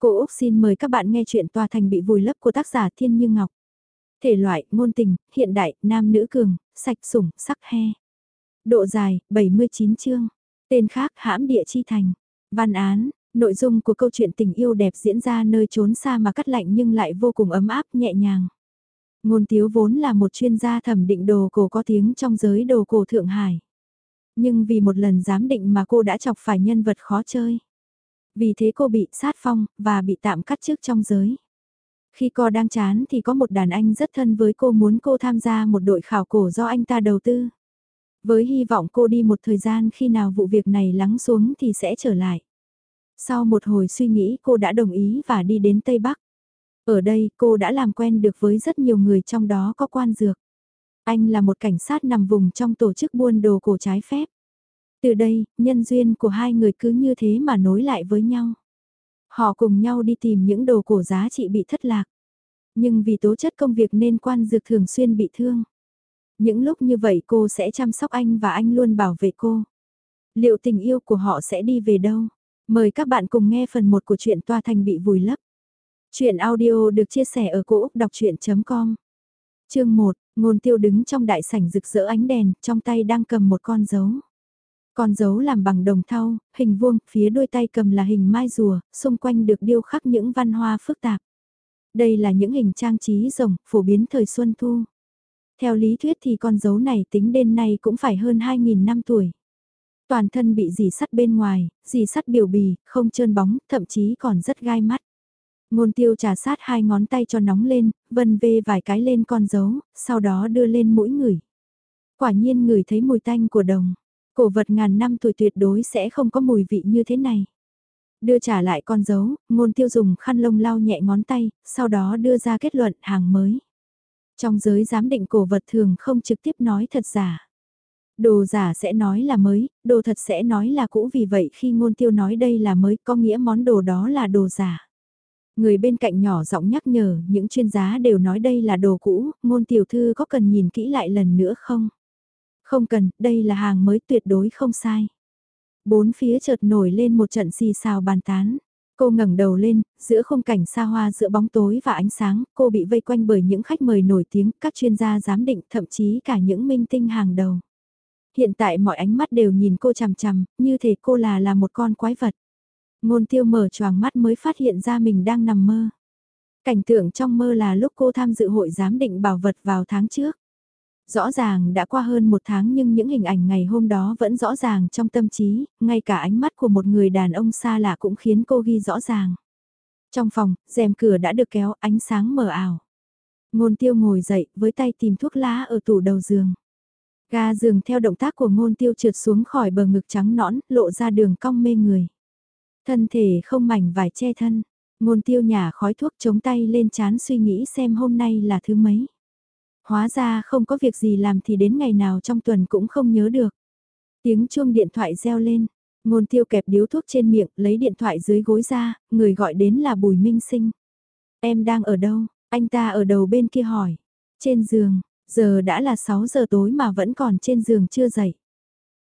Cô Úc xin mời các bạn nghe chuyện Tòa Thành bị vùi lấp của tác giả Thiên Như Ngọc. Thể loại, ngôn tình, hiện đại, nam nữ cường, sạch sủng, sắc he. Độ dài, 79 chương. Tên khác hãm địa chi thành. Văn án, nội dung của câu chuyện tình yêu đẹp diễn ra nơi trốn xa mà cắt lạnh nhưng lại vô cùng ấm áp nhẹ nhàng. Ngôn tiếu vốn là một chuyên gia thẩm định đồ cổ có tiếng trong giới đồ cổ Thượng Hải. Nhưng vì một lần giám định mà cô đã chọc phải nhân vật khó chơi. Vì thế cô bị sát phong và bị tạm cắt chức trong giới. Khi cô đang chán thì có một đàn anh rất thân với cô muốn cô tham gia một đội khảo cổ do anh ta đầu tư. Với hy vọng cô đi một thời gian khi nào vụ việc này lắng xuống thì sẽ trở lại. Sau một hồi suy nghĩ cô đã đồng ý và đi đến Tây Bắc. Ở đây cô đã làm quen được với rất nhiều người trong đó có quan dược. Anh là một cảnh sát nằm vùng trong tổ chức buôn đồ cổ trái phép. Từ đây, nhân duyên của hai người cứ như thế mà nối lại với nhau. Họ cùng nhau đi tìm những đồ cổ giá trị bị thất lạc. Nhưng vì tố chất công việc nên quan dược thường xuyên bị thương. Những lúc như vậy cô sẽ chăm sóc anh và anh luôn bảo vệ cô. Liệu tình yêu của họ sẽ đi về đâu? Mời các bạn cùng nghe phần 1 của truyện Toa Thành bị vùi lấp. Chuyện audio được chia sẻ ở cỗ đọc chuyện.com Chương 1, ngôn tiêu đứng trong đại sảnh rực rỡ ánh đèn, trong tay đang cầm một con dấu. Con dấu làm bằng đồng thau, hình vuông, phía đôi tay cầm là hình mai rùa, xung quanh được điêu khắc những văn hoa phức tạp. Đây là những hình trang trí rồng, phổ biến thời Xuân Thu. Theo lý thuyết thì con dấu này tính đến nay cũng phải hơn 2.000 năm tuổi. Toàn thân bị dì sắt bên ngoài, dì sắt biểu bì, không trơn bóng, thậm chí còn rất gai mắt. Ngôn tiêu trà sát hai ngón tay cho nóng lên, vân vê vài cái lên con dấu, sau đó đưa lên mũi người. Quả nhiên người thấy mùi tanh của đồng. Cổ vật ngàn năm tuổi tuyệt đối sẽ không có mùi vị như thế này. Đưa trả lại con dấu, ngôn tiêu dùng khăn lông lau nhẹ ngón tay, sau đó đưa ra kết luận hàng mới. Trong giới giám định cổ vật thường không trực tiếp nói thật giả. Đồ giả sẽ nói là mới, đồ thật sẽ nói là cũ vì vậy khi ngôn tiêu nói đây là mới có nghĩa món đồ đó là đồ giả. Người bên cạnh nhỏ giọng nhắc nhở, những chuyên gia đều nói đây là đồ cũ, ngôn tiểu thư có cần nhìn kỹ lại lần nữa không? Không cần, đây là hàng mới tuyệt đối không sai. Bốn phía chợt nổi lên một trận xì xào bàn tán. Cô ngẩng đầu lên, giữa khung cảnh xa hoa giữa bóng tối và ánh sáng, cô bị vây quanh bởi những khách mời nổi tiếng, các chuyên gia giám định, thậm chí cả những minh tinh hàng đầu. Hiện tại mọi ánh mắt đều nhìn cô chằm chằm, như thể cô là là một con quái vật. Ngôn tiêu mở choàng mắt mới phát hiện ra mình đang nằm mơ. Cảnh tượng trong mơ là lúc cô tham dự hội giám định bảo vật vào tháng trước. Rõ ràng đã qua hơn một tháng nhưng những hình ảnh ngày hôm đó vẫn rõ ràng trong tâm trí, ngay cả ánh mắt của một người đàn ông xa lạ cũng khiến cô ghi rõ ràng. Trong phòng, rèm cửa đã được kéo ánh sáng mờ ảo. Ngôn tiêu ngồi dậy với tay tìm thuốc lá ở tủ đầu giường. Ga giường theo động tác của ngôn tiêu trượt xuống khỏi bờ ngực trắng nõn, lộ ra đường cong mê người. Thân thể không mảnh vải che thân, ngôn tiêu nhả khói thuốc chống tay lên chán suy nghĩ xem hôm nay là thứ mấy. Hóa ra không có việc gì làm thì đến ngày nào trong tuần cũng không nhớ được. Tiếng chuông điện thoại reo lên, ngôn tiêu kẹp điếu thuốc trên miệng, lấy điện thoại dưới gối ra, người gọi đến là Bùi Minh Sinh. Em đang ở đâu? Anh ta ở đầu bên kia hỏi. Trên giường, giờ đã là 6 giờ tối mà vẫn còn trên giường chưa dậy.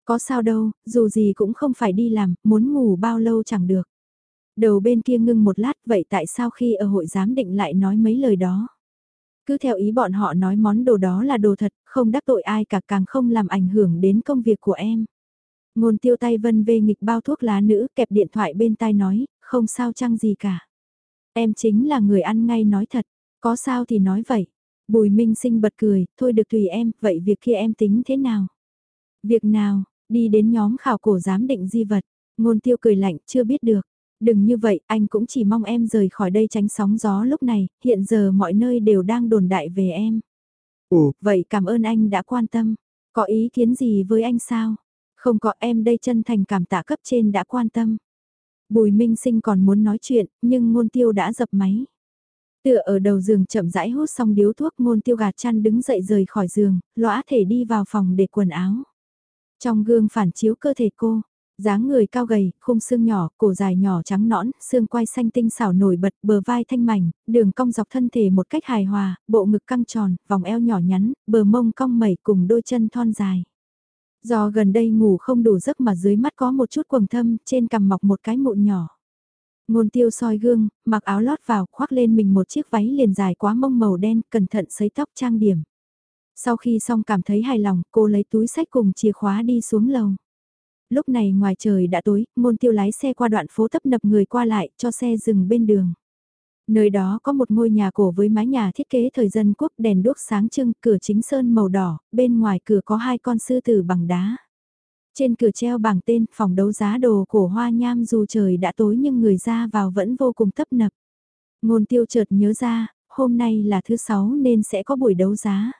Có sao đâu, dù gì cũng không phải đi làm, muốn ngủ bao lâu chẳng được. Đầu bên kia ngưng một lát vậy tại sao khi ở hội giám định lại nói mấy lời đó? Cứ theo ý bọn họ nói món đồ đó là đồ thật, không đắc tội ai cả càng không làm ảnh hưởng đến công việc của em. Ngôn tiêu tay vân vê nghịch bao thuốc lá nữ kẹp điện thoại bên tai nói, không sao chăng gì cả. Em chính là người ăn ngay nói thật, có sao thì nói vậy. Bùi minh sinh bật cười, thôi được tùy em, vậy việc kia em tính thế nào? Việc nào, đi đến nhóm khảo cổ giám định di vật, ngôn tiêu cười lạnh, chưa biết được. Đừng như vậy, anh cũng chỉ mong em rời khỏi đây tránh sóng gió lúc này, hiện giờ mọi nơi đều đang đồn đại về em. Ồ, vậy cảm ơn anh đã quan tâm. Có ý kiến gì với anh sao? Không có em đây chân thành cảm tạ cấp trên đã quan tâm. Bùi Minh Sinh còn muốn nói chuyện, nhưng ngôn tiêu đã dập máy. Tựa ở đầu giường chậm rãi hút xong điếu thuốc ngôn tiêu gạt chăn đứng dậy rời khỏi giường, lõa thể đi vào phòng để quần áo. Trong gương phản chiếu cơ thể cô, dáng người cao gầy, khung xương nhỏ, cổ dài nhỏ trắng nõn, xương quai xanh tinh xảo nổi bật, bờ vai thanh mảnh, đường cong dọc thân thể một cách hài hòa, bộ ngực căng tròn, vòng eo nhỏ nhắn, bờ mông cong mẩy cùng đôi chân thon dài. Do gần đây ngủ không đủ giấc mà dưới mắt có một chút quầng thâm, trên cằm mọc một cái mụn nhỏ. Ngôn tiêu soi gương, mặc áo lót vào, khoác lên mình một chiếc váy liền dài quá mông màu đen, cẩn thận sấy tóc trang điểm. Sau khi xong cảm thấy hài lòng, cô lấy túi sách cùng chìa khóa đi xuống lầu. Lúc này ngoài trời đã tối, ngôn tiêu lái xe qua đoạn phố tấp nập người qua lại, cho xe dừng bên đường. Nơi đó có một ngôi nhà cổ với mái nhà thiết kế thời dân quốc đèn đuốc sáng trưng, cửa chính sơn màu đỏ, bên ngoài cửa có hai con sư tử bằng đá. Trên cửa treo bảng tên phòng đấu giá đồ cổ hoa nham dù trời đã tối nhưng người ra vào vẫn vô cùng tấp nập. Ngôn tiêu chợt nhớ ra, hôm nay là thứ sáu nên sẽ có buổi đấu giá.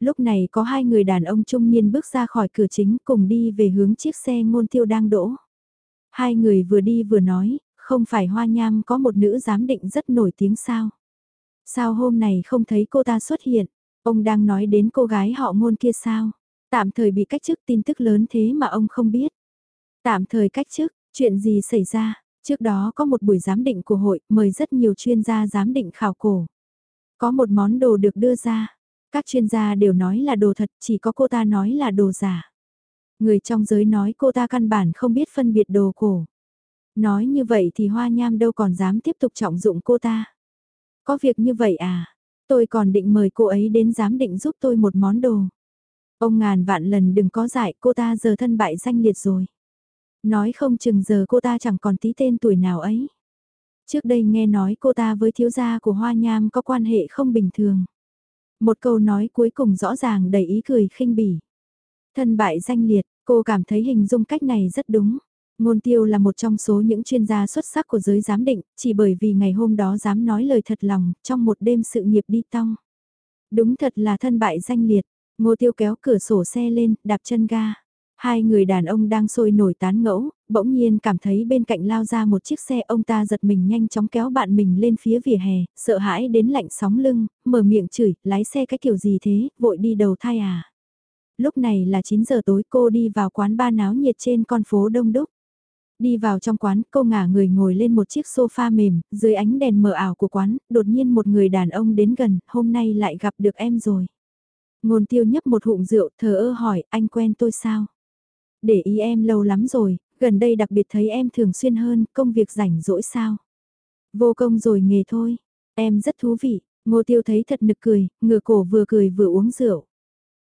Lúc này có hai người đàn ông trung niên bước ra khỏi cửa chính cùng đi về hướng chiếc xe ngôn tiêu đang đỗ. Hai người vừa đi vừa nói, không phải hoa nham có một nữ giám định rất nổi tiếng sao. Sao hôm này không thấy cô ta xuất hiện, ông đang nói đến cô gái họ ngôn kia sao. Tạm thời bị cách chức tin tức lớn thế mà ông không biết. Tạm thời cách chức, chuyện gì xảy ra, trước đó có một buổi giám định của hội mời rất nhiều chuyên gia giám định khảo cổ. Có một món đồ được đưa ra, các chuyên gia đều nói là đồ thật, chỉ có cô ta nói là đồ giả. Người trong giới nói cô ta căn bản không biết phân biệt đồ cổ. Nói như vậy thì hoa nham đâu còn dám tiếp tục trọng dụng cô ta. Có việc như vậy à? Tôi còn định mời cô ấy đến giám định giúp tôi một món đồ. Ông ngàn vạn lần đừng có dại cô ta giờ thân bại danh liệt rồi. Nói không chừng giờ cô ta chẳng còn tí tên tuổi nào ấy. Trước đây nghe nói cô ta với thiếu gia của Hoa Nham có quan hệ không bình thường. Một câu nói cuối cùng rõ ràng đầy ý cười khinh bỉ. Thân bại danh liệt, cô cảm thấy hình dung cách này rất đúng. Ngôn tiêu là một trong số những chuyên gia xuất sắc của giới giám định, chỉ bởi vì ngày hôm đó dám nói lời thật lòng, trong một đêm sự nghiệp đi tong. Đúng thật là thân bại danh liệt, ngô tiêu kéo cửa sổ xe lên, đạp chân ga. Hai người đàn ông đang sôi nổi tán ngẫu, bỗng nhiên cảm thấy bên cạnh lao ra một chiếc xe ông ta giật mình nhanh chóng kéo bạn mình lên phía vỉa hè, sợ hãi đến lạnh sóng lưng, mở miệng chửi, lái xe cái kiểu gì thế, vội đi đầu thai à. Lúc này là 9 giờ tối cô đi vào quán ba náo nhiệt trên con phố Đông Đúc. Đi vào trong quán, cô ngả người ngồi lên một chiếc sofa mềm, dưới ánh đèn mờ ảo của quán, đột nhiên một người đàn ông đến gần, hôm nay lại gặp được em rồi. Ngôn tiêu nhấp một hụm rượu, thờ ơ hỏi, anh quen tôi sao? Để ý em lâu lắm rồi, gần đây đặc biệt thấy em thường xuyên hơn, công việc rảnh rỗi sao? Vô công rồi nghề thôi, em rất thú vị, ngô tiêu thấy thật nực cười, ngửa cổ vừa cười vừa uống rượu.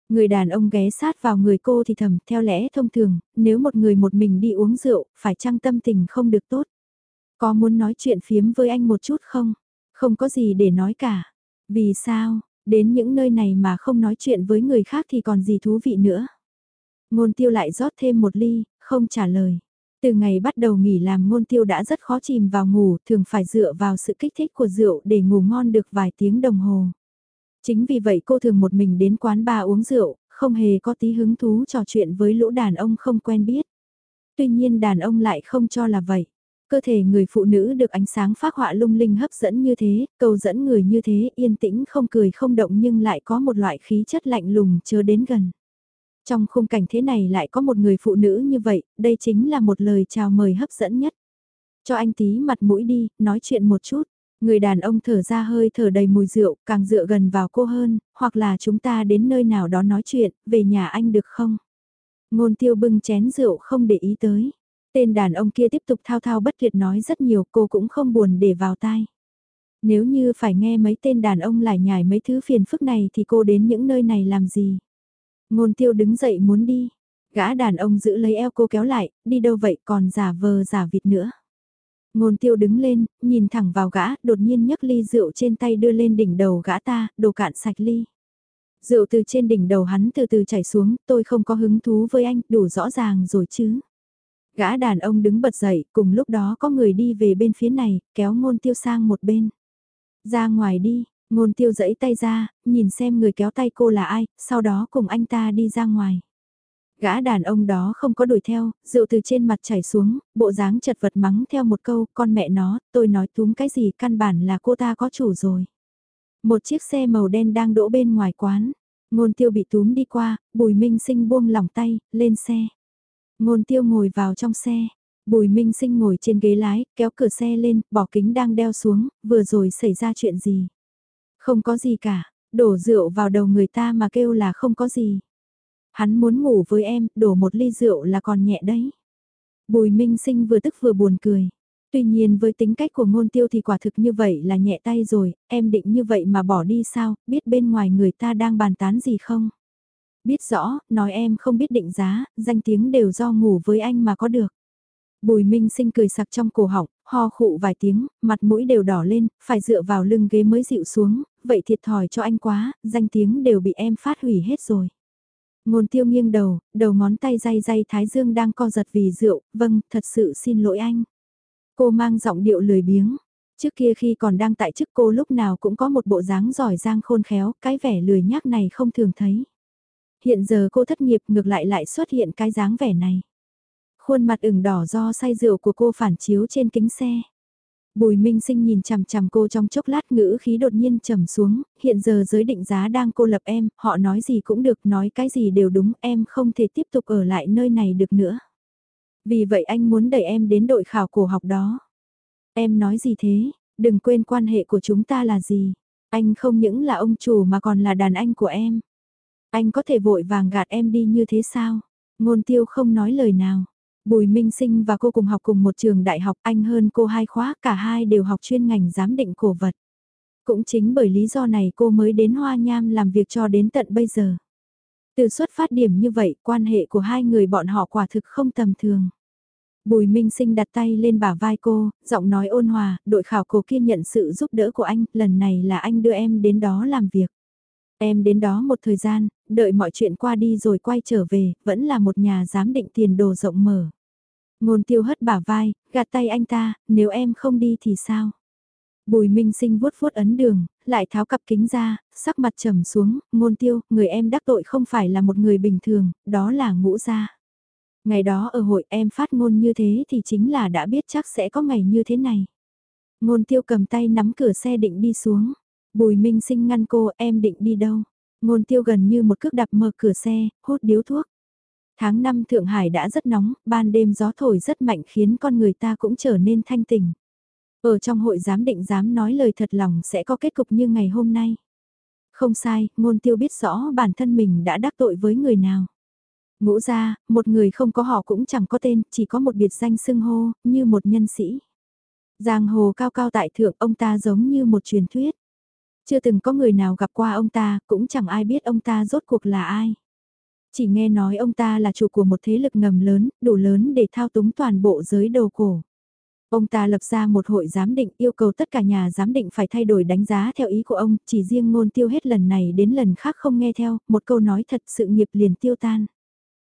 Người đàn ông ghé sát vào người cô thì thầm, theo lẽ thông thường, nếu một người một mình đi uống rượu, phải chăng tâm tình không được tốt. Có muốn nói chuyện phiếm với anh một chút không? Không có gì để nói cả. Vì sao, đến những nơi này mà không nói chuyện với người khác thì còn gì thú vị nữa. Ngôn tiêu lại rót thêm một ly, không trả lời. Từ ngày bắt đầu nghỉ làm ngôn tiêu đã rất khó chìm vào ngủ, thường phải dựa vào sự kích thích của rượu để ngủ ngon được vài tiếng đồng hồ. Chính vì vậy cô thường một mình đến quán bar uống rượu, không hề có tí hứng thú trò chuyện với lũ đàn ông không quen biết. Tuy nhiên đàn ông lại không cho là vậy. Cơ thể người phụ nữ được ánh sáng phát họa lung linh hấp dẫn như thế, cầu dẫn người như thế, yên tĩnh không cười không động nhưng lại có một loại khí chất lạnh lùng chớ đến gần. Trong khung cảnh thế này lại có một người phụ nữ như vậy, đây chính là một lời chào mời hấp dẫn nhất. Cho anh tí mặt mũi đi, nói chuyện một chút. Người đàn ông thở ra hơi thở đầy mùi rượu, càng dựa gần vào cô hơn, hoặc là chúng ta đến nơi nào đó nói chuyện, về nhà anh được không? Ngôn tiêu bưng chén rượu không để ý tới. Tên đàn ông kia tiếp tục thao thao bất tuyệt nói rất nhiều cô cũng không buồn để vào tai. Nếu như phải nghe mấy tên đàn ông lại nhải mấy thứ phiền phức này thì cô đến những nơi này làm gì? Ngôn tiêu đứng dậy muốn đi. Gã đàn ông giữ lấy eo cô kéo lại, đi đâu vậy còn giả vờ giả vịt nữa. Ngôn tiêu đứng lên, nhìn thẳng vào gã, đột nhiên nhấc ly rượu trên tay đưa lên đỉnh đầu gã ta, đồ cạn sạch ly. Rượu từ trên đỉnh đầu hắn từ từ chảy xuống, tôi không có hứng thú với anh, đủ rõ ràng rồi chứ. Gã đàn ông đứng bật dậy, cùng lúc đó có người đi về bên phía này, kéo ngôn tiêu sang một bên. Ra ngoài đi, ngôn tiêu dẫy tay ra, nhìn xem người kéo tay cô là ai, sau đó cùng anh ta đi ra ngoài. Gã đàn ông đó không có đuổi theo, rượu từ trên mặt chảy xuống, bộ dáng chật vật mắng theo một câu, con mẹ nó, tôi nói túm cái gì căn bản là cô ta có chủ rồi. Một chiếc xe màu đen đang đỗ bên ngoài quán, ngôn tiêu bị túm đi qua, bùi minh sinh buông lỏng tay, lên xe. Ngôn tiêu ngồi vào trong xe, bùi minh sinh ngồi trên ghế lái, kéo cửa xe lên, bỏ kính đang đeo xuống, vừa rồi xảy ra chuyện gì. Không có gì cả, đổ rượu vào đầu người ta mà kêu là không có gì. Hắn muốn ngủ với em, đổ một ly rượu là còn nhẹ đấy. Bùi minh sinh vừa tức vừa buồn cười. Tuy nhiên với tính cách của ngôn tiêu thì quả thực như vậy là nhẹ tay rồi, em định như vậy mà bỏ đi sao, biết bên ngoài người ta đang bàn tán gì không? Biết rõ, nói em không biết định giá, danh tiếng đều do ngủ với anh mà có được. Bùi Minh Sinh cười sặc trong cổ họng, ho khụ vài tiếng, mặt mũi đều đỏ lên, phải dựa vào lưng ghế mới dịu xuống, vậy thiệt thòi cho anh quá, danh tiếng đều bị em phát hủy hết rồi. Ngôn tiêu nghiêng đầu, đầu ngón tay day day thái dương đang co giật vì rượu, vâng, thật sự xin lỗi anh. Cô mang giọng điệu lười biếng. Trước kia khi còn đang tại chức cô lúc nào cũng có một bộ dáng giỏi giang khôn khéo, cái vẻ lười nhác này không thường thấy. Hiện giờ cô thất nghiệp ngược lại lại xuất hiện cái dáng vẻ này. Khuôn mặt ửng đỏ do say rượu của cô phản chiếu trên kính xe. Bùi Minh Sinh nhìn chằm chằm cô trong chốc lát ngữ khí đột nhiên trầm xuống, hiện giờ giới định giá đang cô lập em, họ nói gì cũng được, nói cái gì đều đúng, em không thể tiếp tục ở lại nơi này được nữa. Vì vậy anh muốn đẩy em đến đội khảo cổ học đó. Em nói gì thế, đừng quên quan hệ của chúng ta là gì. Anh không những là ông chủ mà còn là đàn anh của em. Anh có thể vội vàng gạt em đi như thế sao? Ngôn tiêu không nói lời nào. Bùi Minh Sinh và cô cùng học cùng một trường đại học anh hơn cô hai khóa, cả hai đều học chuyên ngành giám định cổ vật. Cũng chính bởi lý do này cô mới đến Hoa Nham làm việc cho đến tận bây giờ. Từ xuất phát điểm như vậy, quan hệ của hai người bọn họ quả thực không tầm thường. Bùi Minh Sinh đặt tay lên bả vai cô, giọng nói ôn hòa, đội khảo cổ kia nhận sự giúp đỡ của anh, lần này là anh đưa em đến đó làm việc. Em đến đó một thời gian, đợi mọi chuyện qua đi rồi quay trở về, vẫn là một nhà giám định tiền đồ rộng mở. Ngôn tiêu hất bả vai, gạt tay anh ta, nếu em không đi thì sao? Bùi Minh Sinh vuốt vuốt ấn đường, lại tháo cặp kính ra, sắc mặt trầm xuống, ngôn tiêu, người em đắc tội không phải là một người bình thường, đó là ngũ gia. Ngày đó ở hội em phát ngôn như thế thì chính là đã biết chắc sẽ có ngày như thế này. Ngôn tiêu cầm tay nắm cửa xe định đi xuống. Bùi Minh Sinh ngăn cô em định đi đâu. Ngôn tiêu gần như một cước đạp mở cửa xe, hút điếu thuốc. Tháng 5 Thượng Hải đã rất nóng, ban đêm gió thổi rất mạnh khiến con người ta cũng trở nên thanh tình. Ở trong hội giám định dám nói lời thật lòng sẽ có kết cục như ngày hôm nay. Không sai, ngôn tiêu biết rõ bản thân mình đã đắc tội với người nào. Ngũ ra, một người không có họ cũng chẳng có tên, chỉ có một biệt danh xưng hô, như một nhân sĩ. Giang hồ cao cao tại thượng ông ta giống như một truyền thuyết. Chưa từng có người nào gặp qua ông ta, cũng chẳng ai biết ông ta rốt cuộc là ai. Chỉ nghe nói ông ta là chủ của một thế lực ngầm lớn, đủ lớn để thao túng toàn bộ giới đồ cổ. Ông ta lập ra một hội giám định yêu cầu tất cả nhà giám định phải thay đổi đánh giá theo ý của ông, chỉ riêng ngôn tiêu hết lần này đến lần khác không nghe theo, một câu nói thật sự nghiệp liền tiêu tan.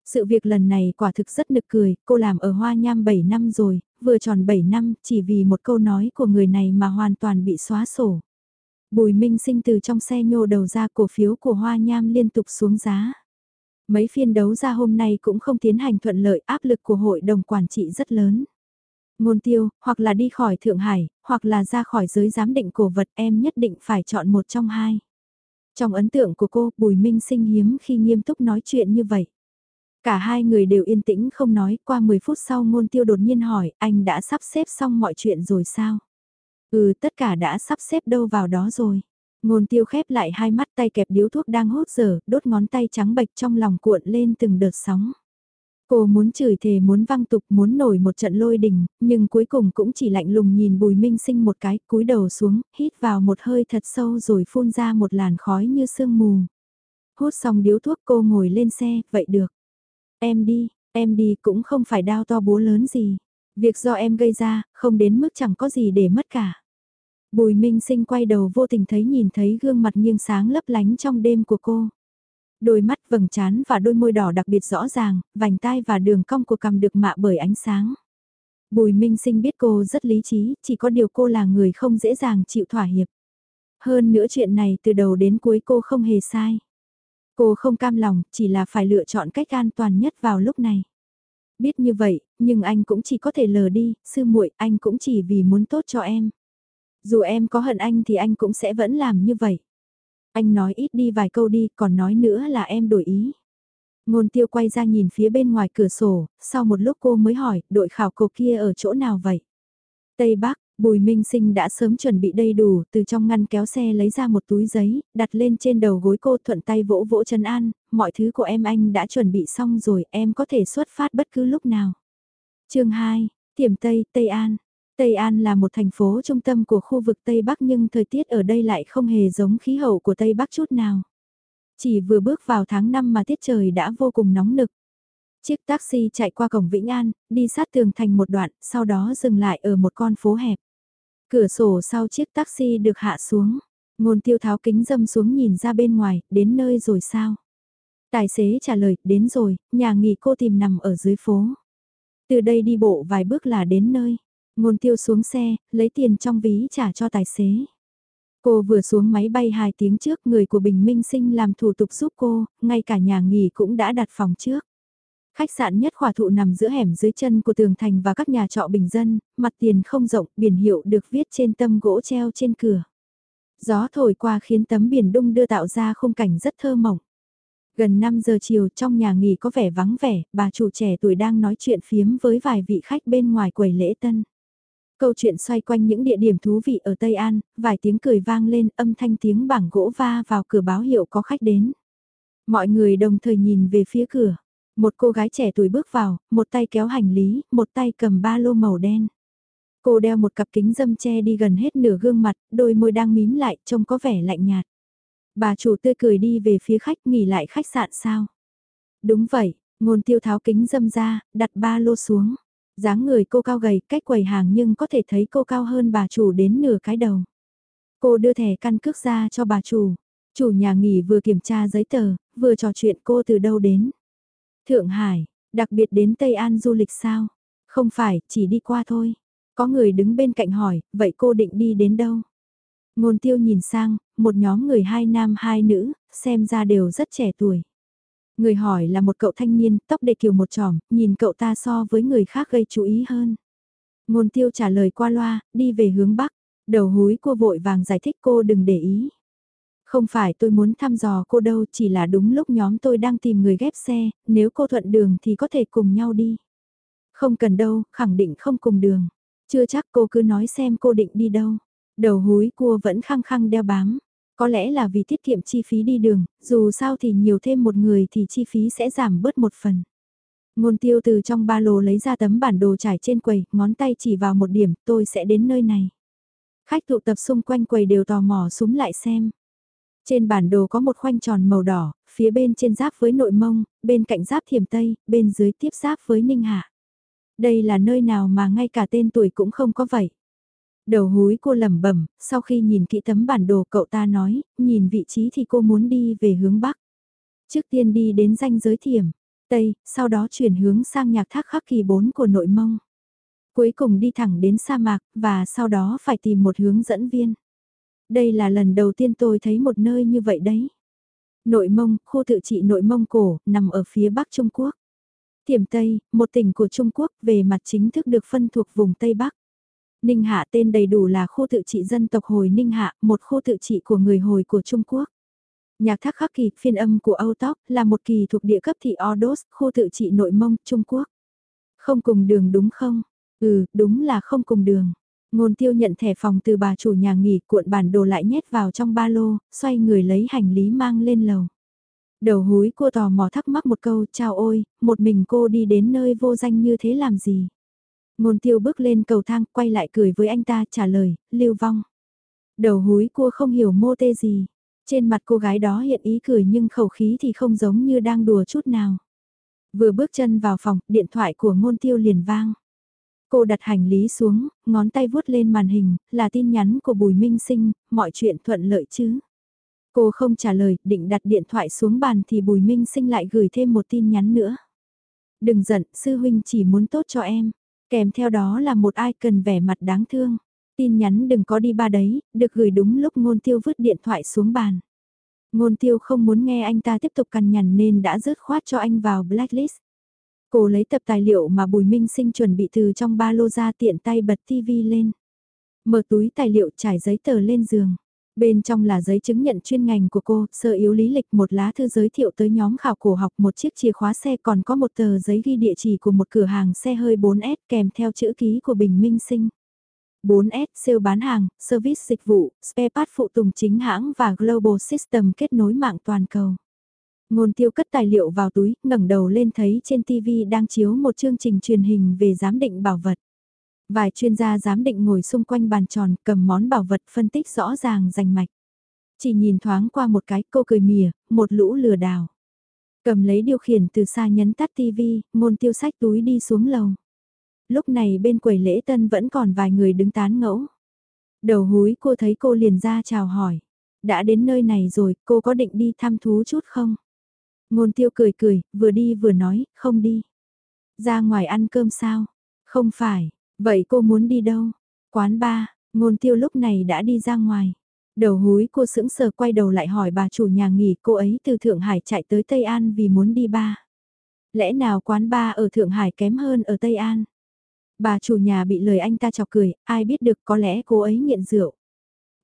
Sự việc lần này quả thực rất nực cười, cô làm ở Hoa Nham 7 năm rồi, vừa tròn 7 năm chỉ vì một câu nói của người này mà hoàn toàn bị xóa sổ. Bùi Minh sinh từ trong xe nhô đầu ra cổ phiếu của Hoa Nham liên tục xuống giá. Mấy phiên đấu ra hôm nay cũng không tiến hành thuận lợi áp lực của hội đồng quản trị rất lớn. Ngôn tiêu, hoặc là đi khỏi Thượng Hải, hoặc là ra khỏi giới giám định cổ vật em nhất định phải chọn một trong hai. Trong ấn tượng của cô, Bùi Minh sinh hiếm khi nghiêm túc nói chuyện như vậy. Cả hai người đều yên tĩnh không nói, qua 10 phút sau ngôn tiêu đột nhiên hỏi, anh đã sắp xếp xong mọi chuyện rồi sao? Ừ, tất cả đã sắp xếp đâu vào đó rồi. Ngôn tiêu khép lại hai mắt tay kẹp điếu thuốc đang hốt dở, đốt ngón tay trắng bạch trong lòng cuộn lên từng đợt sóng. Cô muốn chửi thề muốn văng tục muốn nổi một trận lôi đình, nhưng cuối cùng cũng chỉ lạnh lùng nhìn bùi minh sinh một cái, cúi đầu xuống, hít vào một hơi thật sâu rồi phun ra một làn khói như sương mù. Hút xong điếu thuốc cô ngồi lên xe, vậy được. Em đi, em đi cũng không phải đau to búa lớn gì. Việc do em gây ra, không đến mức chẳng có gì để mất cả. Bùi Minh Sinh quay đầu vô tình thấy nhìn thấy gương mặt nghiêng sáng lấp lánh trong đêm của cô. Đôi mắt vầng trán và đôi môi đỏ đặc biệt rõ ràng, vành tai và đường cong của cằm được mạ bởi ánh sáng. Bùi Minh Sinh biết cô rất lý trí, chỉ có điều cô là người không dễ dàng chịu thỏa hiệp. Hơn nữa chuyện này từ đầu đến cuối cô không hề sai. Cô không cam lòng, chỉ là phải lựa chọn cách an toàn nhất vào lúc này. Biết như vậy, nhưng anh cũng chỉ có thể lờ đi, sư muội, anh cũng chỉ vì muốn tốt cho em. Dù em có hận anh thì anh cũng sẽ vẫn làm như vậy. Anh nói ít đi vài câu đi, còn nói nữa là em đổi ý. Ngôn tiêu quay ra nhìn phía bên ngoài cửa sổ, sau một lúc cô mới hỏi, đội khảo cổ kia ở chỗ nào vậy? Tây Bắc, Bùi Minh Sinh đã sớm chuẩn bị đầy đủ, từ trong ngăn kéo xe lấy ra một túi giấy, đặt lên trên đầu gối cô thuận tay vỗ vỗ chân an, mọi thứ của em anh đã chuẩn bị xong rồi, em có thể xuất phát bất cứ lúc nào. chương 2, Tiềm Tây, Tây An. Tây An là một thành phố trung tâm của khu vực Tây Bắc nhưng thời tiết ở đây lại không hề giống khí hậu của Tây Bắc chút nào. Chỉ vừa bước vào tháng 5 mà tiết trời đã vô cùng nóng nực. Chiếc taxi chạy qua cổng Vĩnh An, đi sát tường thành một đoạn, sau đó dừng lại ở một con phố hẹp. Cửa sổ sau chiếc taxi được hạ xuống. Ngôn tiêu tháo kính dâm xuống nhìn ra bên ngoài, đến nơi rồi sao? Tài xế trả lời, đến rồi, nhà nghỉ cô tìm nằm ở dưới phố. Từ đây đi bộ vài bước là đến nơi. Ngôn tiêu xuống xe, lấy tiền trong ví trả cho tài xế. Cô vừa xuống máy bay hai tiếng trước người của Bình Minh Sinh làm thủ tục giúp cô, ngay cả nhà nghỉ cũng đã đặt phòng trước. Khách sạn nhất khỏa thụ nằm giữa hẻm dưới chân của tường thành và các nhà trọ bình dân, mặt tiền không rộng, biển hiệu được viết trên tâm gỗ treo trên cửa. Gió thổi qua khiến tấm biển đung đưa tạo ra khung cảnh rất thơ mộng. Gần 5 giờ chiều trong nhà nghỉ có vẻ vắng vẻ, bà chủ trẻ tuổi đang nói chuyện phiếm với vài vị khách bên ngoài quầy lễ tân. Câu chuyện xoay quanh những địa điểm thú vị ở Tây An, vài tiếng cười vang lên âm thanh tiếng bảng gỗ va vào cửa báo hiệu có khách đến. Mọi người đồng thời nhìn về phía cửa. Một cô gái trẻ tuổi bước vào, một tay kéo hành lý, một tay cầm ba lô màu đen. Cô đeo một cặp kính dâm che đi gần hết nửa gương mặt, đôi môi đang mím lại, trông có vẻ lạnh nhạt. Bà chủ tươi cười đi về phía khách nghỉ lại khách sạn sao? Đúng vậy, ngôn tiêu tháo kính dâm ra, đặt ba lô xuống dáng người cô cao gầy cách quầy hàng nhưng có thể thấy cô cao hơn bà chủ đến nửa cái đầu. Cô đưa thẻ căn cước ra cho bà chủ. Chủ nhà nghỉ vừa kiểm tra giấy tờ, vừa trò chuyện cô từ đâu đến. Thượng Hải, đặc biệt đến Tây An du lịch sao? Không phải, chỉ đi qua thôi. Có người đứng bên cạnh hỏi, vậy cô định đi đến đâu? Ngôn tiêu nhìn sang, một nhóm người hai nam hai nữ, xem ra đều rất trẻ tuổi. Người hỏi là một cậu thanh niên, tóc đề kiều một tròm, nhìn cậu ta so với người khác gây chú ý hơn. Ngôn tiêu trả lời qua loa, đi về hướng Bắc. Đầu húi cô vội vàng giải thích cô đừng để ý. Không phải tôi muốn thăm dò cô đâu, chỉ là đúng lúc nhóm tôi đang tìm người ghép xe, nếu cô thuận đường thì có thể cùng nhau đi. Không cần đâu, khẳng định không cùng đường. Chưa chắc cô cứ nói xem cô định đi đâu. Đầu húi cua vẫn khăng khăng đeo bám. Có lẽ là vì tiết kiệm chi phí đi đường, dù sao thì nhiều thêm một người thì chi phí sẽ giảm bớt một phần. Ngôn tiêu từ trong ba lô lấy ra tấm bản đồ trải trên quầy, ngón tay chỉ vào một điểm, tôi sẽ đến nơi này. Khách tụ tập xung quanh quầy đều tò mò súng lại xem. Trên bản đồ có một khoanh tròn màu đỏ, phía bên trên giáp với nội mông, bên cạnh giáp thiểm tây, bên dưới tiếp giáp với ninh hạ. Đây là nơi nào mà ngay cả tên tuổi cũng không có vậy. Đầu húi cô lẩm bẩm, sau khi nhìn kỹ tấm bản đồ cậu ta nói, nhìn vị trí thì cô muốn đi về hướng Bắc. Trước tiên đi đến danh giới thiểm, Tây, sau đó chuyển hướng sang nhạc thác khắc kỳ 4 của nội mông. Cuối cùng đi thẳng đến sa mạc, và sau đó phải tìm một hướng dẫn viên. Đây là lần đầu tiên tôi thấy một nơi như vậy đấy. Nội mông, khu tự trị nội mông cổ, nằm ở phía bắc Trung Quốc. Tiềm Tây, một tỉnh của Trung Quốc về mặt chính thức được phân thuộc vùng Tây Bắc. Ninh Hạ tên đầy đủ là khu tự trị dân tộc Hồi Ninh Hạ, một khu tự trị của người Hồi của Trung Quốc. Nhạc thác khắc kỳ, phiên âm của Âu Tóc, là một kỳ thuộc địa cấp thị Ordos, khu tự trị nội mông, Trung Quốc. Không cùng đường đúng không? Ừ, đúng là không cùng đường. Ngôn tiêu nhận thẻ phòng từ bà chủ nhà nghỉ cuộn bản đồ lại nhét vào trong ba lô, xoay người lấy hành lý mang lên lầu. Đầu húi cô tò mò thắc mắc một câu, chào ôi, một mình cô đi đến nơi vô danh như thế làm gì? Ngôn tiêu bước lên cầu thang, quay lại cười với anh ta trả lời, lưu vong. Đầu húi cua không hiểu mô tê gì. Trên mặt cô gái đó hiện ý cười nhưng khẩu khí thì không giống như đang đùa chút nào. Vừa bước chân vào phòng, điện thoại của ngôn tiêu liền vang. Cô đặt hành lý xuống, ngón tay vuốt lên màn hình, là tin nhắn của Bùi Minh Sinh, mọi chuyện thuận lợi chứ. Cô không trả lời, định đặt điện thoại xuống bàn thì Bùi Minh Sinh lại gửi thêm một tin nhắn nữa. Đừng giận, sư huynh chỉ muốn tốt cho em. Kèm theo đó là một ai cần vẻ mặt đáng thương. Tin nhắn đừng có đi ba đấy, được gửi đúng lúc ngôn tiêu vứt điện thoại xuống bàn. Ngôn tiêu không muốn nghe anh ta tiếp tục cằn nhằn nên đã rớt khoát cho anh vào blacklist. Cô lấy tập tài liệu mà Bùi Minh Sinh chuẩn bị từ trong ba lô ra tiện tay bật tivi lên. Mở túi tài liệu trải giấy tờ lên giường. Bên trong là giấy chứng nhận chuyên ngành của cô, sơ yếu lý lịch một lá thư giới thiệu tới nhóm khảo cổ học một chiếc chìa khóa xe còn có một tờ giấy ghi địa chỉ của một cửa hàng xe hơi 4S kèm theo chữ ký của Bình Minh Sinh. 4S sale bán hàng, service dịch vụ, spare part phụ tùng chính hãng và global system kết nối mạng toàn cầu. Ngôn tiêu cất tài liệu vào túi, ngẩng đầu lên thấy trên TV đang chiếu một chương trình truyền hình về giám định bảo vật. Vài chuyên gia giám định ngồi xung quanh bàn tròn cầm món bảo vật phân tích rõ ràng rành mạch. Chỉ nhìn thoáng qua một cái cô cười mỉa, một lũ lừa đảo. Cầm lấy điều khiển từ xa nhấn tắt tivi, ngôn tiêu sách túi đi xuống lầu. Lúc này bên quầy lễ tân vẫn còn vài người đứng tán ngẫu. Đầu húi cô thấy cô liền ra chào hỏi. Đã đến nơi này rồi, cô có định đi thăm thú chút không? Ngôn tiêu cười cười, vừa đi vừa nói, không đi. Ra ngoài ăn cơm sao? Không phải, vậy cô muốn đi đâu? Quán ba, ngôn tiêu lúc này đã đi ra ngoài. Đầu húi cô sững sờ quay đầu lại hỏi bà chủ nhà nghỉ cô ấy từ Thượng Hải chạy tới Tây An vì muốn đi ba. Lẽ nào quán ba ở Thượng Hải kém hơn ở Tây An? Bà chủ nhà bị lời anh ta chọc cười, ai biết được có lẽ cô ấy nghiện rượu.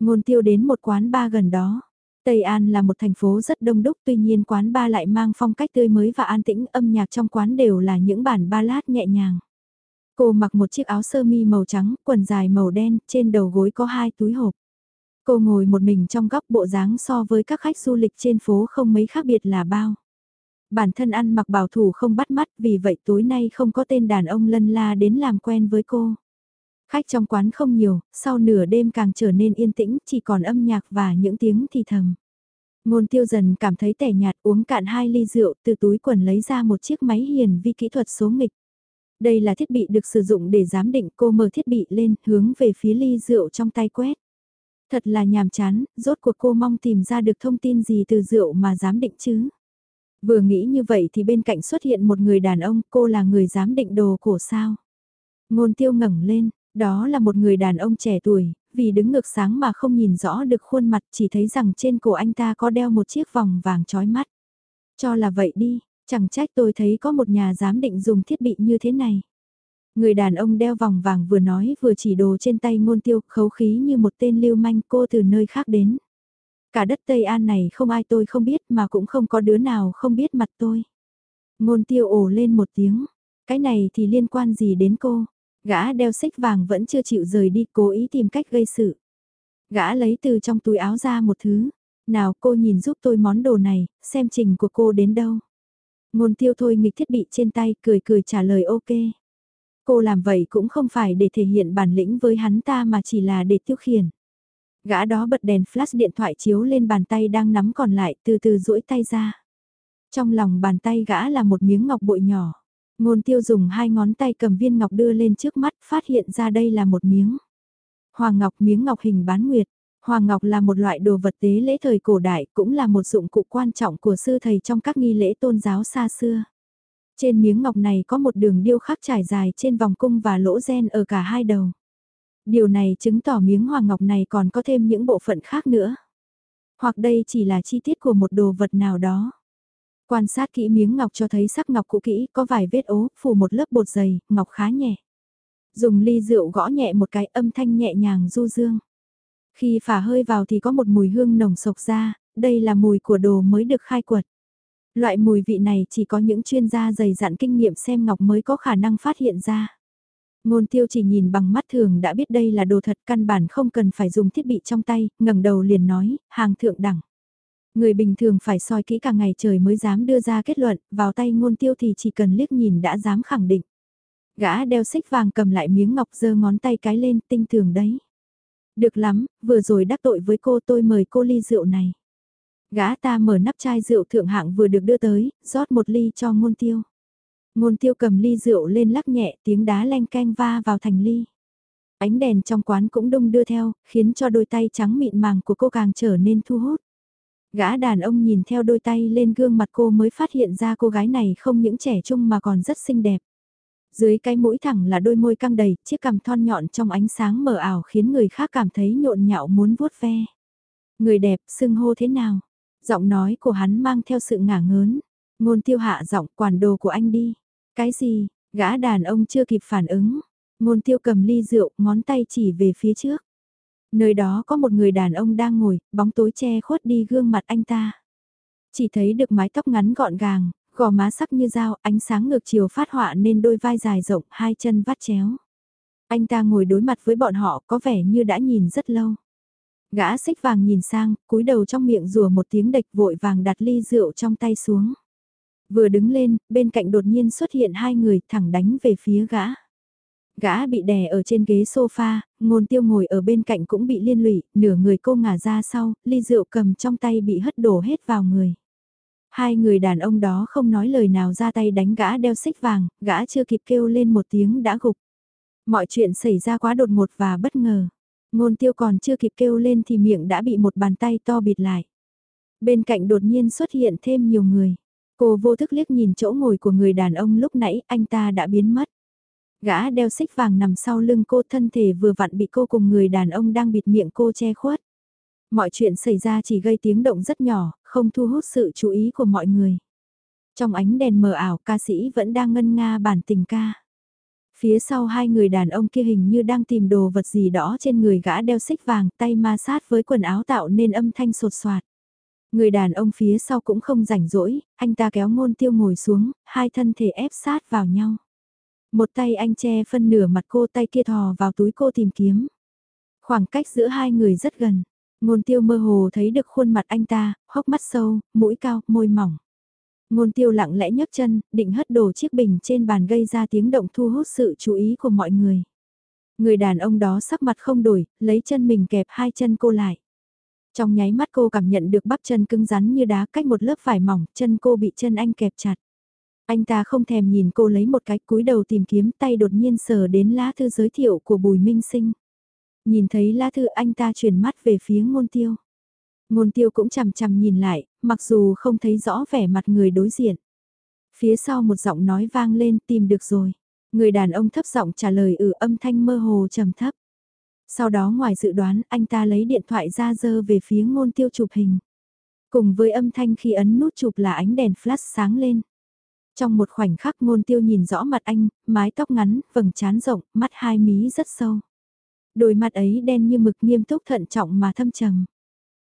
Ngôn tiêu đến một quán ba gần đó. Tây An là một thành phố rất đông đúc tuy nhiên quán ba lại mang phong cách tươi mới và an tĩnh âm nhạc trong quán đều là những bản ballad nhẹ nhàng. Cô mặc một chiếc áo sơ mi màu trắng, quần dài màu đen, trên đầu gối có hai túi hộp. Cô ngồi một mình trong góc bộ dáng so với các khách du lịch trên phố không mấy khác biệt là bao. Bản thân ăn mặc bảo thủ không bắt mắt vì vậy tối nay không có tên đàn ông lân la đến làm quen với cô. Khách trong quán không nhiều, sau nửa đêm càng trở nên yên tĩnh, chỉ còn âm nhạc và những tiếng thì thầm. Ngôn tiêu dần cảm thấy tẻ nhạt uống cạn hai ly rượu từ túi quần lấy ra một chiếc máy hiền vi kỹ thuật số nghịch. Đây là thiết bị được sử dụng để giám định cô mở thiết bị lên hướng về phía ly rượu trong tay quét. Thật là nhàm chán, rốt cuộc cô mong tìm ra được thông tin gì từ rượu mà giám định chứ. Vừa nghĩ như vậy thì bên cạnh xuất hiện một người đàn ông, cô là người giám định đồ cổ sao. Ngôn tiêu ngẩng lên, đó là một người đàn ông trẻ tuổi, vì đứng ngược sáng mà không nhìn rõ được khuôn mặt chỉ thấy rằng trên cổ anh ta có đeo một chiếc vòng vàng trói mắt. Cho là vậy đi, chẳng trách tôi thấy có một nhà giám định dùng thiết bị như thế này. Người đàn ông đeo vòng vàng vừa nói vừa chỉ đồ trên tay ngôn tiêu khấu khí như một tên lưu manh cô từ nơi khác đến. Cả đất Tây An này không ai tôi không biết mà cũng không có đứa nào không biết mặt tôi. Ngôn tiêu ồ lên một tiếng, cái này thì liên quan gì đến cô? Gã đeo xích vàng vẫn chưa chịu rời đi cố ý tìm cách gây sự. Gã lấy từ trong túi áo ra một thứ. Nào cô nhìn giúp tôi món đồ này, xem trình của cô đến đâu. Ngôn tiêu thôi nghịch thiết bị trên tay, cười cười trả lời ok. Cô làm vậy cũng không phải để thể hiện bản lĩnh với hắn ta mà chỉ là để tiêu khiển. Gã đó bật đèn flash điện thoại chiếu lên bàn tay đang nắm còn lại, từ từ duỗi tay ra. Trong lòng bàn tay gã là một miếng ngọc bội nhỏ. Ngôn tiêu dùng hai ngón tay cầm viên ngọc đưa lên trước mắt, phát hiện ra đây là một miếng. Hoàng ngọc miếng ngọc hình bán nguyệt. Hoàng ngọc là một loại đồ vật tế lễ thời cổ đại cũng là một dụng cụ quan trọng của sư thầy trong các nghi lễ tôn giáo xa xưa. Trên miếng ngọc này có một đường điêu khắc trải dài trên vòng cung và lỗ gen ở cả hai đầu. Điều này chứng tỏ miếng hoàng ngọc này còn có thêm những bộ phận khác nữa. Hoặc đây chỉ là chi tiết của một đồ vật nào đó. Quan sát kỹ miếng ngọc cho thấy sắc ngọc cũ kỹ, có vài vết ố, phủ một lớp bột dày, ngọc khá nhẹ. Dùng ly rượu gõ nhẹ một cái âm thanh nhẹ nhàng du dương. Khi phả hơi vào thì có một mùi hương nồng sộc ra, đây là mùi của đồ mới được khai quật. Loại mùi vị này chỉ có những chuyên gia dày dặn kinh nghiệm xem ngọc mới có khả năng phát hiện ra. Ngôn tiêu chỉ nhìn bằng mắt thường đã biết đây là đồ thật căn bản không cần phải dùng thiết bị trong tay, ngẩng đầu liền nói, hàng thượng đẳng. Người bình thường phải soi kỹ cả ngày trời mới dám đưa ra kết luận, vào tay ngôn tiêu thì chỉ cần liếc nhìn đã dám khẳng định. Gã đeo xích vàng cầm lại miếng ngọc giơ ngón tay cái lên tinh thường đấy. Được lắm, vừa rồi đắc tội với cô tôi mời cô ly rượu này. Gã ta mở nắp chai rượu thượng hạng vừa được đưa tới, rót một ly cho ngôn tiêu. Ngôn tiêu cầm ly rượu lên lắc nhẹ tiếng đá len canh va vào thành ly. Ánh đèn trong quán cũng đông đưa theo, khiến cho đôi tay trắng mịn màng của cô càng trở nên thu hút. Gã đàn ông nhìn theo đôi tay lên gương mặt cô mới phát hiện ra cô gái này không những trẻ trung mà còn rất xinh đẹp. Dưới cái mũi thẳng là đôi môi căng đầy, chiếc cằm thon nhọn trong ánh sáng mờ ảo khiến người khác cảm thấy nhộn nhạo muốn vuốt ve. Người đẹp, xưng hô thế nào? Giọng nói của hắn mang theo sự ngả ngớn. Ngôn tiêu hạ giọng quản đồ của anh đi. Cái gì? Gã đàn ông chưa kịp phản ứng. Ngôn tiêu cầm ly rượu, ngón tay chỉ về phía trước. Nơi đó có một người đàn ông đang ngồi, bóng tối che khuất đi gương mặt anh ta. Chỉ thấy được mái tóc ngắn gọn gàng, gò má sắc như dao, ánh sáng ngược chiều phát họa nên đôi vai dài rộng, hai chân vắt chéo. Anh ta ngồi đối mặt với bọn họ có vẻ như đã nhìn rất lâu. Gã xích vàng nhìn sang, cúi đầu trong miệng rùa một tiếng địch vội vàng đặt ly rượu trong tay xuống. Vừa đứng lên, bên cạnh đột nhiên xuất hiện hai người thẳng đánh về phía gã. Gã bị đè ở trên ghế sofa, ngôn tiêu ngồi ở bên cạnh cũng bị liên lụy, nửa người cô ngả ra sau, ly rượu cầm trong tay bị hất đổ hết vào người. Hai người đàn ông đó không nói lời nào ra tay đánh gã đeo xích vàng, gã chưa kịp kêu lên một tiếng đã gục. Mọi chuyện xảy ra quá đột ngột và bất ngờ. Ngôn tiêu còn chưa kịp kêu lên thì miệng đã bị một bàn tay to bịt lại. Bên cạnh đột nhiên xuất hiện thêm nhiều người. Cô vô thức liếc nhìn chỗ ngồi của người đàn ông lúc nãy anh ta đã biến mất. Gã đeo xích vàng nằm sau lưng cô thân thể vừa vặn bị cô cùng người đàn ông đang bịt miệng cô che khuất. Mọi chuyện xảy ra chỉ gây tiếng động rất nhỏ, không thu hút sự chú ý của mọi người. Trong ánh đèn mờ ảo ca sĩ vẫn đang ngân nga bản tình ca. Phía sau hai người đàn ông kia hình như đang tìm đồ vật gì đó trên người gã đeo xích vàng tay ma sát với quần áo tạo nên âm thanh sột soạt. Người đàn ông phía sau cũng không rảnh rỗi, anh ta kéo ngôn tiêu ngồi xuống, hai thân thể ép sát vào nhau. Một tay anh che phân nửa mặt cô tay kia thò vào túi cô tìm kiếm. Khoảng cách giữa hai người rất gần. Ngôn tiêu mơ hồ thấy được khuôn mặt anh ta, hốc mắt sâu, mũi cao, môi mỏng. Ngôn tiêu lặng lẽ nhấc chân, định hất đổ chiếc bình trên bàn gây ra tiếng động thu hút sự chú ý của mọi người. Người đàn ông đó sắc mặt không đổi, lấy chân mình kẹp hai chân cô lại. Trong nháy mắt cô cảm nhận được bắp chân cứng rắn như đá cách một lớp vải mỏng, chân cô bị chân anh kẹp chặt. Anh ta không thèm nhìn cô lấy một cái cúi đầu tìm kiếm tay đột nhiên sờ đến lá thư giới thiệu của Bùi Minh Sinh. Nhìn thấy lá thư anh ta chuyển mắt về phía ngôn tiêu. Ngôn tiêu cũng chằm chằm nhìn lại, mặc dù không thấy rõ vẻ mặt người đối diện. Phía sau một giọng nói vang lên tìm được rồi. Người đàn ông thấp giọng trả lời ừ âm thanh mơ hồ trầm thấp. Sau đó ngoài dự đoán anh ta lấy điện thoại ra dơ về phía ngôn tiêu chụp hình. Cùng với âm thanh khi ấn nút chụp là ánh đèn flash sáng lên. Trong một khoảnh khắc ngôn tiêu nhìn rõ mặt anh, mái tóc ngắn, vầng trán rộng, mắt hai mí rất sâu. Đôi mặt ấy đen như mực nghiêm túc thận trọng mà thâm trầm.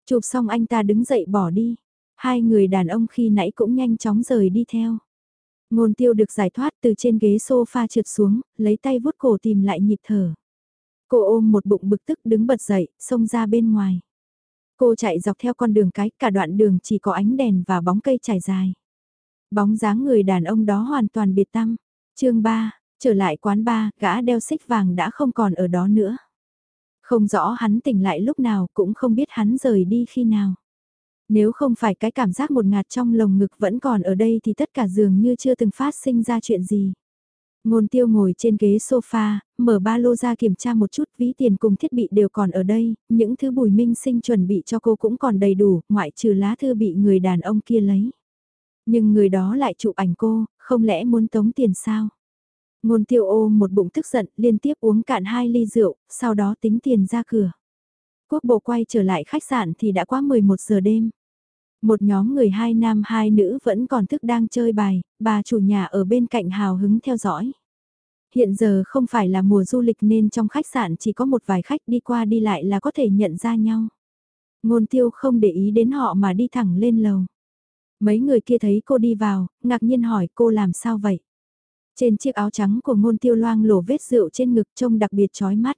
Chụp xong anh ta đứng dậy bỏ đi. Hai người đàn ông khi nãy cũng nhanh chóng rời đi theo. Ngôn tiêu được giải thoát từ trên ghế sofa trượt xuống, lấy tay vuốt cổ tìm lại nhịp thở. Cô ôm một bụng bực tức đứng bật dậy, xông ra bên ngoài. Cô chạy dọc theo con đường cái, cả đoạn đường chỉ có ánh đèn và bóng cây trải dài. Bóng dáng người đàn ông đó hoàn toàn biệt tâm. chương 3, trở lại quán ba, gã đeo xích vàng đã không còn ở đó nữa. Không rõ hắn tỉnh lại lúc nào cũng không biết hắn rời đi khi nào. Nếu không phải cái cảm giác một ngạt trong lồng ngực vẫn còn ở đây thì tất cả dường như chưa từng phát sinh ra chuyện gì. Ngôn tiêu ngồi trên ghế sofa, mở ba lô ra kiểm tra một chút ví tiền cùng thiết bị đều còn ở đây, những thứ bùi minh sinh chuẩn bị cho cô cũng còn đầy đủ, ngoại trừ lá thư bị người đàn ông kia lấy. Nhưng người đó lại chụp ảnh cô, không lẽ muốn tống tiền sao? Ngôn tiêu ô một bụng tức giận, liên tiếp uống cạn hai ly rượu, sau đó tính tiền ra cửa. Quốc bộ quay trở lại khách sạn thì đã quá 11 giờ đêm. Một nhóm người hai nam hai nữ vẫn còn thức đang chơi bài, bà chủ nhà ở bên cạnh hào hứng theo dõi. Hiện giờ không phải là mùa du lịch nên trong khách sạn chỉ có một vài khách đi qua đi lại là có thể nhận ra nhau. Ngôn tiêu không để ý đến họ mà đi thẳng lên lầu. Mấy người kia thấy cô đi vào, ngạc nhiên hỏi cô làm sao vậy? Trên chiếc áo trắng của ngôn tiêu loang lổ vết rượu trên ngực trông đặc biệt chói mắt.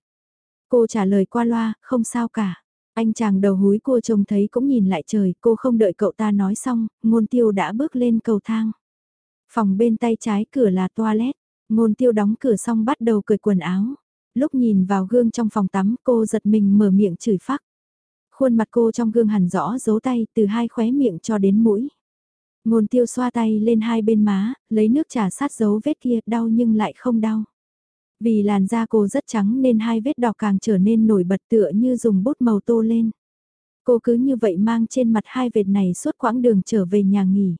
Cô trả lời qua loa, không sao cả. Anh chàng đầu húi cua trông thấy cũng nhìn lại trời, cô không đợi cậu ta nói xong, ngôn tiêu đã bước lên cầu thang. Phòng bên tay trái cửa là toilet, ngôn tiêu đóng cửa xong bắt đầu cởi quần áo. Lúc nhìn vào gương trong phòng tắm cô giật mình mở miệng chửi phắc. Khuôn mặt cô trong gương hẳn rõ dấu tay từ hai khóe miệng cho đến mũi. Ngôn tiêu xoa tay lên hai bên má, lấy nước trà sát dấu vết kia, đau nhưng lại không đau. Vì làn da cô rất trắng nên hai vết đỏ càng trở nên nổi bật tựa như dùng bút màu tô lên. Cô cứ như vậy mang trên mặt hai vệt này suốt quãng đường trở về nhà nghỉ.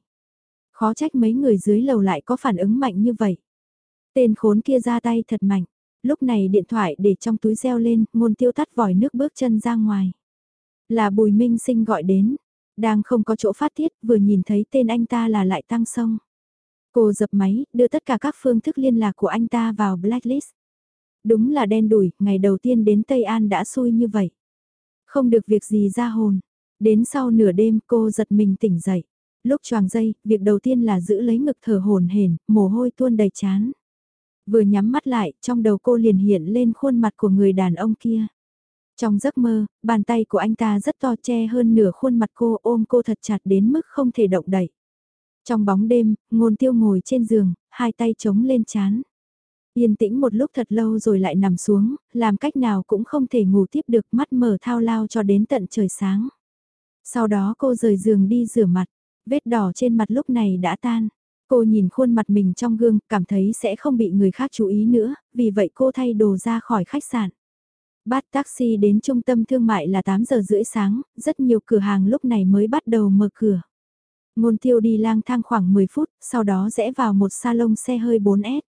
Khó trách mấy người dưới lầu lại có phản ứng mạnh như vậy. Tên khốn kia ra tay thật mạnh. Lúc này điện thoại để trong túi reo lên, ngôn tiêu tắt vòi nước bước chân ra ngoài. Là Bùi Minh Sinh gọi đến, đang không có chỗ phát tiết, vừa nhìn thấy tên anh ta là lại tăng sông. Cô dập máy, đưa tất cả các phương thức liên lạc của anh ta vào blacklist. Đúng là đen đủi, ngày đầu tiên đến Tây An đã xui như vậy. Không được việc gì ra hồn. Đến sau nửa đêm cô giật mình tỉnh dậy. Lúc choàng dây, việc đầu tiên là giữ lấy ngực thở hồn hển, mồ hôi tuôn đầy chán. Vừa nhắm mắt lại, trong đầu cô liền hiện lên khuôn mặt của người đàn ông kia. Trong giấc mơ, bàn tay của anh ta rất to che hơn nửa khuôn mặt cô ôm cô thật chặt đến mức không thể động đậy. Trong bóng đêm, ngôn tiêu ngồi trên giường, hai tay chống lên chán. Yên tĩnh một lúc thật lâu rồi lại nằm xuống, làm cách nào cũng không thể ngủ tiếp được mắt mở thao lao cho đến tận trời sáng. Sau đó cô rời giường đi rửa mặt, vết đỏ trên mặt lúc này đã tan. Cô nhìn khuôn mặt mình trong gương, cảm thấy sẽ không bị người khác chú ý nữa, vì vậy cô thay đồ ra khỏi khách sạn. Bắt taxi đến trung tâm thương mại là 8 giờ rưỡi sáng, rất nhiều cửa hàng lúc này mới bắt đầu mở cửa. Ngôn tiêu đi lang thang khoảng 10 phút, sau đó rẽ vào một salon xe hơi 4S.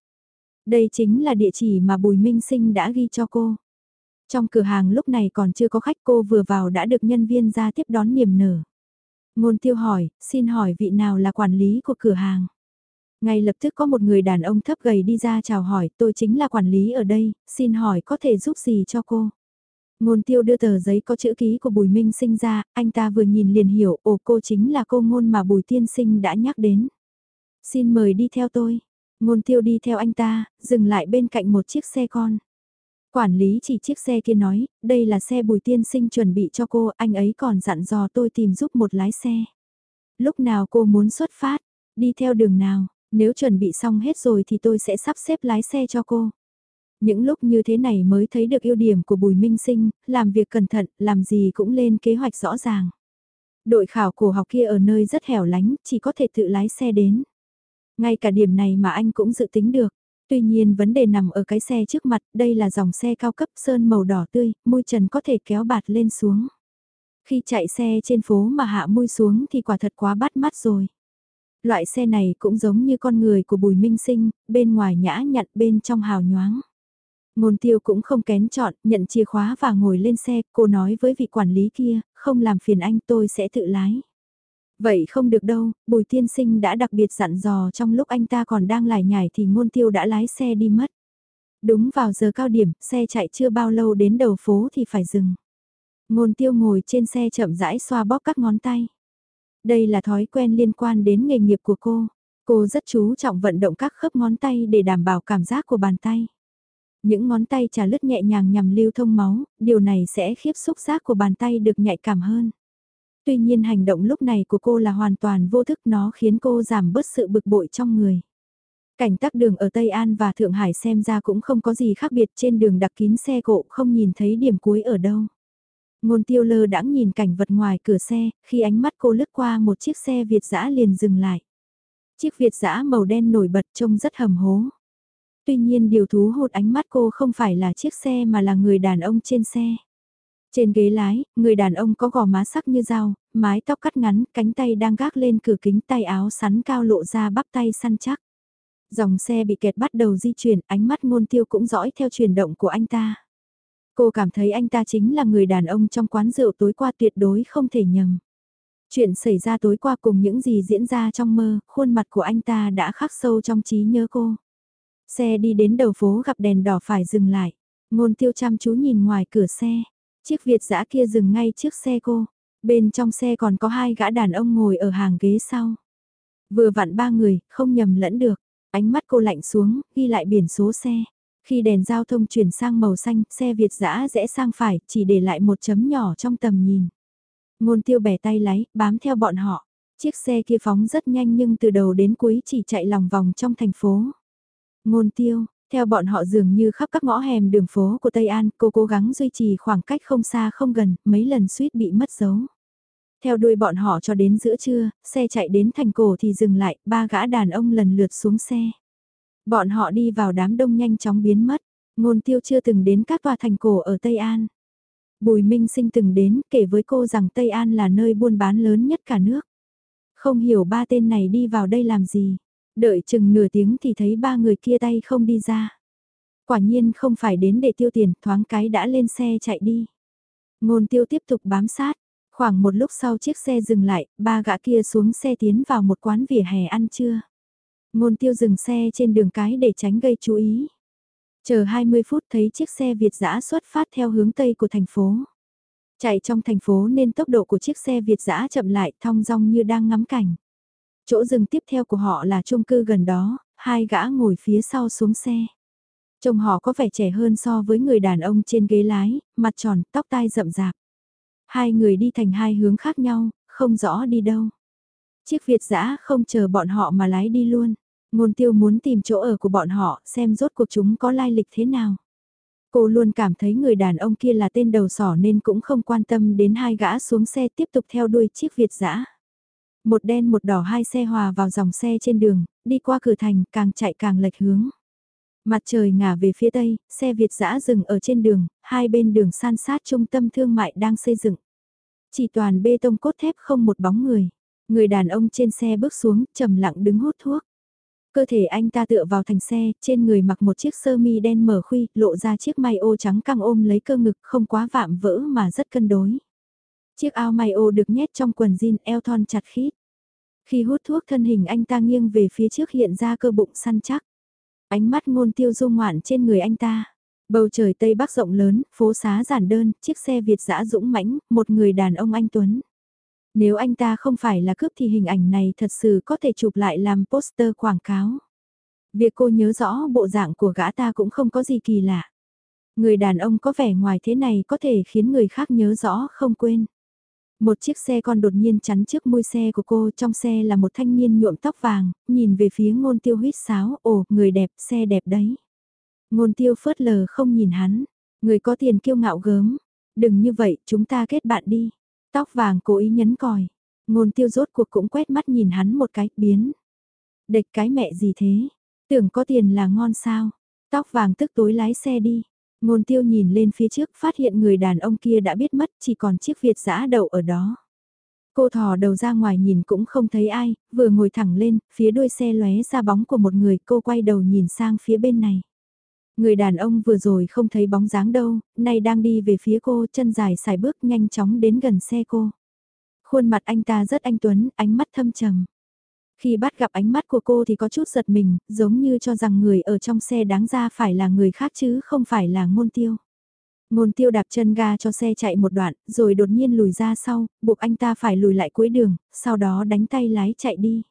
Đây chính là địa chỉ mà Bùi Minh Sinh đã ghi cho cô. Trong cửa hàng lúc này còn chưa có khách cô vừa vào đã được nhân viên ra tiếp đón niềm nở. Ngôn tiêu hỏi, xin hỏi vị nào là quản lý của cửa hàng. Ngay lập tức có một người đàn ông thấp gầy đi ra chào hỏi tôi chính là quản lý ở đây, xin hỏi có thể giúp gì cho cô. Ngôn tiêu đưa tờ giấy có chữ ký của Bùi Minh sinh ra, anh ta vừa nhìn liền hiểu, ồ cô chính là cô ngôn mà Bùi Tiên sinh đã nhắc đến. Xin mời đi theo tôi. Ngôn tiêu đi theo anh ta, dừng lại bên cạnh một chiếc xe con. Quản lý chỉ chiếc xe kia nói, đây là xe Bùi Tiên sinh chuẩn bị cho cô, anh ấy còn dặn dò tôi tìm giúp một lái xe. Lúc nào cô muốn xuất phát, đi theo đường nào, nếu chuẩn bị xong hết rồi thì tôi sẽ sắp xếp lái xe cho cô. Những lúc như thế này mới thấy được ưu điểm của Bùi Minh Sinh, làm việc cẩn thận, làm gì cũng lên kế hoạch rõ ràng. Đội khảo cổ học kia ở nơi rất hẻo lánh, chỉ có thể tự lái xe đến. Ngay cả điểm này mà anh cũng dự tính được. Tuy nhiên vấn đề nằm ở cái xe trước mặt, đây là dòng xe cao cấp sơn màu đỏ tươi, môi trần có thể kéo bạt lên xuống. Khi chạy xe trên phố mà hạ môi xuống thì quả thật quá bắt mắt rồi. Loại xe này cũng giống như con người của Bùi Minh Sinh, bên ngoài nhã nhặn bên trong hào nhoáng. Ngôn tiêu cũng không kén chọn, nhận chìa khóa và ngồi lên xe, cô nói với vị quản lý kia, không làm phiền anh tôi sẽ tự lái. Vậy không được đâu, Bùi Tiên Sinh đã đặc biệt dặn dò trong lúc anh ta còn đang lải nhải thì ngôn tiêu đã lái xe đi mất. Đúng vào giờ cao điểm, xe chạy chưa bao lâu đến đầu phố thì phải dừng. Ngôn tiêu ngồi trên xe chậm rãi xoa bóp các ngón tay. Đây là thói quen liên quan đến nghề nghiệp của cô. Cô rất chú trọng vận động các khớp ngón tay để đảm bảo cảm giác của bàn tay. Những ngón tay trà lướt nhẹ nhàng nhằm lưu thông máu, điều này sẽ khiếp xúc giác của bàn tay được nhạy cảm hơn. Tuy nhiên hành động lúc này của cô là hoàn toàn vô thức nó khiến cô giảm bớt sự bực bội trong người. Cảnh tắc đường ở Tây An và Thượng Hải xem ra cũng không có gì khác biệt trên đường đặc kín xe cộ không nhìn thấy điểm cuối ở đâu. Ngôn tiêu lơ đãng nhìn cảnh vật ngoài cửa xe, khi ánh mắt cô lướt qua một chiếc xe Việt dã liền dừng lại. Chiếc Việt dã màu đen nổi bật trông rất hầm hố. Tuy nhiên điều thú hút ánh mắt cô không phải là chiếc xe mà là người đàn ông trên xe. Trên ghế lái, người đàn ông có gò má sắc như dao, mái tóc cắt ngắn, cánh tay đang gác lên cửa kính tay áo sắn cao lộ ra bắp tay săn chắc. Dòng xe bị kẹt bắt đầu di chuyển, ánh mắt ngôn tiêu cũng dõi theo chuyển động của anh ta. Cô cảm thấy anh ta chính là người đàn ông trong quán rượu tối qua tuyệt đối không thể nhầm. Chuyện xảy ra tối qua cùng những gì diễn ra trong mơ, khuôn mặt của anh ta đã khắc sâu trong trí nhớ cô. Xe đi đến đầu phố gặp đèn đỏ phải dừng lại. Ngôn tiêu chăm chú nhìn ngoài cửa xe. Chiếc Việt giã kia dừng ngay trước xe cô. Bên trong xe còn có hai gã đàn ông ngồi ở hàng ghế sau. Vừa vặn ba người, không nhầm lẫn được. Ánh mắt cô lạnh xuống, ghi lại biển số xe. Khi đèn giao thông chuyển sang màu xanh, xe Việt dã rẽ sang phải, chỉ để lại một chấm nhỏ trong tầm nhìn. Ngôn tiêu bẻ tay lái, bám theo bọn họ. Chiếc xe kia phóng rất nhanh nhưng từ đầu đến cuối chỉ chạy lòng vòng trong thành phố. Ngôn tiêu, theo bọn họ dường như khắp các ngõ hẻm đường phố của Tây An, cô cố gắng duy trì khoảng cách không xa không gần, mấy lần suýt bị mất dấu. Theo đuôi bọn họ cho đến giữa trưa, xe chạy đến thành cổ thì dừng lại, ba gã đàn ông lần lượt xuống xe. Bọn họ đi vào đám đông nhanh chóng biến mất, ngôn tiêu chưa từng đến các tòa thành cổ ở Tây An. Bùi Minh Sinh từng đến kể với cô rằng Tây An là nơi buôn bán lớn nhất cả nước. Không hiểu ba tên này đi vào đây làm gì. Đợi chừng nửa tiếng thì thấy ba người kia tay không đi ra. Quả nhiên không phải đến để tiêu tiền, thoáng cái đã lên xe chạy đi. Ngôn tiêu tiếp tục bám sát. Khoảng một lúc sau chiếc xe dừng lại, ba gã kia xuống xe tiến vào một quán vỉa hè ăn trưa. Ngôn tiêu dừng xe trên đường cái để tránh gây chú ý. Chờ 20 phút thấy chiếc xe Việt dã xuất phát theo hướng Tây của thành phố. Chạy trong thành phố nên tốc độ của chiếc xe Việt dã chậm lại thong dong như đang ngắm cảnh. Chỗ dừng tiếp theo của họ là chung cư gần đó, hai gã ngồi phía sau xuống xe. Trông họ có vẻ trẻ hơn so với người đàn ông trên ghế lái, mặt tròn, tóc tai rậm rạp. Hai người đi thành hai hướng khác nhau, không rõ đi đâu. Chiếc Việt dã không chờ bọn họ mà lái đi luôn. Ngôn tiêu muốn tìm chỗ ở của bọn họ xem rốt cuộc chúng có lai lịch thế nào. Cô luôn cảm thấy người đàn ông kia là tên đầu sỏ nên cũng không quan tâm đến hai gã xuống xe tiếp tục theo đuôi chiếc Việt dã. Một đen một đỏ hai xe hòa vào dòng xe trên đường, đi qua cửa thành càng chạy càng lệch hướng. Mặt trời ngả về phía tây, xe Việt dã dừng ở trên đường, hai bên đường san sát trung tâm thương mại đang xây dựng. Chỉ toàn bê tông cốt thép không một bóng người. Người đàn ông trên xe bước xuống, trầm lặng đứng hút thuốc. Cơ thể anh ta tựa vào thành xe, trên người mặc một chiếc sơ mi đen mở khuy, lộ ra chiếc may ô trắng căng ôm lấy cơ ngực không quá vạm vỡ mà rất cân đối. Chiếc áo may ô được nhét trong quần jean eo thon chặt khít. Khi hút thuốc thân hình anh ta nghiêng về phía trước hiện ra cơ bụng săn chắc. Ánh mắt ngôn tiêu du ngoạn trên người anh ta. Bầu trời Tây Bắc rộng lớn, phố xá giản đơn, chiếc xe Việt dã dũng mãnh, một người đàn ông anh Tuấn. Nếu anh ta không phải là cướp thì hình ảnh này thật sự có thể chụp lại làm poster quảng cáo. Việc cô nhớ rõ bộ dạng của gã ta cũng không có gì kỳ lạ. Người đàn ông có vẻ ngoài thế này có thể khiến người khác nhớ rõ không quên. Một chiếc xe con đột nhiên chắn trước môi xe của cô, trong xe là một thanh niên nhuộm tóc vàng, nhìn về phía ngôn tiêu huyết sáo, ồ, người đẹp, xe đẹp đấy. Ngôn tiêu phớt lờ không nhìn hắn, người có tiền kiêu ngạo gớm, đừng như vậy, chúng ta kết bạn đi. Tóc vàng cố ý nhấn còi, ngôn tiêu rốt cuộc cũng quét mắt nhìn hắn một cái, biến. Địch cái mẹ gì thế, tưởng có tiền là ngon sao, tóc vàng tức tối lái xe đi. Ngôn tiêu nhìn lên phía trước phát hiện người đàn ông kia đã biết mất chỉ còn chiếc Việt giã đậu ở đó. Cô thò đầu ra ngoài nhìn cũng không thấy ai, vừa ngồi thẳng lên, phía đuôi xe lóe ra bóng của một người, cô quay đầu nhìn sang phía bên này. Người đàn ông vừa rồi không thấy bóng dáng đâu, nay đang đi về phía cô, chân dài xài bước nhanh chóng đến gần xe cô. Khuôn mặt anh ta rất anh tuấn, ánh mắt thâm trầm. Khi bắt gặp ánh mắt của cô thì có chút giật mình, giống như cho rằng người ở trong xe đáng ra phải là người khác chứ không phải là ngôn tiêu. Ngôn tiêu đạp chân ga cho xe chạy một đoạn, rồi đột nhiên lùi ra sau, buộc anh ta phải lùi lại cuối đường, sau đó đánh tay lái chạy đi.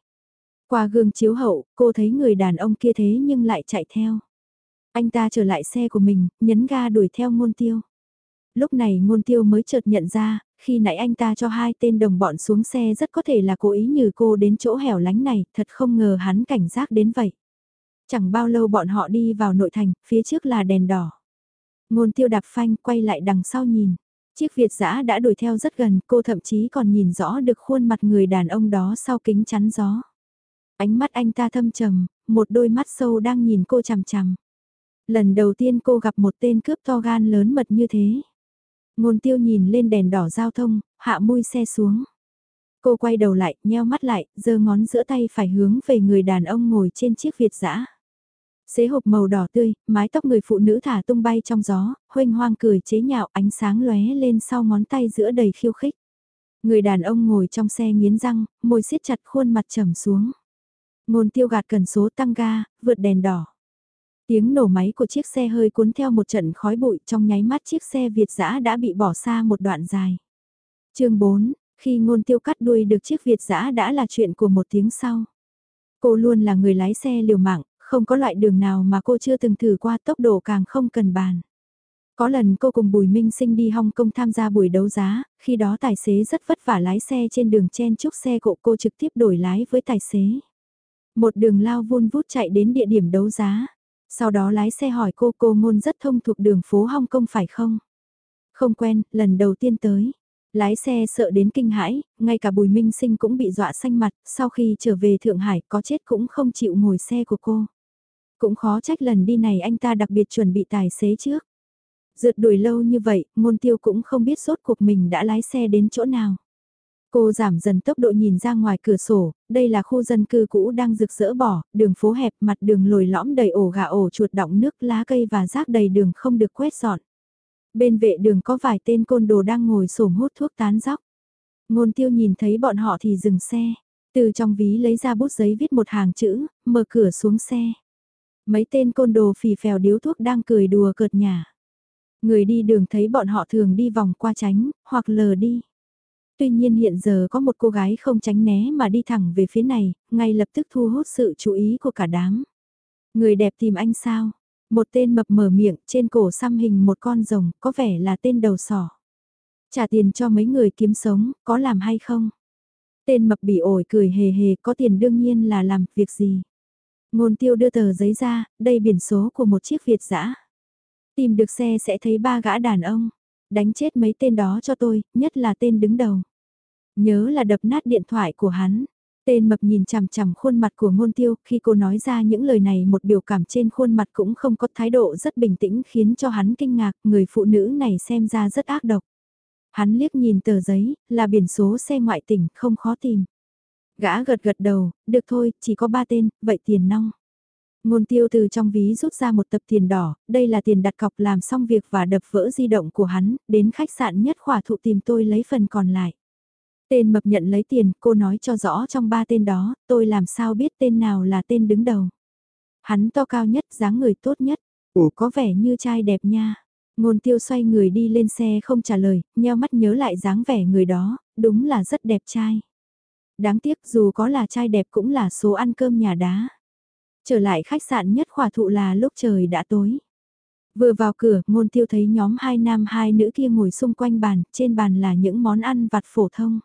Qua gương chiếu hậu, cô thấy người đàn ông kia thế nhưng lại chạy theo. Anh ta trở lại xe của mình, nhấn ga đuổi theo ngôn tiêu. Lúc này ngôn tiêu mới chợt nhận ra, khi nãy anh ta cho hai tên đồng bọn xuống xe rất có thể là cố ý nhử cô đến chỗ hẻo lánh này, thật không ngờ hắn cảnh giác đến vậy. Chẳng bao lâu bọn họ đi vào nội thành, phía trước là đèn đỏ. Ngôn tiêu đạp phanh quay lại đằng sau nhìn. Chiếc Việt giã đã đuổi theo rất gần, cô thậm chí còn nhìn rõ được khuôn mặt người đàn ông đó sau kính chắn gió. Ánh mắt anh ta thâm trầm, một đôi mắt sâu đang nhìn cô chằm chằm. Lần đầu tiên cô gặp một tên cướp to gan lớn mật như thế. Ngôn tiêu nhìn lên đèn đỏ giao thông, hạ mui xe xuống. Cô quay đầu lại, nheo mắt lại, giơ ngón giữa tay phải hướng về người đàn ông ngồi trên chiếc Việt dã. Xế hộp màu đỏ tươi, mái tóc người phụ nữ thả tung bay trong gió, huênh hoang cười chế nhạo ánh sáng lóe lên sau ngón tay giữa đầy khiêu khích. Người đàn ông ngồi trong xe nghiến răng, môi siết chặt khuôn mặt trầm xuống. Ngôn tiêu gạt cần số tăng ga, vượt đèn đỏ. Tiếng nổ máy của chiếc xe hơi cuốn theo một trận khói bụi trong nháy mắt chiếc xe Việt giã đã bị bỏ xa một đoạn dài. chương 4, khi ngôn tiêu cắt đuôi được chiếc Việt giã đã là chuyện của một tiếng sau. Cô luôn là người lái xe liều mạng, không có loại đường nào mà cô chưa từng thử qua tốc độ càng không cần bàn. Có lần cô cùng Bùi Minh Sinh đi Hong Kong tham gia buổi đấu giá, khi đó tài xế rất vất vả lái xe trên đường chen chúc xe cộ cô trực tiếp đổi lái với tài xế. Một đường lao vun vút chạy đến địa điểm đấu giá. Sau đó lái xe hỏi cô cô ngôn rất thông thuộc đường phố Hong Kong phải không? Không quen, lần đầu tiên tới. Lái xe sợ đến kinh hãi, ngay cả Bùi Minh Sinh cũng bị dọa xanh mặt, sau khi trở về Thượng Hải có chết cũng không chịu ngồi xe của cô. Cũng khó trách lần đi này anh ta đặc biệt chuẩn bị tài xế trước. Rượt đuổi lâu như vậy, ngôn tiêu cũng không biết sốt cuộc mình đã lái xe đến chỗ nào. Cô giảm dần tốc độ nhìn ra ngoài cửa sổ, đây là khu dân cư cũ đang rực rỡ bỏ, đường phố hẹp mặt đường lồi lõm đầy ổ gà ổ chuột đọng nước lá cây và rác đầy đường không được quét dọn. Bên vệ đường có vài tên côn đồ đang ngồi sổm hút thuốc tán dóc. Ngôn tiêu nhìn thấy bọn họ thì dừng xe, từ trong ví lấy ra bút giấy viết một hàng chữ, mở cửa xuống xe. Mấy tên côn đồ phì phèo điếu thuốc đang cười đùa cợt nhả. Người đi đường thấy bọn họ thường đi vòng qua tránh, hoặc lờ đi tuy nhiên hiện giờ có một cô gái không tránh né mà đi thẳng về phía này, ngay lập tức thu hút sự chú ý của cả đám. Người đẹp tìm anh sao? Một tên mập mở miệng trên cổ xăm hình một con rồng, có vẻ là tên đầu sỏ. Trả tiền cho mấy người kiếm sống, có làm hay không? Tên mập bị ổi cười hề hề, có tiền đương nhiên là làm việc gì? Ngôn tiêu đưa tờ giấy ra, đây biển số của một chiếc Việt dã Tìm được xe sẽ thấy ba gã đàn ông. Đánh chết mấy tên đó cho tôi, nhất là tên đứng đầu. Nhớ là đập nát điện thoại của hắn. Tên mập nhìn chằm chằm khuôn mặt của ngôn tiêu, khi cô nói ra những lời này một biểu cảm trên khuôn mặt cũng không có thái độ rất bình tĩnh khiến cho hắn kinh ngạc, người phụ nữ này xem ra rất ác độc. Hắn liếc nhìn tờ giấy, là biển số xe ngoại tỉnh, không khó tìm. Gã gật gật đầu, được thôi, chỉ có ba tên, vậy tiền nong. Ngôn tiêu từ trong ví rút ra một tập tiền đỏ, đây là tiền đặt cọc làm xong việc và đập vỡ di động của hắn, đến khách sạn nhất khỏa thụ tìm tôi lấy phần còn lại. Tên mập nhận lấy tiền, cô nói cho rõ trong ba tên đó, tôi làm sao biết tên nào là tên đứng đầu. Hắn to cao nhất, dáng người tốt nhất, ủ có vẻ như trai đẹp nha. Ngôn tiêu xoay người đi lên xe không trả lời, nheo mắt nhớ lại dáng vẻ người đó, đúng là rất đẹp trai. Đáng tiếc dù có là trai đẹp cũng là số ăn cơm nhà đá. Trở lại khách sạn nhất khỏa thụ là lúc trời đã tối. Vừa vào cửa, ngôn tiêu thấy nhóm hai nam hai nữ kia ngồi xung quanh bàn, trên bàn là những món ăn vặt phổ thông.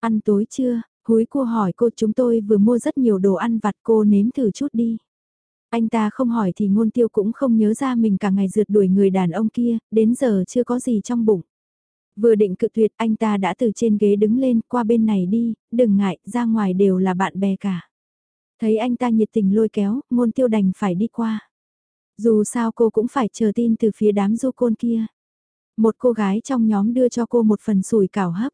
Ăn tối chưa? Húi cua hỏi cô chúng tôi vừa mua rất nhiều đồ ăn vặt cô nếm thử chút đi. Anh ta không hỏi thì ngôn tiêu cũng không nhớ ra mình cả ngày rượt đuổi người đàn ông kia, đến giờ chưa có gì trong bụng. Vừa định cự tuyệt anh ta đã từ trên ghế đứng lên qua bên này đi, đừng ngại, ra ngoài đều là bạn bè cả. Thấy anh ta nhiệt tình lôi kéo, ngôn tiêu đành phải đi qua. Dù sao cô cũng phải chờ tin từ phía đám du côn kia. Một cô gái trong nhóm đưa cho cô một phần sủi cảo hấp.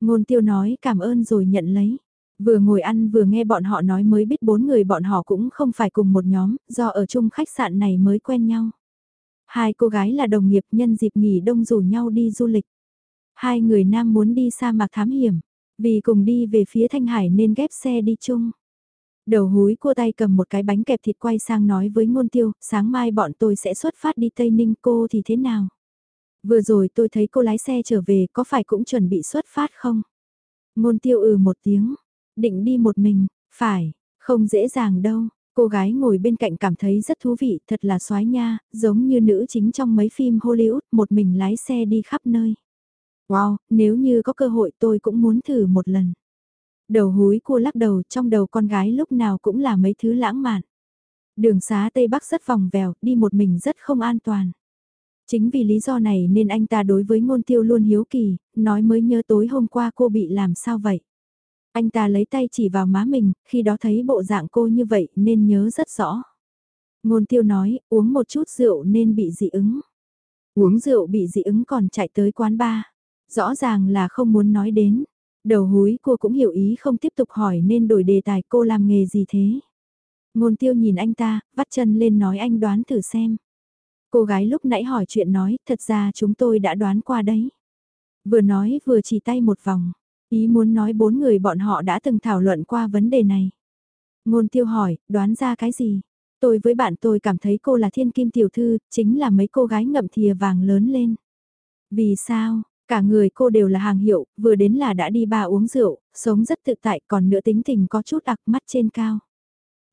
Ngôn tiêu nói cảm ơn rồi nhận lấy. Vừa ngồi ăn vừa nghe bọn họ nói mới biết bốn người bọn họ cũng không phải cùng một nhóm, do ở chung khách sạn này mới quen nhau. Hai cô gái là đồng nghiệp nhân dịp nghỉ đông rủ nhau đi du lịch. Hai người nam muốn đi sa mạc thám hiểm, vì cùng đi về phía Thanh Hải nên ghép xe đi chung. Đầu húi cô tay cầm một cái bánh kẹp thịt quay sang nói với ngôn tiêu, sáng mai bọn tôi sẽ xuất phát đi Tây Ninh cô thì thế nào? Vừa rồi tôi thấy cô lái xe trở về có phải cũng chuẩn bị xuất phát không? Ngôn tiêu ừ một tiếng, định đi một mình, phải, không dễ dàng đâu. Cô gái ngồi bên cạnh cảm thấy rất thú vị, thật là soái nha, giống như nữ chính trong mấy phim Hollywood, một mình lái xe đi khắp nơi. Wow, nếu như có cơ hội tôi cũng muốn thử một lần. Đầu húi cua lắc đầu trong đầu con gái lúc nào cũng là mấy thứ lãng mạn. Đường xá Tây Bắc rất vòng vèo, đi một mình rất không an toàn. Chính vì lý do này nên anh ta đối với ngôn tiêu luôn hiếu kỳ, nói mới nhớ tối hôm qua cô bị làm sao vậy. Anh ta lấy tay chỉ vào má mình, khi đó thấy bộ dạng cô như vậy nên nhớ rất rõ. Ngôn tiêu nói, uống một chút rượu nên bị dị ứng. Uống rượu bị dị ứng còn chạy tới quán bar. Rõ ràng là không muốn nói đến. Đầu húi cô cũng hiểu ý không tiếp tục hỏi nên đổi đề tài cô làm nghề gì thế. Ngôn tiêu nhìn anh ta, vắt chân lên nói anh đoán thử xem. Cô gái lúc nãy hỏi chuyện nói, thật ra chúng tôi đã đoán qua đấy. Vừa nói vừa chỉ tay một vòng, ý muốn nói bốn người bọn họ đã từng thảo luận qua vấn đề này. Ngôn tiêu hỏi, đoán ra cái gì? Tôi với bạn tôi cảm thấy cô là thiên kim tiểu thư, chính là mấy cô gái ngậm thìa vàng lớn lên. Vì sao, Cả người cô đều là hàng hiệu, vừa đến là đã đi ba uống rượu, sống rất tự tại còn nữa tính tình có chút ạc mắt trên cao.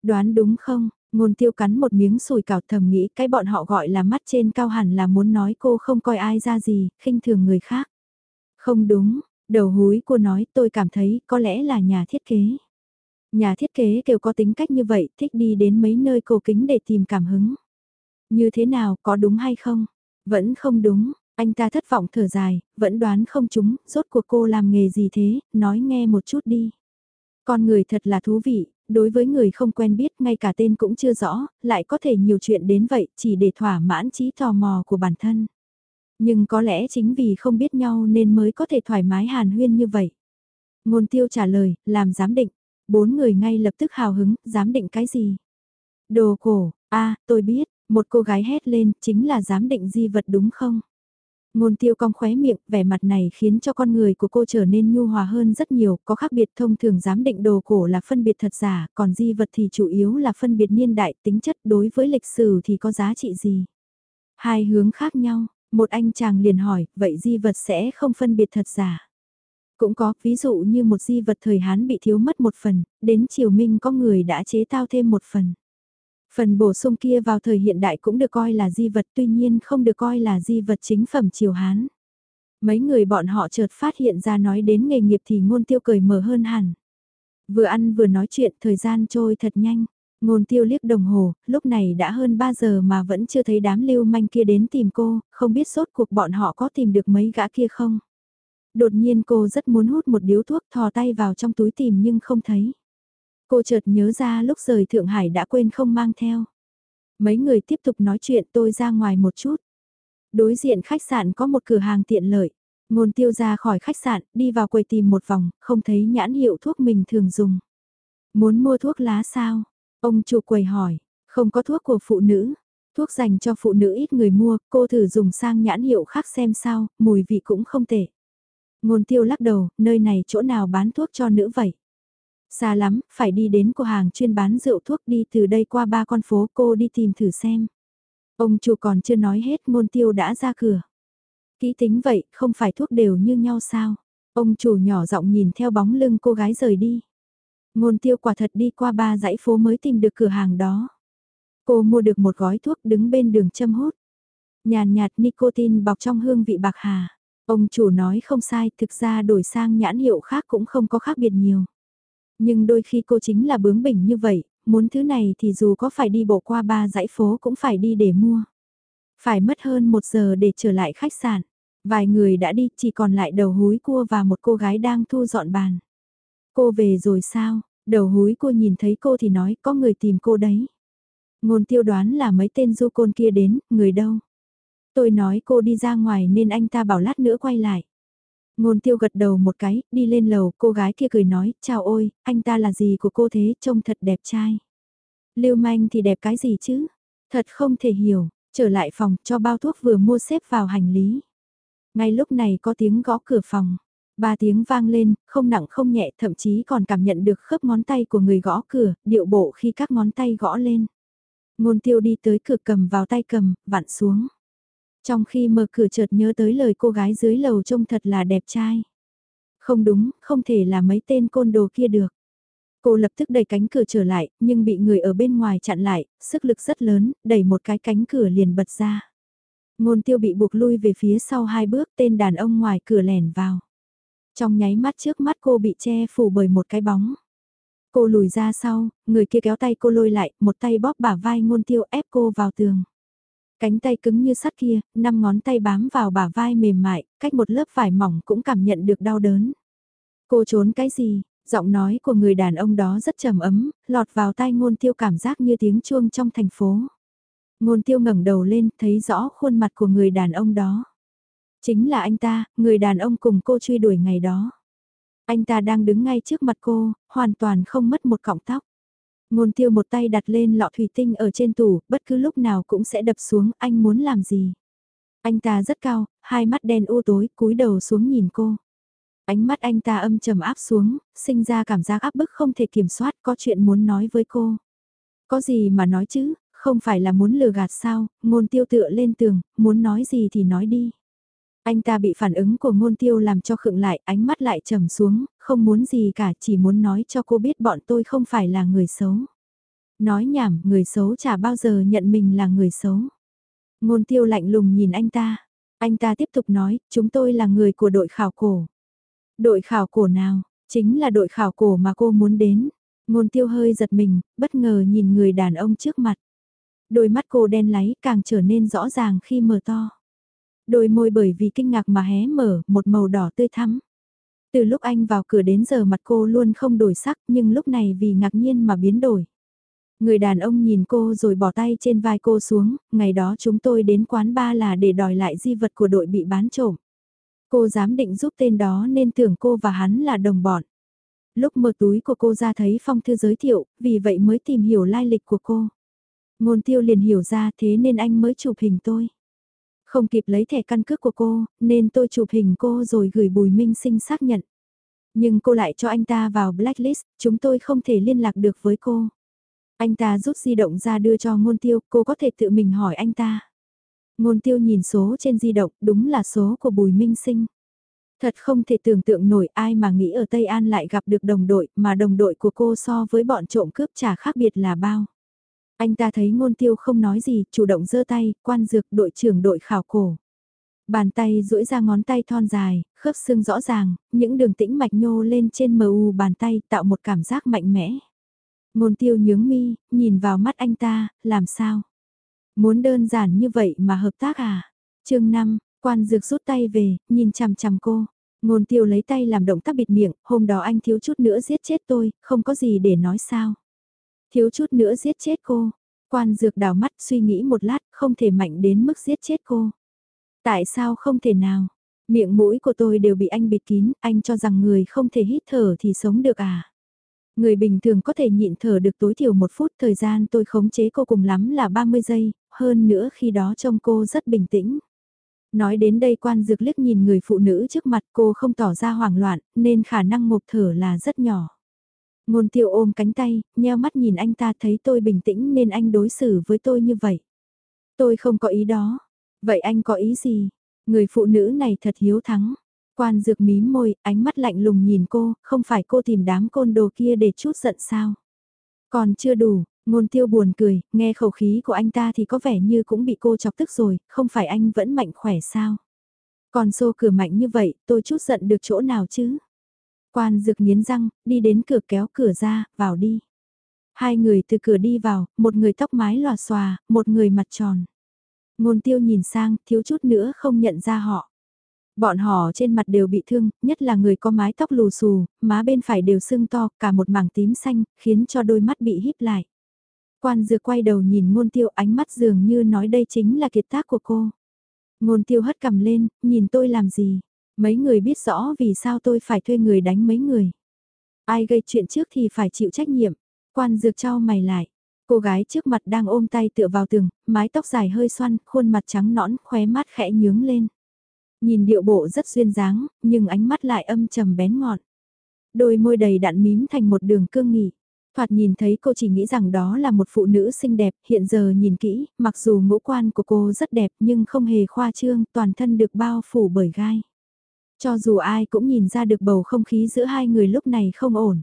Đoán đúng không? Ngôn tiêu cắn một miếng sùi cảo thầm nghĩ cái bọn họ gọi là mắt trên cao hẳn là muốn nói cô không coi ai ra gì, khinh thường người khác. Không đúng, đầu húi cô nói tôi cảm thấy có lẽ là nhà thiết kế. Nhà thiết kế đều có tính cách như vậy, thích đi đến mấy nơi cổ kính để tìm cảm hứng. Như thế nào, có đúng hay không? Vẫn không đúng, anh ta thất vọng thở dài, vẫn đoán không chúng, rốt cuộc cô làm nghề gì thế, nói nghe một chút đi. Con người thật là thú vị, đối với người không quen biết ngay cả tên cũng chưa rõ, lại có thể nhiều chuyện đến vậy chỉ để thỏa mãn trí tò mò của bản thân. Nhưng có lẽ chính vì không biết nhau nên mới có thể thoải mái hàn huyên như vậy. Ngôn tiêu trả lời, làm giám định. Bốn người ngay lập tức hào hứng, giám định cái gì? Đồ cổ, a tôi biết, một cô gái hét lên, chính là giám định di vật đúng không? Ngôn tiêu cong khóe miệng, vẻ mặt này khiến cho con người của cô trở nên nhu hòa hơn rất nhiều, có khác biệt thông thường giám định đồ cổ là phân biệt thật giả, còn di vật thì chủ yếu là phân biệt niên đại tính chất đối với lịch sử thì có giá trị gì. Hai hướng khác nhau, một anh chàng liền hỏi, vậy di vật sẽ không phân biệt thật giả. Cũng có, ví dụ như một di vật thời Hán bị thiếu mất một phần, đến triều Minh có người đã chế tao thêm một phần. Phần bổ sung kia vào thời hiện đại cũng được coi là di vật tuy nhiên không được coi là di vật chính phẩm triều Hán. Mấy người bọn họ chợt phát hiện ra nói đến nghề nghiệp thì ngôn tiêu cười mở hơn hẳn. Vừa ăn vừa nói chuyện thời gian trôi thật nhanh. Ngôn tiêu liếc đồng hồ, lúc này đã hơn 3 giờ mà vẫn chưa thấy đám lưu manh kia đến tìm cô, không biết sốt cuộc bọn họ có tìm được mấy gã kia không. Đột nhiên cô rất muốn hút một điếu thuốc thò tay vào trong túi tìm nhưng không thấy. Cô chợt nhớ ra lúc rời Thượng Hải đã quên không mang theo. Mấy người tiếp tục nói chuyện tôi ra ngoài một chút. Đối diện khách sạn có một cửa hàng tiện lợi. Ngôn tiêu ra khỏi khách sạn, đi vào quầy tìm một vòng, không thấy nhãn hiệu thuốc mình thường dùng. Muốn mua thuốc lá sao? Ông chủ quầy hỏi, không có thuốc của phụ nữ. Thuốc dành cho phụ nữ ít người mua, cô thử dùng sang nhãn hiệu khác xem sao, mùi vị cũng không tệ. Ngôn tiêu lắc đầu, nơi này chỗ nào bán thuốc cho nữ vậy? Xa lắm, phải đi đến cửa hàng chuyên bán rượu thuốc đi từ đây qua ba con phố cô đi tìm thử xem. Ông chủ còn chưa nói hết môn tiêu đã ra cửa. Kỹ tính vậy, không phải thuốc đều như nhau sao? Ông chủ nhỏ giọng nhìn theo bóng lưng cô gái rời đi. Ngôn tiêu quả thật đi qua ba dãy phố mới tìm được cửa hàng đó. Cô mua được một gói thuốc đứng bên đường châm hút. Nhàn nhạt nicotine bọc trong hương vị bạc hà. Ông chủ nói không sai, thực ra đổi sang nhãn hiệu khác cũng không có khác biệt nhiều. Nhưng đôi khi cô chính là bướng bỉnh như vậy, muốn thứ này thì dù có phải đi bộ qua ba dãy phố cũng phải đi để mua. Phải mất hơn một giờ để trở lại khách sạn. Vài người đã đi, chỉ còn lại đầu húi cua và một cô gái đang thu dọn bàn. Cô về rồi sao? Đầu húi cua nhìn thấy cô thì nói có người tìm cô đấy. Ngôn tiêu đoán là mấy tên du côn kia đến, người đâu? Tôi nói cô đi ra ngoài nên anh ta bảo lát nữa quay lại. Ngôn tiêu gật đầu một cái, đi lên lầu, cô gái kia cười nói, chào ôi, anh ta là gì của cô thế, trông thật đẹp trai. Lưu manh thì đẹp cái gì chứ? Thật không thể hiểu, trở lại phòng, cho bao thuốc vừa mua xếp vào hành lý. Ngay lúc này có tiếng gõ cửa phòng. Ba tiếng vang lên, không nặng không nhẹ, thậm chí còn cảm nhận được khớp ngón tay của người gõ cửa, điệu bộ khi các ngón tay gõ lên. Ngôn tiêu đi tới cửa cầm vào tay cầm, vặn xuống. Trong khi mở cửa chợt nhớ tới lời cô gái dưới lầu trông thật là đẹp trai. Không đúng, không thể là mấy tên côn đồ kia được. Cô lập tức đẩy cánh cửa trở lại, nhưng bị người ở bên ngoài chặn lại, sức lực rất lớn, đẩy một cái cánh cửa liền bật ra. Ngôn tiêu bị buộc lui về phía sau hai bước tên đàn ông ngoài cửa lẻn vào. Trong nháy mắt trước mắt cô bị che phủ bởi một cái bóng. Cô lùi ra sau, người kia kéo tay cô lôi lại, một tay bóp bả vai ngôn tiêu ép cô vào tường. Cánh tay cứng như sắt kia, năm ngón tay bám vào bả vai mềm mại, cách một lớp vải mỏng cũng cảm nhận được đau đớn. Cô trốn cái gì? Giọng nói của người đàn ông đó rất trầm ấm, lọt vào tai ngôn tiêu cảm giác như tiếng chuông trong thành phố. Ngôn tiêu ngẩng đầu lên, thấy rõ khuôn mặt của người đàn ông đó. Chính là anh ta, người đàn ông cùng cô truy đuổi ngày đó. Anh ta đang đứng ngay trước mặt cô, hoàn toàn không mất một cọng tóc. Ngôn tiêu một tay đặt lên lọ thủy tinh ở trên tủ, bất cứ lúc nào cũng sẽ đập xuống, anh muốn làm gì. Anh ta rất cao, hai mắt đen u tối, cúi đầu xuống nhìn cô. Ánh mắt anh ta âm trầm áp xuống, sinh ra cảm giác áp bức không thể kiểm soát, có chuyện muốn nói với cô. Có gì mà nói chứ, không phải là muốn lừa gạt sao, ngôn tiêu tựa lên tường, muốn nói gì thì nói đi. Anh ta bị phản ứng của ngôn tiêu làm cho khựng lại, ánh mắt lại trầm xuống, không muốn gì cả, chỉ muốn nói cho cô biết bọn tôi không phải là người xấu. Nói nhảm, người xấu chả bao giờ nhận mình là người xấu. Ngôn tiêu lạnh lùng nhìn anh ta. Anh ta tiếp tục nói, chúng tôi là người của đội khảo cổ. Đội khảo cổ nào? Chính là đội khảo cổ mà cô muốn đến. Ngôn tiêu hơi giật mình, bất ngờ nhìn người đàn ông trước mặt. Đôi mắt cô đen láy càng trở nên rõ ràng khi mở to. Đôi môi bởi vì kinh ngạc mà hé mở, một màu đỏ tươi thắm. Từ lúc anh vào cửa đến giờ mặt cô luôn không đổi sắc nhưng lúc này vì ngạc nhiên mà biến đổi. Người đàn ông nhìn cô rồi bỏ tay trên vai cô xuống, ngày đó chúng tôi đến quán ba là để đòi lại di vật của đội bị bán trộm. Cô dám định giúp tên đó nên tưởng cô và hắn là đồng bọn. Lúc mở túi của cô ra thấy phong thư giới thiệu, vì vậy mới tìm hiểu lai lịch của cô. Ngôn tiêu liền hiểu ra thế nên anh mới chụp hình tôi. Không kịp lấy thẻ căn cước của cô, nên tôi chụp hình cô rồi gửi Bùi Minh Sinh xác nhận. Nhưng cô lại cho anh ta vào blacklist, chúng tôi không thể liên lạc được với cô. Anh ta rút di động ra đưa cho ngôn tiêu, cô có thể tự mình hỏi anh ta. Ngôn tiêu nhìn số trên di động, đúng là số của Bùi Minh Sinh. Thật không thể tưởng tượng nổi ai mà nghĩ ở Tây An lại gặp được đồng đội, mà đồng đội của cô so với bọn trộm cướp chả khác biệt là bao. Anh ta thấy ngôn tiêu không nói gì, chủ động giơ tay, quan dược đội trưởng đội khảo cổ. Bàn tay duỗi ra ngón tay thon dài, khớp xương rõ ràng, những đường tĩnh mạch nhô lên trên mờ u bàn tay tạo một cảm giác mạnh mẽ. Ngôn tiêu nhướng mi, nhìn vào mắt anh ta, làm sao? Muốn đơn giản như vậy mà hợp tác à? chương 5, quan dược rút tay về, nhìn chằm chằm cô. Ngôn tiêu lấy tay làm động tác bịt miệng, hôm đó anh thiếu chút nữa giết chết tôi, không có gì để nói sao. Thiếu chút nữa giết chết cô. Quan dược đào mắt suy nghĩ một lát, không thể mạnh đến mức giết chết cô. Tại sao không thể nào? Miệng mũi của tôi đều bị anh bịt kín, anh cho rằng người không thể hít thở thì sống được à? Người bình thường có thể nhịn thở được tối thiểu một phút, thời gian tôi khống chế cô cùng lắm là 30 giây, hơn nữa khi đó trông cô rất bình tĩnh. Nói đến đây quan dược liếc nhìn người phụ nữ trước mặt cô không tỏ ra hoảng loạn, nên khả năng ngộp thở là rất nhỏ. Ngôn tiêu ôm cánh tay, nheo mắt nhìn anh ta thấy tôi bình tĩnh nên anh đối xử với tôi như vậy. Tôi không có ý đó. Vậy anh có ý gì? Người phụ nữ này thật hiếu thắng. Quan dược mím môi, ánh mắt lạnh lùng nhìn cô, không phải cô tìm đám côn đồ kia để chút giận sao? Còn chưa đủ, ngôn tiêu buồn cười, nghe khẩu khí của anh ta thì có vẻ như cũng bị cô chọc tức rồi, không phải anh vẫn mạnh khỏe sao? Còn xô cửa mạnh như vậy, tôi chút giận được chỗ nào chứ? Quan dược nghiến răng, đi đến cửa kéo cửa ra, vào đi. Hai người từ cửa đi vào, một người tóc mái lòa xòa, một người mặt tròn. Ngôn tiêu nhìn sang, thiếu chút nữa không nhận ra họ. Bọn họ trên mặt đều bị thương, nhất là người có mái tóc lù xù, má bên phải đều sưng to, cả một mảng tím xanh, khiến cho đôi mắt bị híp lại. Quan dược quay đầu nhìn ngôn tiêu ánh mắt dường như nói đây chính là kiệt tác của cô. Ngôn tiêu hất cầm lên, nhìn tôi làm gì? Mấy người biết rõ vì sao tôi phải thuê người đánh mấy người. Ai gây chuyện trước thì phải chịu trách nhiệm. Quan dược cho mày lại. Cô gái trước mặt đang ôm tay tựa vào tường, mái tóc dài hơi xoăn, khuôn mặt trắng nõn, khóe mắt khẽ nhướng lên. Nhìn điệu bộ rất duyên dáng, nhưng ánh mắt lại âm trầm bén ngọn Đôi môi đầy đạn mím thành một đường cương nghị. Thoạt nhìn thấy cô chỉ nghĩ rằng đó là một phụ nữ xinh đẹp, hiện giờ nhìn kỹ, mặc dù ngũ quan của cô rất đẹp nhưng không hề khoa trương, toàn thân được bao phủ bởi gai. Cho dù ai cũng nhìn ra được bầu không khí giữa hai người lúc này không ổn.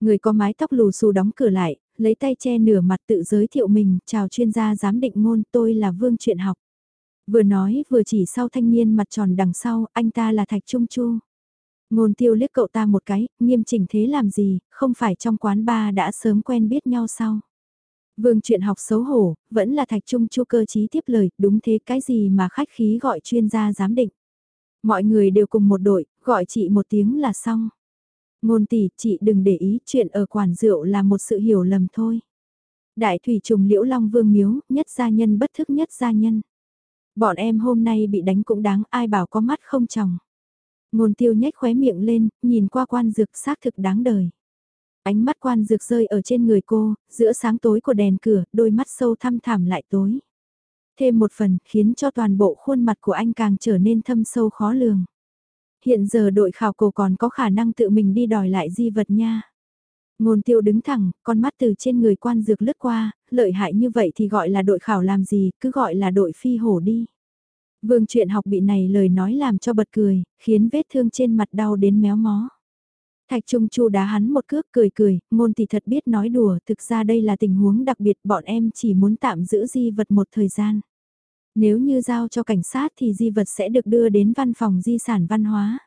Người có mái tóc lù xù đóng cửa lại, lấy tay che nửa mặt tự giới thiệu mình, chào chuyên gia giám định ngôn, tôi là Vương Truyện Học. Vừa nói vừa chỉ sau thanh niên mặt tròn đằng sau, anh ta là Thạch Trung Chu. Ngôn tiêu liếc cậu ta một cái, nghiêm chỉnh thế làm gì, không phải trong quán ba đã sớm quen biết nhau sao. Vương chuyện học xấu hổ, vẫn là Thạch Trung Chu cơ trí tiếp lời, đúng thế cái gì mà khách khí gọi chuyên gia giám định. Mọi người đều cùng một đội, gọi chị một tiếng là xong. Ngôn tỷ, chị đừng để ý, chuyện ở quản rượu là một sự hiểu lầm thôi. Đại thủy trùng liễu long vương miếu, nhất gia nhân bất thức nhất gia nhân. Bọn em hôm nay bị đánh cũng đáng, ai bảo có mắt không chồng. Ngôn tiêu nhếch khóe miệng lên, nhìn qua quan dược xác thực đáng đời. Ánh mắt quan dược rơi ở trên người cô, giữa sáng tối của đèn cửa, đôi mắt sâu thăm thẳm lại tối. Thêm một phần, khiến cho toàn bộ khuôn mặt của anh càng trở nên thâm sâu khó lường. Hiện giờ đội khảo cổ còn có khả năng tự mình đi đòi lại di vật nha. Ngôn tiêu đứng thẳng, con mắt từ trên người quan dược lướt qua, lợi hại như vậy thì gọi là đội khảo làm gì, cứ gọi là đội phi hổ đi. Vương chuyện học bị này lời nói làm cho bật cười, khiến vết thương trên mặt đau đến méo mó. Thạch Trung Chu đá hắn một cước cười cười, ngôn tỷ thật biết nói đùa, thực ra đây là tình huống đặc biệt bọn em chỉ muốn tạm giữ di vật một thời gian. Nếu như giao cho cảnh sát thì di vật sẽ được đưa đến văn phòng di sản văn hóa.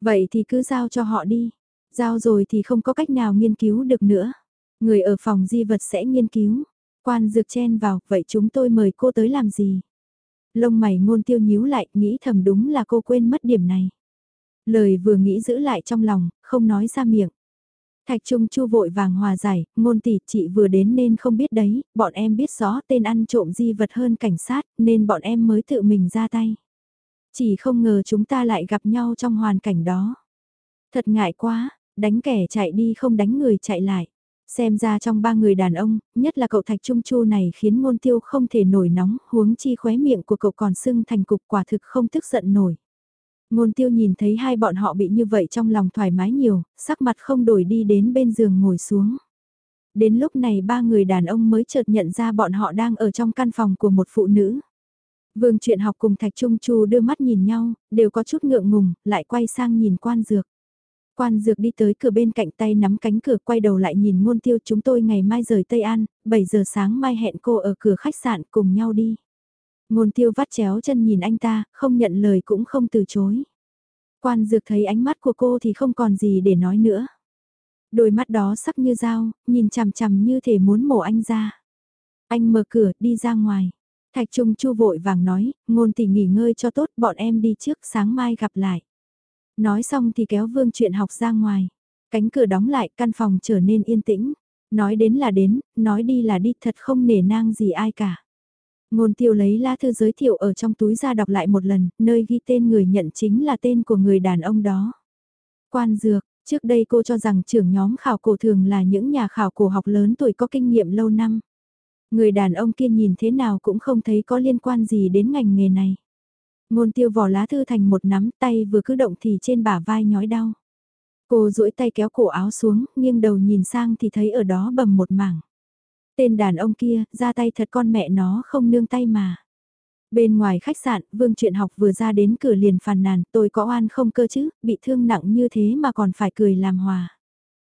Vậy thì cứ giao cho họ đi. Giao rồi thì không có cách nào nghiên cứu được nữa. Người ở phòng di vật sẽ nghiên cứu. Quan dược chen vào, vậy chúng tôi mời cô tới làm gì? Lông mày ngôn tiêu nhíu lại, nghĩ thầm đúng là cô quên mất điểm này. Lời vừa nghĩ giữ lại trong lòng, không nói ra miệng. Thạch Trung Chu vội vàng hòa giải, ngôn tỷ chị vừa đến nên không biết đấy, bọn em biết rõ tên ăn trộm di vật hơn cảnh sát nên bọn em mới tự mình ra tay. Chỉ không ngờ chúng ta lại gặp nhau trong hoàn cảnh đó. Thật ngại quá, đánh kẻ chạy đi không đánh người chạy lại. Xem ra trong ba người đàn ông, nhất là cậu Thạch Trung Chu này khiến ngôn tiêu không thể nổi nóng, huống chi khóe miệng của cậu còn sưng thành cục quả thực không tức giận nổi. Ngôn tiêu nhìn thấy hai bọn họ bị như vậy trong lòng thoải mái nhiều, sắc mặt không đổi đi đến bên giường ngồi xuống. Đến lúc này ba người đàn ông mới chợt nhận ra bọn họ đang ở trong căn phòng của một phụ nữ. Vương Truyện học cùng Thạch Trung Chu đưa mắt nhìn nhau, đều có chút ngượng ngùng, lại quay sang nhìn quan dược. Quan dược đi tới cửa bên cạnh tay nắm cánh cửa quay đầu lại nhìn ngôn tiêu chúng tôi ngày mai rời Tây An, 7 giờ sáng mai hẹn cô ở cửa khách sạn cùng nhau đi. Ngôn tiêu vắt chéo chân nhìn anh ta, không nhận lời cũng không từ chối. Quan dược thấy ánh mắt của cô thì không còn gì để nói nữa. Đôi mắt đó sắc như dao, nhìn chằm chằm như thể muốn mổ anh ra. Anh mở cửa, đi ra ngoài. Thạch Trung Chu vội vàng nói, ngôn tỷ nghỉ ngơi cho tốt, bọn em đi trước, sáng mai gặp lại. Nói xong thì kéo vương chuyện học ra ngoài. Cánh cửa đóng lại, căn phòng trở nên yên tĩnh. Nói đến là đến, nói đi là đi, thật không nể nang gì ai cả. Ngôn tiêu lấy lá thư giới thiệu ở trong túi ra đọc lại một lần, nơi ghi tên người nhận chính là tên của người đàn ông đó. Quan Dược, trước đây cô cho rằng trưởng nhóm khảo cổ thường là những nhà khảo cổ học lớn tuổi có kinh nghiệm lâu năm. Người đàn ông kia nhìn thế nào cũng không thấy có liên quan gì đến ngành nghề này. Ngôn tiêu vỏ lá thư thành một nắm tay vừa cứ động thì trên bả vai nhói đau. Cô duỗi tay kéo cổ áo xuống, nghiêng đầu nhìn sang thì thấy ở đó bầm một mảng. Tên đàn ông kia, ra tay thật con mẹ nó không nương tay mà. Bên ngoài khách sạn, Vương Truyện học vừa ra đến cửa liền phàn nàn, tôi có oan không cơ chứ, bị thương nặng như thế mà còn phải cười làm hòa.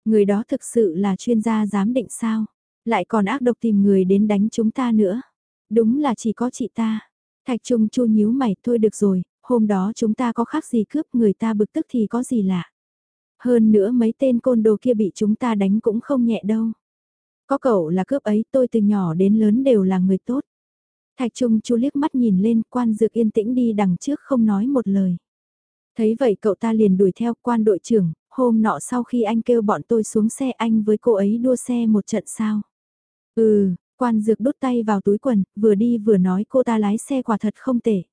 Người đó thực sự là chuyên gia giám định sao, lại còn ác độc tìm người đến đánh chúng ta nữa. Đúng là chỉ có chị ta. Thạch Trung chu nhíu mày, thôi được rồi, hôm đó chúng ta có khác gì cướp người ta bực tức thì có gì lạ. Hơn nữa mấy tên côn đồ kia bị chúng ta đánh cũng không nhẹ đâu. Có cậu là cướp ấy tôi từ nhỏ đến lớn đều là người tốt. Thạch Trung chu liếc mắt nhìn lên quan dược yên tĩnh đi đằng trước không nói một lời. Thấy vậy cậu ta liền đuổi theo quan đội trưởng, hôm nọ sau khi anh kêu bọn tôi xuống xe anh với cô ấy đua xe một trận sao. Ừ, quan dược đút tay vào túi quần, vừa đi vừa nói cô ta lái xe quả thật không tệ.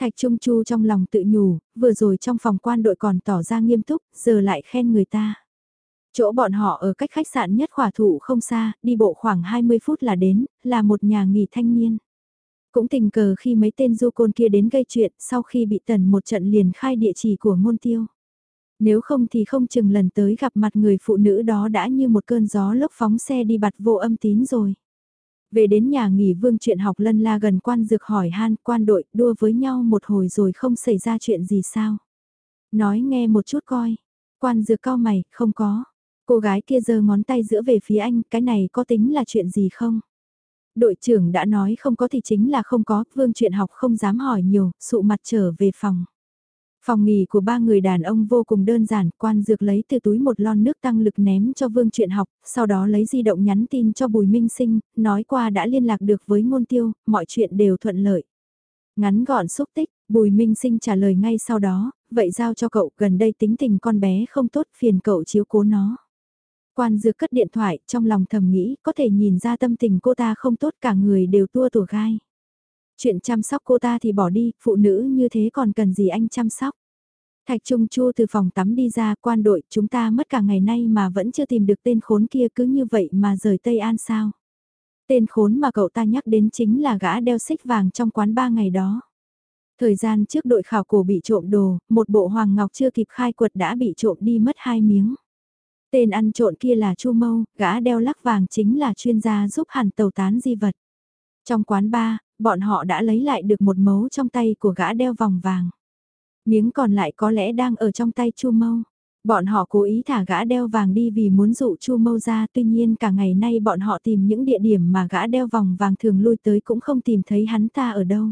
Thạch Trung Chu trong lòng tự nhủ, vừa rồi trong phòng quan đội còn tỏ ra nghiêm túc, giờ lại khen người ta. Chỗ bọn họ ở cách khách sạn nhất khỏa thụ không xa, đi bộ khoảng 20 phút là đến, là một nhà nghỉ thanh niên. Cũng tình cờ khi mấy tên du côn kia đến gây chuyện, sau khi bị tần một trận liền khai địa chỉ của ngôn tiêu. Nếu không thì không chừng lần tới gặp mặt người phụ nữ đó đã như một cơn gió lốc phóng xe đi bặt vô âm tín rồi. Về đến nhà nghỉ vương chuyện học lân la gần quan dược hỏi han quan đội đua với nhau một hồi rồi không xảy ra chuyện gì sao. Nói nghe một chút coi. Quan dược cao mày, không có. Cô gái kia giơ ngón tay giữa về phía anh, cái này có tính là chuyện gì không? Đội trưởng đã nói không có thì chính là không có, vương chuyện học không dám hỏi nhiều, sụ mặt trở về phòng. Phòng nghỉ của ba người đàn ông vô cùng đơn giản, quan dược lấy từ túi một lon nước tăng lực ném cho vương chuyện học, sau đó lấy di động nhắn tin cho Bùi Minh Sinh, nói qua đã liên lạc được với ngôn tiêu, mọi chuyện đều thuận lợi. Ngắn gọn xúc tích, Bùi Minh Sinh trả lời ngay sau đó, vậy giao cho cậu, gần đây tính tình con bé không tốt phiền cậu chiếu cố nó. Quan dược cất điện thoại, trong lòng thầm nghĩ, có thể nhìn ra tâm tình cô ta không tốt cả người đều tua tủa gai. Chuyện chăm sóc cô ta thì bỏ đi, phụ nữ như thế còn cần gì anh chăm sóc. Thạch Trung Chu từ phòng tắm đi ra, quan đội, chúng ta mất cả ngày nay mà vẫn chưa tìm được tên khốn kia cứ như vậy mà rời Tây An sao. Tên khốn mà cậu ta nhắc đến chính là gã đeo xích vàng trong quán ba ngày đó. Thời gian trước đội khảo cổ bị trộm đồ, một bộ hoàng ngọc chưa kịp khai quật đã bị trộm đi mất hai miếng. Tên ăn trộn kia là Chu Mâu, gã đeo lắc vàng chính là chuyên gia giúp hẳn tàu tán di vật. Trong quán ba, bọn họ đã lấy lại được một mấu trong tay của gã đeo vòng vàng. Miếng còn lại có lẽ đang ở trong tay Chu Mâu. Bọn họ cố ý thả gã đeo vàng đi vì muốn dụ Chu Mâu ra, tuy nhiên cả ngày nay bọn họ tìm những địa điểm mà gã đeo vòng vàng thường lui tới cũng không tìm thấy hắn ta ở đâu.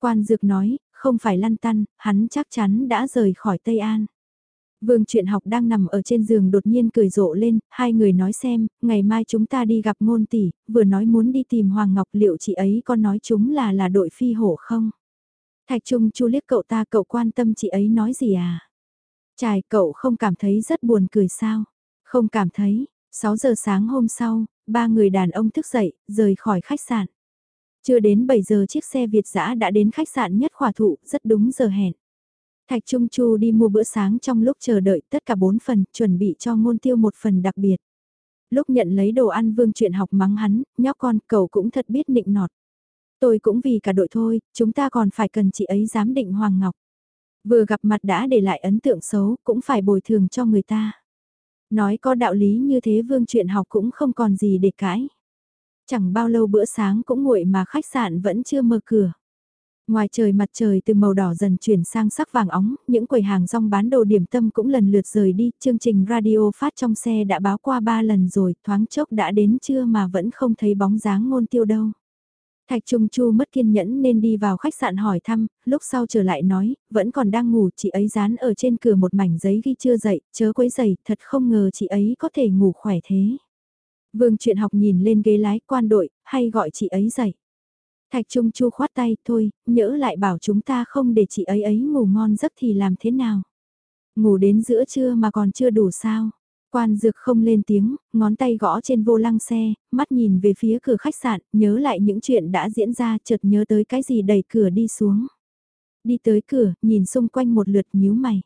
Quan Dược nói, không phải lăn tăn, hắn chắc chắn đã rời khỏi Tây An. Vương chuyện học đang nằm ở trên giường đột nhiên cười rộ lên, hai người nói xem, ngày mai chúng ta đi gặp ngôn tỷ, vừa nói muốn đi tìm Hoàng Ngọc liệu chị ấy có nói chúng là là đội phi hổ không? Thạch Trung chu liếc cậu ta cậu quan tâm chị ấy nói gì à? Chài cậu không cảm thấy rất buồn cười sao? Không cảm thấy, 6 giờ sáng hôm sau, ba người đàn ông thức dậy, rời khỏi khách sạn. Chưa đến 7 giờ chiếc xe Việt dã đã đến khách sạn nhất khỏa thụ, rất đúng giờ hẹn. Thạch Trung Chu đi mua bữa sáng trong lúc chờ đợi tất cả bốn phần, chuẩn bị cho ngôn tiêu một phần đặc biệt. Lúc nhận lấy đồ ăn vương chuyện học mắng hắn, nhóc con, cậu cũng thật biết nịnh nọt. Tôi cũng vì cả đội thôi, chúng ta còn phải cần chị ấy giám định Hoàng Ngọc. Vừa gặp mặt đã để lại ấn tượng xấu, cũng phải bồi thường cho người ta. Nói có đạo lý như thế vương chuyện học cũng không còn gì để cãi. Chẳng bao lâu bữa sáng cũng nguội mà khách sạn vẫn chưa mở cửa. Ngoài trời mặt trời từ màu đỏ dần chuyển sang sắc vàng óng, những quầy hàng rong bán đồ điểm tâm cũng lần lượt rời đi, chương trình radio phát trong xe đã báo qua ba lần rồi, thoáng chốc đã đến trưa mà vẫn không thấy bóng dáng ngôn tiêu đâu. Thạch Trung Chu mất kiên nhẫn nên đi vào khách sạn hỏi thăm, lúc sau trở lại nói, vẫn còn đang ngủ, chị ấy dán ở trên cửa một mảnh giấy ghi chưa dậy, chớ quấy giày, thật không ngờ chị ấy có thể ngủ khỏe thế. Vương chuyện học nhìn lên ghế lái quan đội, hay gọi chị ấy dậy. Thạch Trung Chu khoát tay, thôi, nhỡ lại bảo chúng ta không để chị ấy ấy ngủ ngon giấc thì làm thế nào. Ngủ đến giữa trưa mà còn chưa đủ sao. Quan dược không lên tiếng, ngón tay gõ trên vô lăng xe, mắt nhìn về phía cửa khách sạn, nhớ lại những chuyện đã diễn ra chợt nhớ tới cái gì đẩy cửa đi xuống. Đi tới cửa, nhìn xung quanh một lượt nhíu mày.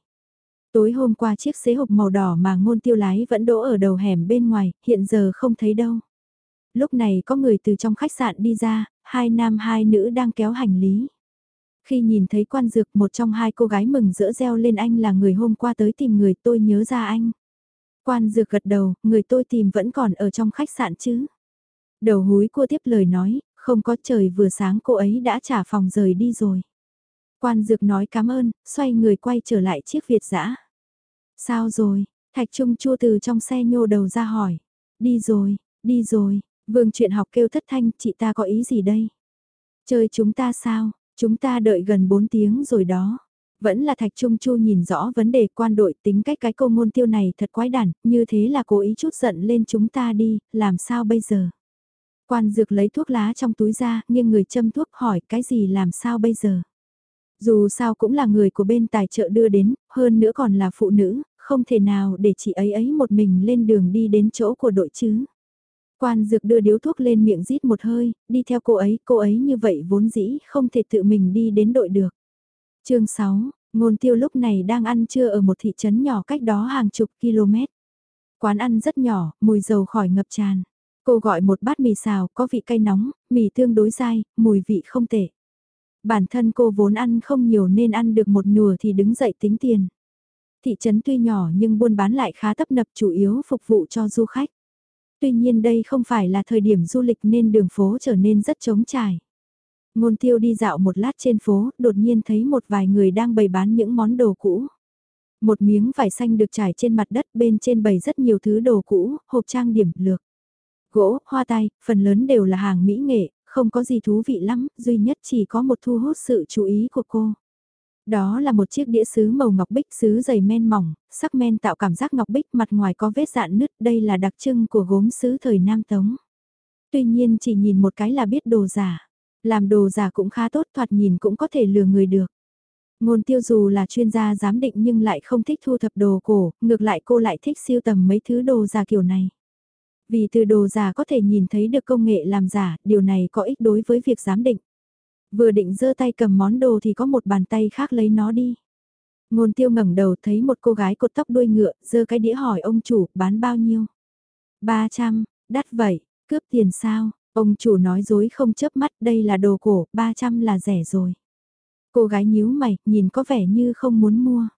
Tối hôm qua chiếc xế hộp màu đỏ mà ngôn tiêu lái vẫn đỗ ở đầu hẻm bên ngoài, hiện giờ không thấy đâu. Lúc này có người từ trong khách sạn đi ra, hai nam hai nữ đang kéo hành lý. Khi nhìn thấy quan dược một trong hai cô gái mừng rỡ reo lên anh là người hôm qua tới tìm người tôi nhớ ra anh. Quan dược gật đầu, người tôi tìm vẫn còn ở trong khách sạn chứ. Đầu húi cô tiếp lời nói, không có trời vừa sáng cô ấy đã trả phòng rời đi rồi. Quan dược nói cảm ơn, xoay người quay trở lại chiếc Việt dã Sao rồi, Thạch Trung chua từ trong xe nhô đầu ra hỏi. Đi rồi, đi rồi, vương chuyện học kêu thất thanh, chị ta có ý gì đây? Chơi chúng ta sao, chúng ta đợi gần 4 tiếng rồi đó. Vẫn là Thạch Trung Chu nhìn rõ vấn đề quan đội tính cách cái câu ngôn tiêu này thật quái đản, như thế là cố ý chút giận lên chúng ta đi, làm sao bây giờ? Quan dược lấy thuốc lá trong túi ra, nghiêng người châm thuốc hỏi cái gì làm sao bây giờ? Dù sao cũng là người của bên tài trợ đưa đến, hơn nữa còn là phụ nữ, không thể nào để chị ấy ấy một mình lên đường đi đến chỗ của đội chứ. Quan dược đưa điếu thuốc lên miệng rít một hơi, đi theo cô ấy, cô ấy như vậy vốn dĩ không thể tự mình đi đến đội được chương 6, ngôn tiêu lúc này đang ăn trưa ở một thị trấn nhỏ cách đó hàng chục km. Quán ăn rất nhỏ, mùi dầu khỏi ngập tràn. Cô gọi một bát mì xào có vị cay nóng, mì tương đối dai, mùi vị không tệ. Bản thân cô vốn ăn không nhiều nên ăn được một nửa thì đứng dậy tính tiền. Thị trấn tuy nhỏ nhưng buôn bán lại khá tấp nập chủ yếu phục vụ cho du khách. Tuy nhiên đây không phải là thời điểm du lịch nên đường phố trở nên rất trống trải. Ngôn tiêu đi dạo một lát trên phố, đột nhiên thấy một vài người đang bày bán những món đồ cũ. Một miếng vải xanh được trải trên mặt đất bên trên bày rất nhiều thứ đồ cũ, hộp trang điểm, lược. Gỗ, hoa tay, phần lớn đều là hàng mỹ nghệ, không có gì thú vị lắm, duy nhất chỉ có một thu hút sự chú ý của cô. Đó là một chiếc đĩa sứ màu ngọc bích sứ dày men mỏng, sắc men tạo cảm giác ngọc bích mặt ngoài có vết dạn nứt, đây là đặc trưng của gốm sứ thời Nam Tống. Tuy nhiên chỉ nhìn một cái là biết đồ giả. Làm đồ giả cũng khá tốt thoạt nhìn cũng có thể lừa người được. Ngôn tiêu dù là chuyên gia giám định nhưng lại không thích thu thập đồ cổ, ngược lại cô lại thích siêu tầm mấy thứ đồ giả kiểu này. Vì từ đồ giả có thể nhìn thấy được công nghệ làm giả, điều này có ích đối với việc giám định. Vừa định giơ tay cầm món đồ thì có một bàn tay khác lấy nó đi. Ngôn tiêu ngẩng đầu thấy một cô gái cột tóc đuôi ngựa, giơ cái đĩa hỏi ông chủ, bán bao nhiêu? 300, đắt vậy, cướp tiền sao? Ông chủ nói dối không chớp mắt đây là đồ cổ, 300 là rẻ rồi. Cô gái nhíu mày, nhìn có vẻ như không muốn mua.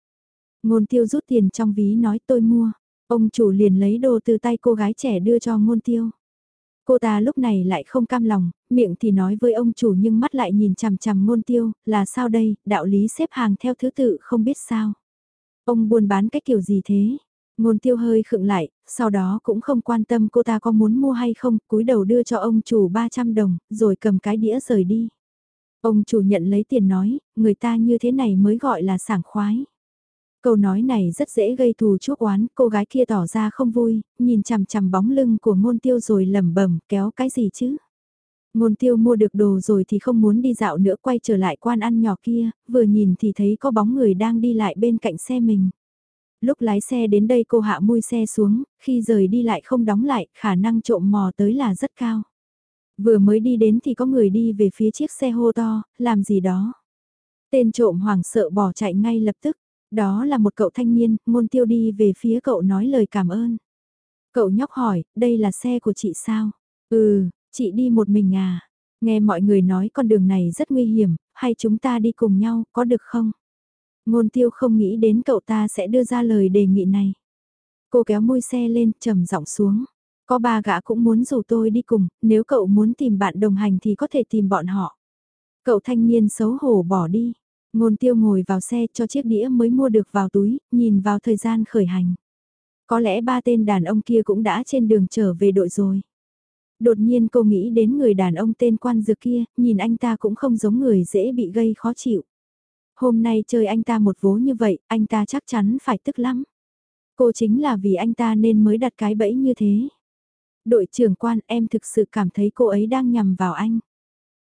Ngôn tiêu rút tiền trong ví nói tôi mua. Ông chủ liền lấy đồ từ tay cô gái trẻ đưa cho ngôn tiêu. Cô ta lúc này lại không cam lòng, miệng thì nói với ông chủ nhưng mắt lại nhìn chằm chằm ngôn tiêu, là sao đây, đạo lý xếp hàng theo thứ tự không biết sao. Ông buôn bán cái kiểu gì thế, Ngôn tiêu hơi khựng lại, sau đó cũng không quan tâm cô ta có muốn mua hay không, cúi đầu đưa cho ông chủ 300 đồng, rồi cầm cái đĩa rời đi. Ông chủ nhận lấy tiền nói, người ta như thế này mới gọi là sảng khoái. Câu nói này rất dễ gây thù chuốc oán, cô gái kia tỏ ra không vui, nhìn chằm chằm bóng lưng của ngôn tiêu rồi lẩm bẩm kéo cái gì chứ. Ngôn tiêu mua được đồ rồi thì không muốn đi dạo nữa quay trở lại quan ăn nhỏ kia, vừa nhìn thì thấy có bóng người đang đi lại bên cạnh xe mình lúc lái xe đến đây cô hạ mui xe xuống, khi rời đi lại không đóng lại, khả năng trộm mò tới là rất cao. Vừa mới đi đến thì có người đi về phía chiếc xe hô to, làm gì đó. Tên trộm hoảng sợ bỏ chạy ngay lập tức, đó là một cậu thanh niên, ngôn tiêu đi về phía cậu nói lời cảm ơn. Cậu nhóc hỏi, đây là xe của chị sao? Ừ, chị đi một mình à? Nghe mọi người nói con đường này rất nguy hiểm, hay chúng ta đi cùng nhau, có được không? Ngôn tiêu không nghĩ đến cậu ta sẽ đưa ra lời đề nghị này. Cô kéo môi xe lên, trầm giọng xuống. Có ba gã cũng muốn rủ tôi đi cùng, nếu cậu muốn tìm bạn đồng hành thì có thể tìm bọn họ. Cậu thanh niên xấu hổ bỏ đi. Ngôn tiêu ngồi vào xe cho chiếc đĩa mới mua được vào túi, nhìn vào thời gian khởi hành. Có lẽ ba tên đàn ông kia cũng đã trên đường trở về đội rồi. Đột nhiên cô nghĩ đến người đàn ông tên quan dược kia, nhìn anh ta cũng không giống người dễ bị gây khó chịu. Hôm nay chơi anh ta một vố như vậy, anh ta chắc chắn phải tức lắm. Cô chính là vì anh ta nên mới đặt cái bẫy như thế. Đội trưởng quan em thực sự cảm thấy cô ấy đang nhầm vào anh.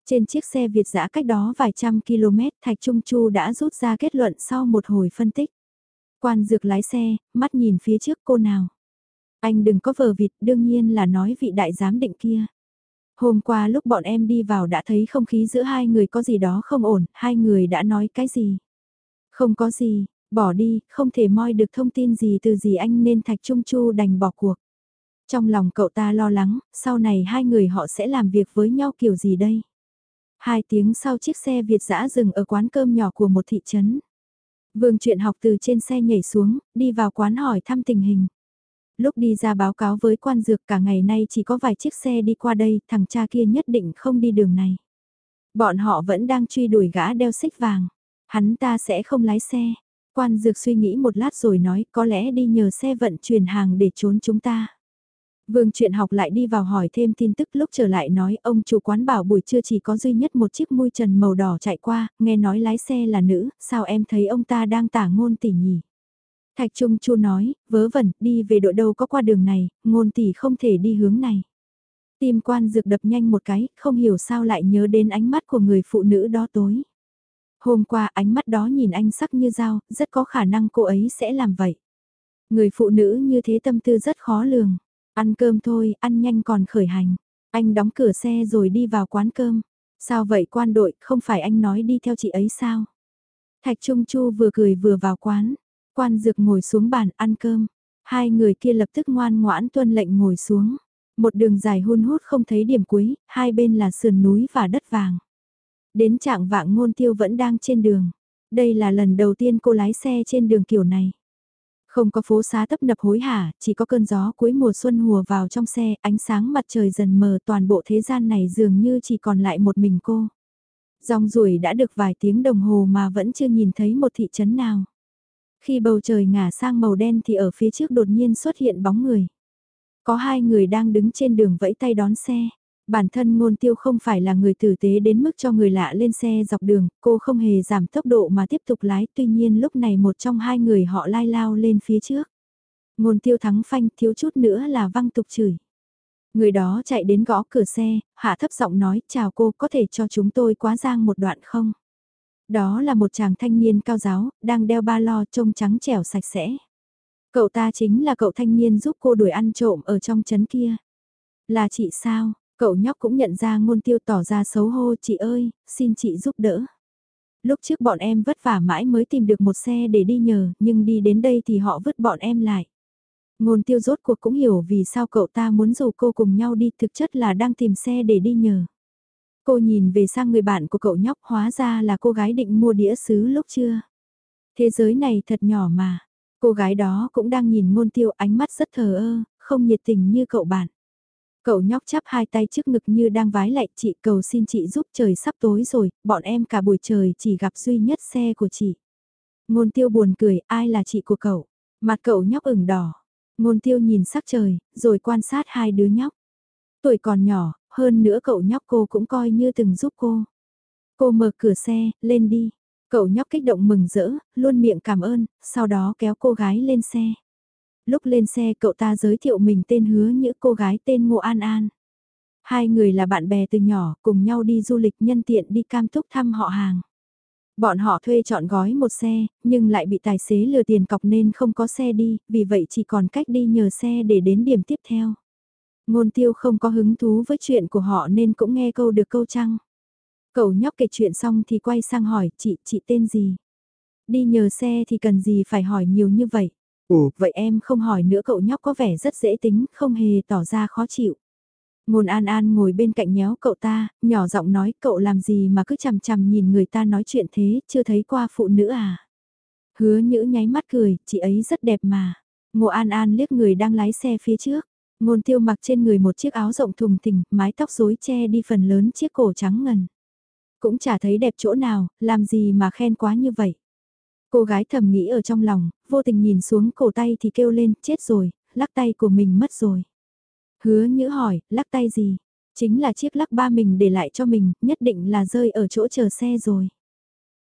Trên chiếc xe Việt giã cách đó vài trăm km, Thạch Trung Chu đã rút ra kết luận sau một hồi phân tích. Quan dược lái xe, mắt nhìn phía trước cô nào. Anh đừng có vờ vịt, đương nhiên là nói vị đại giám định kia. Hôm qua lúc bọn em đi vào đã thấy không khí giữa hai người có gì đó không ổn, hai người đã nói cái gì. Không có gì, bỏ đi, không thể moi được thông tin gì từ gì anh nên Thạch Trung Chu đành bỏ cuộc. Trong lòng cậu ta lo lắng, sau này hai người họ sẽ làm việc với nhau kiểu gì đây? Hai tiếng sau chiếc xe Việt dã dừng ở quán cơm nhỏ của một thị trấn. Vương chuyện học từ trên xe nhảy xuống, đi vào quán hỏi thăm tình hình. Lúc đi ra báo cáo với quan dược cả ngày nay chỉ có vài chiếc xe đi qua đây, thằng cha kia nhất định không đi đường này. Bọn họ vẫn đang truy đuổi gã đeo xích vàng. Hắn ta sẽ không lái xe. Quan dược suy nghĩ một lát rồi nói có lẽ đi nhờ xe vận chuyển hàng để trốn chúng ta. Vương chuyện học lại đi vào hỏi thêm tin tức lúc trở lại nói ông chủ quán bảo buổi trưa chỉ có duy nhất một chiếc mui trần màu đỏ chạy qua, nghe nói lái xe là nữ, sao em thấy ông ta đang tả ngôn tỉ nhỉ? Thạch Trung Chu nói, vớ vẩn, đi về đội đâu có qua đường này, ngôn tỷ không thể đi hướng này. Tim quan dược đập nhanh một cái, không hiểu sao lại nhớ đến ánh mắt của người phụ nữ đó tối. Hôm qua ánh mắt đó nhìn anh sắc như dao, rất có khả năng cô ấy sẽ làm vậy. Người phụ nữ như thế tâm tư rất khó lường. Ăn cơm thôi, ăn nhanh còn khởi hành. Anh đóng cửa xe rồi đi vào quán cơm. Sao vậy quan đội, không phải anh nói đi theo chị ấy sao? Thạch Trung Chu vừa cười vừa vào quán. Quan dược ngồi xuống bàn ăn cơm. Hai người kia lập tức ngoan ngoãn tuân lệnh ngồi xuống. Một đường dài hun hút không thấy điểm cuối, hai bên là sườn núi và đất vàng. Đến trạng vạng ngôn tiêu vẫn đang trên đường. Đây là lần đầu tiên cô lái xe trên đường kiểu này. Không có phố xá tấp nập hối hả, chỉ có cơn gió cuối mùa xuân hùa vào trong xe, ánh sáng mặt trời dần mờ toàn bộ thế gian này dường như chỉ còn lại một mình cô. Dòng ruồi đã được vài tiếng đồng hồ mà vẫn chưa nhìn thấy một thị trấn nào. Khi bầu trời ngả sang màu đen thì ở phía trước đột nhiên xuất hiện bóng người. Có hai người đang đứng trên đường vẫy tay đón xe. Bản thân ngôn tiêu không phải là người tử tế đến mức cho người lạ lên xe dọc đường, cô không hề giảm tốc độ mà tiếp tục lái, tuy nhiên lúc này một trong hai người họ lai lao lên phía trước. Ngôn tiêu thắng phanh thiếu chút nữa là văng tục chửi. Người đó chạy đến gõ cửa xe, hạ thấp giọng nói, chào cô, có thể cho chúng tôi quá giang một đoạn không? Đó là một chàng thanh niên cao giáo, đang đeo ba lo trông trắng trẻo sạch sẽ. Cậu ta chính là cậu thanh niên giúp cô đuổi ăn trộm ở trong trấn kia. Là chị sao? Cậu nhóc cũng nhận ra ngôn tiêu tỏ ra xấu hô chị ơi, xin chị giúp đỡ. Lúc trước bọn em vất vả mãi mới tìm được một xe để đi nhờ, nhưng đi đến đây thì họ vứt bọn em lại. Ngôn tiêu rốt cuộc cũng hiểu vì sao cậu ta muốn dù cô cùng nhau đi thực chất là đang tìm xe để đi nhờ. Cô nhìn về sang người bạn của cậu nhóc hóa ra là cô gái định mua đĩa sứ lúc chưa. Thế giới này thật nhỏ mà. Cô gái đó cũng đang nhìn ngôn tiêu ánh mắt rất thờ ơ, không nhiệt tình như cậu bạn. Cậu nhóc chắp hai tay trước ngực như đang vái lại chị cầu xin chị giúp trời sắp tối rồi, bọn em cả buổi trời chỉ gặp duy nhất xe của chị. Ngôn tiêu buồn cười, ai là chị của cậu? Mặt cậu nhóc ửng đỏ. Ngôn tiêu nhìn sắc trời, rồi quan sát hai đứa nhóc. Tuổi còn nhỏ, hơn nữa cậu nhóc cô cũng coi như từng giúp cô. Cô mở cửa xe, lên đi. Cậu nhóc kích động mừng rỡ, luôn miệng cảm ơn, sau đó kéo cô gái lên xe. Lúc lên xe cậu ta giới thiệu mình tên hứa như cô gái tên Ngô An An. Hai người là bạn bè từ nhỏ, cùng nhau đi du lịch nhân tiện đi cam túc thăm họ hàng. Bọn họ thuê chọn gói một xe, nhưng lại bị tài xế lừa tiền cọc nên không có xe đi, vì vậy chỉ còn cách đi nhờ xe để đến điểm tiếp theo. Ngôn tiêu không có hứng thú với chuyện của họ nên cũng nghe câu được câu chăng. Cậu nhóc kể chuyện xong thì quay sang hỏi chị, chị tên gì? Đi nhờ xe thì cần gì phải hỏi nhiều như vậy? Ồ, vậy em không hỏi nữa cậu nhóc có vẻ rất dễ tính, không hề tỏ ra khó chịu. Ngôn An An ngồi bên cạnh nhéo cậu ta, nhỏ giọng nói cậu làm gì mà cứ chằm chằm nhìn người ta nói chuyện thế, chưa thấy qua phụ nữ à? Hứa nhữ nháy mắt cười, chị ấy rất đẹp mà. Ngô An An liếc người đang lái xe phía trước. Ngôn tiêu mặc trên người một chiếc áo rộng thùng thình, mái tóc rối che đi phần lớn chiếc cổ trắng ngần. Cũng chả thấy đẹp chỗ nào, làm gì mà khen quá như vậy. Cô gái thầm nghĩ ở trong lòng, vô tình nhìn xuống cổ tay thì kêu lên, chết rồi, lắc tay của mình mất rồi. Hứa nhữ hỏi, lắc tay gì? Chính là chiếc lắc ba mình để lại cho mình, nhất định là rơi ở chỗ chờ xe rồi.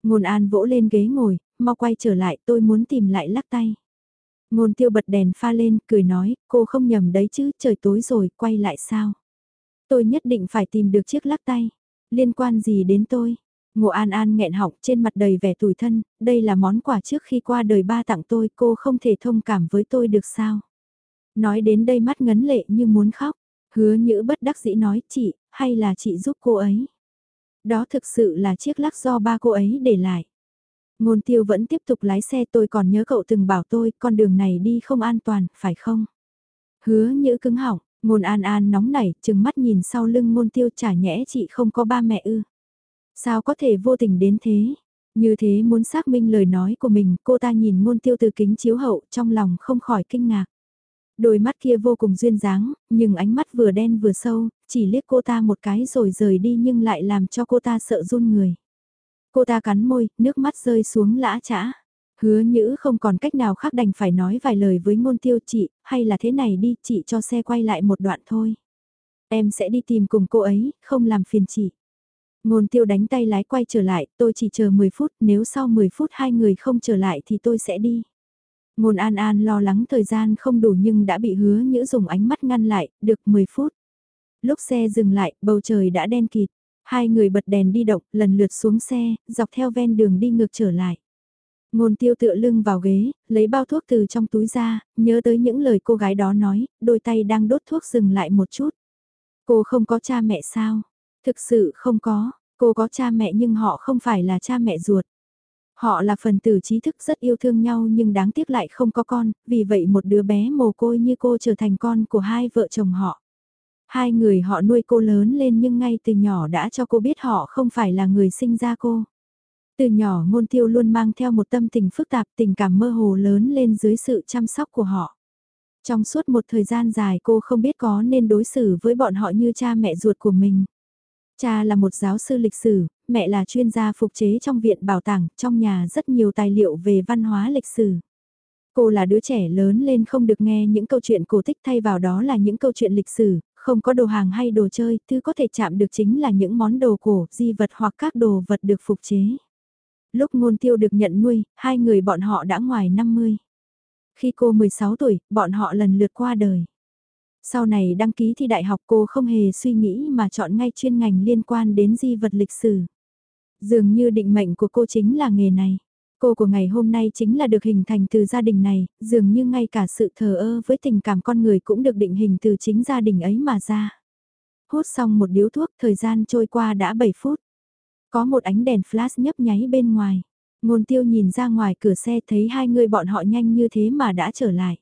Ngôn an vỗ lên ghế ngồi, mau quay trở lại tôi muốn tìm lại lắc tay. Ngôn tiêu bật đèn pha lên, cười nói, cô không nhầm đấy chứ, trời tối rồi, quay lại sao? Tôi nhất định phải tìm được chiếc lắc tay. Liên quan gì đến tôi? Ngộ An An nghẹn họng trên mặt đầy vẻ tủi thân, đây là món quà trước khi qua đời ba tặng tôi, cô không thể thông cảm với tôi được sao? Nói đến đây mắt ngấn lệ như muốn khóc, hứa nhữ bất đắc dĩ nói chị, hay là chị giúp cô ấy? Đó thực sự là chiếc lắc do ba cô ấy để lại. Ngôn tiêu vẫn tiếp tục lái xe tôi còn nhớ cậu từng bảo tôi con đường này đi không an toàn, phải không? Hứa nhữ cứng họng, ngôn an an nóng nảy, chừng mắt nhìn sau lưng ngôn tiêu chả nhẽ chị không có ba mẹ ư. Sao có thể vô tình đến thế? Như thế muốn xác minh lời nói của mình, cô ta nhìn ngôn tiêu từ kính chiếu hậu trong lòng không khỏi kinh ngạc. Đôi mắt kia vô cùng duyên dáng, nhưng ánh mắt vừa đen vừa sâu, chỉ liếc cô ta một cái rồi rời đi nhưng lại làm cho cô ta sợ run người. Cô ta cắn môi, nước mắt rơi xuống lã chã. Hứa nhữ không còn cách nào khác đành phải nói vài lời với ngôn tiêu chị, hay là thế này đi, chị cho xe quay lại một đoạn thôi. Em sẽ đi tìm cùng cô ấy, không làm phiền chị. Ngôn tiêu đánh tay lái quay trở lại, tôi chỉ chờ 10 phút, nếu sau 10 phút hai người không trở lại thì tôi sẽ đi. Ngôn An An lo lắng thời gian không đủ nhưng đã bị hứa nhữ dùng ánh mắt ngăn lại, được 10 phút. Lúc xe dừng lại, bầu trời đã đen kịt. Hai người bật đèn đi động, lần lượt xuống xe, dọc theo ven đường đi ngược trở lại. Ngôn tiêu tựa lưng vào ghế, lấy bao thuốc từ trong túi ra, nhớ tới những lời cô gái đó nói, đôi tay đang đốt thuốc dừng lại một chút. Cô không có cha mẹ sao? Thực sự không có, cô có cha mẹ nhưng họ không phải là cha mẹ ruột. Họ là phần tử trí thức rất yêu thương nhau nhưng đáng tiếc lại không có con, vì vậy một đứa bé mồ côi như cô trở thành con của hai vợ chồng họ. Hai người họ nuôi cô lớn lên nhưng ngay từ nhỏ đã cho cô biết họ không phải là người sinh ra cô. Từ nhỏ ngôn tiêu luôn mang theo một tâm tình phức tạp tình cảm mơ hồ lớn lên dưới sự chăm sóc của họ. Trong suốt một thời gian dài cô không biết có nên đối xử với bọn họ như cha mẹ ruột của mình. Cha là một giáo sư lịch sử, mẹ là chuyên gia phục chế trong viện bảo tàng, trong nhà rất nhiều tài liệu về văn hóa lịch sử. Cô là đứa trẻ lớn lên không được nghe những câu chuyện cổ tích thay vào đó là những câu chuyện lịch sử, không có đồ hàng hay đồ chơi, thứ có thể chạm được chính là những món đồ cổ, di vật hoặc các đồ vật được phục chế. Lúc ngôn tiêu được nhận nuôi, hai người bọn họ đã ngoài 50. Khi cô 16 tuổi, bọn họ lần lượt qua đời. Sau này đăng ký thi đại học cô không hề suy nghĩ mà chọn ngay chuyên ngành liên quan đến di vật lịch sử. Dường như định mệnh của cô chính là nghề này. Cô của ngày hôm nay chính là được hình thành từ gia đình này, dường như ngay cả sự thờ ơ với tình cảm con người cũng được định hình từ chính gia đình ấy mà ra. Hút xong một điếu thuốc, thời gian trôi qua đã 7 phút. Có một ánh đèn flash nhấp nháy bên ngoài. Ngôn tiêu nhìn ra ngoài cửa xe thấy hai người bọn họ nhanh như thế mà đã trở lại.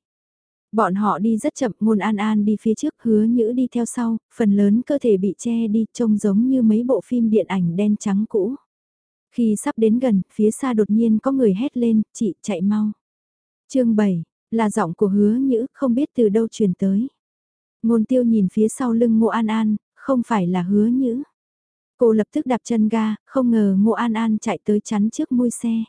Bọn họ đi rất chậm, ngôn an an đi phía trước, hứa nhữ đi theo sau, phần lớn cơ thể bị che đi, trông giống như mấy bộ phim điện ảnh đen trắng cũ. Khi sắp đến gần, phía xa đột nhiên có người hét lên, chị chạy mau. chương 7, là giọng của hứa nhữ, không biết từ đâu truyền tới. Ngôn tiêu nhìn phía sau lưng ngô an an, không phải là hứa nhữ. Cô lập tức đạp chân ga, không ngờ ngô an an chạy tới chắn trước môi xe.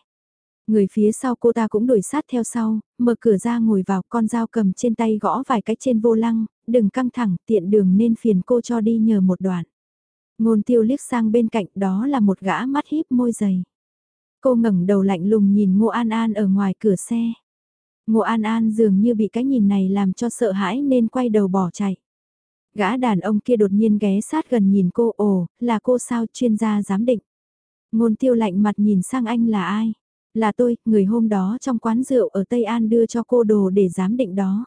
Người phía sau cô ta cũng đuổi sát theo sau, mở cửa ra ngồi vào con dao cầm trên tay gõ vài cái trên vô lăng, đừng căng thẳng tiện đường nên phiền cô cho đi nhờ một đoạn. Ngôn tiêu liếc sang bên cạnh đó là một gã mắt híp môi dày. Cô ngẩng đầu lạnh lùng nhìn Ngô An An ở ngoài cửa xe. Ngô An An dường như bị cái nhìn này làm cho sợ hãi nên quay đầu bỏ chạy. Gã đàn ông kia đột nhiên ghé sát gần nhìn cô ồ, là cô sao chuyên gia giám định. Ngôn tiêu lạnh mặt nhìn sang anh là ai? Là tôi, người hôm đó trong quán rượu ở Tây An đưa cho cô đồ để giám định đó.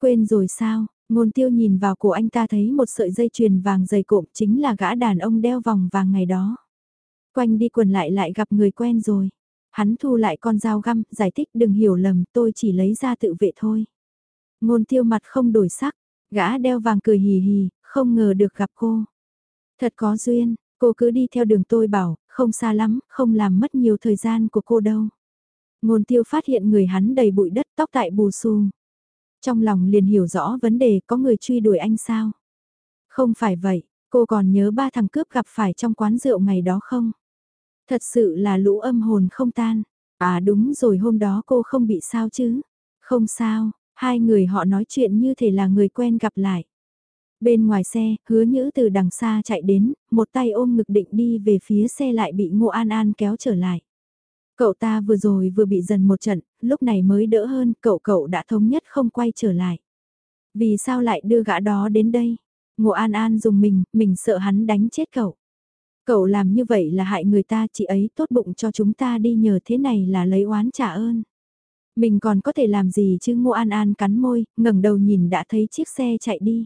Quên rồi sao, ngôn tiêu nhìn vào cổ anh ta thấy một sợi dây chuyền vàng dày cộm chính là gã đàn ông đeo vòng vàng ngày đó. Quanh đi quần lại lại gặp người quen rồi. Hắn thu lại con dao găm, giải thích đừng hiểu lầm, tôi chỉ lấy ra tự vệ thôi. Ngôn tiêu mặt không đổi sắc, gã đeo vàng cười hì hì, không ngờ được gặp cô. Thật có duyên, cô cứ đi theo đường tôi bảo, không xa lắm, không làm mất nhiều thời gian của cô đâu. Ngôn tiêu phát hiện người hắn đầy bụi đất tóc tại bù xù. Trong lòng liền hiểu rõ vấn đề có người truy đuổi anh sao. Không phải vậy, cô còn nhớ ba thằng cướp gặp phải trong quán rượu ngày đó không? Thật sự là lũ âm hồn không tan. À đúng rồi hôm đó cô không bị sao chứ? Không sao, hai người họ nói chuyện như thể là người quen gặp lại. Bên ngoài xe, hứa nhữ từ đằng xa chạy đến, một tay ôm ngực định đi về phía xe lại bị Ngô An An kéo trở lại. Cậu ta vừa rồi vừa bị dần một trận, lúc này mới đỡ hơn, cậu cậu đã thống nhất không quay trở lại. Vì sao lại đưa gã đó đến đây? Ngô An An dùng mình, mình sợ hắn đánh chết cậu. Cậu làm như vậy là hại người ta, chị ấy tốt bụng cho chúng ta đi nhờ thế này là lấy oán trả ơn. Mình còn có thể làm gì chứ Ngô An An cắn môi, ngẩng đầu nhìn đã thấy chiếc xe chạy đi.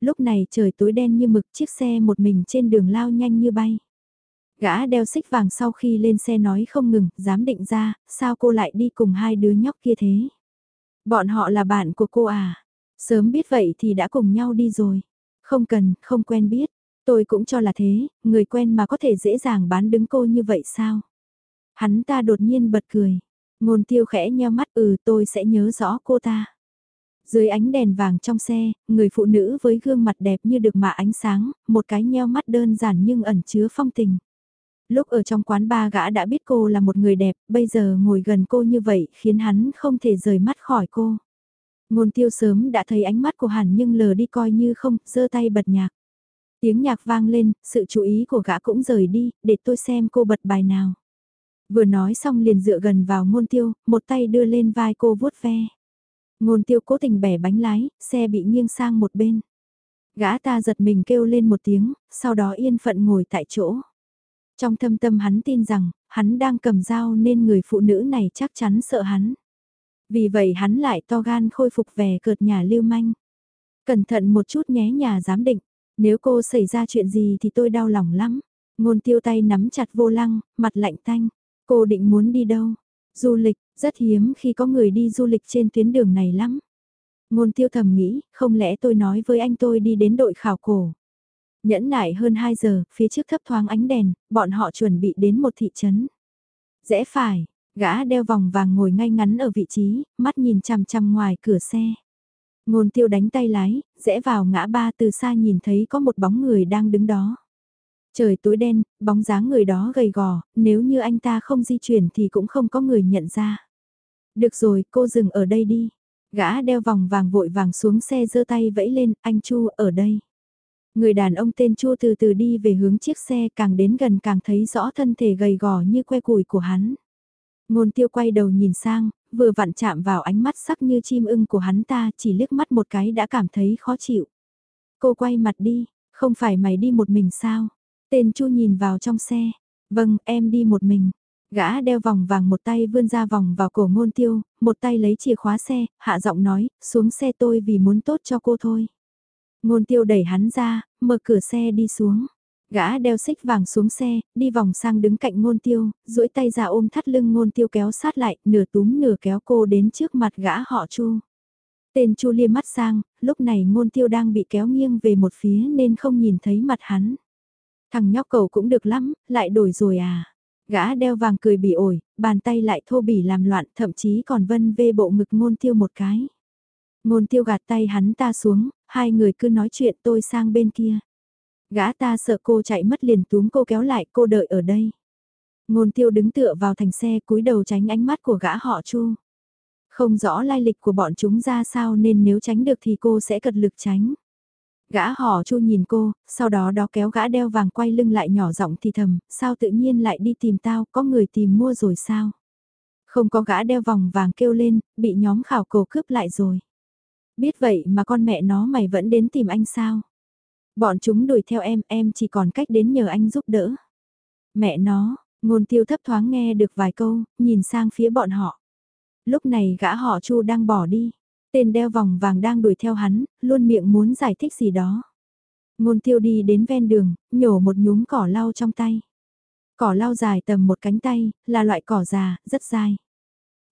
Lúc này trời tối đen như mực chiếc xe một mình trên đường lao nhanh như bay. Gã đeo xích vàng sau khi lên xe nói không ngừng, dám định ra, sao cô lại đi cùng hai đứa nhóc kia thế? Bọn họ là bạn của cô à? Sớm biết vậy thì đã cùng nhau đi rồi. Không cần, không quen biết. Tôi cũng cho là thế, người quen mà có thể dễ dàng bán đứng cô như vậy sao? Hắn ta đột nhiên bật cười. Ngôn tiêu khẽ nheo mắt ừ tôi sẽ nhớ rõ cô ta. Dưới ánh đèn vàng trong xe, người phụ nữ với gương mặt đẹp như được mạ ánh sáng, một cái nheo mắt đơn giản nhưng ẩn chứa phong tình. Lúc ở trong quán ba gã đã biết cô là một người đẹp, bây giờ ngồi gần cô như vậy khiến hắn không thể rời mắt khỏi cô. Ngôn tiêu sớm đã thấy ánh mắt của hẳn nhưng lờ đi coi như không, giơ tay bật nhạc. Tiếng nhạc vang lên, sự chú ý của gã cũng rời đi, để tôi xem cô bật bài nào. Vừa nói xong liền dựa gần vào ngôn tiêu, một tay đưa lên vai cô vuốt ve. Ngôn tiêu cố tình bẻ bánh lái, xe bị nghiêng sang một bên. Gã ta giật mình kêu lên một tiếng, sau đó yên phận ngồi tại chỗ. Trong thâm tâm hắn tin rằng, hắn đang cầm dao nên người phụ nữ này chắc chắn sợ hắn. Vì vậy hắn lại to gan khôi phục về cợt nhà lưu manh. Cẩn thận một chút nhé nhà giám định, nếu cô xảy ra chuyện gì thì tôi đau lòng lắm. Ngôn tiêu tay nắm chặt vô lăng, mặt lạnh tanh. Cô định muốn đi đâu? Du lịch, rất hiếm khi có người đi du lịch trên tuyến đường này lắm. Ngôn tiêu thầm nghĩ, không lẽ tôi nói với anh tôi đi đến đội khảo cổ. Nhẫn nại hơn 2 giờ, phía trước thấp thoáng ánh đèn, bọn họ chuẩn bị đến một thị trấn. Rẽ phải, gã đeo vòng vàng ngồi ngay ngắn ở vị trí, mắt nhìn chằm chằm ngoài cửa xe. Ngôn tiêu đánh tay lái, rẽ vào ngã ba từ xa nhìn thấy có một bóng người đang đứng đó. Trời tối đen, bóng dáng người đó gầy gò, nếu như anh ta không di chuyển thì cũng không có người nhận ra. Được rồi, cô dừng ở đây đi. Gã đeo vòng vàng vội vàng xuống xe giơ tay vẫy lên, anh Chu ở đây. Người đàn ông tên Chu từ từ đi về hướng chiếc xe càng đến gần càng thấy rõ thân thể gầy gò như que củi của hắn. Ngôn tiêu quay đầu nhìn sang, vừa vặn chạm vào ánh mắt sắc như chim ưng của hắn ta chỉ liếc mắt một cái đã cảm thấy khó chịu. Cô quay mặt đi, không phải mày đi một mình sao? Tên Chu nhìn vào trong xe. Vâng, em đi một mình. Gã đeo vòng vàng một tay vươn ra vòng vào cổ ngôn tiêu, một tay lấy chìa khóa xe, hạ giọng nói, xuống xe tôi vì muốn tốt cho cô thôi. Ngôn tiêu đẩy hắn ra, mở cửa xe đi xuống. Gã đeo xích vàng xuống xe, đi vòng sang đứng cạnh ngôn tiêu, duỗi tay ra ôm thắt lưng ngôn tiêu kéo sát lại, nửa túm nửa kéo cô đến trước mặt gã họ chu. Tên chu liêm mắt sang, lúc này ngôn tiêu đang bị kéo nghiêng về một phía nên không nhìn thấy mặt hắn. Thằng nhóc cầu cũng được lắm, lại đổi rồi à. Gã đeo vàng cười bị ổi, bàn tay lại thô bỉ làm loạn, thậm chí còn vân vê bộ ngực ngôn tiêu một cái. Ngôn tiêu gạt tay hắn ta xuống, hai người cứ nói chuyện tôi sang bên kia. Gã ta sợ cô chạy mất liền túm cô kéo lại cô đợi ở đây. Ngôn tiêu đứng tựa vào thành xe cúi đầu tránh ánh mắt của gã họ chu. Không rõ lai lịch của bọn chúng ra sao nên nếu tránh được thì cô sẽ cật lực tránh. Gã họ chu nhìn cô, sau đó đó kéo gã đeo vàng quay lưng lại nhỏ giọng thì thầm, sao tự nhiên lại đi tìm tao, có người tìm mua rồi sao? Không có gã đeo vòng vàng kêu lên, bị nhóm khảo cổ cướp lại rồi. Biết vậy mà con mẹ nó mày vẫn đến tìm anh sao? Bọn chúng đuổi theo em, em chỉ còn cách đến nhờ anh giúp đỡ. Mẹ nó, ngôn tiêu thấp thoáng nghe được vài câu, nhìn sang phía bọn họ. Lúc này gã họ chu đang bỏ đi. Tên đeo vòng vàng đang đuổi theo hắn, luôn miệng muốn giải thích gì đó. Ngôn tiêu đi đến ven đường, nhổ một nhúm cỏ lau trong tay. Cỏ lau dài tầm một cánh tay, là loại cỏ già, rất dài.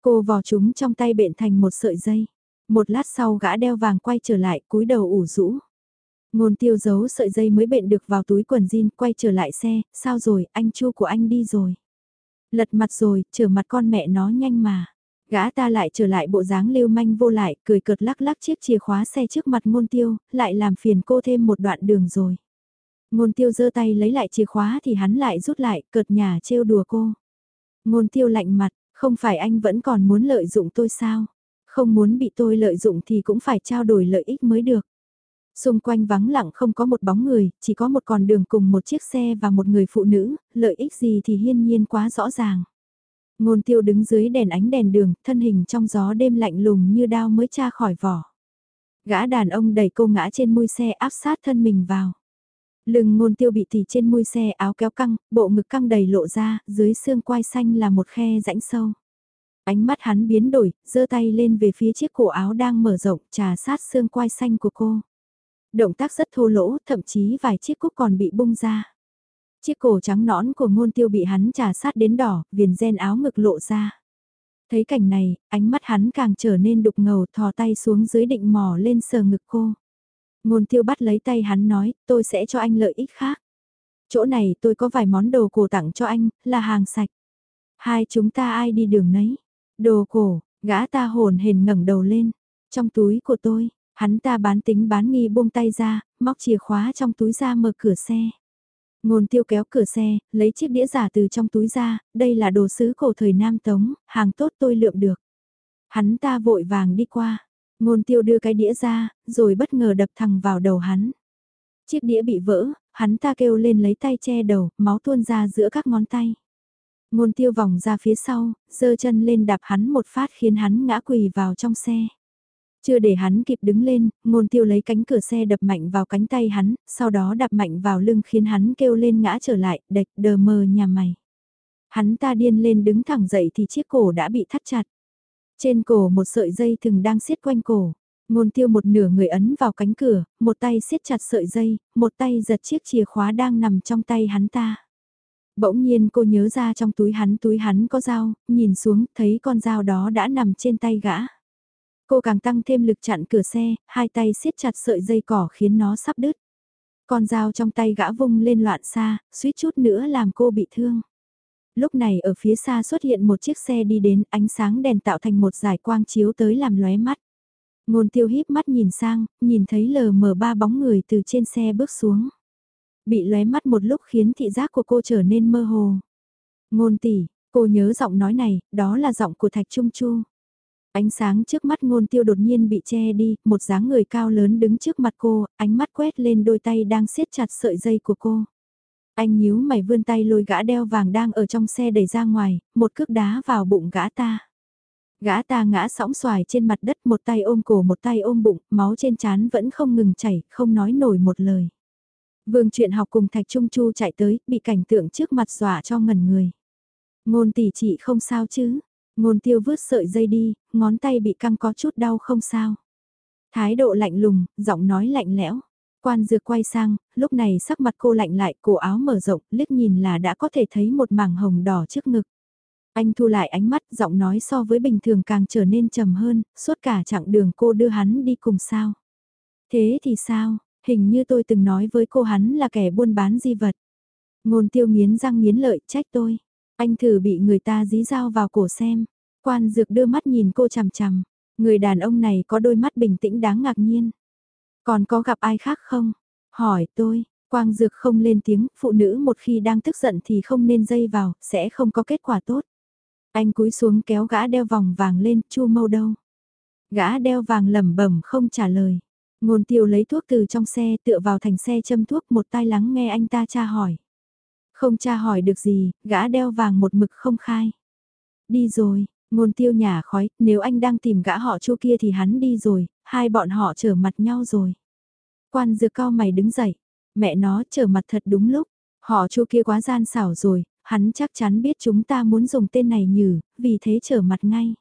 Cô vò chúng trong tay bện thành một sợi dây. Một lát sau gã đeo vàng quay trở lại cúi đầu ủ rũ. Ngôn tiêu giấu sợi dây mới bện được vào túi quần jean quay trở lại xe, sao rồi, anh chu của anh đi rồi. Lật mặt rồi, trở mặt con mẹ nó nhanh mà. Gã ta lại trở lại bộ dáng lưu manh vô lại, cười cợt lắc lắc chiếc chìa khóa xe trước mặt ngôn tiêu, lại làm phiền cô thêm một đoạn đường rồi. Ngôn tiêu giơ tay lấy lại chìa khóa thì hắn lại rút lại, cợt nhà trêu đùa cô. Ngôn tiêu lạnh mặt, không phải anh vẫn còn muốn lợi dụng tôi sao? Không muốn bị tôi lợi dụng thì cũng phải trao đổi lợi ích mới được. Xung quanh vắng lặng không có một bóng người, chỉ có một con đường cùng một chiếc xe và một người phụ nữ, lợi ích gì thì hiên nhiên quá rõ ràng. Ngôn tiêu đứng dưới đèn ánh đèn đường, thân hình trong gió đêm lạnh lùng như đao mới tra khỏi vỏ. Gã đàn ông đẩy cô ngã trên mui xe áp sát thân mình vào. Lưng ngôn tiêu bị thì trên mui xe áo kéo căng, bộ ngực căng đầy lộ ra, dưới xương quai xanh là một khe rãnh sâu. Ánh mắt hắn biến đổi, giơ tay lên về phía chiếc cổ áo đang mở rộng, trà sát xương quai xanh của cô. Động tác rất thô lỗ, thậm chí vài chiếc cúc còn bị bung ra. Chiếc cổ trắng nõn của ngôn tiêu bị hắn trà sát đến đỏ, viền ren áo ngực lộ ra. Thấy cảnh này, ánh mắt hắn càng trở nên đục ngầu thò tay xuống dưới định mò lên sờ ngực cô. Ngôn tiêu bắt lấy tay hắn nói, tôi sẽ cho anh lợi ích khác. Chỗ này tôi có vài món đồ cổ tặng cho anh, là hàng sạch. Hai chúng ta ai đi đường nấy. Đồ cổ, gã ta hồn hền ngẩng đầu lên. Trong túi của tôi, hắn ta bán tính bán nghi buông tay ra, móc chìa khóa trong túi ra mở cửa xe. Ngôn tiêu kéo cửa xe, lấy chiếc đĩa giả từ trong túi ra, đây là đồ sứ cổ thời Nam Tống, hàng tốt tôi lượm được. Hắn ta vội vàng đi qua, ngôn tiêu đưa cái đĩa ra, rồi bất ngờ đập thẳng vào đầu hắn. Chiếc đĩa bị vỡ, hắn ta kêu lên lấy tay che đầu, máu tuôn ra giữa các ngón tay. Ngôn tiêu vòng ra phía sau, giơ chân lên đạp hắn một phát khiến hắn ngã quỳ vào trong xe. Chưa để hắn kịp đứng lên, ngôn tiêu lấy cánh cửa xe đập mạnh vào cánh tay hắn, sau đó đập mạnh vào lưng khiến hắn kêu lên ngã trở lại, đạch đờ mờ nhà mày. Hắn ta điên lên đứng thẳng dậy thì chiếc cổ đã bị thắt chặt. Trên cổ một sợi dây thừng đang siết quanh cổ. Ngôn tiêu một nửa người ấn vào cánh cửa, một tay siết chặt sợi dây, một tay giật chiếc chìa khóa đang nằm trong tay hắn ta. Bỗng nhiên cô nhớ ra trong túi hắn túi hắn có dao, nhìn xuống thấy con dao đó đã nằm trên tay gã. Cô càng tăng thêm lực chặn cửa xe, hai tay siết chặt sợi dây cỏ khiến nó sắp đứt. Con dao trong tay gã vung lên loạn xa, suýt chút nữa làm cô bị thương. Lúc này ở phía xa xuất hiện một chiếc xe đi đến, ánh sáng đèn tạo thành một giải quang chiếu tới làm lóe mắt. Ngôn tiêu híp mắt nhìn sang, nhìn thấy lờ mờ ba bóng người từ trên xe bước xuống. Bị lóe mắt một lúc khiến thị giác của cô trở nên mơ hồ. Ngôn tỷ, cô nhớ giọng nói này, đó là giọng của Thạch Trung Chu. Ánh sáng trước mắt ngôn tiêu đột nhiên bị che đi, một dáng người cao lớn đứng trước mặt cô, ánh mắt quét lên đôi tay đang siết chặt sợi dây của cô. Anh nhíu mày vươn tay lôi gã đeo vàng đang ở trong xe đẩy ra ngoài, một cước đá vào bụng gã ta. Gã ta ngã sóng xoài trên mặt đất một tay ôm cổ một tay ôm bụng, máu trên trán vẫn không ngừng chảy, không nói nổi một lời. Vương chuyện học cùng Thạch Trung Chu chạy tới, bị cảnh tượng trước mặt dọa cho ngẩn người. Ngôn tỷ chị không sao chứ, Ngôn tiêu vứt sợi dây đi, ngón tay bị căng có chút đau không sao. Thái độ lạnh lùng, giọng nói lạnh lẽo. Quan dược quay sang, lúc này sắc mặt cô lạnh lại, cổ áo mở rộng, liếc nhìn là đã có thể thấy một mảng hồng đỏ trước ngực. Anh thu lại ánh mắt, giọng nói so với bình thường càng trở nên trầm hơn, suốt cả chặng đường cô đưa hắn đi cùng sao. Thế thì sao, hình như tôi từng nói với cô hắn là kẻ buôn bán di vật. Ngôn tiêu nghiến răng nghiến lợi trách tôi. Anh thử bị người ta dí dao vào cổ xem. Quan dược đưa mắt nhìn cô chằm chằm. Người đàn ông này có đôi mắt bình tĩnh đáng ngạc nhiên. Còn có gặp ai khác không? Hỏi tôi, Quang Dược không lên tiếng, phụ nữ một khi đang tức giận thì không nên dây vào, sẽ không có kết quả tốt. Anh cúi xuống kéo gã đeo vòng vàng lên, chu mâu đâu. Gã đeo vàng lẩm bẩm không trả lời. Ngôn tiêu lấy thuốc từ trong xe tựa vào thành xe châm thuốc một tai lắng nghe anh ta tra hỏi. Không tra hỏi được gì, gã đeo vàng một mực không khai. Đi rồi, ngôn tiêu nhà khói, nếu anh đang tìm gã họ chu kia thì hắn đi rồi, hai bọn họ trở mặt nhau rồi. Quan dược cao mày đứng dậy, mẹ nó trở mặt thật đúng lúc, họ chu kia quá gian xảo rồi, hắn chắc chắn biết chúng ta muốn dùng tên này nhử, vì thế trở mặt ngay.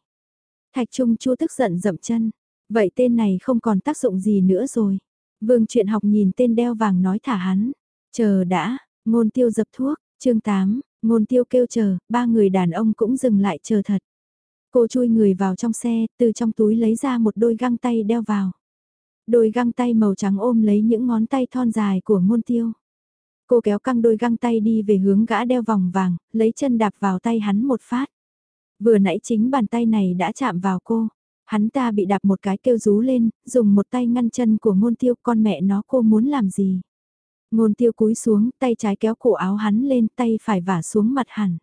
Thạch Trung Chu tức giận dậm chân, vậy tên này không còn tác dụng gì nữa rồi. Vương chuyện học nhìn tên đeo vàng nói thả hắn, chờ đã, Ngôn tiêu dập thuốc, chương 8, ngôn tiêu kêu chờ, ba người đàn ông cũng dừng lại chờ thật. Cô chui người vào trong xe, từ trong túi lấy ra một đôi găng tay đeo vào. Đôi găng tay màu trắng ôm lấy những ngón tay thon dài của ngôn tiêu. Cô kéo căng đôi găng tay đi về hướng gã đeo vòng vàng, lấy chân đạp vào tay hắn một phát. Vừa nãy chính bàn tay này đã chạm vào cô. Hắn ta bị đạp một cái kêu rú lên, dùng một tay ngăn chân của ngôn tiêu con mẹ nó cô muốn làm gì. Ngôn tiêu cúi xuống, tay trái kéo cổ áo hắn lên, tay phải vả xuống mặt hẳn.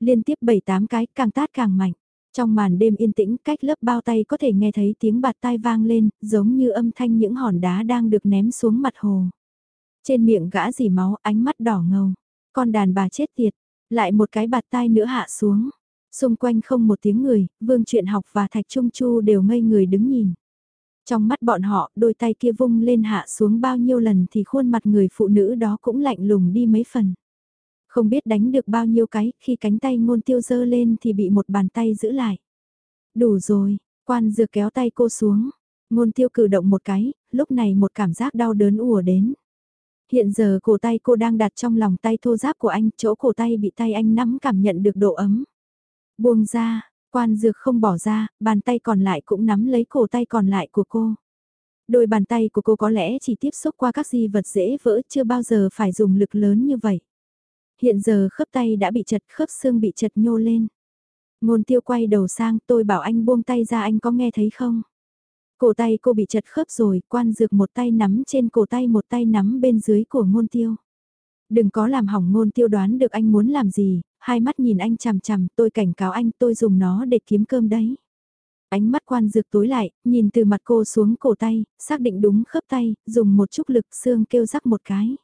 Liên tiếp 7-8 cái, càng tát càng mạnh. Trong màn đêm yên tĩnh cách lớp bao tay có thể nghe thấy tiếng bạt tai vang lên, giống như âm thanh những hòn đá đang được ném xuống mặt hồ. Trên miệng gã dì máu ánh mắt đỏ ngầu. Con đàn bà chết tiệt, lại một cái bạt tai nữa hạ xuống. Xung quanh không một tiếng người, Vương Truyện học và Thạch Trung Chu đều ngây người đứng nhìn. Trong mắt bọn họ, đôi tay kia vung lên hạ xuống bao nhiêu lần thì khuôn mặt người phụ nữ đó cũng lạnh lùng đi mấy phần. Không biết đánh được bao nhiêu cái, khi cánh tay ngôn tiêu dơ lên thì bị một bàn tay giữ lại. Đủ rồi, quan dược kéo tay cô xuống. Ngôn tiêu cử động một cái, lúc này một cảm giác đau đớn ùa đến. Hiện giờ cổ tay cô đang đặt trong lòng tay thô giáp của anh, chỗ cổ tay bị tay anh nắm cảm nhận được độ ấm. Buông ra, quan dược không bỏ ra, bàn tay còn lại cũng nắm lấy cổ tay còn lại của cô. Đôi bàn tay của cô có lẽ chỉ tiếp xúc qua các di vật dễ vỡ chưa bao giờ phải dùng lực lớn như vậy. Hiện giờ khớp tay đã bị chật, khớp xương bị chật nhô lên. Ngôn tiêu quay đầu sang tôi bảo anh buông tay ra anh có nghe thấy không? Cổ tay cô bị chật khớp rồi, quan dược một tay nắm trên cổ tay một tay nắm bên dưới của ngôn tiêu. Đừng có làm hỏng ngôn tiêu đoán được anh muốn làm gì, hai mắt nhìn anh chằm chằm, tôi cảnh cáo anh tôi dùng nó để kiếm cơm đấy. Ánh mắt quan dược tối lại, nhìn từ mặt cô xuống cổ tay, xác định đúng khớp tay, dùng một chút lực xương kêu rắc một cái.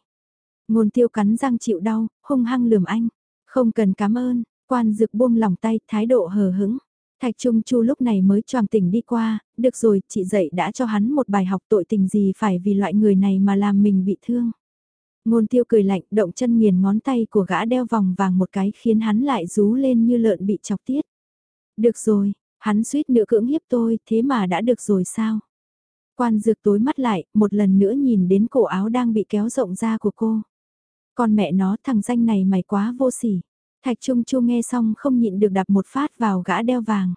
Ngôn tiêu cắn răng chịu đau, hung hăng lườm anh. Không cần cảm ơn, quan dược buông lòng tay, thái độ hờ hững. Thạch Trung Chu lúc này mới choàng tỉnh đi qua, được rồi, chị dậy đã cho hắn một bài học tội tình gì phải vì loại người này mà làm mình bị thương. Ngôn tiêu cười lạnh, động chân nghiền ngón tay của gã đeo vòng vàng một cái khiến hắn lại rú lên như lợn bị chọc tiết. Được rồi, hắn suýt nữa cưỡng hiếp tôi, thế mà đã được rồi sao? Quan dược tối mắt lại, một lần nữa nhìn đến cổ áo đang bị kéo rộng ra của cô. Con mẹ nó thằng danh này mày quá vô sỉ. Thạch Trung Chu nghe xong không nhịn được đạp một phát vào gã đeo vàng.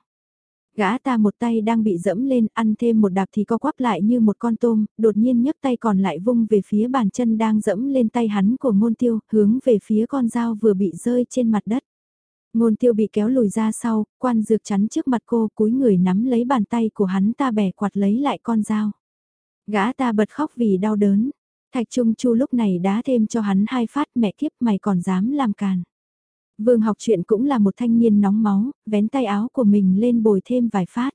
Gã ta một tay đang bị dẫm lên, ăn thêm một đạp thì co quắp lại như một con tôm, đột nhiên nhấc tay còn lại vung về phía bàn chân đang dẫm lên tay hắn của ngôn tiêu, hướng về phía con dao vừa bị rơi trên mặt đất. Ngôn tiêu bị kéo lùi ra sau, quan dược chắn trước mặt cô, cúi người nắm lấy bàn tay của hắn ta bẻ quạt lấy lại con dao. Gã ta bật khóc vì đau đớn. Thạch Trung Chu lúc này đá thêm cho hắn hai phát mẹ kiếp mày còn dám làm càn. Vương học chuyện cũng là một thanh niên nóng máu, vén tay áo của mình lên bồi thêm vài phát.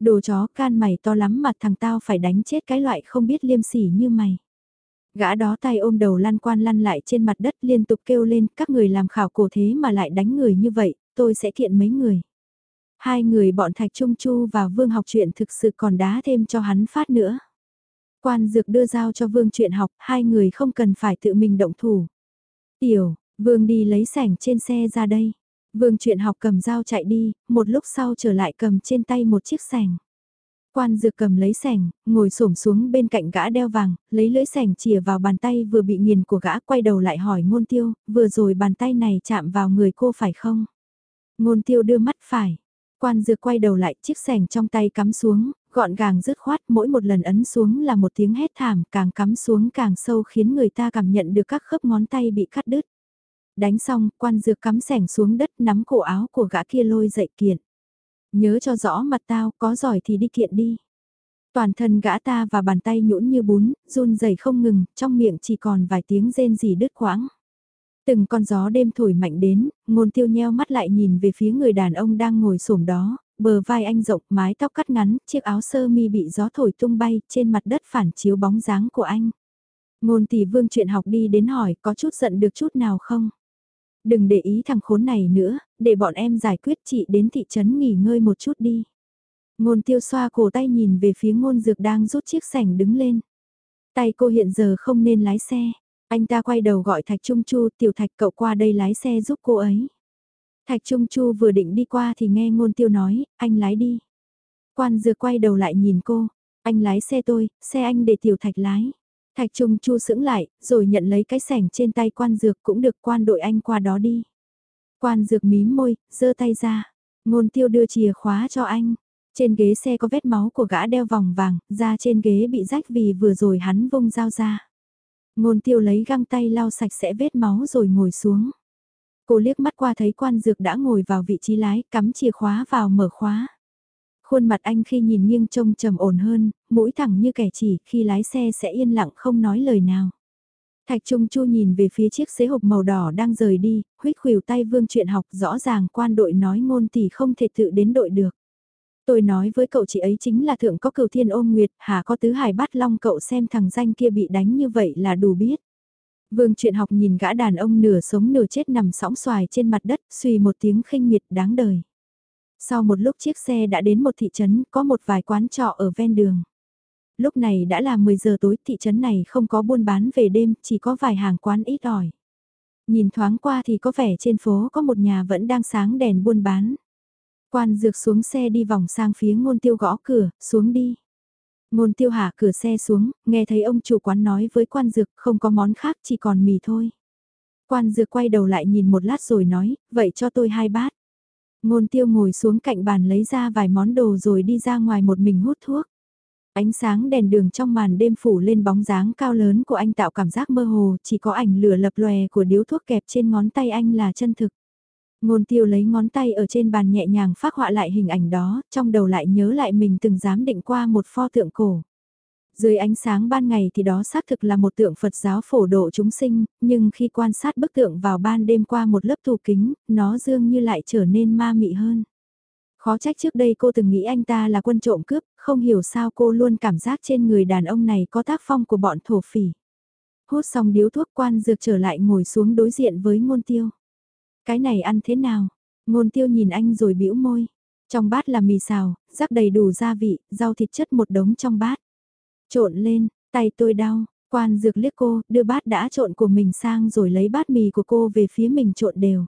Đồ chó can mày to lắm mà thằng tao phải đánh chết cái loại không biết liêm sỉ như mày. Gã đó tay ôm đầu lăn quan lăn lại trên mặt đất liên tục kêu lên các người làm khảo cổ thế mà lại đánh người như vậy, tôi sẽ kiện mấy người. Hai người bọn Thạch Trung Chu và Vương học chuyện thực sự còn đá thêm cho hắn phát nữa. Quan dược đưa dao cho Vương chuyện học, hai người không cần phải tự mình động thủ. Tiểu, Vương đi lấy sẻng trên xe ra đây. Vương chuyện học cầm dao chạy đi, một lúc sau trở lại cầm trên tay một chiếc sẻng. Quan dược cầm lấy sẻng, ngồi xổm xuống bên cạnh gã đeo vàng, lấy lưỡi sẻng chìa vào bàn tay vừa bị nghiền của gã quay đầu lại hỏi ngôn tiêu, vừa rồi bàn tay này chạm vào người cô phải không? Ngôn tiêu đưa mắt phải. Quan dược quay đầu lại chiếc sẻng trong tay cắm xuống, gọn gàng dứt khoát mỗi một lần ấn xuống là một tiếng hét thảm càng cắm xuống càng sâu khiến người ta cảm nhận được các khớp ngón tay bị cắt đứt. Đánh xong, quan dược cắm sẻng xuống đất nắm cổ áo của gã kia lôi dậy kiện. Nhớ cho rõ mặt tao, có giỏi thì đi kiện đi. Toàn thân gã ta và bàn tay nhũn như bún, run rẩy không ngừng, trong miệng chỉ còn vài tiếng rên rỉ đứt quãng. Từng con gió đêm thổi mạnh đến, ngôn tiêu nheo mắt lại nhìn về phía người đàn ông đang ngồi xổm đó, bờ vai anh rộng, mái tóc cắt ngắn, chiếc áo sơ mi bị gió thổi tung bay, trên mặt đất phản chiếu bóng dáng của anh. Ngôn tỷ vương chuyện học đi đến hỏi có chút giận được chút nào không? Đừng để ý thằng khốn này nữa, để bọn em giải quyết chị đến thị trấn nghỉ ngơi một chút đi. Ngôn tiêu xoa cổ tay nhìn về phía ngôn dược đang rút chiếc sảnh đứng lên. Tay cô hiện giờ không nên lái xe. Anh ta quay đầu gọi Thạch Trung Chu tiểu Thạch cậu qua đây lái xe giúp cô ấy. Thạch Trung Chu vừa định đi qua thì nghe ngôn tiêu nói, anh lái đi. Quan dược quay đầu lại nhìn cô, anh lái xe tôi, xe anh để tiểu Thạch lái. Thạch Trung Chu sững lại, rồi nhận lấy cái sẻng trên tay quan dược cũng được quan đội anh qua đó đi. Quan dược mím môi, giơ tay ra. Ngôn tiêu đưa chìa khóa cho anh. Trên ghế xe có vết máu của gã đeo vòng vàng, da trên ghế bị rách vì vừa rồi hắn vung dao ra. Ngôn tiêu lấy găng tay lau sạch sẽ vết máu rồi ngồi xuống. Cô liếc mắt qua thấy quan dược đã ngồi vào vị trí lái, cắm chìa khóa vào mở khóa. Khuôn mặt anh khi nhìn nghiêng trông trầm ổn hơn, mũi thẳng như kẻ chỉ, khi lái xe sẽ yên lặng không nói lời nào. Thạch Trung Chu nhìn về phía chiếc xế hộp màu đỏ đang rời đi, huyết khuỷu tay vương chuyện học rõ ràng quan đội nói ngôn tỷ không thể tự đến đội được. Tôi nói với cậu chị ấy chính là thượng có cửu thiên ôm nguyệt, hà có tứ hải bắt long cậu xem thằng danh kia bị đánh như vậy là đủ biết. Vương chuyện học nhìn gã đàn ông nửa sống nửa chết nằm sóng xoài trên mặt đất, suy một tiếng khinh miệt đáng đời. Sau một lúc chiếc xe đã đến một thị trấn, có một vài quán trọ ở ven đường. Lúc này đã là 10 giờ tối, thị trấn này không có buôn bán về đêm, chỉ có vài hàng quán ít ỏi. Nhìn thoáng qua thì có vẻ trên phố có một nhà vẫn đang sáng đèn buôn bán. Quan dược xuống xe đi vòng sang phía ngôn tiêu gõ cửa, xuống đi. Ngôn tiêu hạ cửa xe xuống, nghe thấy ông chủ quán nói với quan dược không có món khác chỉ còn mì thôi. Quan dược quay đầu lại nhìn một lát rồi nói, vậy cho tôi hai bát. Ngôn tiêu ngồi xuống cạnh bàn lấy ra vài món đồ rồi đi ra ngoài một mình hút thuốc. Ánh sáng đèn đường trong màn đêm phủ lên bóng dáng cao lớn của anh tạo cảm giác mơ hồ, chỉ có ảnh lửa lập lòe của điếu thuốc kẹp trên ngón tay anh là chân thực. Ngôn tiêu lấy ngón tay ở trên bàn nhẹ nhàng phát họa lại hình ảnh đó, trong đầu lại nhớ lại mình từng dám định qua một pho tượng cổ. Dưới ánh sáng ban ngày thì đó xác thực là một tượng Phật giáo phổ độ chúng sinh, nhưng khi quan sát bức tượng vào ban đêm qua một lớp thù kính, nó dường như lại trở nên ma mị hơn. Khó trách trước đây cô từng nghĩ anh ta là quân trộm cướp, không hiểu sao cô luôn cảm giác trên người đàn ông này có tác phong của bọn thổ phỉ. Hút xong điếu thuốc quan dược trở lại ngồi xuống đối diện với ngôn tiêu. Cái này ăn thế nào? Ngôn tiêu nhìn anh rồi bĩu môi. Trong bát là mì xào, rắc đầy đủ gia vị, rau thịt chất một đống trong bát. Trộn lên, tay tôi đau, quan dược liếc cô, đưa bát đã trộn của mình sang rồi lấy bát mì của cô về phía mình trộn đều.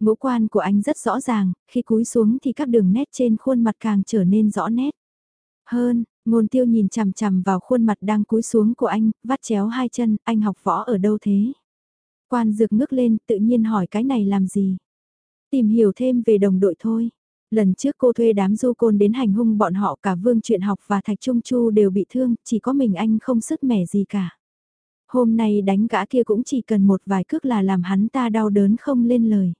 Ngũ quan của anh rất rõ ràng, khi cúi xuống thì các đường nét trên khuôn mặt càng trở nên rõ nét. Hơn, ngôn tiêu nhìn chằm chằm vào khuôn mặt đang cúi xuống của anh, vắt chéo hai chân, anh học võ ở đâu thế? Quan dược ngước lên, tự nhiên hỏi cái này làm gì? Tìm hiểu thêm về đồng đội thôi. Lần trước cô thuê đám du côn đến hành hung bọn họ cả Vương Truyện học và Thạch Trung Chu đều bị thương, chỉ có mình anh không sức mẻ gì cả. Hôm nay đánh gã kia cũng chỉ cần một vài cước là làm hắn ta đau đớn không lên lời.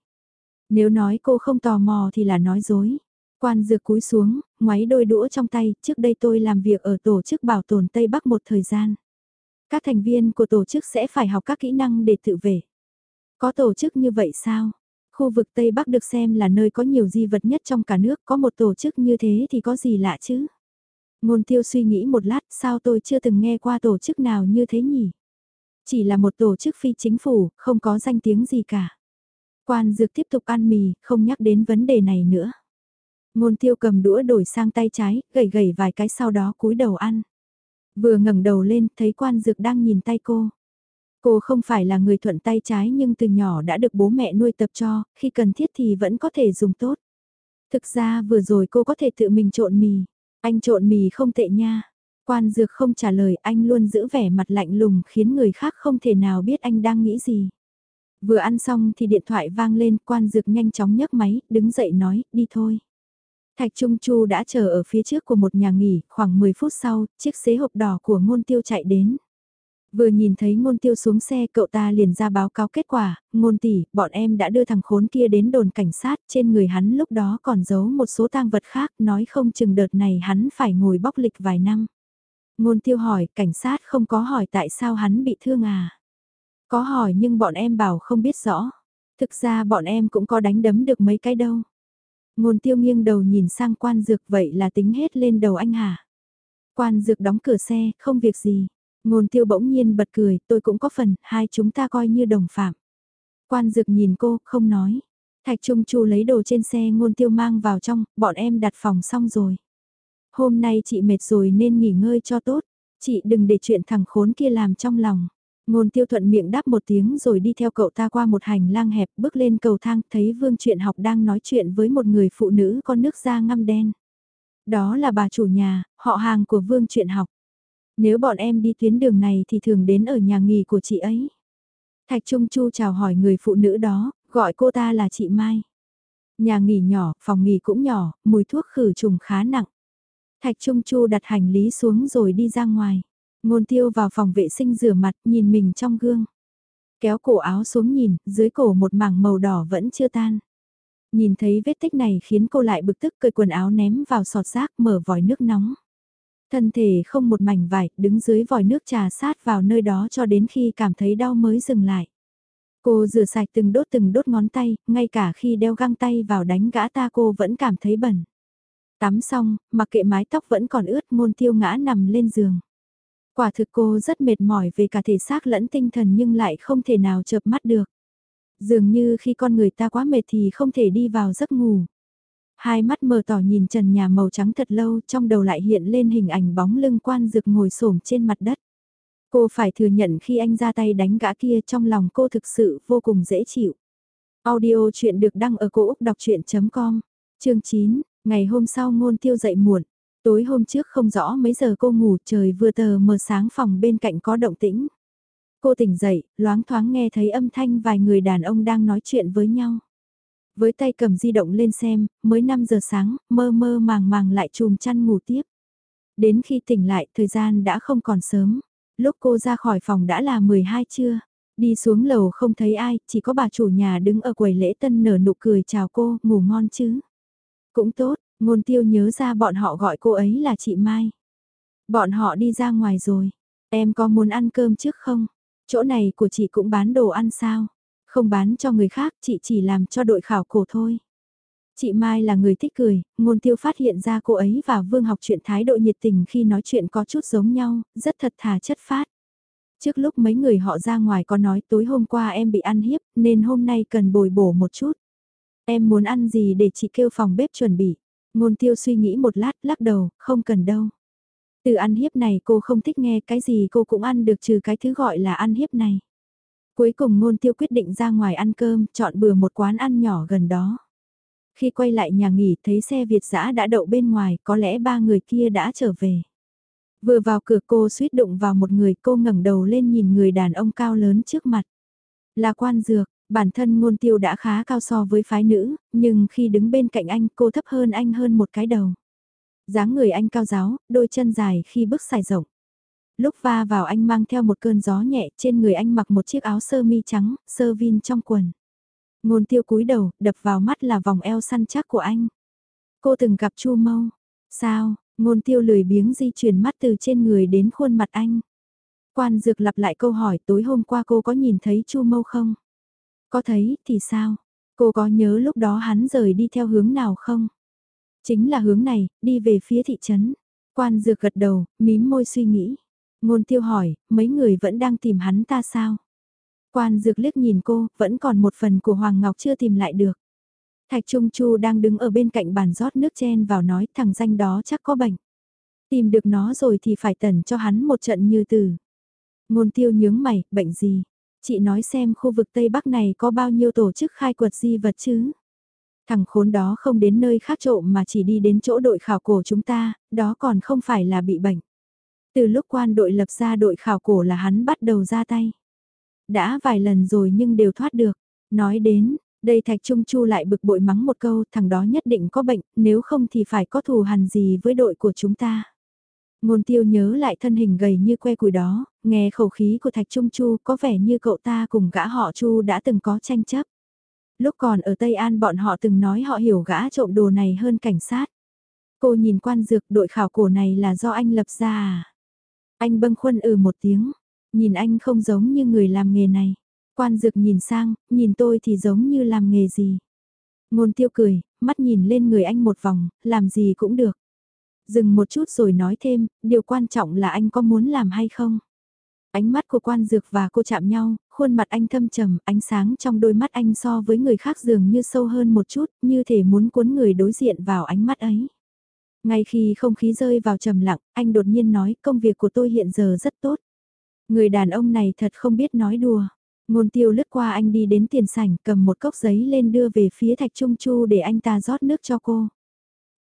Nếu nói cô không tò mò thì là nói dối. Quan dược cúi xuống, ngoáy đôi đũa trong tay, trước đây tôi làm việc ở tổ chức bảo tồn Tây Bắc một thời gian. Các thành viên của tổ chức sẽ phải học các kỹ năng để tự vệ. Có tổ chức như vậy sao? Khu vực Tây Bắc được xem là nơi có nhiều di vật nhất trong cả nước, có một tổ chức như thế thì có gì lạ chứ? Ngôn tiêu suy nghĩ một lát, sao tôi chưa từng nghe qua tổ chức nào như thế nhỉ? Chỉ là một tổ chức phi chính phủ, không có danh tiếng gì cả. Quan dược tiếp tục ăn mì, không nhắc đến vấn đề này nữa. Ngôn tiêu cầm đũa đổi sang tay trái, gầy gầy vài cái sau đó cúi đầu ăn. Vừa ngẩng đầu lên, thấy quan dược đang nhìn tay cô. Cô không phải là người thuận tay trái nhưng từ nhỏ đã được bố mẹ nuôi tập cho, khi cần thiết thì vẫn có thể dùng tốt. Thực ra vừa rồi cô có thể tự mình trộn mì. Anh trộn mì không tệ nha. Quan dược không trả lời anh luôn giữ vẻ mặt lạnh lùng khiến người khác không thể nào biết anh đang nghĩ gì. Vừa ăn xong thì điện thoại vang lên quan dược nhanh chóng nhấc máy, đứng dậy nói, đi thôi. Thạch Trung Chu đã chờ ở phía trước của một nhà nghỉ, khoảng 10 phút sau, chiếc xế hộp đỏ của ngôn tiêu chạy đến. Vừa nhìn thấy ngôn tiêu xuống xe cậu ta liền ra báo cáo kết quả, ngôn tỷ, bọn em đã đưa thằng khốn kia đến đồn cảnh sát, trên người hắn lúc đó còn giấu một số tang vật khác, nói không chừng đợt này hắn phải ngồi bóc lịch vài năm. Ngôn tiêu hỏi, cảnh sát không có hỏi tại sao hắn bị thương à? Có hỏi nhưng bọn em bảo không biết rõ. Thực ra bọn em cũng có đánh đấm được mấy cái đâu. Ngôn tiêu nghiêng đầu nhìn sang quan dược vậy là tính hết lên đầu anh hả? Quan dược đóng cửa xe, không việc gì. Ngôn tiêu bỗng nhiên bật cười, tôi cũng có phần, hai chúng ta coi như đồng phạm. Quan dược nhìn cô, không nói. Thạch Trung Chu lấy đồ trên xe ngôn tiêu mang vào trong, bọn em đặt phòng xong rồi. Hôm nay chị mệt rồi nên nghỉ ngơi cho tốt, chị đừng để chuyện thằng khốn kia làm trong lòng. Ngôn tiêu thuận miệng đáp một tiếng rồi đi theo cậu ta qua một hành lang hẹp bước lên cầu thang thấy vương chuyện học đang nói chuyện với một người phụ nữ con nước da ngăm đen. Đó là bà chủ nhà, họ hàng của vương chuyện học. Nếu bọn em đi tuyến đường này thì thường đến ở nhà nghỉ của chị ấy. Thạch Trung Chu chào hỏi người phụ nữ đó, gọi cô ta là chị Mai. Nhà nghỉ nhỏ, phòng nghỉ cũng nhỏ, mùi thuốc khử trùng khá nặng. Thạch Trung Chu đặt hành lý xuống rồi đi ra ngoài. Ngôn tiêu vào phòng vệ sinh rửa mặt, nhìn mình trong gương. Kéo cổ áo xuống nhìn, dưới cổ một mảng màu đỏ vẫn chưa tan. Nhìn thấy vết tích này khiến cô lại bực tức cởi quần áo ném vào sọt rác mở vòi nước nóng. Thân thể không một mảnh vải, đứng dưới vòi nước trà sát vào nơi đó cho đến khi cảm thấy đau mới dừng lại. Cô rửa sạch từng đốt từng đốt ngón tay, ngay cả khi đeo găng tay vào đánh gã ta cô vẫn cảm thấy bẩn. Tắm xong, mặc kệ mái tóc vẫn còn ướt môn tiêu ngã nằm lên giường. Quả thực cô rất mệt mỏi về cả thể xác lẫn tinh thần nhưng lại không thể nào chợp mắt được. Dường như khi con người ta quá mệt thì không thể đi vào giấc ngủ. Hai mắt mờ tỏ nhìn trần nhà màu trắng thật lâu trong đầu lại hiện lên hình ảnh bóng lưng quan dược ngồi xổm trên mặt đất. Cô phải thừa nhận khi anh ra tay đánh gã kia trong lòng cô thực sự vô cùng dễ chịu. Audio chuyện được đăng ở cổ Úc đọc chuyện.com, chương 9, ngày hôm sau ngôn tiêu dậy muộn. Tối hôm trước không rõ mấy giờ cô ngủ trời vừa tờ mờ sáng phòng bên cạnh có động tĩnh. Cô tỉnh dậy, loáng thoáng nghe thấy âm thanh vài người đàn ông đang nói chuyện với nhau. Với tay cầm di động lên xem, mới 5 giờ sáng, mơ mơ màng màng lại chùm chăn ngủ tiếp. Đến khi tỉnh lại, thời gian đã không còn sớm. Lúc cô ra khỏi phòng đã là 12 trưa. Đi xuống lầu không thấy ai, chỉ có bà chủ nhà đứng ở quầy lễ tân nở nụ cười chào cô, ngủ ngon chứ. Cũng tốt, ngôn tiêu nhớ ra bọn họ gọi cô ấy là chị Mai. Bọn họ đi ra ngoài rồi. Em có muốn ăn cơm trước không? Chỗ này của chị cũng bán đồ ăn sao? Không bán cho người khác, chị chỉ làm cho đội khảo cổ thôi. Chị Mai là người thích cười, ngôn tiêu phát hiện ra cô ấy và Vương học chuyện thái độ nhiệt tình khi nói chuyện có chút giống nhau, rất thật thà chất phát. Trước lúc mấy người họ ra ngoài có nói tối hôm qua em bị ăn hiếp nên hôm nay cần bồi bổ một chút. Em muốn ăn gì để chị kêu phòng bếp chuẩn bị. Ngôn tiêu suy nghĩ một lát lắc đầu, không cần đâu. Từ ăn hiếp này cô không thích nghe cái gì cô cũng ăn được trừ cái thứ gọi là ăn hiếp này. Cuối cùng ngôn tiêu quyết định ra ngoài ăn cơm, chọn bừa một quán ăn nhỏ gần đó. Khi quay lại nhà nghỉ thấy xe Việt giã đã đậu bên ngoài, có lẽ ba người kia đã trở về. Vừa vào cửa cô suýt đụng vào một người cô ngẩng đầu lên nhìn người đàn ông cao lớn trước mặt. Là quan dược, bản thân ngôn tiêu đã khá cao so với phái nữ, nhưng khi đứng bên cạnh anh cô thấp hơn anh hơn một cái đầu. dáng người anh cao giáo, đôi chân dài khi bước xài rộng. Lúc va vào anh mang theo một cơn gió nhẹ, trên người anh mặc một chiếc áo sơ mi trắng, sơ vin trong quần. Ngôn tiêu cúi đầu, đập vào mắt là vòng eo săn chắc của anh. Cô từng gặp Chu Mâu. Sao, ngôn tiêu lười biếng di chuyển mắt từ trên người đến khuôn mặt anh. Quan dược lặp lại câu hỏi tối hôm qua cô có nhìn thấy Chu Mâu không? Có thấy thì sao? Cô có nhớ lúc đó hắn rời đi theo hướng nào không? Chính là hướng này, đi về phía thị trấn. Quan dược gật đầu, mím môi suy nghĩ. Ngôn tiêu hỏi, mấy người vẫn đang tìm hắn ta sao? Quan dược liếc nhìn cô, vẫn còn một phần của Hoàng Ngọc chưa tìm lại được. Thạch Trung Chu đang đứng ở bên cạnh bàn rót nước chen vào nói thằng danh đó chắc có bệnh. Tìm được nó rồi thì phải tẩn cho hắn một trận như từ. Ngôn tiêu nhướng mày, bệnh gì? Chị nói xem khu vực Tây Bắc này có bao nhiêu tổ chức khai quật di vật chứ? Thằng khốn đó không đến nơi khác trộm mà chỉ đi đến chỗ đội khảo cổ chúng ta, đó còn không phải là bị bệnh. Từ lúc quan đội lập ra đội khảo cổ là hắn bắt đầu ra tay. Đã vài lần rồi nhưng đều thoát được. Nói đến, đây Thạch Trung Chu lại bực bội mắng một câu, thằng đó nhất định có bệnh, nếu không thì phải có thù hằn gì với đội của chúng ta. Ngôn tiêu nhớ lại thân hình gầy như que củi đó, nghe khẩu khí của Thạch Trung Chu có vẻ như cậu ta cùng gã họ Chu đã từng có tranh chấp. Lúc còn ở Tây An bọn họ từng nói họ hiểu gã trộm đồ này hơn cảnh sát. Cô nhìn quan dược đội khảo cổ này là do anh lập ra à? Anh bâng khuân ừ một tiếng, nhìn anh không giống như người làm nghề này. Quan dực nhìn sang, nhìn tôi thì giống như làm nghề gì. Ngôn tiêu cười, mắt nhìn lên người anh một vòng, làm gì cũng được. Dừng một chút rồi nói thêm, điều quan trọng là anh có muốn làm hay không. Ánh mắt của quan dược và cô chạm nhau, khuôn mặt anh thâm trầm, ánh sáng trong đôi mắt anh so với người khác dường như sâu hơn một chút, như thể muốn cuốn người đối diện vào ánh mắt ấy. Ngay khi không khí rơi vào trầm lặng, anh đột nhiên nói công việc của tôi hiện giờ rất tốt. Người đàn ông này thật không biết nói đùa. Ngôn tiêu lướt qua anh đi đến tiền sảnh cầm một cốc giấy lên đưa về phía Thạch Trung Chu để anh ta rót nước cho cô.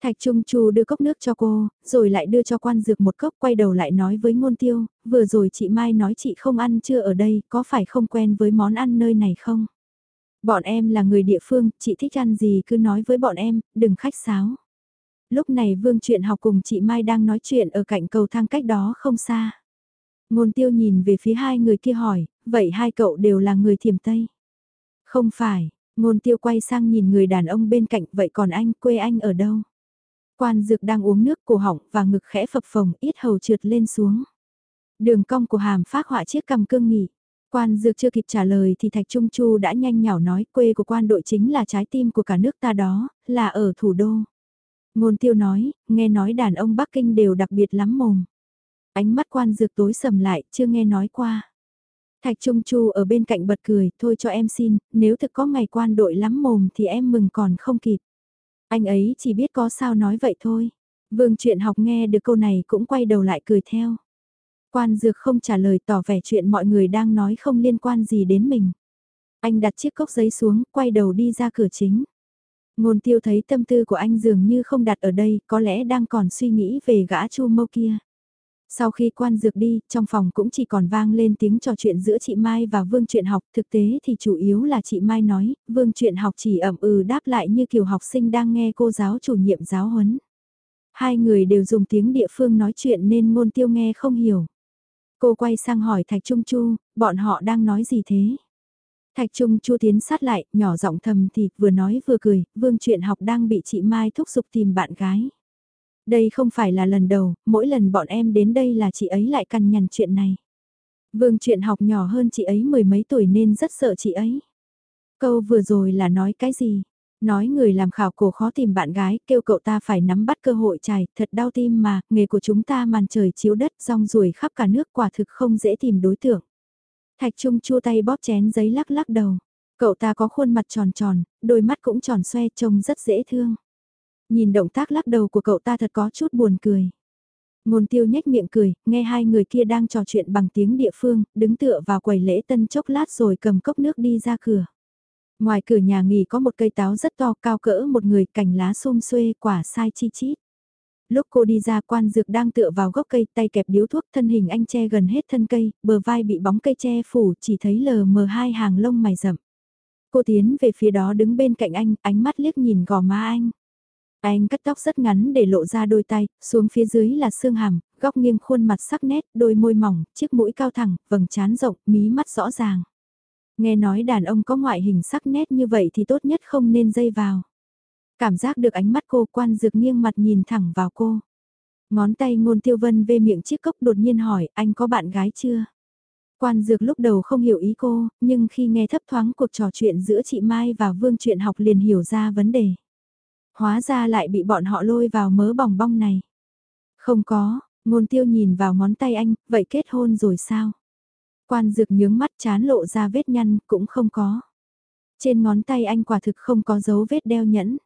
Thạch Trung Chu đưa cốc nước cho cô, rồi lại đưa cho quan dược một cốc quay đầu lại nói với ngôn tiêu, vừa rồi chị Mai nói chị không ăn chưa ở đây, có phải không quen với món ăn nơi này không? Bọn em là người địa phương, chị thích ăn gì cứ nói với bọn em, đừng khách sáo. Lúc này Vương Chuyện học cùng chị Mai đang nói chuyện ở cạnh cầu thang cách đó không xa. Ngôn tiêu nhìn về phía hai người kia hỏi, vậy hai cậu đều là người thiểm Tây? Không phải, ngôn tiêu quay sang nhìn người đàn ông bên cạnh, vậy còn anh, quê anh ở đâu? Quan dược đang uống nước cổ họng và ngực khẽ phập phồng ít hầu trượt lên xuống. Đường cong của hàm phát họa chiếc cầm cương nghỉ. Quan dược chưa kịp trả lời thì Thạch Trung Chu đã nhanh nhảu nói quê của quan đội chính là trái tim của cả nước ta đó, là ở thủ đô. Ngôn tiêu nói, nghe nói đàn ông Bắc Kinh đều đặc biệt lắm mồm. Ánh mắt quan dược tối sầm lại, chưa nghe nói qua. Thạch Trung Chu ở bên cạnh bật cười, thôi cho em xin, nếu thực có ngày quan đội lắm mồm thì em mừng còn không kịp. Anh ấy chỉ biết có sao nói vậy thôi. Vương chuyện học nghe được câu này cũng quay đầu lại cười theo. Quan dược không trả lời tỏ vẻ chuyện mọi người đang nói không liên quan gì đến mình. Anh đặt chiếc cốc giấy xuống, quay đầu đi ra cửa chính. Ngôn tiêu thấy tâm tư của anh dường như không đặt ở đây, có lẽ đang còn suy nghĩ về gã chu mâu kia. Sau khi quan dược đi, trong phòng cũng chỉ còn vang lên tiếng trò chuyện giữa chị Mai và Vương Truyện học, thực tế thì chủ yếu là chị Mai nói, Vương Truyện học chỉ ẩm ừ đáp lại như kiểu học sinh đang nghe cô giáo chủ nhiệm giáo huấn. Hai người đều dùng tiếng địa phương nói chuyện nên ngôn tiêu nghe không hiểu. Cô quay sang hỏi Thạch Trung Chu, bọn họ đang nói gì thế? Thạch Trung Chu tiến sát lại, nhỏ giọng thầm thì vừa nói vừa cười, Vương Truyện học đang bị chị Mai thúc giục tìm bạn gái. Đây không phải là lần đầu, mỗi lần bọn em đến đây là chị ấy lại cằn nhằn chuyện này. Vương truyện học nhỏ hơn chị ấy mười mấy tuổi nên rất sợ chị ấy. Câu vừa rồi là nói cái gì? Nói người làm khảo cổ khó tìm bạn gái, kêu cậu ta phải nắm bắt cơ hội trải, thật đau tim mà, nghề của chúng ta màn trời chiếu đất, rong ruổi khắp cả nước quả thực không dễ tìm đối tượng. Thạch Trung chua tay bóp chén giấy lắc lắc đầu. Cậu ta có khuôn mặt tròn tròn, đôi mắt cũng tròn xoe trông rất dễ thương. Nhìn động tác lắc đầu của cậu ta thật có chút buồn cười. Ngôn tiêu nhếch miệng cười, nghe hai người kia đang trò chuyện bằng tiếng địa phương, đứng tựa vào quầy lễ tân chốc lát rồi cầm cốc nước đi ra cửa. Ngoài cửa nhà nghỉ có một cây táo rất to cao cỡ một người cành lá xôm xuê quả sai chi chít. Lúc cô đi ra quan dược đang tựa vào gốc cây tay kẹp điếu thuốc thân hình anh che gần hết thân cây, bờ vai bị bóng cây che phủ chỉ thấy lờ mờ hai hàng lông mày rậm. Cô tiến về phía đó đứng bên cạnh anh, ánh mắt liếc nhìn gò má anh. Anh cắt tóc rất ngắn để lộ ra đôi tay, xuống phía dưới là xương hàm, góc nghiêng khuôn mặt sắc nét, đôi môi mỏng, chiếc mũi cao thẳng, vầng trán rộng, mí mắt rõ ràng. Nghe nói đàn ông có ngoại hình sắc nét như vậy thì tốt nhất không nên dây vào. Cảm giác được ánh mắt cô quan dược nghiêng mặt nhìn thẳng vào cô. Ngón tay ngôn tiêu vân về miệng chiếc cốc đột nhiên hỏi anh có bạn gái chưa? Quan dược lúc đầu không hiểu ý cô, nhưng khi nghe thấp thoáng cuộc trò chuyện giữa chị Mai và Vương chuyện học liền hiểu ra vấn đề. Hóa ra lại bị bọn họ lôi vào mớ bỏng bong này. Không có, ngôn tiêu nhìn vào ngón tay anh, vậy kết hôn rồi sao? Quan dược nhướng mắt chán lộ ra vết nhăn, cũng không có. Trên ngón tay anh quả thực không có dấu vết đeo nhẫn.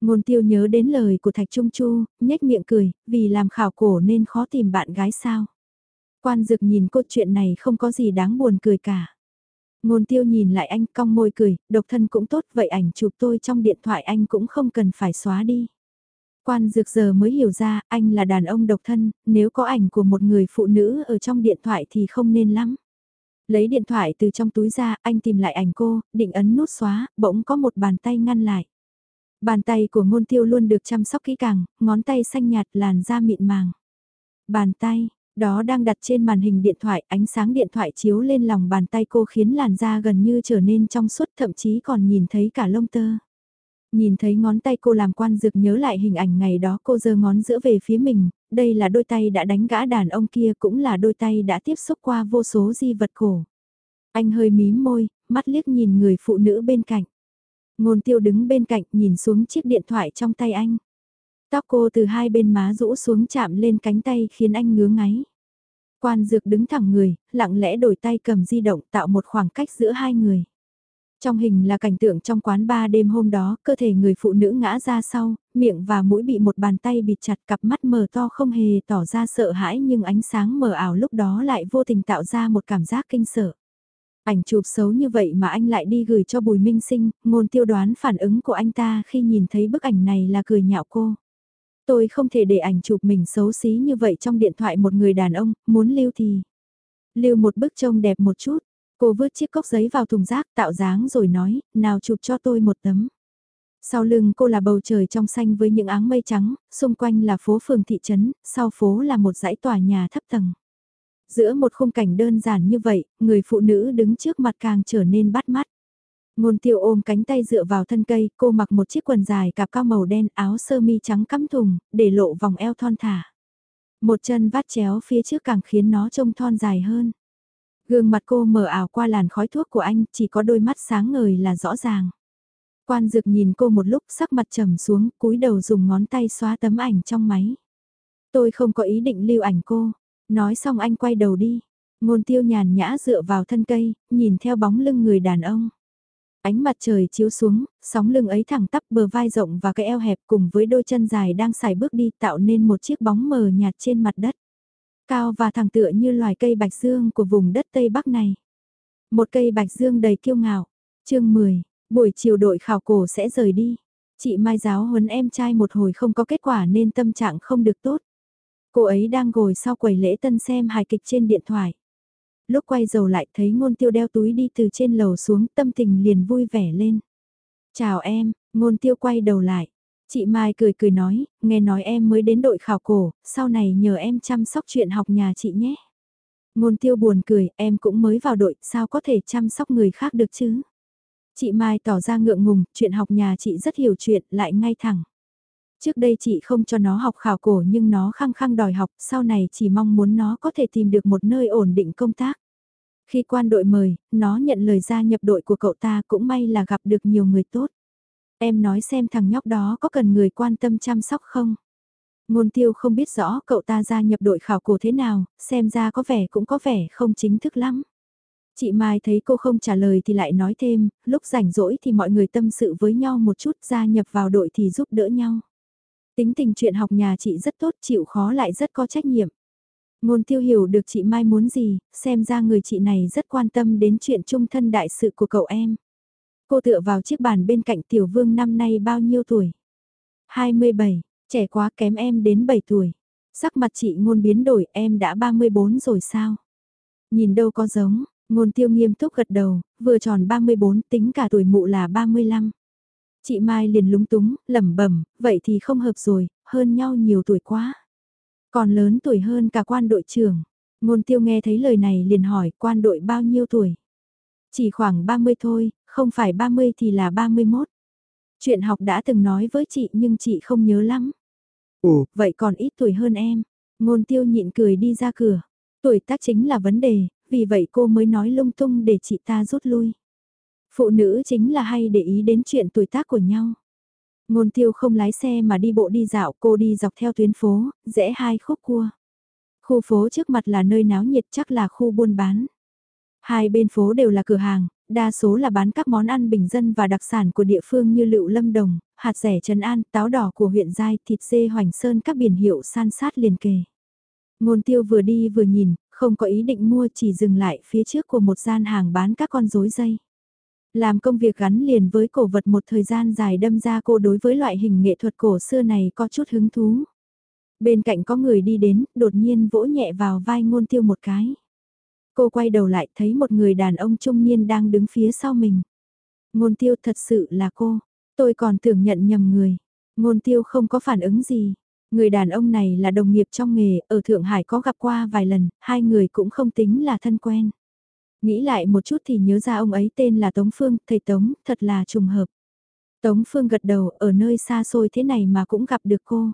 Ngôn tiêu nhớ đến lời của Thạch Trung Chu, nhếch miệng cười, vì làm khảo cổ nên khó tìm bạn gái sao. Quan dực nhìn câu chuyện này không có gì đáng buồn cười cả. Ngôn tiêu nhìn lại anh cong môi cười, độc thân cũng tốt vậy ảnh chụp tôi trong điện thoại anh cũng không cần phải xóa đi. Quan dược giờ mới hiểu ra anh là đàn ông độc thân, nếu có ảnh của một người phụ nữ ở trong điện thoại thì không nên lắm. Lấy điện thoại từ trong túi ra, anh tìm lại ảnh cô, định ấn nút xóa, bỗng có một bàn tay ngăn lại. Bàn tay của ngôn tiêu luôn được chăm sóc kỹ càng, ngón tay xanh nhạt làn da mịn màng. Bàn tay, đó đang đặt trên màn hình điện thoại, ánh sáng điện thoại chiếu lên lòng bàn tay cô khiến làn da gần như trở nên trong suốt thậm chí còn nhìn thấy cả lông tơ. Nhìn thấy ngón tay cô làm quan dược nhớ lại hình ảnh ngày đó cô giơ ngón giữa về phía mình, đây là đôi tay đã đánh gã đàn ông kia cũng là đôi tay đã tiếp xúc qua vô số di vật cổ. Anh hơi mím môi, mắt liếc nhìn người phụ nữ bên cạnh. Ngôn tiêu đứng bên cạnh nhìn xuống chiếc điện thoại trong tay anh. Tóc cô từ hai bên má rũ xuống chạm lên cánh tay khiến anh ngứa ngáy. Quan dược đứng thẳng người, lặng lẽ đổi tay cầm di động tạo một khoảng cách giữa hai người. Trong hình là cảnh tượng trong quán ba đêm hôm đó, cơ thể người phụ nữ ngã ra sau, miệng và mũi bị một bàn tay bịt chặt cặp mắt mờ to không hề tỏ ra sợ hãi nhưng ánh sáng mờ ảo lúc đó lại vô tình tạo ra một cảm giác kinh sợ. Ảnh chụp xấu như vậy mà anh lại đi gửi cho Bùi Minh Sinh, ngôn tiêu đoán phản ứng của anh ta khi nhìn thấy bức ảnh này là cười nhạo cô. Tôi không thể để ảnh chụp mình xấu xí như vậy trong điện thoại một người đàn ông, muốn lưu thì. Lưu một bức trông đẹp một chút, cô vứt chiếc cốc giấy vào thùng rác tạo dáng rồi nói, nào chụp cho tôi một tấm. Sau lưng cô là bầu trời trong xanh với những áng mây trắng, xung quanh là phố phường thị trấn, sau phố là một dãy tòa nhà thấp tầng. Giữa một khung cảnh đơn giản như vậy, người phụ nữ đứng trước mặt càng trở nên bắt mắt. Ngôn tiêu ôm cánh tay dựa vào thân cây, cô mặc một chiếc quần dài cạp cao màu đen áo sơ mi trắng cắm thùng, để lộ vòng eo thon thả. Một chân vắt chéo phía trước càng khiến nó trông thon dài hơn. Gương mặt cô mở ảo qua làn khói thuốc của anh, chỉ có đôi mắt sáng ngời là rõ ràng. Quan dược nhìn cô một lúc sắc mặt trầm xuống, cúi đầu dùng ngón tay xóa tấm ảnh trong máy. Tôi không có ý định lưu ảnh cô. Nói xong anh quay đầu đi. Ngôn tiêu nhàn nhã dựa vào thân cây, nhìn theo bóng lưng người đàn ông. Ánh mặt trời chiếu xuống, sóng lưng ấy thẳng tắp bờ vai rộng và cái eo hẹp cùng với đôi chân dài đang xài bước đi tạo nên một chiếc bóng mờ nhạt trên mặt đất. Cao và thẳng tựa như loài cây bạch dương của vùng đất Tây Bắc này. Một cây bạch dương đầy kiêu ngạo. chương 10, buổi chiều đội khảo cổ sẽ rời đi. Chị Mai giáo huấn em trai một hồi không có kết quả nên tâm trạng không được tốt. Cô ấy đang ngồi sau quầy lễ tân xem hài kịch trên điện thoại. Lúc quay dầu lại thấy ngôn tiêu đeo túi đi từ trên lầu xuống tâm tình liền vui vẻ lên. Chào em, ngôn tiêu quay đầu lại. Chị Mai cười cười nói, nghe nói em mới đến đội khảo cổ, sau này nhờ em chăm sóc chuyện học nhà chị nhé. Ngôn tiêu buồn cười, em cũng mới vào đội, sao có thể chăm sóc người khác được chứ? Chị Mai tỏ ra ngượng ngùng, chuyện học nhà chị rất hiểu chuyện, lại ngay thẳng. Trước đây chị không cho nó học khảo cổ nhưng nó khăng khăng đòi học, sau này chỉ mong muốn nó có thể tìm được một nơi ổn định công tác. Khi quan đội mời, nó nhận lời gia nhập đội của cậu ta cũng may là gặp được nhiều người tốt. Em nói xem thằng nhóc đó có cần người quan tâm chăm sóc không? Ngôn tiêu không biết rõ cậu ta gia nhập đội khảo cổ thế nào, xem ra có vẻ cũng có vẻ không chính thức lắm. Chị Mai thấy cô không trả lời thì lại nói thêm, lúc rảnh rỗi thì mọi người tâm sự với nhau một chút gia nhập vào đội thì giúp đỡ nhau. Tính tình chuyện học nhà chị rất tốt, chịu khó lại rất có trách nhiệm. Ngôn tiêu hiểu được chị Mai muốn gì, xem ra người chị này rất quan tâm đến chuyện trung thân đại sự của cậu em. Cô tựa vào chiếc bàn bên cạnh tiểu vương năm nay bao nhiêu tuổi? 27, trẻ quá kém em đến 7 tuổi. Sắc mặt chị ngôn biến đổi em đã 34 rồi sao? Nhìn đâu có giống, ngôn tiêu nghiêm túc gật đầu, vừa tròn 34 tính cả tuổi mụ là 35. Chị Mai liền lúng túng, lẩm bẩm, vậy thì không hợp rồi, hơn nhau nhiều tuổi quá. Còn lớn tuổi hơn cả quan đội trưởng. Ngôn tiêu nghe thấy lời này liền hỏi quan đội bao nhiêu tuổi. Chỉ khoảng 30 thôi, không phải 30 thì là 31. Chuyện học đã từng nói với chị nhưng chị không nhớ lắm. Ồ, vậy còn ít tuổi hơn em. Ngôn tiêu nhịn cười đi ra cửa. Tuổi tác chính là vấn đề, vì vậy cô mới nói lung tung để chị ta rút lui. Phụ nữ chính là hay để ý đến chuyện tuổi tác của nhau. Ngôn tiêu không lái xe mà đi bộ đi dạo cô đi dọc theo tuyến phố, rẽ hai khúc cua. Khu phố trước mặt là nơi náo nhiệt chắc là khu buôn bán. Hai bên phố đều là cửa hàng, đa số là bán các món ăn bình dân và đặc sản của địa phương như lựu lâm đồng, hạt rẻ trần an, táo đỏ của huyện Giai, thịt dê hoành sơn các biển hiệu san sát liền kề. Ngôn tiêu vừa đi vừa nhìn, không có ý định mua chỉ dừng lại phía trước của một gian hàng bán các con rối dây. Làm công việc gắn liền với cổ vật một thời gian dài đâm ra cô đối với loại hình nghệ thuật cổ xưa này có chút hứng thú. Bên cạnh có người đi đến, đột nhiên vỗ nhẹ vào vai ngôn tiêu một cái. Cô quay đầu lại thấy một người đàn ông trung niên đang đứng phía sau mình. Ngôn tiêu thật sự là cô, tôi còn tưởng nhận nhầm người. Ngôn tiêu không có phản ứng gì. Người đàn ông này là đồng nghiệp trong nghề, ở Thượng Hải có gặp qua vài lần, hai người cũng không tính là thân quen. Nghĩ lại một chút thì nhớ ra ông ấy tên là Tống Phương, thầy Tống, thật là trùng hợp. Tống Phương gật đầu, ở nơi xa xôi thế này mà cũng gặp được cô.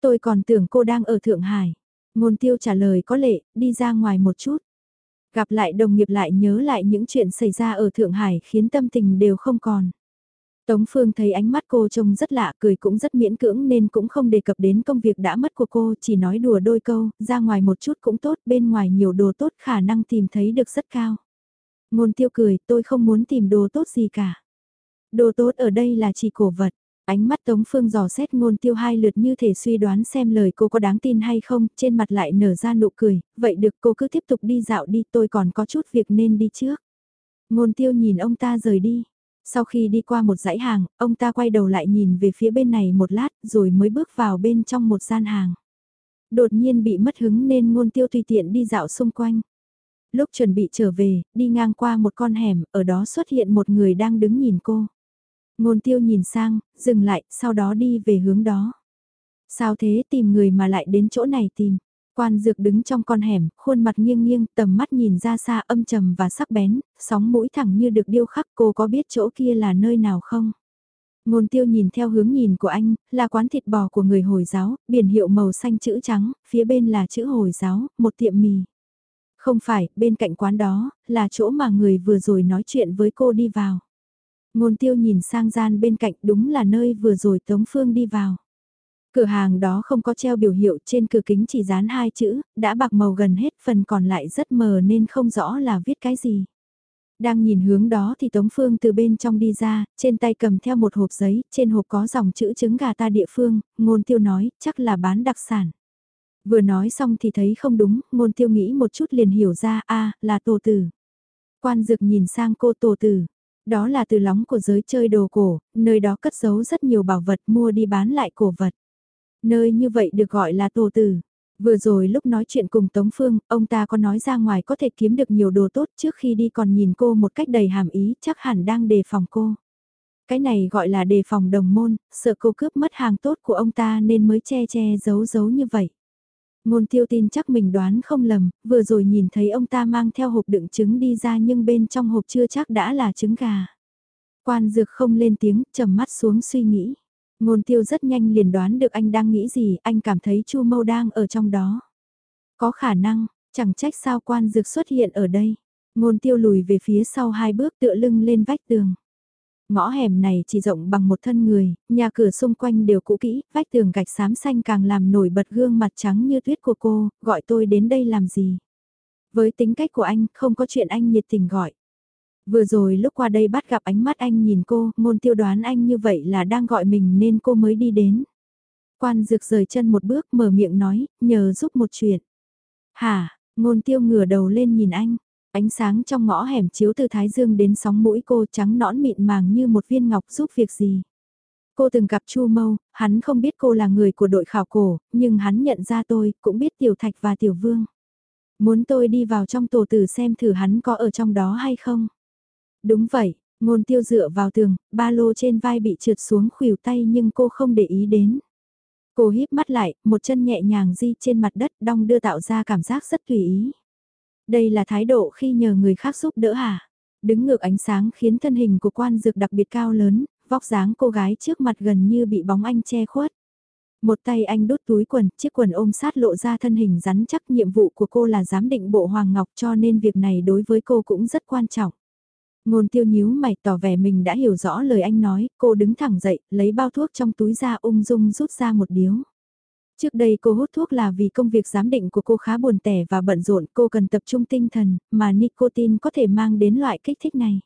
Tôi còn tưởng cô đang ở Thượng Hải. Ngôn tiêu trả lời có lệ, đi ra ngoài một chút. Gặp lại đồng nghiệp lại nhớ lại những chuyện xảy ra ở Thượng Hải khiến tâm tình đều không còn. Tống Phương thấy ánh mắt cô trông rất lạ, cười cũng rất miễn cưỡng nên cũng không đề cập đến công việc đã mất của cô, chỉ nói đùa đôi câu, ra ngoài một chút cũng tốt, bên ngoài nhiều đồ tốt khả năng tìm thấy được rất cao. Ngôn tiêu cười, tôi không muốn tìm đồ tốt gì cả. Đồ tốt ở đây là chỉ cổ vật. Ánh mắt Tống Phương dò xét ngôn tiêu hai lượt như thể suy đoán xem lời cô có đáng tin hay không, trên mặt lại nở ra nụ cười, vậy được cô cứ tiếp tục đi dạo đi tôi còn có chút việc nên đi trước. Ngôn tiêu nhìn ông ta rời đi. Sau khi đi qua một dãy hàng, ông ta quay đầu lại nhìn về phía bên này một lát rồi mới bước vào bên trong một gian hàng. Đột nhiên bị mất hứng nên ngôn tiêu tùy tiện đi dạo xung quanh. Lúc chuẩn bị trở về, đi ngang qua một con hẻm, ở đó xuất hiện một người đang đứng nhìn cô. Ngôn tiêu nhìn sang, dừng lại, sau đó đi về hướng đó. Sao thế tìm người mà lại đến chỗ này tìm? Quan dược đứng trong con hẻm, khuôn mặt nghiêng nghiêng, tầm mắt nhìn ra xa âm trầm và sắc bén, sóng mũi thẳng như được điêu khắc cô có biết chỗ kia là nơi nào không? Ngôn tiêu nhìn theo hướng nhìn của anh, là quán thịt bò của người Hồi giáo, biển hiệu màu xanh chữ trắng, phía bên là chữ Hồi giáo, một tiệm mì. Không phải, bên cạnh quán đó, là chỗ mà người vừa rồi nói chuyện với cô đi vào. Ngôn tiêu nhìn sang gian bên cạnh đúng là nơi vừa rồi Tống Phương đi vào. Cửa hàng đó không có treo biểu hiệu trên cửa kính chỉ dán hai chữ, đã bạc màu gần hết phần còn lại rất mờ nên không rõ là viết cái gì. Đang nhìn hướng đó thì Tống Phương từ bên trong đi ra, trên tay cầm theo một hộp giấy, trên hộp có dòng chữ trứng gà ta địa phương, ngôn tiêu nói, chắc là bán đặc sản. Vừa nói xong thì thấy không đúng, ngôn tiêu nghĩ một chút liền hiểu ra, a là tổ tử. Quan dực nhìn sang cô tổ tử, đó là từ lóng của giới chơi đồ cổ, nơi đó cất giấu rất nhiều bảo vật mua đi bán lại cổ vật. Nơi như vậy được gọi là tổ tử. Vừa rồi lúc nói chuyện cùng Tống Phương, ông ta có nói ra ngoài có thể kiếm được nhiều đồ tốt trước khi đi còn nhìn cô một cách đầy hàm ý chắc hẳn đang đề phòng cô. Cái này gọi là đề phòng đồng môn, sợ cô cướp mất hàng tốt của ông ta nên mới che che giấu giấu như vậy. Ngôn tiêu tin chắc mình đoán không lầm, vừa rồi nhìn thấy ông ta mang theo hộp đựng trứng đi ra nhưng bên trong hộp chưa chắc đã là trứng gà. Quan dược không lên tiếng, trầm mắt xuống suy nghĩ. Ngôn tiêu rất nhanh liền đoán được anh đang nghĩ gì, anh cảm thấy Chu Mâu đang ở trong đó. Có khả năng, chẳng trách sao quan dược xuất hiện ở đây. Ngôn tiêu lùi về phía sau hai bước tựa lưng lên vách tường. Ngõ hẻm này chỉ rộng bằng một thân người, nhà cửa xung quanh đều cũ kỹ, vách tường gạch xám xanh càng làm nổi bật gương mặt trắng như tuyết của cô, gọi tôi đến đây làm gì. Với tính cách của anh, không có chuyện anh nhiệt tình gọi. Vừa rồi lúc qua đây bắt gặp ánh mắt anh nhìn cô, môn tiêu đoán anh như vậy là đang gọi mình nên cô mới đi đến. Quan dược rời chân một bước mở miệng nói, nhờ giúp một chuyện. Hả, ngôn tiêu ngửa đầu lên nhìn anh. Ánh sáng trong ngõ hẻm chiếu từ thái dương đến sóng mũi cô trắng nõn mịn màng như một viên ngọc giúp việc gì. Cô từng gặp Chu Mâu, hắn không biết cô là người của đội khảo cổ, nhưng hắn nhận ra tôi, cũng biết Tiểu Thạch và Tiểu Vương. Muốn tôi đi vào trong tổ tử xem thử hắn có ở trong đó hay không. Đúng vậy, ngôn tiêu dựa vào tường, ba lô trên vai bị trượt xuống khuỷu tay nhưng cô không để ý đến. Cô híp mắt lại, một chân nhẹ nhàng di trên mặt đất đong đưa tạo ra cảm giác rất tùy ý. Đây là thái độ khi nhờ người khác giúp đỡ hả? Đứng ngược ánh sáng khiến thân hình của quan dược đặc biệt cao lớn, vóc dáng cô gái trước mặt gần như bị bóng anh che khuất. Một tay anh đút túi quần, chiếc quần ôm sát lộ ra thân hình rắn chắc nhiệm vụ của cô là giám định bộ Hoàng Ngọc cho nên việc này đối với cô cũng rất quan trọng. Ngôn tiêu nhíu mày tỏ vẻ mình đã hiểu rõ lời anh nói, cô đứng thẳng dậy, lấy bao thuốc trong túi ra ung dung rút ra một điếu. Trước đây cô hút thuốc là vì công việc giám định của cô khá buồn tẻ và bận rộn, cô cần tập trung tinh thần, mà nicotine có thể mang đến loại kích thích này.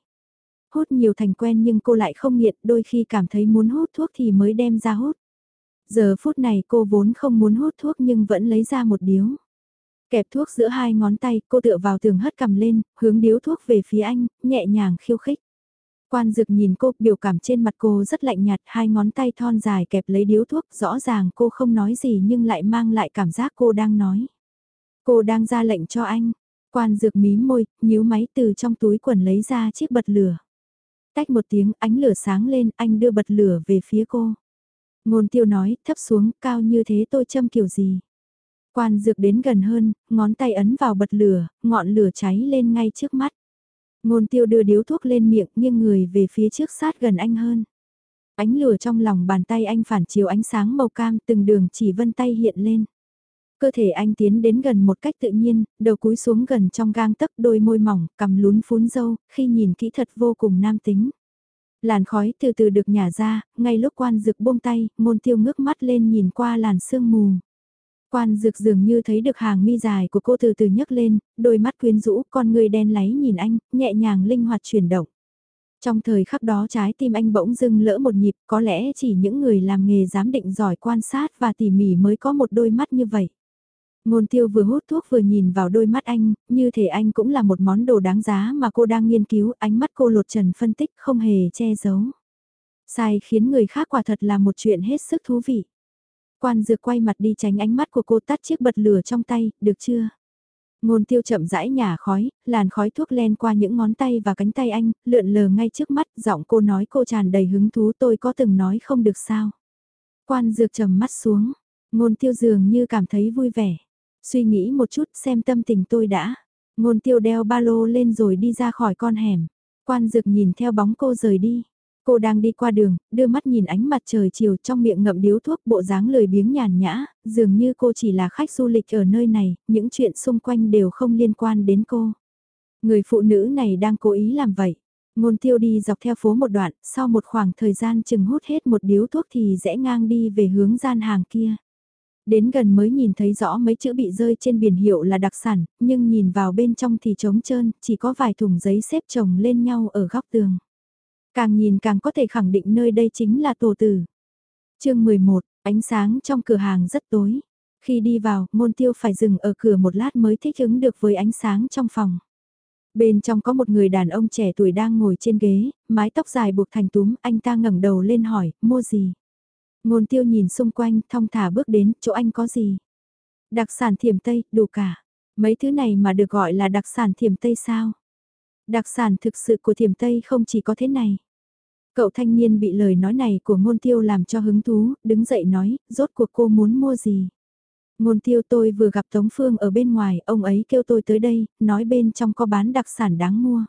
Hút nhiều thành quen nhưng cô lại không nghiện, đôi khi cảm thấy muốn hút thuốc thì mới đem ra hút. Giờ phút này cô vốn không muốn hút thuốc nhưng vẫn lấy ra một điếu. Kẹp thuốc giữa hai ngón tay, cô tựa vào tường hất cầm lên, hướng điếu thuốc về phía anh, nhẹ nhàng khiêu khích. Quan dược nhìn cô, biểu cảm trên mặt cô rất lạnh nhạt, hai ngón tay thon dài kẹp lấy điếu thuốc, rõ ràng cô không nói gì nhưng lại mang lại cảm giác cô đang nói. Cô đang ra lệnh cho anh. Quan dược mí môi, nhíu máy từ trong túi quần lấy ra chiếc bật lửa. Tách một tiếng, ánh lửa sáng lên, anh đưa bật lửa về phía cô. Ngôn tiêu nói, thấp xuống, cao như thế tôi châm kiểu gì. Quan dược đến gần hơn, ngón tay ấn vào bật lửa, ngọn lửa cháy lên ngay trước mắt. Ngôn tiêu đưa điếu thuốc lên miệng nghiêng người về phía trước sát gần anh hơn. Ánh lửa trong lòng bàn tay anh phản chiếu ánh sáng màu cam từng đường chỉ vân tay hiện lên. Cơ thể anh tiến đến gần một cách tự nhiên, đầu cúi xuống gần trong gang tấc đôi môi mỏng, cầm lún phún dâu, khi nhìn kỹ thật vô cùng nam tính. Làn khói từ từ được nhả ra, ngay lúc quan dược buông tay, môn tiêu ngước mắt lên nhìn qua làn sương mù. Quan dược dường như thấy được hàng mi dài của cô từ từ nhấc lên, đôi mắt quyến rũ, con người đen láy nhìn anh, nhẹ nhàng linh hoạt chuyển động. Trong thời khắc đó trái tim anh bỗng dưng lỡ một nhịp, có lẽ chỉ những người làm nghề giám định giỏi quan sát và tỉ mỉ mới có một đôi mắt như vậy. Ngôn tiêu vừa hút thuốc vừa nhìn vào đôi mắt anh, như thể anh cũng là một món đồ đáng giá mà cô đang nghiên cứu, ánh mắt cô lột trần phân tích không hề che giấu. Sai khiến người khác quả thật là một chuyện hết sức thú vị. Quan dược quay mặt đi tránh ánh mắt của cô tắt chiếc bật lửa trong tay, được chưa? Ngôn tiêu chậm rãi nhả khói, làn khói thuốc len qua những ngón tay và cánh tay anh, lượn lờ ngay trước mắt, giọng cô nói cô tràn đầy hứng thú tôi có từng nói không được sao. Quan dược trầm mắt xuống, ngôn tiêu dường như cảm thấy vui vẻ. Suy nghĩ một chút xem tâm tình tôi đã. Ngôn tiêu đeo ba lô lên rồi đi ra khỏi con hẻm. Quan Dược nhìn theo bóng cô rời đi. Cô đang đi qua đường, đưa mắt nhìn ánh mặt trời chiều trong miệng ngậm điếu thuốc bộ dáng lười biếng nhàn nhã, dường như cô chỉ là khách du lịch ở nơi này, những chuyện xung quanh đều không liên quan đến cô. Người phụ nữ này đang cố ý làm vậy. Ngôn tiêu đi dọc theo phố một đoạn, sau một khoảng thời gian chừng hút hết một điếu thuốc thì rẽ ngang đi về hướng gian hàng kia. Đến gần mới nhìn thấy rõ mấy chữ bị rơi trên biển hiệu là đặc sản, nhưng nhìn vào bên trong thì trống trơn, chỉ có vài thùng giấy xếp chồng lên nhau ở góc tường. Càng nhìn càng có thể khẳng định nơi đây chính là tổ tử. chương 11, ánh sáng trong cửa hàng rất tối. Khi đi vào, môn tiêu phải dừng ở cửa một lát mới thích ứng được với ánh sáng trong phòng. Bên trong có một người đàn ông trẻ tuổi đang ngồi trên ghế, mái tóc dài buộc thành túm, anh ta ngẩng đầu lên hỏi, mua gì? Ngôn tiêu nhìn xung quanh, thong thả bước đến, chỗ anh có gì? Đặc sản thiểm Tây, đủ cả. Mấy thứ này mà được gọi là đặc sản thiểm Tây sao? Đặc sản thực sự của thiểm Tây không chỉ có thế này. Cậu thanh niên bị lời nói này của ngôn tiêu làm cho hứng thú, đứng dậy nói, rốt cuộc cô muốn mua gì? Ngôn tiêu tôi vừa gặp Tống Phương ở bên ngoài, ông ấy kêu tôi tới đây, nói bên trong có bán đặc sản đáng mua.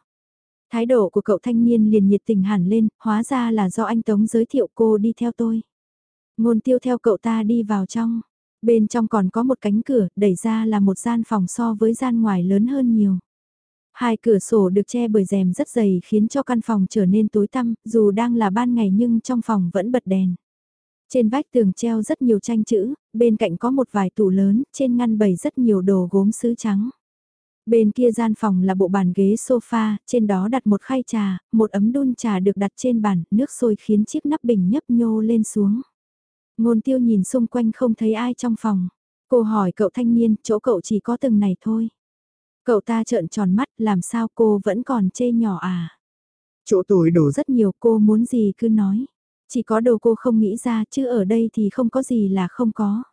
Thái độ của cậu thanh niên liền nhiệt tình hẳn lên, hóa ra là do anh Tống giới thiệu cô đi theo tôi. Ngôn tiêu theo cậu ta đi vào trong. Bên trong còn có một cánh cửa, đẩy ra là một gian phòng so với gian ngoài lớn hơn nhiều. Hai cửa sổ được che bởi rèm rất dày khiến cho căn phòng trở nên tối tăm, dù đang là ban ngày nhưng trong phòng vẫn bật đèn. Trên vách tường treo rất nhiều tranh chữ, bên cạnh có một vài tủ lớn, trên ngăn bày rất nhiều đồ gốm sứ trắng. Bên kia gian phòng là bộ bàn ghế sofa, trên đó đặt một khay trà, một ấm đun trà được đặt trên bàn, nước sôi khiến chiếc nắp bình nhấp nhô lên xuống. Ngôn tiêu nhìn xung quanh không thấy ai trong phòng. Cô hỏi cậu thanh niên, chỗ cậu chỉ có từng này thôi. Cậu ta trợn tròn mắt, làm sao cô vẫn còn chê nhỏ à? Chỗ tôi đồ rất nhiều cô muốn gì cứ nói. Chỉ có đồ cô không nghĩ ra chứ ở đây thì không có gì là không có.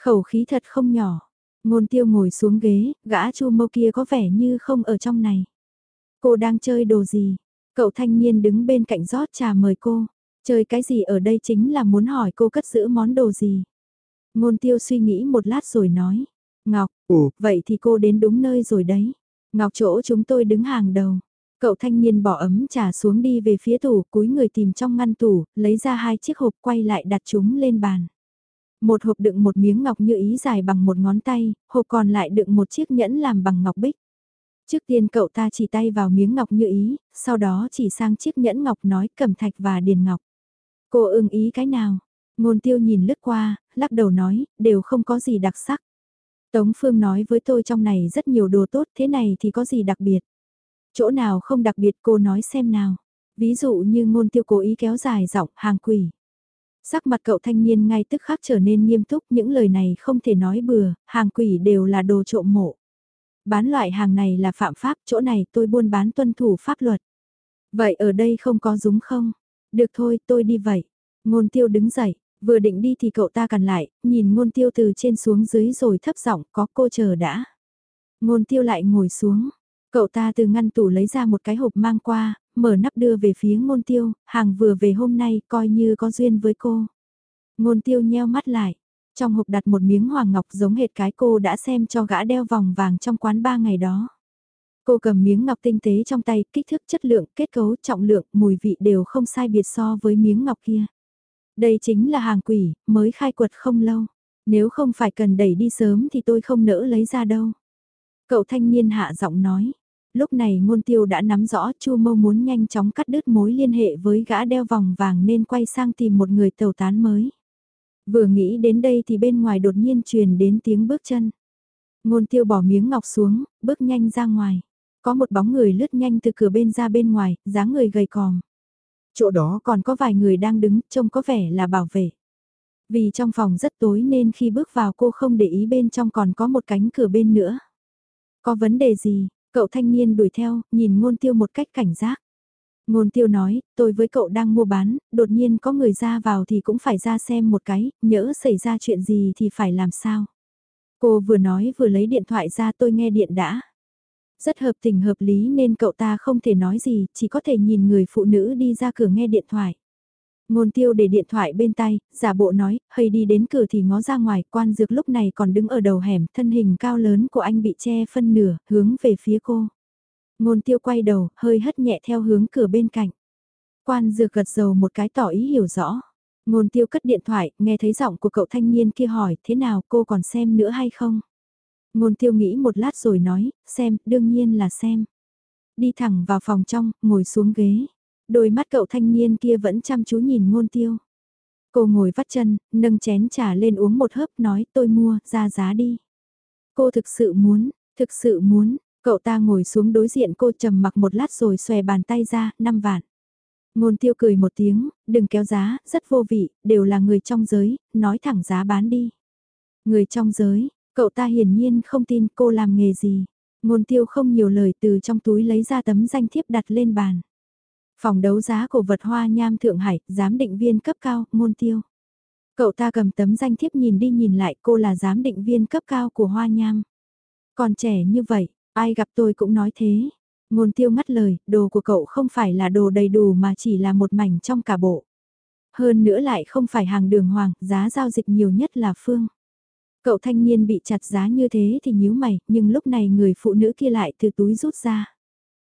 Khẩu khí thật không nhỏ. Ngôn tiêu ngồi xuống ghế, gã chu mâu kia có vẻ như không ở trong này. Cô đang chơi đồ gì? Cậu thanh niên đứng bên cạnh rót trà mời cô. Chơi cái gì ở đây chính là muốn hỏi cô cất giữ món đồ gì. Ngôn tiêu suy nghĩ một lát rồi nói. Ngọc, ủ, vậy thì cô đến đúng nơi rồi đấy. Ngọc chỗ chúng tôi đứng hàng đầu. Cậu thanh niên bỏ ấm trà xuống đi về phía tủ, cúi người tìm trong ngăn tủ, lấy ra hai chiếc hộp quay lại đặt chúng lên bàn. Một hộp đựng một miếng ngọc như ý dài bằng một ngón tay, hộp còn lại đựng một chiếc nhẫn làm bằng ngọc bích. Trước tiên cậu ta chỉ tay vào miếng ngọc như ý, sau đó chỉ sang chiếc nhẫn ngọc nói cầm thạch và điền ngọc. Cô ưng ý cái nào? Ngôn tiêu nhìn lướt qua, lắc đầu nói, đều không có gì đặc sắc. Tống Phương nói với tôi trong này rất nhiều đồ tốt, thế này thì có gì đặc biệt? Chỗ nào không đặc biệt cô nói xem nào. Ví dụ như ngôn tiêu cố ý kéo dài giọng hàng quỷ. Sắc mặt cậu thanh niên ngay tức khắc trở nên nghiêm túc, những lời này không thể nói bừa, hàng quỷ đều là đồ trộm mộ. Bán loại hàng này là phạm pháp, chỗ này tôi buôn bán tuân thủ pháp luật. Vậy ở đây không có dúng không? Được thôi, tôi đi vậy. Ngôn tiêu đứng dậy, vừa định đi thì cậu ta cằn lại, nhìn ngôn tiêu từ trên xuống dưới rồi thấp giọng có cô chờ đã. Ngôn tiêu lại ngồi xuống, cậu ta từ ngăn tủ lấy ra một cái hộp mang qua, mở nắp đưa về phía ngôn tiêu, hàng vừa về hôm nay coi như có duyên với cô. Ngôn tiêu nheo mắt lại, trong hộp đặt một miếng hoàng ngọc giống hệt cái cô đã xem cho gã đeo vòng vàng trong quán ba ngày đó. Cô cầm miếng ngọc tinh tế trong tay, kích thước chất lượng, kết cấu, trọng lượng, mùi vị đều không sai biệt so với miếng ngọc kia. Đây chính là hàng quỷ, mới khai quật không lâu. Nếu không phải cần đẩy đi sớm thì tôi không nỡ lấy ra đâu. Cậu thanh niên hạ giọng nói. Lúc này ngôn tiêu đã nắm rõ Chu Mâu muốn nhanh chóng cắt đứt mối liên hệ với gã đeo vòng vàng nên quay sang tìm một người tàu tán mới. Vừa nghĩ đến đây thì bên ngoài đột nhiên truyền đến tiếng bước chân. Ngôn tiêu bỏ miếng ngọc xuống, bước nhanh ra ngoài. Có một bóng người lướt nhanh từ cửa bên ra bên ngoài, dáng người gầy còm. Chỗ đó còn có vài người đang đứng, trông có vẻ là bảo vệ. Vì trong phòng rất tối nên khi bước vào cô không để ý bên trong còn có một cánh cửa bên nữa. Có vấn đề gì? Cậu thanh niên đuổi theo, nhìn ngôn tiêu một cách cảnh giác. Ngôn tiêu nói, tôi với cậu đang mua bán, đột nhiên có người ra vào thì cũng phải ra xem một cái, nhỡ xảy ra chuyện gì thì phải làm sao. Cô vừa nói vừa lấy điện thoại ra tôi nghe điện đã. Rất hợp tình hợp lý nên cậu ta không thể nói gì, chỉ có thể nhìn người phụ nữ đi ra cửa nghe điện thoại. Ngôn tiêu để điện thoại bên tay, giả bộ nói, hơi đi đến cửa thì ngó ra ngoài, quan dược lúc này còn đứng ở đầu hẻm, thân hình cao lớn của anh bị che phân nửa, hướng về phía cô. Ngôn tiêu quay đầu, hơi hất nhẹ theo hướng cửa bên cạnh. Quan dược gật dầu một cái tỏ ý hiểu rõ. Ngôn tiêu cất điện thoại, nghe thấy giọng của cậu thanh niên kia hỏi, thế nào cô còn xem nữa hay không? Ngôn tiêu nghĩ một lát rồi nói, xem, đương nhiên là xem. Đi thẳng vào phòng trong, ngồi xuống ghế. Đôi mắt cậu thanh niên kia vẫn chăm chú nhìn ngôn tiêu. Cô ngồi vắt chân, nâng chén trà lên uống một hớp nói tôi mua, ra giá đi. Cô thực sự muốn, thực sự muốn, cậu ta ngồi xuống đối diện cô trầm mặc một lát rồi xòe bàn tay ra, 5 vạn. Ngôn tiêu cười một tiếng, đừng kéo giá, rất vô vị, đều là người trong giới, nói thẳng giá bán đi. Người trong giới, cậu ta hiển nhiên không tin cô làm nghề gì. Ngôn tiêu không nhiều lời từ trong túi lấy ra tấm danh thiếp đặt lên bàn. Phòng đấu giá cổ vật hoa nham Thượng Hải, giám định viên cấp cao, ngôn tiêu. Cậu ta cầm tấm danh thiếp nhìn đi nhìn lại cô là giám định viên cấp cao của hoa nham. Còn trẻ như vậy, ai gặp tôi cũng nói thế. Ngôn tiêu ngắt lời, đồ của cậu không phải là đồ đầy đủ mà chỉ là một mảnh trong cả bộ. Hơn nữa lại không phải hàng đường hoàng, giá giao dịch nhiều nhất là phương. Cậu thanh niên bị chặt giá như thế thì nhíu mày, nhưng lúc này người phụ nữ kia lại từ túi rút ra.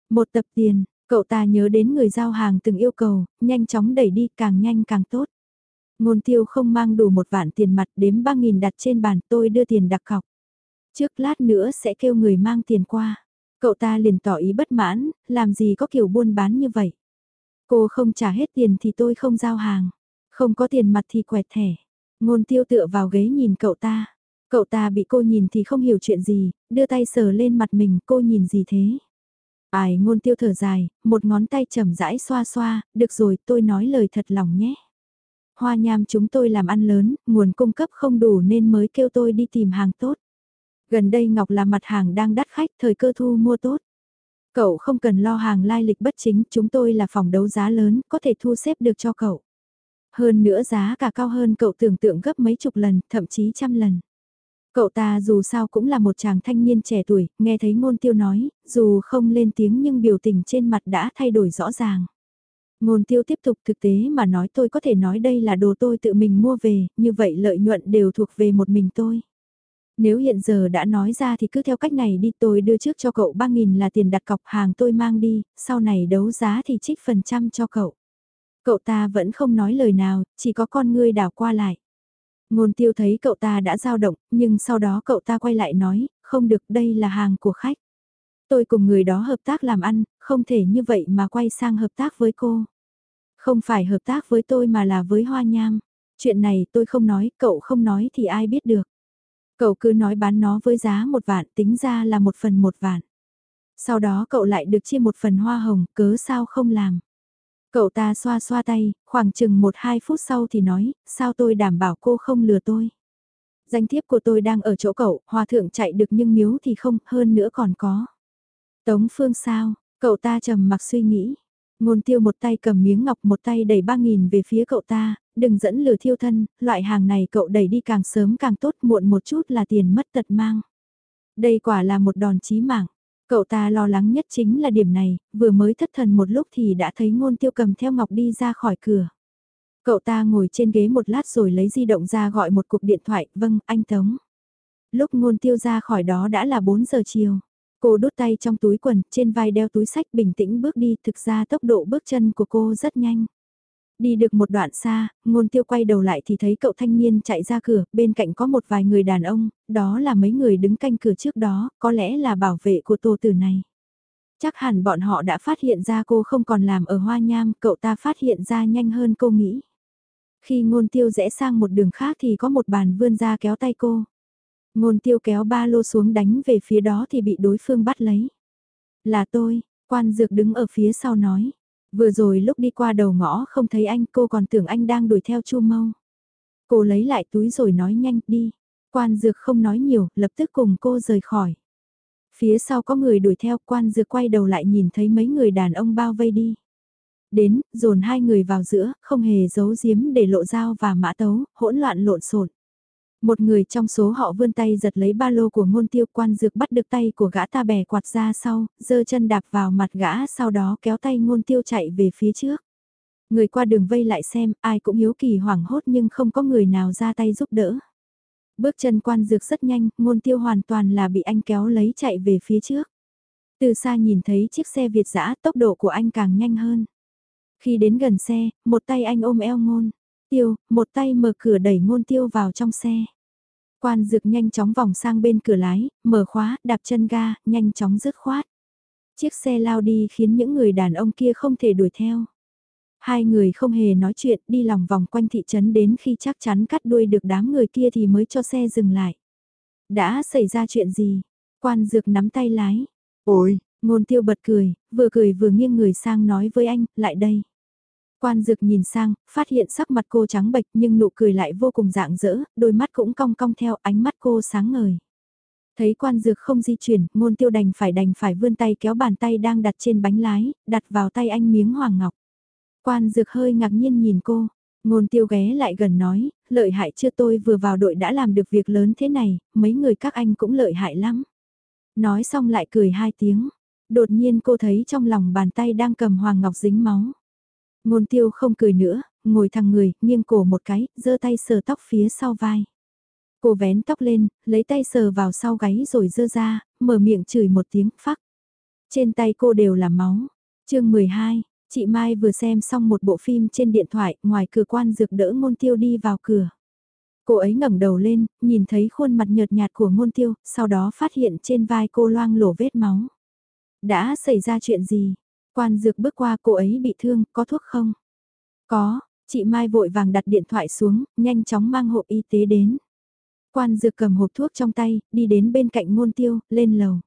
Một tập tiền, cậu ta nhớ đến người giao hàng từng yêu cầu, nhanh chóng đẩy đi càng nhanh càng tốt. Ngôn tiêu không mang đủ một vạn tiền mặt đếm 3.000 đặt trên bàn tôi đưa tiền đặc cọc. Trước lát nữa sẽ kêu người mang tiền qua. Cậu ta liền tỏ ý bất mãn, làm gì có kiểu buôn bán như vậy. Cô không trả hết tiền thì tôi không giao hàng. Không có tiền mặt thì quẹt thẻ. Ngôn tiêu tựa vào ghế nhìn cậu ta. Cậu ta bị cô nhìn thì không hiểu chuyện gì, đưa tay sờ lên mặt mình cô nhìn gì thế. Ai ngôn tiêu thở dài, một ngón tay chầm rãi xoa xoa, được rồi tôi nói lời thật lòng nhé. Hoa nham chúng tôi làm ăn lớn, nguồn cung cấp không đủ nên mới kêu tôi đi tìm hàng tốt. Gần đây Ngọc là mặt hàng đang đắt khách, thời cơ thu mua tốt. Cậu không cần lo hàng lai lịch bất chính, chúng tôi là phòng đấu giá lớn, có thể thu xếp được cho cậu. Hơn nữa giá cả cao hơn cậu tưởng tượng gấp mấy chục lần, thậm chí trăm lần. Cậu ta dù sao cũng là một chàng thanh niên trẻ tuổi, nghe thấy ngôn tiêu nói, dù không lên tiếng nhưng biểu tình trên mặt đã thay đổi rõ ràng. Ngôn tiêu tiếp tục thực tế mà nói tôi có thể nói đây là đồ tôi tự mình mua về, như vậy lợi nhuận đều thuộc về một mình tôi. Nếu hiện giờ đã nói ra thì cứ theo cách này đi tôi đưa trước cho cậu 3.000 là tiền đặt cọc hàng tôi mang đi, sau này đấu giá thì trích phần trăm cho cậu. Cậu ta vẫn không nói lời nào, chỉ có con ngươi đảo qua lại. Ngôn tiêu thấy cậu ta đã dao động, nhưng sau đó cậu ta quay lại nói, không được đây là hàng của khách. Tôi cùng người đó hợp tác làm ăn, không thể như vậy mà quay sang hợp tác với cô. Không phải hợp tác với tôi mà là với hoa nham. Chuyện này tôi không nói, cậu không nói thì ai biết được. Cậu cứ nói bán nó với giá một vạn tính ra là một phần một vạn. Sau đó cậu lại được chia một phần hoa hồng, cớ sao không làm. Cậu ta xoa xoa tay, khoảng chừng một hai phút sau thì nói, sao tôi đảm bảo cô không lừa tôi. Danh thiếp của tôi đang ở chỗ cậu, hòa thượng chạy được nhưng miếu thì không, hơn nữa còn có. Tống phương sao, cậu ta trầm mặc suy nghĩ. Ngôn tiêu một tay cầm miếng ngọc một tay đẩy ba nghìn về phía cậu ta, đừng dẫn lừa thiêu thân, loại hàng này cậu đẩy đi càng sớm càng tốt muộn một chút là tiền mất tật mang. Đây quả là một đòn chí mạng. Cậu ta lo lắng nhất chính là điểm này, vừa mới thất thần một lúc thì đã thấy ngôn tiêu cầm theo ngọc đi ra khỏi cửa. Cậu ta ngồi trên ghế một lát rồi lấy di động ra gọi một cuộc điện thoại, vâng, anh Tống. Lúc ngôn tiêu ra khỏi đó đã là 4 giờ chiều. Cô đút tay trong túi quần, trên vai đeo túi sách bình tĩnh bước đi, thực ra tốc độ bước chân của cô rất nhanh. Đi được một đoạn xa, ngôn tiêu quay đầu lại thì thấy cậu thanh niên chạy ra cửa, bên cạnh có một vài người đàn ông, đó là mấy người đứng canh cửa trước đó, có lẽ là bảo vệ của tô tử này. Chắc hẳn bọn họ đã phát hiện ra cô không còn làm ở hoa nham, cậu ta phát hiện ra nhanh hơn cô nghĩ. Khi ngôn tiêu rẽ sang một đường khác thì có một bàn vươn ra kéo tay cô. Ngôn tiêu kéo ba lô xuống đánh về phía đó thì bị đối phương bắt lấy. Là tôi, quan dược đứng ở phía sau nói. Vừa rồi lúc đi qua đầu ngõ không thấy anh cô còn tưởng anh đang đuổi theo chu mâu. Cô lấy lại túi rồi nói nhanh đi. Quan dược không nói nhiều, lập tức cùng cô rời khỏi. Phía sau có người đuổi theo quan dược quay đầu lại nhìn thấy mấy người đàn ông bao vây đi. Đến, dồn hai người vào giữa, không hề giấu giếm để lộ dao và mã tấu, hỗn loạn lộn xộn. Một người trong số họ vươn tay giật lấy ba lô của ngôn tiêu quan dược bắt được tay của gã ta bè quạt ra sau, giơ chân đạp vào mặt gã sau đó kéo tay ngôn tiêu chạy về phía trước. Người qua đường vây lại xem, ai cũng hiếu kỳ hoảng hốt nhưng không có người nào ra tay giúp đỡ. Bước chân quan dược rất nhanh, ngôn tiêu hoàn toàn là bị anh kéo lấy chạy về phía trước. Từ xa nhìn thấy chiếc xe Việt dã tốc độ của anh càng nhanh hơn. Khi đến gần xe, một tay anh ôm eo ngôn. Tiêu, một tay mở cửa đẩy ngôn tiêu vào trong xe. Quan dược nhanh chóng vòng sang bên cửa lái, mở khóa, đạp chân ga, nhanh chóng dứt khoát. Chiếc xe lao đi khiến những người đàn ông kia không thể đuổi theo. Hai người không hề nói chuyện đi lòng vòng quanh thị trấn đến khi chắc chắn cắt đuôi được đám người kia thì mới cho xe dừng lại. Đã xảy ra chuyện gì? Quan dược nắm tay lái. Ôi, ngôn tiêu bật cười, vừa cười vừa nghiêng người sang nói với anh, lại đây. Quan dược nhìn sang, phát hiện sắc mặt cô trắng bệch nhưng nụ cười lại vô cùng dạng dỡ, đôi mắt cũng cong cong theo ánh mắt cô sáng ngời. Thấy quan dược không di chuyển, ngôn tiêu đành phải đành phải vươn tay kéo bàn tay đang đặt trên bánh lái, đặt vào tay anh miếng hoàng ngọc. Quan dược hơi ngạc nhiên nhìn cô, ngôn tiêu ghé lại gần nói, lợi hại chưa tôi vừa vào đội đã làm được việc lớn thế này, mấy người các anh cũng lợi hại lắm. Nói xong lại cười hai tiếng, đột nhiên cô thấy trong lòng bàn tay đang cầm hoàng ngọc dính máu. Ngôn tiêu không cười nữa, ngồi thẳng người, nghiêng cổ một cái, giơ tay sờ tóc phía sau vai. Cô vén tóc lên, lấy tay sờ vào sau gáy rồi giơ ra, mở miệng chửi một tiếng phắc. Trên tay cô đều là máu. chương 12, chị Mai vừa xem xong một bộ phim trên điện thoại, ngoài cửa quan dược đỡ ngôn tiêu đi vào cửa. Cô ấy ngẩng đầu lên, nhìn thấy khuôn mặt nhợt nhạt của ngôn tiêu, sau đó phát hiện trên vai cô loang lổ vết máu. Đã xảy ra chuyện gì? Quan dược bước qua cô ấy bị thương, có thuốc không? Có, chị Mai vội vàng đặt điện thoại xuống, nhanh chóng mang hộp y tế đến. Quan dược cầm hộp thuốc trong tay, đi đến bên cạnh ngôn tiêu, lên lầu.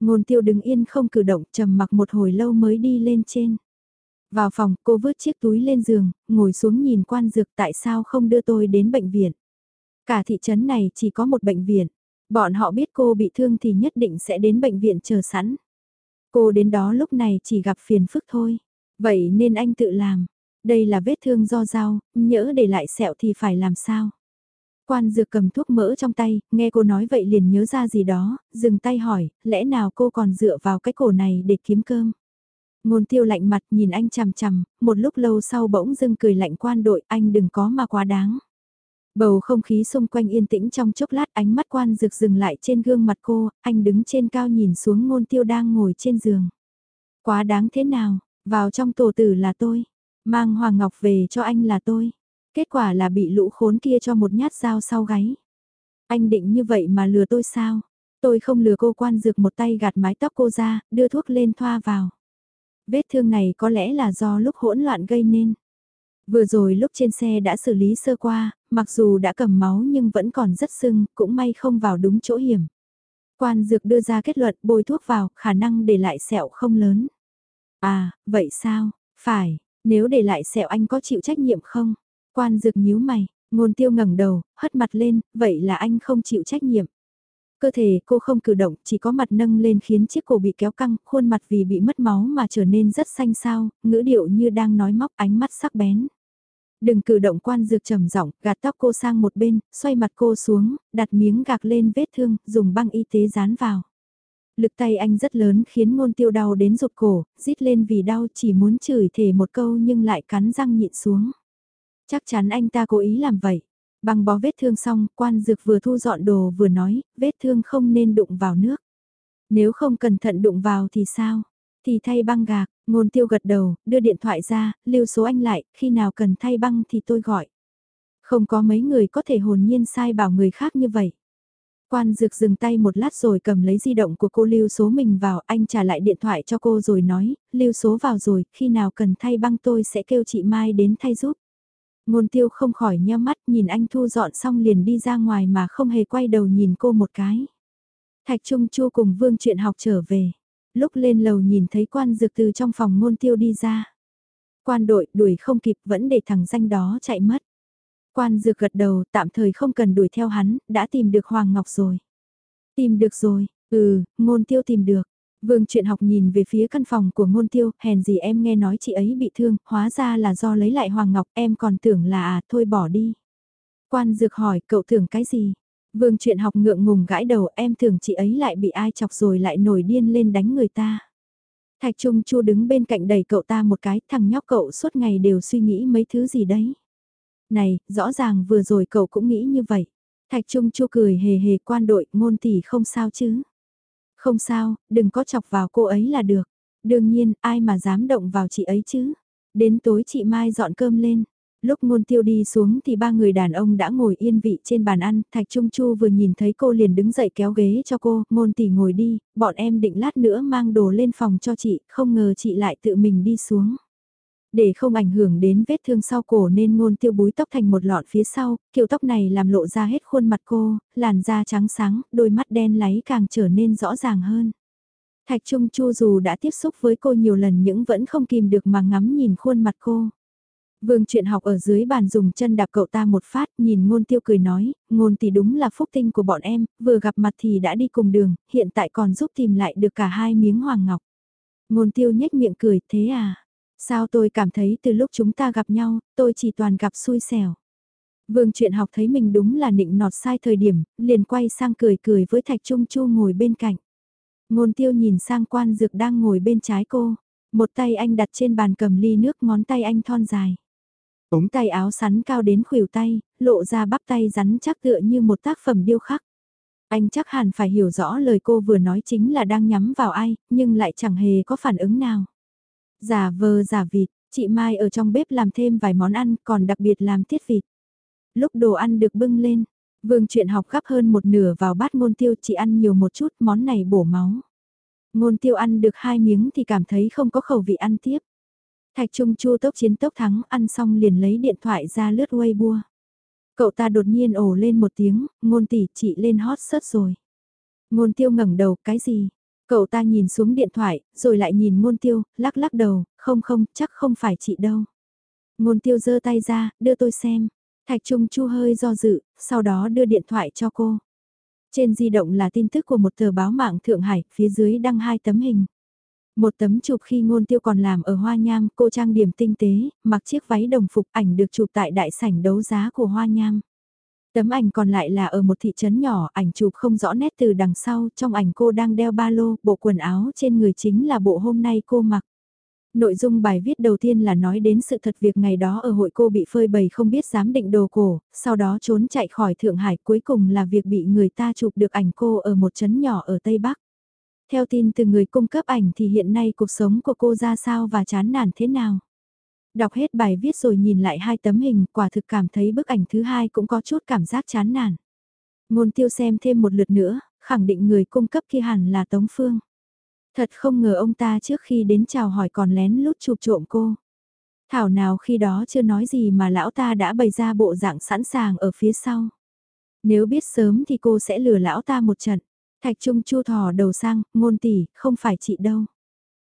Ngôn tiêu đứng yên không cử động, trầm mặc một hồi lâu mới đi lên trên. Vào phòng, cô vứt chiếc túi lên giường, ngồi xuống nhìn quan dược tại sao không đưa tôi đến bệnh viện. Cả thị trấn này chỉ có một bệnh viện. Bọn họ biết cô bị thương thì nhất định sẽ đến bệnh viện chờ sẵn. Cô đến đó lúc này chỉ gặp phiền phức thôi. Vậy nên anh tự làm. Đây là vết thương do dao, nhỡ để lại sẹo thì phải làm sao? Quan dược cầm thuốc mỡ trong tay, nghe cô nói vậy liền nhớ ra gì đó, dừng tay hỏi, lẽ nào cô còn dựa vào cái cổ này để kiếm cơm? Ngôn tiêu lạnh mặt nhìn anh chằm chằm, một lúc lâu sau bỗng dưng cười lạnh quan đội, anh đừng có mà quá đáng. Bầu không khí xung quanh yên tĩnh trong chốc lát ánh mắt quan dược dừng lại trên gương mặt cô, anh đứng trên cao nhìn xuống ngôn tiêu đang ngồi trên giường. Quá đáng thế nào, vào trong tổ tử là tôi, mang Hoàng Ngọc về cho anh là tôi. Kết quả là bị lũ khốn kia cho một nhát dao sau gáy. Anh định như vậy mà lừa tôi sao? Tôi không lừa cô quan dược một tay gạt mái tóc cô ra, đưa thuốc lên thoa vào. Vết thương này có lẽ là do lúc hỗn loạn gây nên. Vừa rồi lúc trên xe đã xử lý sơ qua, mặc dù đã cầm máu nhưng vẫn còn rất sưng, cũng may không vào đúng chỗ hiểm. Quan dược đưa ra kết luận bôi thuốc vào, khả năng để lại sẹo không lớn. À, vậy sao? Phải, nếu để lại sẹo anh có chịu trách nhiệm không? Quan dược nhíu mày, ngôn tiêu ngẩng đầu, hất mặt lên, vậy là anh không chịu trách nhiệm. Cơ thể cô không cử động, chỉ có mặt nâng lên khiến chiếc cổ bị kéo căng, khuôn mặt vì bị mất máu mà trở nên rất xanh xao, ngữ điệu như đang nói móc ánh mắt sắc bén. Đừng cử động quan dược trầm giọng, gạt tóc cô sang một bên, xoay mặt cô xuống, đặt miếng gạc lên vết thương, dùng băng y tế dán vào. Lực tay anh rất lớn khiến ngôn tiêu đau đến rụt cổ, rít lên vì đau chỉ muốn chửi thề một câu nhưng lại cắn răng nhịn xuống. Chắc chắn anh ta cố ý làm vậy. Băng bó vết thương xong, quan dược vừa thu dọn đồ vừa nói, vết thương không nên đụng vào nước. Nếu không cẩn thận đụng vào thì sao? Thì thay băng gạc, ngôn tiêu gật đầu, đưa điện thoại ra, lưu số anh lại, khi nào cần thay băng thì tôi gọi. Không có mấy người có thể hồn nhiên sai bảo người khác như vậy. Quan dược dừng tay một lát rồi cầm lấy di động của cô lưu số mình vào, anh trả lại điện thoại cho cô rồi nói, lưu số vào rồi, khi nào cần thay băng tôi sẽ kêu chị Mai đến thay giúp. Ngôn tiêu không khỏi nheo mắt nhìn anh thu dọn xong liền đi ra ngoài mà không hề quay đầu nhìn cô một cái. Thạch Trung Chu cùng Vương chuyện học trở về. Lúc lên lầu nhìn thấy quan dược từ trong phòng ngôn tiêu đi ra. Quan đội đuổi không kịp vẫn để thằng danh đó chạy mất. Quan dược gật đầu tạm thời không cần đuổi theo hắn, đã tìm được Hoàng Ngọc rồi. Tìm được rồi, ừ, ngôn tiêu tìm được. Vương chuyện học nhìn về phía căn phòng của ngôn tiêu, hèn gì em nghe nói chị ấy bị thương, hóa ra là do lấy lại Hoàng Ngọc, em còn tưởng là à, thôi bỏ đi. Quan dược hỏi, cậu tưởng cái gì? Vương chuyện học ngượng ngùng gãi đầu, em thường chị ấy lại bị ai chọc rồi lại nổi điên lên đánh người ta. Thạch Trung Chu đứng bên cạnh đẩy cậu ta một cái, thằng nhóc cậu suốt ngày đều suy nghĩ mấy thứ gì đấy. Này, rõ ràng vừa rồi cậu cũng nghĩ như vậy. Thạch Trung Chu cười hề hề quan đội, ngôn tỷ không sao chứ. Không sao, đừng có chọc vào cô ấy là được. Đương nhiên, ai mà dám động vào chị ấy chứ. Đến tối chị Mai dọn cơm lên. Lúc ngôn tiêu đi xuống thì ba người đàn ông đã ngồi yên vị trên bàn ăn, Thạch Trung Chu vừa nhìn thấy cô liền đứng dậy kéo ghế cho cô, ngôn tỷ ngồi đi, bọn em định lát nữa mang đồ lên phòng cho chị, không ngờ chị lại tự mình đi xuống. Để không ảnh hưởng đến vết thương sau cổ nên ngôn tiêu búi tóc thành một lọn phía sau, kiểu tóc này làm lộ ra hết khuôn mặt cô, làn da trắng sáng, đôi mắt đen láy càng trở nên rõ ràng hơn. Thạch Trung Chu dù đã tiếp xúc với cô nhiều lần nhưng vẫn không kìm được mà ngắm nhìn khuôn mặt cô. Vương chuyện học ở dưới bàn dùng chân đạp cậu ta một phát, nhìn ngôn tiêu cười nói, ngôn thì đúng là phúc tinh của bọn em, vừa gặp mặt thì đã đi cùng đường, hiện tại còn giúp tìm lại được cả hai miếng hoàng ngọc. Ngôn tiêu nhếch miệng cười, thế à? Sao tôi cảm thấy từ lúc chúng ta gặp nhau, tôi chỉ toàn gặp xui xẻo. Vương chuyện học thấy mình đúng là nịnh nọt sai thời điểm, liền quay sang cười cười với Thạch Trung Chu ngồi bên cạnh. Ngôn tiêu nhìn sang quan dược đang ngồi bên trái cô. Một tay anh đặt trên bàn cầm ly nước ngón tay anh thon dài. Ống tay áo sắn cao đến khuỷu tay, lộ ra bắp tay rắn chắc tựa như một tác phẩm điêu khắc. Anh chắc hẳn phải hiểu rõ lời cô vừa nói chính là đang nhắm vào ai, nhưng lại chẳng hề có phản ứng nào. Giả vờ giả vịt, chị Mai ở trong bếp làm thêm vài món ăn, còn đặc biệt làm tiết vịt. Lúc đồ ăn được bưng lên, Vương chuyện học gấp hơn một nửa vào bát ngôn tiêu chị ăn nhiều một chút, món này bổ máu. Ngôn tiêu ăn được hai miếng thì cảm thấy không có khẩu vị ăn tiếp. Thạch Trung Chu tốc chiến tốc thắng ăn xong liền lấy điện thoại ra lướt Weibo. Cậu ta đột nhiên ồ lên một tiếng, ngôn tỷ chị lên hot search rồi. Ngôn tiêu ngẩng đầu, cái gì? Cậu ta nhìn xuống điện thoại, rồi lại nhìn ngôn tiêu, lắc lắc đầu, không không, chắc không phải chị đâu. Ngôn tiêu giơ tay ra, đưa tôi xem. Thạch Trung Chu hơi do dự, sau đó đưa điện thoại cho cô. Trên di động là tin tức của một tờ báo mạng Thượng Hải, phía dưới đăng hai tấm hình. Một tấm chụp khi ngôn tiêu còn làm ở Hoa Nham, cô trang điểm tinh tế, mặc chiếc váy đồng phục ảnh được chụp tại đại sảnh đấu giá của Hoa Nham. Tấm ảnh còn lại là ở một thị trấn nhỏ, ảnh chụp không rõ nét từ đằng sau, trong ảnh cô đang đeo ba lô, bộ quần áo trên người chính là bộ hôm nay cô mặc. Nội dung bài viết đầu tiên là nói đến sự thật việc ngày đó ở hội cô bị phơi bày không biết dám định đồ cổ, sau đó trốn chạy khỏi Thượng Hải cuối cùng là việc bị người ta chụp được ảnh cô ở một trấn nhỏ ở Tây Bắc. Theo tin từ người cung cấp ảnh thì hiện nay cuộc sống của cô ra sao và chán nản thế nào? Đọc hết bài viết rồi nhìn lại hai tấm hình, quả thực cảm thấy bức ảnh thứ hai cũng có chút cảm giác chán nản. Ngôn tiêu xem thêm một lượt nữa, khẳng định người cung cấp kia hẳn là Tống Phương. Thật không ngờ ông ta trước khi đến chào hỏi còn lén lút chụp trộm cô. Thảo nào khi đó chưa nói gì mà lão ta đã bày ra bộ dạng sẵn sàng ở phía sau. Nếu biết sớm thì cô sẽ lừa lão ta một trận. Thạch Trung chu thò đầu sang, ngôn tỷ, không phải chị đâu.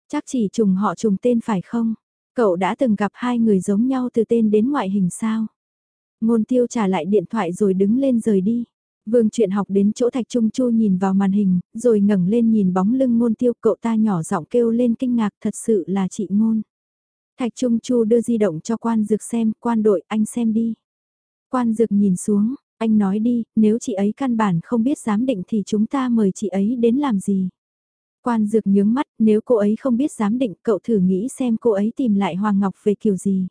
Chắc chỉ trùng họ trùng tên phải không? Cậu đã từng gặp hai người giống nhau từ tên đến ngoại hình sao? Ngôn tiêu trả lại điện thoại rồi đứng lên rời đi. Vương chuyện học đến chỗ Thạch Trung Chu nhìn vào màn hình, rồi ngẩng lên nhìn bóng lưng ngôn tiêu cậu ta nhỏ giọng kêu lên kinh ngạc thật sự là chị ngôn. Thạch Trung Chu đưa di động cho quan dược xem, quan đội anh xem đi. Quan dược nhìn xuống, anh nói đi, nếu chị ấy căn bản không biết giám định thì chúng ta mời chị ấy đến làm gì. Quan dược nhướng mắt, nếu cô ấy không biết giám định cậu thử nghĩ xem cô ấy tìm lại Hoàng Ngọc về kiểu gì.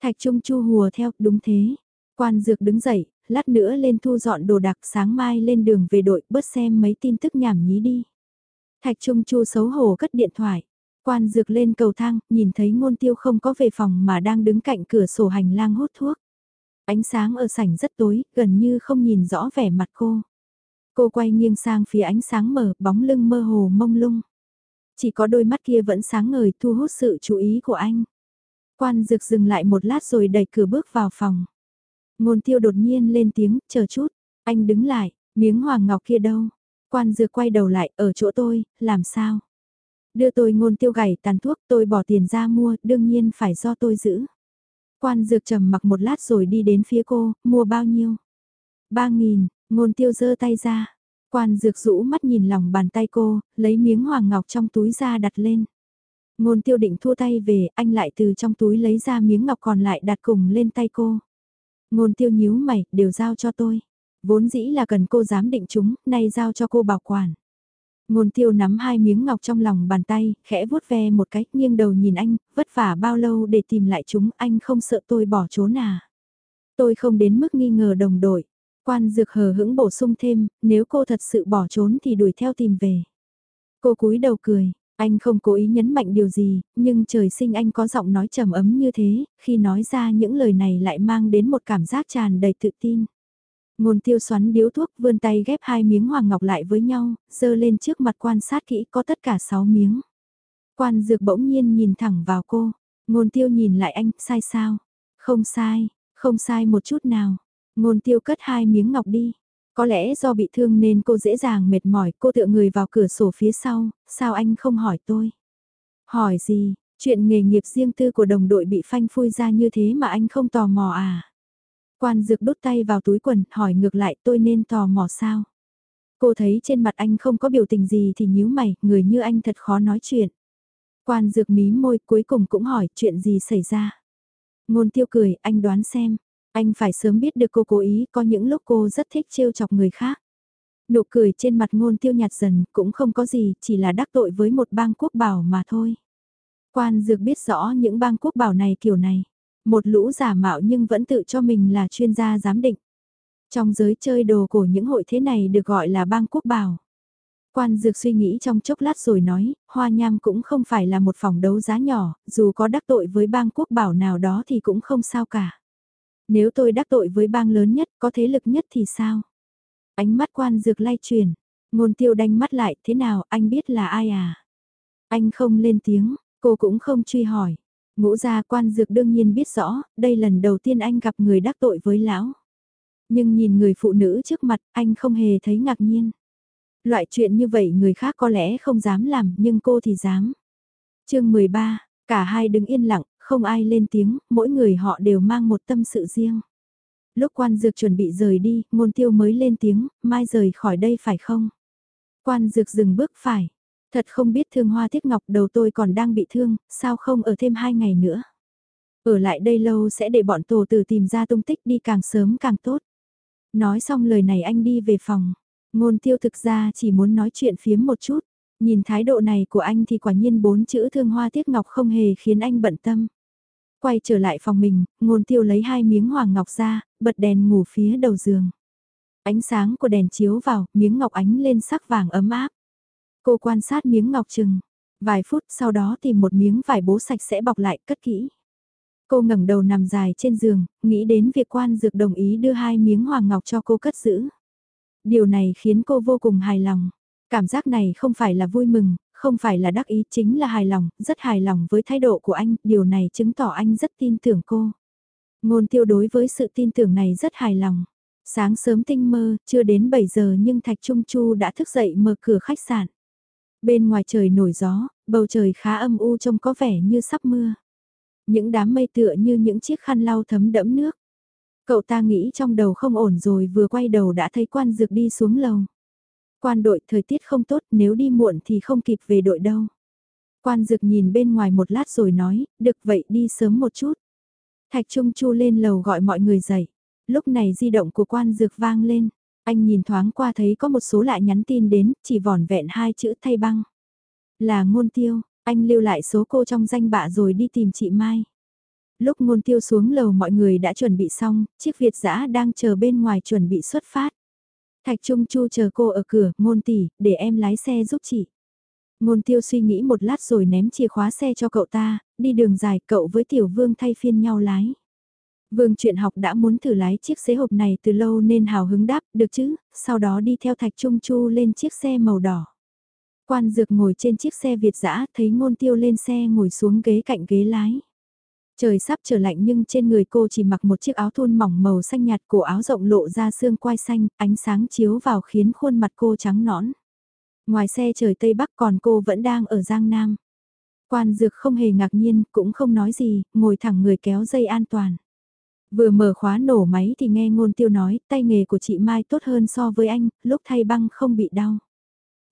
Thạch Trung Chu hùa theo, đúng thế. Quan dược đứng dậy, lát nữa lên thu dọn đồ đạc sáng mai lên đường về đội bớt xem mấy tin tức nhảm nhí đi. Thạch Trung Chu xấu hổ cất điện thoại. Quan dược lên cầu thang, nhìn thấy ngôn tiêu không có về phòng mà đang đứng cạnh cửa sổ hành lang hút thuốc. Ánh sáng ở sảnh rất tối, gần như không nhìn rõ vẻ mặt cô. Cô quay nghiêng sang phía ánh sáng mở, bóng lưng mơ hồ mông lung. Chỉ có đôi mắt kia vẫn sáng ngời thu hút sự chú ý của anh. Quan dược dừng lại một lát rồi đẩy cửa bước vào phòng. Ngôn tiêu đột nhiên lên tiếng, chờ chút, anh đứng lại, miếng hoàng ngọc kia đâu? Quan dược quay đầu lại, ở chỗ tôi, làm sao? Đưa tôi ngôn tiêu gảy tàn thuốc, tôi bỏ tiền ra mua, đương nhiên phải do tôi giữ. Quan dược trầm mặc một lát rồi đi đến phía cô, mua bao nhiêu? Ba nghìn, ngôn tiêu giơ tay ra. Quan dược rũ mắt nhìn lòng bàn tay cô, lấy miếng hoàng ngọc trong túi ra đặt lên. Ngôn tiêu định thua tay về, anh lại từ trong túi lấy ra miếng ngọc còn lại đặt cùng lên tay cô. Ngôn tiêu nhíu mày, đều giao cho tôi. Vốn dĩ là cần cô dám định chúng, nay giao cho cô bảo quản. Ngôn tiêu nắm hai miếng ngọc trong lòng bàn tay, khẽ vuốt ve một cái, nghiêng đầu nhìn anh, vất vả bao lâu để tìm lại chúng, anh không sợ tôi bỏ trốn à. Tôi không đến mức nghi ngờ đồng đội. Quan dược hờ hững bổ sung thêm, nếu cô thật sự bỏ trốn thì đuổi theo tìm về. Cô cúi đầu cười, anh không cố ý nhấn mạnh điều gì, nhưng trời sinh anh có giọng nói trầm ấm như thế, khi nói ra những lời này lại mang đến một cảm giác tràn đầy tự tin. Ngôn tiêu xoắn điếu thuốc vươn tay ghép hai miếng hoàng ngọc lại với nhau, dơ lên trước mặt quan sát kỹ có tất cả sáu miếng. Quan dược bỗng nhiên nhìn thẳng vào cô, ngôn tiêu nhìn lại anh, sai sao? Không sai, không sai một chút nào. Ngôn tiêu cất hai miếng ngọc đi. Có lẽ do bị thương nên cô dễ dàng mệt mỏi, cô tựa người vào cửa sổ phía sau, sao anh không hỏi tôi? Hỏi gì, chuyện nghề nghiệp riêng tư của đồng đội bị phanh phui ra như thế mà anh không tò mò à? Quan dược đút tay vào túi quần, hỏi ngược lại tôi nên tò mò sao? Cô thấy trên mặt anh không có biểu tình gì thì nhíu mày, người như anh thật khó nói chuyện. Quan dược mí môi cuối cùng cũng hỏi chuyện gì xảy ra. Ngôn tiêu cười, anh đoán xem. Anh phải sớm biết được cô cố ý, có những lúc cô rất thích trêu chọc người khác. Nụ cười trên mặt ngôn tiêu nhạt dần, cũng không có gì, chỉ là đắc tội với một bang quốc bảo mà thôi. Quan dược biết rõ những bang quốc bảo này kiểu này. Một lũ giả mạo nhưng vẫn tự cho mình là chuyên gia giám định. Trong giới chơi đồ của những hội thế này được gọi là bang quốc bảo. Quan dược suy nghĩ trong chốc lát rồi nói, hoa nham cũng không phải là một phòng đấu giá nhỏ, dù có đắc tội với bang quốc bảo nào đó thì cũng không sao cả. Nếu tôi đắc tội với bang lớn nhất, có thế lực nhất thì sao? Ánh mắt quan dược lay chuyển, ngôn tiêu đanh mắt lại, thế nào, anh biết là ai à? Anh không lên tiếng, cô cũng không truy hỏi. Ngũ gia quan dược đương nhiên biết rõ, đây lần đầu tiên anh gặp người đắc tội với lão. Nhưng nhìn người phụ nữ trước mặt, anh không hề thấy ngạc nhiên. Loại chuyện như vậy người khác có lẽ không dám làm, nhưng cô thì dám. chương 13, cả hai đứng yên lặng, không ai lên tiếng, mỗi người họ đều mang một tâm sự riêng. Lúc quan dược chuẩn bị rời đi, ngôn tiêu mới lên tiếng, mai rời khỏi đây phải không? Quan dược dừng bước phải. Thật không biết thương hoa tiếc ngọc đầu tôi còn đang bị thương, sao không ở thêm hai ngày nữa? Ở lại đây lâu sẽ để bọn tổ tử tìm ra tung tích đi càng sớm càng tốt. Nói xong lời này anh đi về phòng. Ngôn tiêu thực ra chỉ muốn nói chuyện phiếm một chút. Nhìn thái độ này của anh thì quả nhiên bốn chữ thương hoa tiếc ngọc không hề khiến anh bận tâm. Quay trở lại phòng mình, ngôn tiêu lấy hai miếng hoàng ngọc ra, bật đèn ngủ phía đầu giường. Ánh sáng của đèn chiếu vào, miếng ngọc ánh lên sắc vàng ấm áp. Cô quan sát miếng ngọc trừng, vài phút sau đó tìm một miếng vải bố sạch sẽ bọc lại cất kỹ. Cô ngẩng đầu nằm dài trên giường, nghĩ đến việc quan dược đồng ý đưa hai miếng hoàng ngọc cho cô cất giữ. Điều này khiến cô vô cùng hài lòng. Cảm giác này không phải là vui mừng, không phải là đắc ý chính là hài lòng, rất hài lòng với thái độ của anh, điều này chứng tỏ anh rất tin tưởng cô. Ngôn tiêu đối với sự tin tưởng này rất hài lòng. Sáng sớm tinh mơ, chưa đến 7 giờ nhưng Thạch Trung Chu đã thức dậy mở cửa khách sạn. Bên ngoài trời nổi gió, bầu trời khá âm u trông có vẻ như sắp mưa. Những đám mây tựa như những chiếc khăn lau thấm đẫm nước. Cậu ta nghĩ trong đầu không ổn rồi vừa quay đầu đã thấy quan dược đi xuống lầu. Quan đội thời tiết không tốt nếu đi muộn thì không kịp về đội đâu. Quan dược nhìn bên ngoài một lát rồi nói, được vậy đi sớm một chút. Thạch Trung Chu lên lầu gọi mọi người dậy. Lúc này di động của quan dược vang lên. Anh nhìn thoáng qua thấy có một số lại nhắn tin đến, chỉ vỏn vẹn hai chữ thay băng. Là ngôn tiêu, anh lưu lại số cô trong danh bạ rồi đi tìm chị Mai. Lúc ngôn tiêu xuống lầu mọi người đã chuẩn bị xong, chiếc Việt giã đang chờ bên ngoài chuẩn bị xuất phát. Thạch Trung Chu chờ cô ở cửa, ngôn tỷ, để em lái xe giúp chị. Ngôn tiêu suy nghĩ một lát rồi ném chìa khóa xe cho cậu ta, đi đường dài cậu với tiểu vương thay phiên nhau lái. Vương chuyện học đã muốn thử lái chiếc xế hộp này từ lâu nên hào hứng đáp, được chứ, sau đó đi theo Thạch Trung Chu lên chiếc xe màu đỏ. Quan dược ngồi trên chiếc xe Việt dã thấy ngôn tiêu lên xe ngồi xuống ghế cạnh ghế lái. Trời sắp trở lạnh nhưng trên người cô chỉ mặc một chiếc áo thun mỏng màu xanh nhạt cổ áo rộng lộ ra xương quai xanh, ánh sáng chiếu vào khiến khuôn mặt cô trắng nõn. Ngoài xe trời Tây Bắc còn cô vẫn đang ở Giang Nam. Quan dược không hề ngạc nhiên, cũng không nói gì, ngồi thẳng người kéo dây an toàn. Vừa mở khóa nổ máy thì nghe ngôn tiêu nói, tay nghề của chị Mai tốt hơn so với anh, lúc thay băng không bị đau.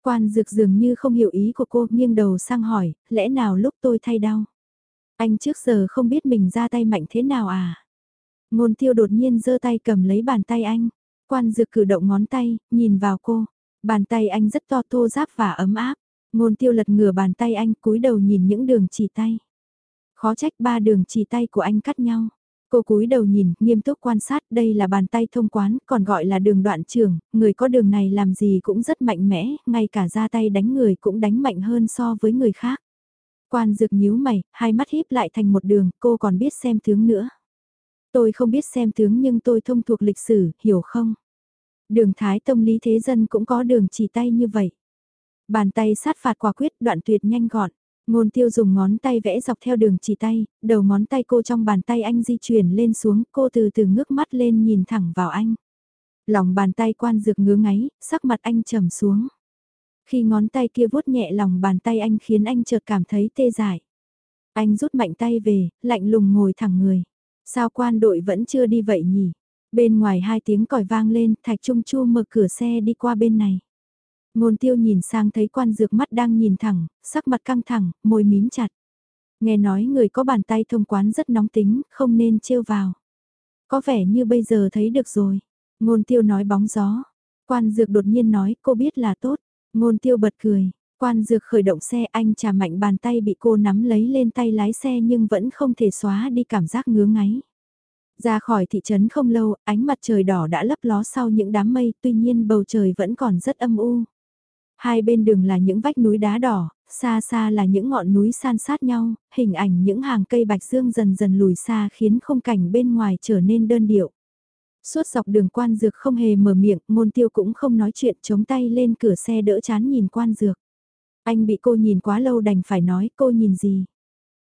Quan dược dường như không hiểu ý của cô, nghiêng đầu sang hỏi, lẽ nào lúc tôi thay đau? Anh trước giờ không biết mình ra tay mạnh thế nào à? Ngôn tiêu đột nhiên giơ tay cầm lấy bàn tay anh. Quan dược cử động ngón tay, nhìn vào cô. Bàn tay anh rất to thô ráp và ấm áp. Ngôn tiêu lật ngửa bàn tay anh cúi đầu nhìn những đường chỉ tay. Khó trách ba đường chỉ tay của anh cắt nhau. Cô cúi đầu nhìn, nghiêm túc quan sát, đây là bàn tay thông quán, còn gọi là đường đoạn trưởng người có đường này làm gì cũng rất mạnh mẽ, ngay cả ra tay đánh người cũng đánh mạnh hơn so với người khác. Quan dược nhíu mày, hai mắt híp lại thành một đường, cô còn biết xem tướng nữa. Tôi không biết xem tướng nhưng tôi thông thuộc lịch sử, hiểu không? Đường Thái Tông Lý Thế Dân cũng có đường chỉ tay như vậy. Bàn tay sát phạt quả quyết đoạn tuyệt nhanh gọn. Ngôn tiêu dùng ngón tay vẽ dọc theo đường chỉ tay, đầu ngón tay cô trong bàn tay anh di chuyển lên xuống, cô từ từ ngước mắt lên nhìn thẳng vào anh. Lòng bàn tay quan dược ngứa ngáy, sắc mặt anh trầm xuống. Khi ngón tay kia vuốt nhẹ lòng bàn tay anh khiến anh chợt cảm thấy tê dại. Anh rút mạnh tay về, lạnh lùng ngồi thẳng người. Sao quan đội vẫn chưa đi vậy nhỉ? Bên ngoài hai tiếng còi vang lên, Thạch Trung Chu mở cửa xe đi qua bên này. Ngôn tiêu nhìn sang thấy quan dược mắt đang nhìn thẳng, sắc mặt căng thẳng, môi mím chặt. Nghe nói người có bàn tay thông quán rất nóng tính, không nên trêu vào. Có vẻ như bây giờ thấy được rồi. Ngôn tiêu nói bóng gió. Quan dược đột nhiên nói cô biết là tốt. Ngôn tiêu bật cười. Quan dược khởi động xe anh trà mạnh bàn tay bị cô nắm lấy lên tay lái xe nhưng vẫn không thể xóa đi cảm giác ngứa ngáy. Ra khỏi thị trấn không lâu, ánh mặt trời đỏ đã lấp ló sau những đám mây, tuy nhiên bầu trời vẫn còn rất âm u. Hai bên đường là những vách núi đá đỏ, xa xa là những ngọn núi san sát nhau, hình ảnh những hàng cây bạch dương dần dần lùi xa khiến không cảnh bên ngoài trở nên đơn điệu. Suốt dọc đường quan dược không hề mở miệng, ngôn tiêu cũng không nói chuyện chống tay lên cửa xe đỡ chán nhìn quan dược. Anh bị cô nhìn quá lâu đành phải nói cô nhìn gì.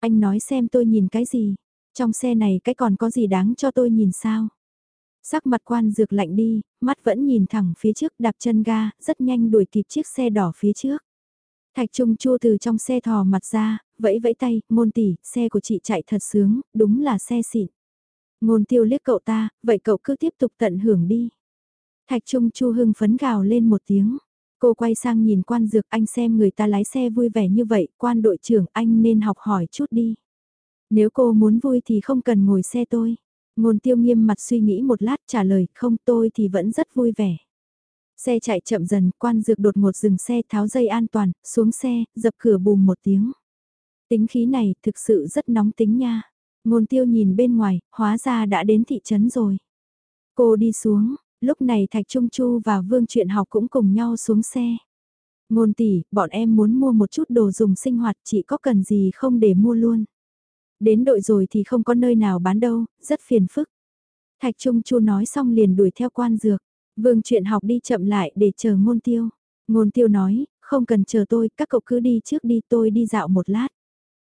Anh nói xem tôi nhìn cái gì. Trong xe này cái còn có gì đáng cho tôi nhìn sao? Sắc mặt quan dược lạnh đi, mắt vẫn nhìn thẳng phía trước đạp chân ga, rất nhanh đuổi kịp chiếc xe đỏ phía trước. Thạch Trung Chua từ trong xe thò mặt ra, vẫy vẫy tay, môn tỷ, xe của chị chạy thật sướng, đúng là xe xịn. Ngôn tiêu liếc cậu ta, vậy cậu cứ tiếp tục tận hưởng đi. Thạch Trung Chu hưng phấn gào lên một tiếng. Cô quay sang nhìn quan dược anh xem người ta lái xe vui vẻ như vậy, quan đội trưởng anh nên học hỏi chút đi. Nếu cô muốn vui thì không cần ngồi xe tôi. Ngôn tiêu nghiêm mặt suy nghĩ một lát trả lời không tôi thì vẫn rất vui vẻ. Xe chạy chậm dần, quan dược đột ngột dừng xe tháo dây an toàn, xuống xe, dập cửa bùm một tiếng. Tính khí này thực sự rất nóng tính nha. Ngôn tiêu nhìn bên ngoài, hóa ra đã đến thị trấn rồi. Cô đi xuống, lúc này Thạch Trung Chu và Vương Truyện học cũng cùng nhau xuống xe. Ngôn tỷ, bọn em muốn mua một chút đồ dùng sinh hoạt, chị có cần gì không để mua luôn. Đến đội rồi thì không có nơi nào bán đâu, rất phiền phức. Thạch Trung Chu nói xong liền đuổi theo quan dược. Vương chuyện học đi chậm lại để chờ ngôn tiêu. Ngôn tiêu nói, không cần chờ tôi, các cậu cứ đi trước đi tôi đi dạo một lát.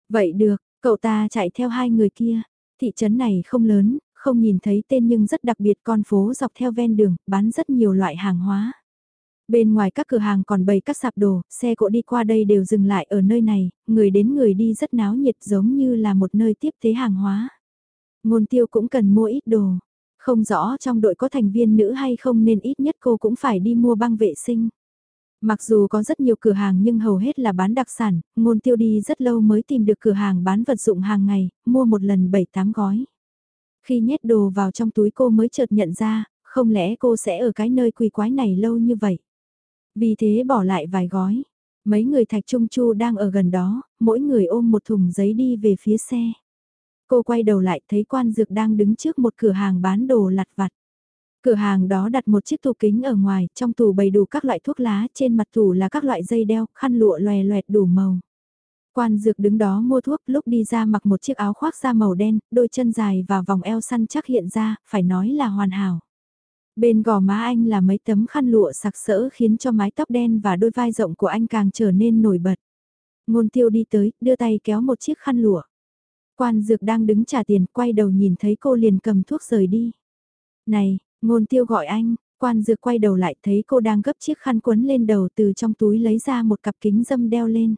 Vậy được, cậu ta chạy theo hai người kia. Thị trấn này không lớn, không nhìn thấy tên nhưng rất đặc biệt con phố dọc theo ven đường, bán rất nhiều loại hàng hóa. Bên ngoài các cửa hàng còn bày các sạp đồ, xe cộ đi qua đây đều dừng lại ở nơi này, người đến người đi rất náo nhiệt giống như là một nơi tiếp tế hàng hóa. Ngôn tiêu cũng cần mua ít đồ. Không rõ trong đội có thành viên nữ hay không nên ít nhất cô cũng phải đi mua băng vệ sinh. Mặc dù có rất nhiều cửa hàng nhưng hầu hết là bán đặc sản, ngôn tiêu đi rất lâu mới tìm được cửa hàng bán vật dụng hàng ngày, mua một lần 7-8 gói. Khi nhét đồ vào trong túi cô mới chợt nhận ra, không lẽ cô sẽ ở cái nơi quỳ quái này lâu như vậy. Vì thế bỏ lại vài gói. Mấy người thạch trung chu đang ở gần đó, mỗi người ôm một thùng giấy đi về phía xe. Cô quay đầu lại thấy quan dược đang đứng trước một cửa hàng bán đồ lặt vặt. Cửa hàng đó đặt một chiếc tủ kính ở ngoài, trong tủ bày đủ các loại thuốc lá, trên mặt tủ là các loại dây đeo, khăn lụa loè loẹt đủ màu. Quan dược đứng đó mua thuốc lúc đi ra mặc một chiếc áo khoác da màu đen, đôi chân dài và vòng eo săn chắc hiện ra, phải nói là hoàn hảo. Bên gò má anh là mấy tấm khăn lụa sặc sỡ khiến cho mái tóc đen và đôi vai rộng của anh càng trở nên nổi bật. Ngôn tiêu đi tới, đưa tay kéo một chiếc khăn lụa. Quan dược đang đứng trả tiền, quay đầu nhìn thấy cô liền cầm thuốc rời đi. Này, ngôn tiêu gọi anh, quan dược quay đầu lại thấy cô đang gấp chiếc khăn quấn lên đầu từ trong túi lấy ra một cặp kính dâm đeo lên.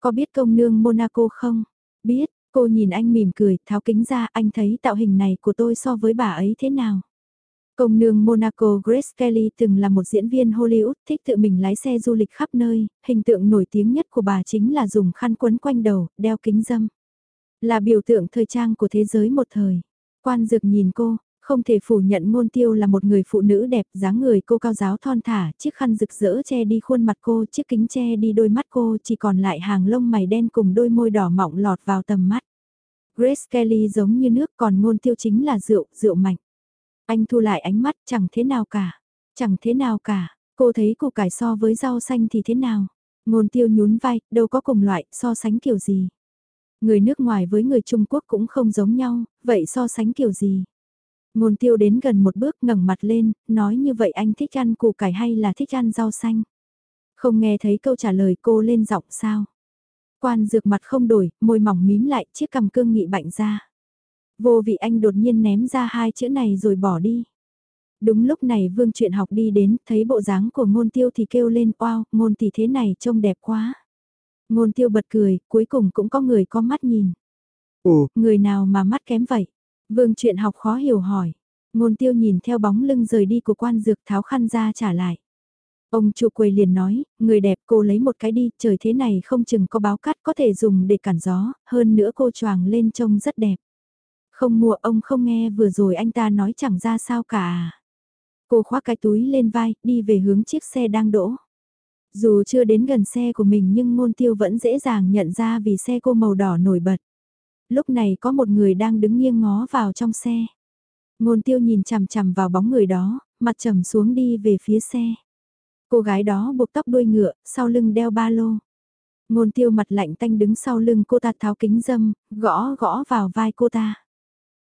Có biết công nương Monaco không? Biết, cô nhìn anh mỉm cười, tháo kính ra, anh thấy tạo hình này của tôi so với bà ấy thế nào? Công nương Monaco Grace Kelly từng là một diễn viên Hollywood thích tự mình lái xe du lịch khắp nơi, hình tượng nổi tiếng nhất của bà chính là dùng khăn quấn quanh đầu, đeo kính dâm. Là biểu tượng thời trang của thế giới một thời. Quan dược nhìn cô, Không thể phủ nhận ngôn tiêu là một người phụ nữ đẹp, dáng người cô cao giáo thon thả, chiếc khăn rực rỡ che đi khuôn mặt cô, chiếc kính che đi đôi mắt cô, chỉ còn lại hàng lông mày đen cùng đôi môi đỏ mọng lọt vào tầm mắt. Grace Kelly giống như nước còn ngôn tiêu chính là rượu, rượu mạnh. Anh thu lại ánh mắt chẳng thế nào cả, chẳng thế nào cả, cô thấy củ cải so với rau xanh thì thế nào. Ngôn tiêu nhún vai, đâu có cùng loại, so sánh kiểu gì. Người nước ngoài với người Trung Quốc cũng không giống nhau, vậy so sánh kiểu gì. Ngôn tiêu đến gần một bước ngẩng mặt lên, nói như vậy anh thích ăn củ cải hay là thích ăn rau xanh? Không nghe thấy câu trả lời cô lên giọng sao? Quan dược mặt không đổi, môi mỏng mím lại, chiếc cằm cương nghị bạnh ra. Vô vị anh đột nhiên ném ra hai chữ này rồi bỏ đi. Đúng lúc này vương chuyện học đi đến, thấy bộ dáng của ngôn tiêu thì kêu lên, wow, ngôn tỷ thế này trông đẹp quá. Ngôn tiêu bật cười, cuối cùng cũng có người có mắt nhìn. Ồ, người nào mà mắt kém vậy? Vương chuyện học khó hiểu hỏi. Ngôn tiêu nhìn theo bóng lưng rời đi của quan dược tháo khăn ra trả lại. Ông chủ quầy liền nói, người đẹp cô lấy một cái đi, trời thế này không chừng có báo cắt có thể dùng để cản gió, hơn nữa cô choàng lên trông rất đẹp. Không mua ông không nghe vừa rồi anh ta nói chẳng ra sao cả. Cô khoác cái túi lên vai, đi về hướng chiếc xe đang đỗ. Dù chưa đến gần xe của mình nhưng ngôn tiêu vẫn dễ dàng nhận ra vì xe cô màu đỏ nổi bật. Lúc này có một người đang đứng nghiêng ngó vào trong xe. Ngôn tiêu nhìn chằm chằm vào bóng người đó, mặt trầm xuống đi về phía xe. Cô gái đó buộc tóc đuôi ngựa, sau lưng đeo ba lô. Ngôn tiêu mặt lạnh tanh đứng sau lưng cô ta tháo kính dâm, gõ gõ vào vai cô ta.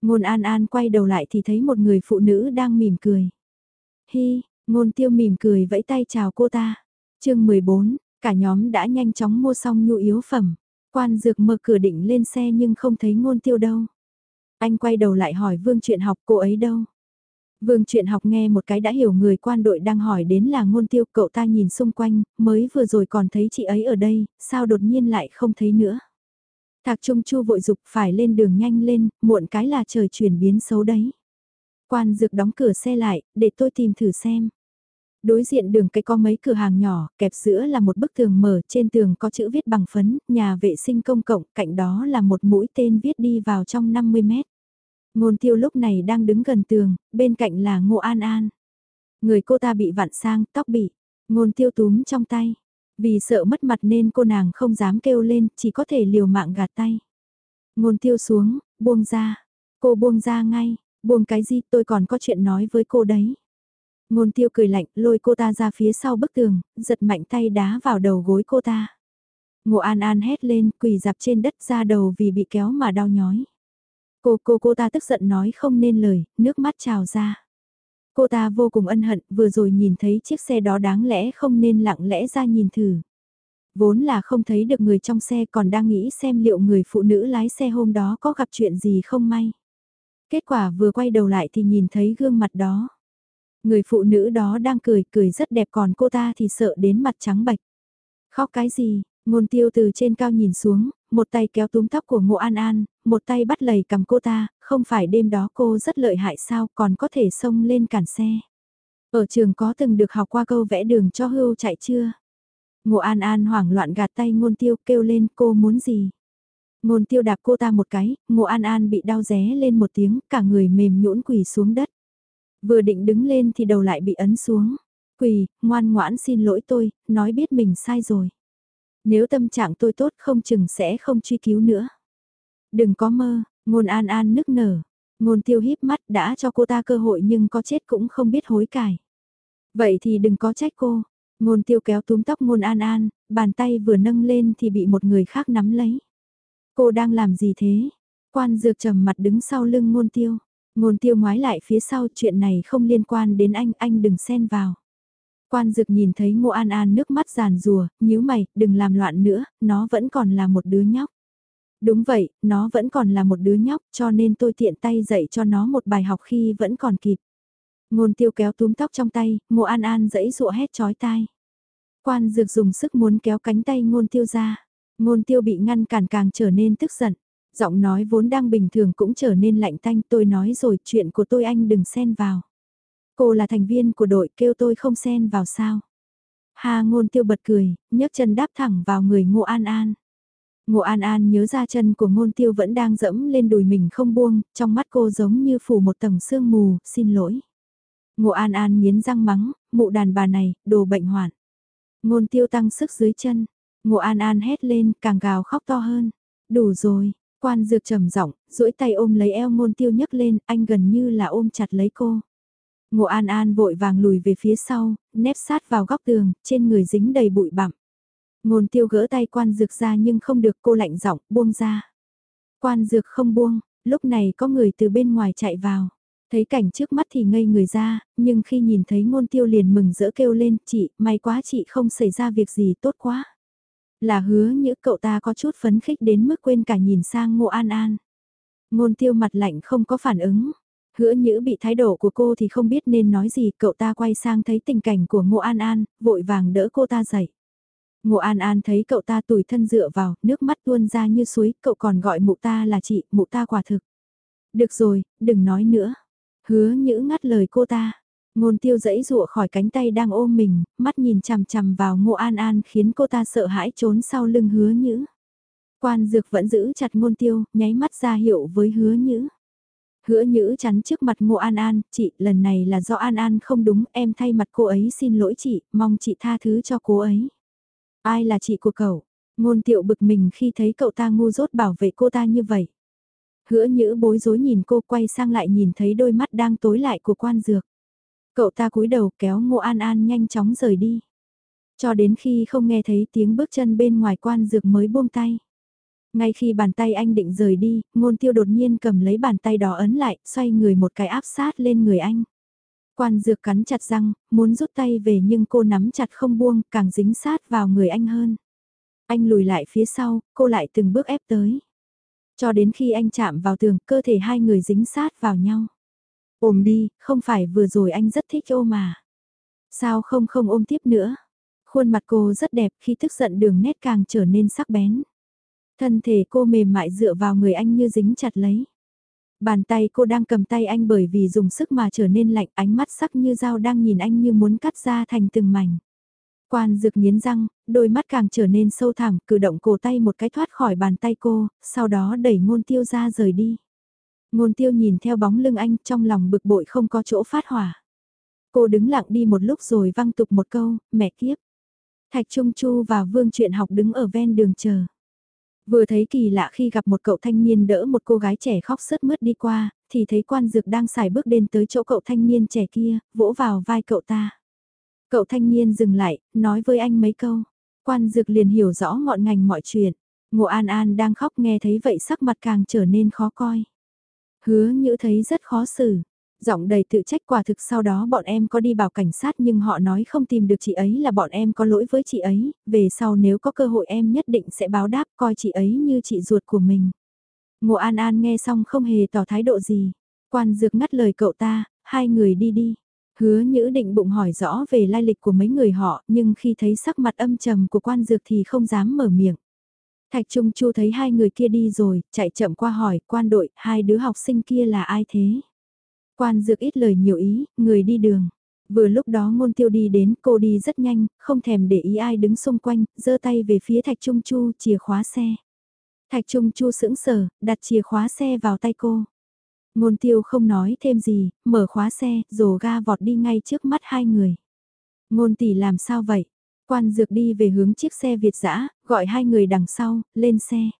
Ngôn an an quay đầu lại thì thấy một người phụ nữ đang mỉm cười. Hi, ngôn tiêu mỉm cười vẫy tay chào cô ta. chương 14, cả nhóm đã nhanh chóng mua xong nhu yếu phẩm. Quan dược mở cửa định lên xe nhưng không thấy ngôn tiêu đâu. Anh quay đầu lại hỏi vương chuyện học cô ấy đâu. Vương chuyện học nghe một cái đã hiểu người quan đội đang hỏi đến là ngôn tiêu cậu ta nhìn xung quanh, mới vừa rồi còn thấy chị ấy ở đây, sao đột nhiên lại không thấy nữa. Thạc Trung Chu vội dục phải lên đường nhanh lên, muộn cái là trời chuyển biến xấu đấy. Quan dược đóng cửa xe lại, để tôi tìm thử xem. Đối diện đường cái có mấy cửa hàng nhỏ, kẹp giữa là một bức tường mở, trên tường có chữ viết bằng phấn, nhà vệ sinh công cộng, cạnh đó là một mũi tên viết đi vào trong 50 mét. Ngôn tiêu lúc này đang đứng gần tường, bên cạnh là Ngô An An. Người cô ta bị vặn sang, tóc bị, ngôn tiêu túm trong tay. Vì sợ mất mặt nên cô nàng không dám kêu lên, chỉ có thể liều mạng gạt tay. Ngôn tiêu xuống, buông ra. Cô buông ra ngay, buông cái gì tôi còn có chuyện nói với cô đấy. Ngôn tiêu cười lạnh, lôi cô ta ra phía sau bức tường, giật mạnh tay đá vào đầu gối cô ta. Ngộ An An hét lên, quỳ dạp trên đất ra đầu vì bị kéo mà đau nhói. Cô cô cô ta tức giận nói không nên lời, nước mắt trào ra. Cô ta vô cùng ân hận, vừa rồi nhìn thấy chiếc xe đó đáng lẽ không nên lặng lẽ ra nhìn thử. Vốn là không thấy được người trong xe còn đang nghĩ xem liệu người phụ nữ lái xe hôm đó có gặp chuyện gì không may. Kết quả vừa quay đầu lại thì nhìn thấy gương mặt đó. Người phụ nữ đó đang cười, cười rất đẹp còn cô ta thì sợ đến mặt trắng bạch. Khóc cái gì, ngôn tiêu từ trên cao nhìn xuống, một tay kéo túm tóc của ngô An An, một tay bắt lầy cầm cô ta, không phải đêm đó cô rất lợi hại sao còn có thể xông lên cản xe. Ở trường có từng được học qua câu vẽ đường cho hưu chạy chưa? Ngô An An hoảng loạn gạt tay ngôn tiêu kêu lên cô muốn gì? Ngôn tiêu đạp cô ta một cái, Ngô An An bị đau ré lên một tiếng, cả người mềm nhũn quỳ xuống đất. Vừa định đứng lên thì đầu lại bị ấn xuống. Quỳ, ngoan ngoãn xin lỗi tôi, nói biết mình sai rồi. Nếu tâm trạng tôi tốt không chừng sẽ không truy cứu nữa. Đừng có mơ, ngôn an an nức nở. Ngôn tiêu híp mắt đã cho cô ta cơ hội nhưng có chết cũng không biết hối cải. Vậy thì đừng có trách cô. Ngôn tiêu kéo túm tóc ngôn an an, bàn tay vừa nâng lên thì bị một người khác nắm lấy. Cô đang làm gì thế? Quan dược trầm mặt đứng sau lưng ngôn tiêu. Ngôn tiêu ngoái lại phía sau chuyện này không liên quan đến anh, anh đừng xen vào. Quan dược nhìn thấy ngô an an nước mắt giàn rùa, nhíu mày, đừng làm loạn nữa, nó vẫn còn là một đứa nhóc. Đúng vậy, nó vẫn còn là một đứa nhóc cho nên tôi tiện tay dạy cho nó một bài học khi vẫn còn kịp. Ngôn tiêu kéo túm tóc trong tay, ngô an an dẫy dụa hét chói tai. Quan dược dùng sức muốn kéo cánh tay ngôn tiêu ra. Ngôn tiêu bị ngăn cản càng trở nên tức giận. Giọng nói vốn đang bình thường cũng trở nên lạnh tanh tôi nói rồi chuyện của tôi anh đừng xen vào. Cô là thành viên của đội kêu tôi không xen vào sao. Hà ngôn tiêu bật cười, nhấc chân đáp thẳng vào người ngô an an. Ngộ An An nhớ ra chân của ngôn tiêu vẫn đang dẫm lên đùi mình không buông, trong mắt cô giống như phủ một tầng sương mù, xin lỗi. Ngộ An An nghiến răng mắng, mụ đàn bà này, đồ bệnh hoạn. Ngôn tiêu tăng sức dưới chân, Ngộ An An hét lên, càng gào khóc to hơn. Đủ rồi, quan dược trầm giọng, duỗi tay ôm lấy eo ngôn tiêu nhấc lên, anh gần như là ôm chặt lấy cô. Ngộ An An vội vàng lùi về phía sau, nép sát vào góc tường, trên người dính đầy bụi bặm. Ngôn tiêu gỡ tay quan dược ra nhưng không được cô lạnh giọng buông ra. Quan dược không buông, lúc này có người từ bên ngoài chạy vào. Thấy cảnh trước mắt thì ngây người ra, nhưng khi nhìn thấy ngôn tiêu liền mừng rỡ kêu lên, chị, may quá chị không xảy ra việc gì tốt quá. Là hứa như cậu ta có chút phấn khích đến mức quên cả nhìn sang ngô an an. Ngôn tiêu mặt lạnh không có phản ứng. Hứa nhữ bị thái độ của cô thì không biết nên nói gì, cậu ta quay sang thấy tình cảnh của Ngô An An, vội vàng đỡ cô ta dậy. Ngô An An thấy cậu ta tủi thân dựa vào, nước mắt tuôn ra như suối, cậu còn gọi mụ ta là chị, mụ ta quả thực. Được rồi, đừng nói nữa. Hứa nhữ ngắt lời cô ta. Ngôn tiêu dẫy rụa khỏi cánh tay đang ôm mình, mắt nhìn chằm chằm vào ngô an an khiến cô ta sợ hãi trốn sau lưng hứa nhữ. Quan dược vẫn giữ chặt ngôn tiêu, nháy mắt ra hiệu với hứa nhữ. Hứa nhữ chắn trước mặt ngô an an, chị, lần này là do an an không đúng, em thay mặt cô ấy xin lỗi chị, mong chị tha thứ cho cô ấy. Ai là chị của cậu? Ngôn tiệu bực mình khi thấy cậu ta ngu dốt bảo vệ cô ta như vậy. Hứa nhữ bối rối nhìn cô quay sang lại nhìn thấy đôi mắt đang tối lại của quan dược. Cậu ta cúi đầu kéo Ngô An An nhanh chóng rời đi. Cho đến khi không nghe thấy tiếng bước chân bên ngoài quan dược mới buông tay. Ngay khi bàn tay anh định rời đi, ngôn tiêu đột nhiên cầm lấy bàn tay đó ấn lại, xoay người một cái áp sát lên người anh. Quan dược cắn chặt răng, muốn rút tay về nhưng cô nắm chặt không buông, càng dính sát vào người anh hơn. Anh lùi lại phía sau, cô lại từng bước ép tới. Cho đến khi anh chạm vào tường, cơ thể hai người dính sát vào nhau. Ôm đi, không phải vừa rồi anh rất thích ôm mà. Sao không không ôm tiếp nữa? Khuôn mặt cô rất đẹp khi tức giận đường nét càng trở nên sắc bén. Thân thể cô mềm mại dựa vào người anh như dính chặt lấy. Bàn tay cô đang cầm tay anh bởi vì dùng sức mà trở nên lạnh ánh mắt sắc như dao đang nhìn anh như muốn cắt ra thành từng mảnh. Quan dược nghiến răng, đôi mắt càng trở nên sâu thẳm, cử động cổ tay một cái thoát khỏi bàn tay cô, sau đó đẩy ngôn tiêu ra rời đi. Ngôn tiêu nhìn theo bóng lưng anh trong lòng bực bội không có chỗ phát hỏa. Cô đứng lặng đi một lúc rồi văng tục một câu, mẹ kiếp. Thạch Trung Chu và Vương Truyện học đứng ở ven đường chờ. Vừa thấy kỳ lạ khi gặp một cậu thanh niên đỡ một cô gái trẻ khóc sướt mướt đi qua, thì thấy quan dược đang xài bước đến tới chỗ cậu thanh niên trẻ kia, vỗ vào vai cậu ta. Cậu thanh niên dừng lại, nói với anh mấy câu. Quan dược liền hiểu rõ ngọn ngành mọi chuyện. Ngộ An An đang khóc nghe thấy vậy sắc mặt càng trở nên khó coi. Hứa như thấy rất khó xử. Giọng đầy tự trách quả thực sau đó bọn em có đi bảo cảnh sát nhưng họ nói không tìm được chị ấy là bọn em có lỗi với chị ấy, về sau nếu có cơ hội em nhất định sẽ báo đáp coi chị ấy như chị ruột của mình. ngô An An nghe xong không hề tỏ thái độ gì. Quan dược ngắt lời cậu ta, hai người đi đi. Hứa nhữ định bụng hỏi rõ về lai lịch của mấy người họ nhưng khi thấy sắc mặt âm trầm của quan dược thì không dám mở miệng. Thạch Trung Chu thấy hai người kia đi rồi, chạy chậm qua hỏi, quan đội, hai đứa học sinh kia là ai thế? Quan dược ít lời nhiều ý, người đi đường. Vừa lúc đó ngôn tiêu đi đến, cô đi rất nhanh, không thèm để ý ai đứng xung quanh, giơ tay về phía Thạch Trung Chu, chìa khóa xe. Thạch Trung Chu sững sờ, đặt chìa khóa xe vào tay cô. Ngôn tiêu không nói thêm gì, mở khóa xe, rồ ga vọt đi ngay trước mắt hai người. Ngôn tỷ làm sao vậy? Quan dược đi về hướng chiếc xe Việt dã gọi hai người đằng sau, lên xe.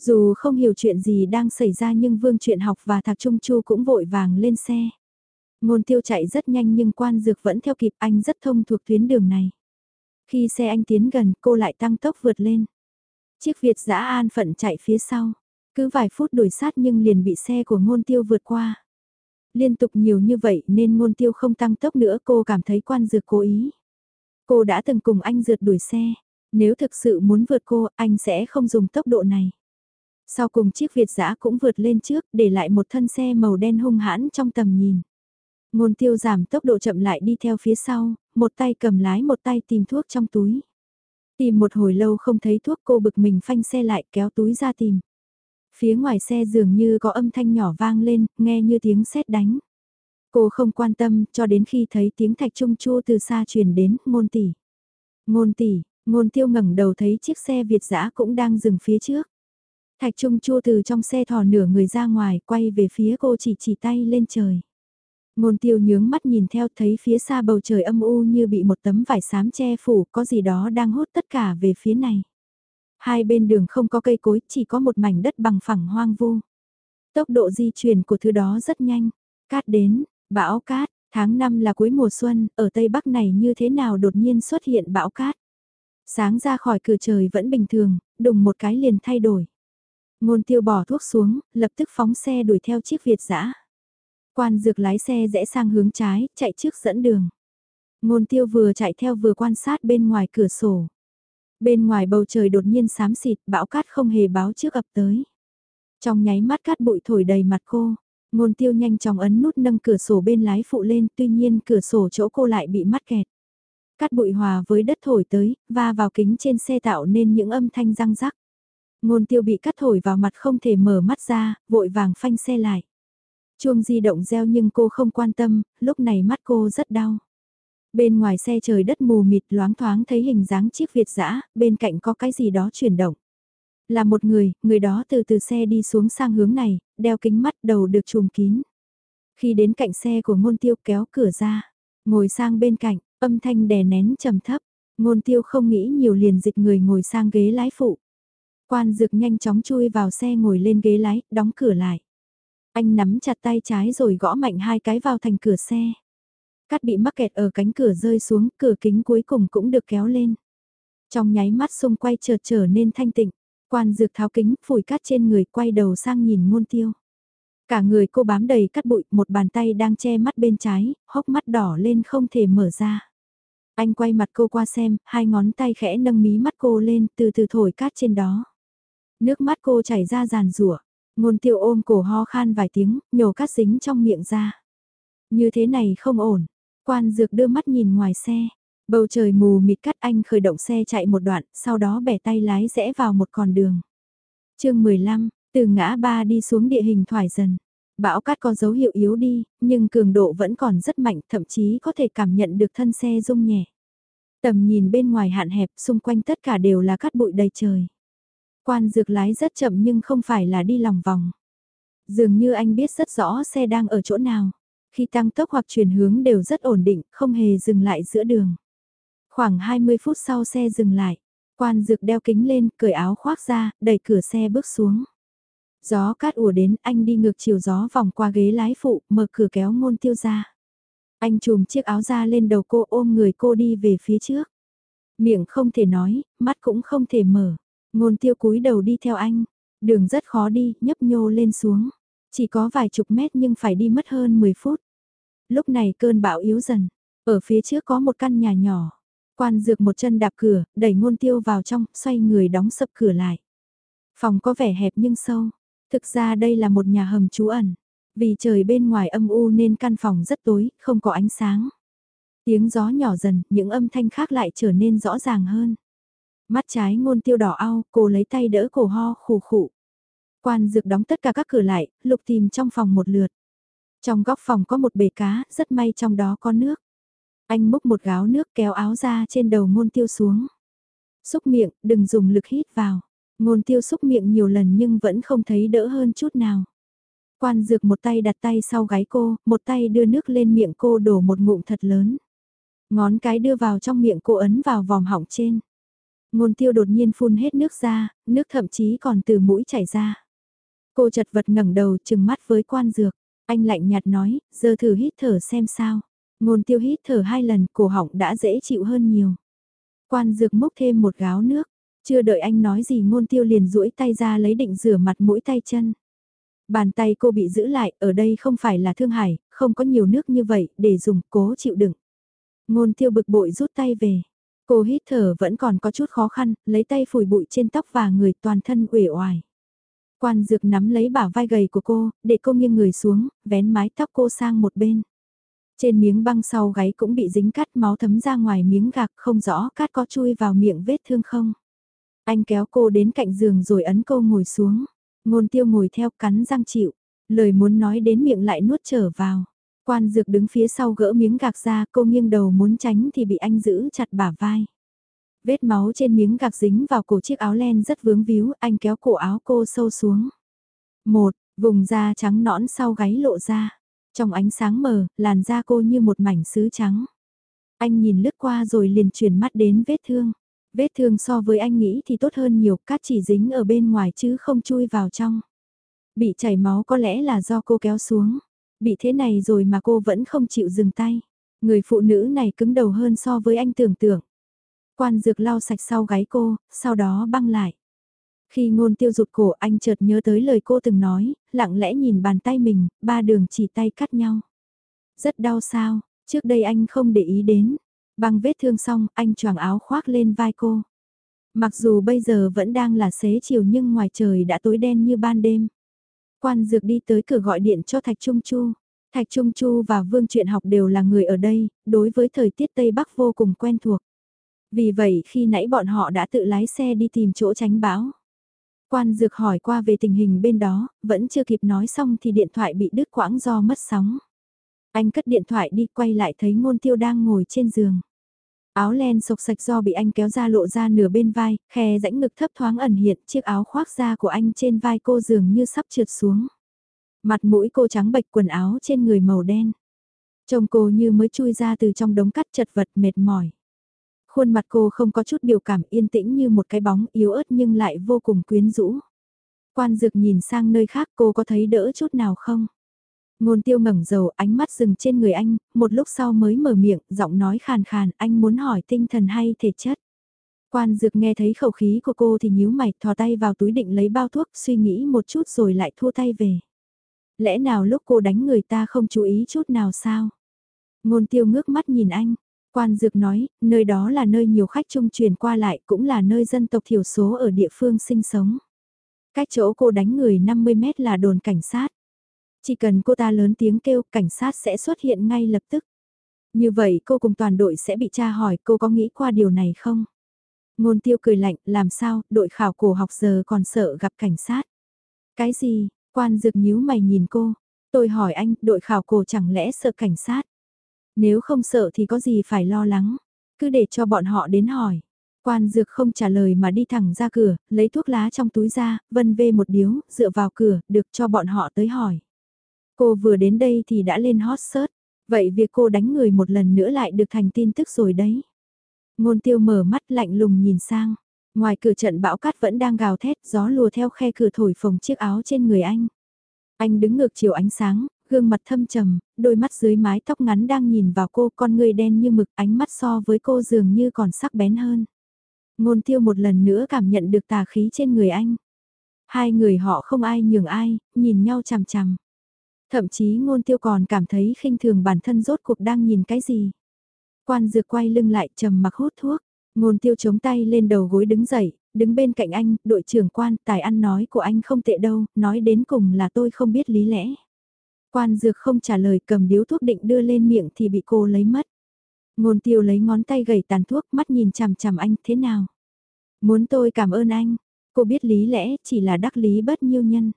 Dù không hiểu chuyện gì đang xảy ra nhưng Vương Truyện học và Thạc Trung Chu cũng vội vàng lên xe. Ngôn tiêu chạy rất nhanh nhưng quan dược vẫn theo kịp anh rất thông thuộc tuyến đường này. Khi xe anh tiến gần cô lại tăng tốc vượt lên. Chiếc Việt giã an phận chạy phía sau. Cứ vài phút đuổi sát nhưng liền bị xe của ngôn tiêu vượt qua. Liên tục nhiều như vậy nên ngôn tiêu không tăng tốc nữa cô cảm thấy quan dược cố ý. Cô đã từng cùng anh rượt đuổi xe. Nếu thực sự muốn vượt cô, anh sẽ không dùng tốc độ này. Sau cùng chiếc Việt giã cũng vượt lên trước, để lại một thân xe màu đen hung hãn trong tầm nhìn. Ngôn tiêu giảm tốc độ chậm lại đi theo phía sau, một tay cầm lái một tay tìm thuốc trong túi. Tìm một hồi lâu không thấy thuốc cô bực mình phanh xe lại kéo túi ra tìm. Phía ngoài xe dường như có âm thanh nhỏ vang lên, nghe như tiếng sét đánh. Cô không quan tâm cho đến khi thấy tiếng thạch trung chua từ xa truyền đến, ngôn tỷ. Ngôn tỷ, Ngôn tiêu ngẩng đầu thấy chiếc xe Việt dã cũng đang dừng phía trước. Thạch Trung Chua từ trong xe thò nửa người ra ngoài, quay về phía cô chỉ chỉ tay lên trời. Ngôn tiêu nhướng mắt nhìn theo thấy phía xa bầu trời âm u như bị một tấm vải xám che phủ, có gì đó đang hút tất cả về phía này. Hai bên đường không có cây cối, chỉ có một mảnh đất bằng phẳng hoang vu. Tốc độ di chuyển của thứ đó rất nhanh. Cát đến, bão cát, tháng 5 là cuối mùa xuân, ở Tây Bắc này như thế nào đột nhiên xuất hiện bão cát. Sáng ra khỏi cửa trời vẫn bình thường, đùng một cái liền thay đổi. Ngôn tiêu bỏ thuốc xuống, lập tức phóng xe đuổi theo chiếc Việt dã Quan dược lái xe rẽ sang hướng trái, chạy trước dẫn đường. Ngôn tiêu vừa chạy theo vừa quan sát bên ngoài cửa sổ. Bên ngoài bầu trời đột nhiên xám xịt, bão cát không hề báo trước ập tới. Trong nháy mắt cát bụi thổi đầy mặt cô, ngôn tiêu nhanh chóng ấn nút nâng cửa sổ bên lái phụ lên, tuy nhiên cửa sổ chỗ cô lại bị mắc kẹt. Cát bụi hòa với đất thổi tới, va vào kính trên xe tạo nên những âm thanh răng rắc. Ngôn tiêu bị cắt thổi vào mặt không thể mở mắt ra, vội vàng phanh xe lại. Chuông di động reo nhưng cô không quan tâm, lúc này mắt cô rất đau. Bên ngoài xe trời đất mù mịt loáng thoáng thấy hình dáng chiếc Việt dã bên cạnh có cái gì đó chuyển động. Là một người, người đó từ từ xe đi xuống sang hướng này, đeo kính mắt đầu được trùm kín. Khi đến cạnh xe của ngôn tiêu kéo cửa ra, ngồi sang bên cạnh, âm thanh đè nén trầm thấp, ngôn tiêu không nghĩ nhiều liền dịch người ngồi sang ghế lái phụ. Quan dược nhanh chóng chui vào xe ngồi lên ghế lái, đóng cửa lại. Anh nắm chặt tay trái rồi gõ mạnh hai cái vào thành cửa xe. Cát bị mắc kẹt ở cánh cửa rơi xuống, cửa kính cuối cùng cũng được kéo lên. Trong nháy mắt xung quay chợt trở nên thanh tịnh, quan dược tháo kính, phủi cát trên người quay đầu sang nhìn ngôn tiêu. Cả người cô bám đầy cát bụi, một bàn tay đang che mắt bên trái, hốc mắt đỏ lên không thể mở ra. Anh quay mặt cô qua xem, hai ngón tay khẽ nâng mí mắt cô lên, từ từ thổi cát trên đó. Nước mắt cô chảy ra giàn rủa ngôn tiêu ôm cổ ho khan vài tiếng, nhổ cát dính trong miệng ra. Như thế này không ổn, quan dược đưa mắt nhìn ngoài xe. Bầu trời mù mịt cắt anh khởi động xe chạy một đoạn, sau đó bẻ tay lái rẽ vào một con đường. chương 15, từ ngã ba đi xuống địa hình thoải dần. Bão cát có dấu hiệu yếu đi, nhưng cường độ vẫn còn rất mạnh, thậm chí có thể cảm nhận được thân xe rung nhẹ. Tầm nhìn bên ngoài hạn hẹp, xung quanh tất cả đều là cát bụi đầy trời. Quan dược lái rất chậm nhưng không phải là đi lòng vòng. Dường như anh biết rất rõ xe đang ở chỗ nào. Khi tăng tốc hoặc chuyển hướng đều rất ổn định, không hề dừng lại giữa đường. Khoảng 20 phút sau xe dừng lại. Quan dược đeo kính lên, cởi áo khoác ra, đẩy cửa xe bước xuống. Gió cát ùa đến, anh đi ngược chiều gió vòng qua ghế lái phụ, mở cửa kéo ngôn tiêu ra. Anh chùm chiếc áo ra lên đầu cô ôm người cô đi về phía trước. Miệng không thể nói, mắt cũng không thể mở. Ngôn tiêu cúi đầu đi theo anh. Đường rất khó đi, nhấp nhô lên xuống. Chỉ có vài chục mét nhưng phải đi mất hơn 10 phút. Lúc này cơn bão yếu dần. Ở phía trước có một căn nhà nhỏ. Quan dược một chân đạp cửa, đẩy ngôn tiêu vào trong, xoay người đóng sập cửa lại. Phòng có vẻ hẹp nhưng sâu. Thực ra đây là một nhà hầm trú ẩn. Vì trời bên ngoài âm u nên căn phòng rất tối, không có ánh sáng. Tiếng gió nhỏ dần, những âm thanh khác lại trở nên rõ ràng hơn. Mắt trái ngôn tiêu đỏ ao, cô lấy tay đỡ cổ ho khủ khủ Quan dược đóng tất cả các cửa lại, lục tìm trong phòng một lượt. Trong góc phòng có một bể cá, rất may trong đó có nước. Anh múc một gáo nước kéo áo ra trên đầu ngôn tiêu xuống. Xúc miệng, đừng dùng lực hít vào. Ngôn tiêu xúc miệng nhiều lần nhưng vẫn không thấy đỡ hơn chút nào. Quan dược một tay đặt tay sau gáy cô, một tay đưa nước lên miệng cô đổ một ngụm thật lớn. Ngón cái đưa vào trong miệng cô ấn vào vòng họng trên. Ngôn tiêu đột nhiên phun hết nước ra, nước thậm chí còn từ mũi chảy ra. Cô chật vật ngẩng đầu chừng mắt với quan dược. Anh lạnh nhạt nói, giờ thử hít thở xem sao. Ngôn tiêu hít thở hai lần, cổ họng đã dễ chịu hơn nhiều. Quan dược múc thêm một gáo nước. Chưa đợi anh nói gì ngôn tiêu liền duỗi tay ra lấy định rửa mặt mũi tay chân. Bàn tay cô bị giữ lại, ở đây không phải là Thương Hải, không có nhiều nước như vậy, để dùng cố chịu đựng. Ngôn tiêu bực bội rút tay về. Cô hít thở vẫn còn có chút khó khăn, lấy tay phủi bụi trên tóc và người toàn thân uể oải. Quan dược nắm lấy bả vai gầy của cô, để cô nghiêng người xuống, vén mái tóc cô sang một bên. Trên miếng băng sau gáy cũng bị dính cắt máu thấm ra ngoài miếng gạc không rõ cát có chui vào miệng vết thương không. Anh kéo cô đến cạnh giường rồi ấn cô ngồi xuống. Ngôn tiêu ngồi theo cắn răng chịu. Lời muốn nói đến miệng lại nuốt trở vào. Quan dược đứng phía sau gỡ miếng gạc ra cô nghiêng đầu muốn tránh thì bị anh giữ chặt bả vai. Vết máu trên miếng gạc dính vào cổ chiếc áo len rất vướng víu, anh kéo cổ áo cô sâu xuống. Một, vùng da trắng nõn sau gáy lộ ra. Trong ánh sáng mờ, làn da cô như một mảnh sứ trắng. Anh nhìn lướt qua rồi liền chuyển mắt đến vết thương. Vết thương so với anh nghĩ thì tốt hơn nhiều, cát chỉ dính ở bên ngoài chứ không chui vào trong. Bị chảy máu có lẽ là do cô kéo xuống. Bị thế này rồi mà cô vẫn không chịu dừng tay. Người phụ nữ này cứng đầu hơn so với anh tưởng tượng. Quan dược lau sạch sau gáy cô, sau đó băng lại. Khi ngôn tiêu rụt cổ anh chợt nhớ tới lời cô từng nói, lặng lẽ nhìn bàn tay mình, ba đường chỉ tay cắt nhau. Rất đau sao, trước đây anh không để ý đến. Băng vết thương xong, anh choàng áo khoác lên vai cô. Mặc dù bây giờ vẫn đang là xế chiều nhưng ngoài trời đã tối đen như ban đêm. Quan dược đi tới cửa gọi điện cho Thạch Trung Chu. Thạch Trung Chu và Vương Truyện học đều là người ở đây, đối với thời tiết Tây Bắc vô cùng quen thuộc. Vì vậy khi nãy bọn họ đã tự lái xe đi tìm chỗ tránh bão. Quan dược hỏi qua về tình hình bên đó, vẫn chưa kịp nói xong thì điện thoại bị đứt quãng do mất sóng. Anh cất điện thoại đi quay lại thấy ngôn tiêu đang ngồi trên giường. Áo len sộc sạch do bị anh kéo ra lộ ra nửa bên vai, khe rãnh ngực thấp thoáng ẩn hiện chiếc áo khoác da của anh trên vai cô dường như sắp trượt xuống. Mặt mũi cô trắng bệch quần áo trên người màu đen. Trông cô như mới chui ra từ trong đống cắt chật vật mệt mỏi. Khuôn mặt cô không có chút biểu cảm yên tĩnh như một cái bóng yếu ớt nhưng lại vô cùng quyến rũ. Quan dược nhìn sang nơi khác cô có thấy đỡ chút nào không? Ngôn tiêu ngẩng dầu ánh mắt dừng trên người anh, một lúc sau mới mở miệng, giọng nói khàn khàn, anh muốn hỏi tinh thần hay thể chất. Quan dược nghe thấy khẩu khí của cô thì nhíu mày, thò tay vào túi định lấy bao thuốc, suy nghĩ một chút rồi lại thua tay về. Lẽ nào lúc cô đánh người ta không chú ý chút nào sao? Ngôn tiêu ngước mắt nhìn anh, Quan Dược nói, nơi đó là nơi nhiều khách trung truyền qua lại cũng là nơi dân tộc thiểu số ở địa phương sinh sống. Cách chỗ cô đánh người 50 mét là đồn cảnh sát. Chỉ cần cô ta lớn tiếng kêu cảnh sát sẽ xuất hiện ngay lập tức. Như vậy cô cùng toàn đội sẽ bị tra hỏi cô có nghĩ qua điều này không? Ngôn tiêu cười lạnh, làm sao, đội khảo cổ học giờ còn sợ gặp cảnh sát. Cái gì, quan dược nhíu mày nhìn cô. Tôi hỏi anh, đội khảo cổ chẳng lẽ sợ cảnh sát? Nếu không sợ thì có gì phải lo lắng, cứ để cho bọn họ đến hỏi. Quan dược không trả lời mà đi thẳng ra cửa, lấy thuốc lá trong túi ra, vân vê một điếu, dựa vào cửa, được cho bọn họ tới hỏi. Cô vừa đến đây thì đã lên hot search, vậy việc cô đánh người một lần nữa lại được thành tin tức rồi đấy. Ngôn tiêu mở mắt lạnh lùng nhìn sang, ngoài cửa trận bão cát vẫn đang gào thét, gió lùa theo khe cửa thổi phồng chiếc áo trên người anh. Anh đứng ngược chiều ánh sáng, gương mặt thâm trầm, đôi mắt dưới mái tóc ngắn đang nhìn vào cô con người đen như mực ánh mắt so với cô dường như còn sắc bén hơn. Ngôn tiêu một lần nữa cảm nhận được tà khí trên người anh. Hai người họ không ai nhường ai, nhìn nhau chằm chằm. Thậm chí ngôn tiêu còn cảm thấy khinh thường bản thân rốt cuộc đang nhìn cái gì. Quan dược quay lưng lại trầm mặc hút thuốc. Ngôn tiêu chống tay lên đầu gối đứng dậy, đứng bên cạnh anh, đội trưởng quan, tài ăn nói của anh không tệ đâu, nói đến cùng là tôi không biết lý lẽ. Quan dược không trả lời cầm điếu thuốc định đưa lên miệng thì bị cô lấy mất. Ngôn tiêu lấy ngón tay gầy tàn thuốc mắt nhìn chằm chằm anh thế nào. Muốn tôi cảm ơn anh, cô biết lý lẽ chỉ là đắc lý bất nhiêu nhân.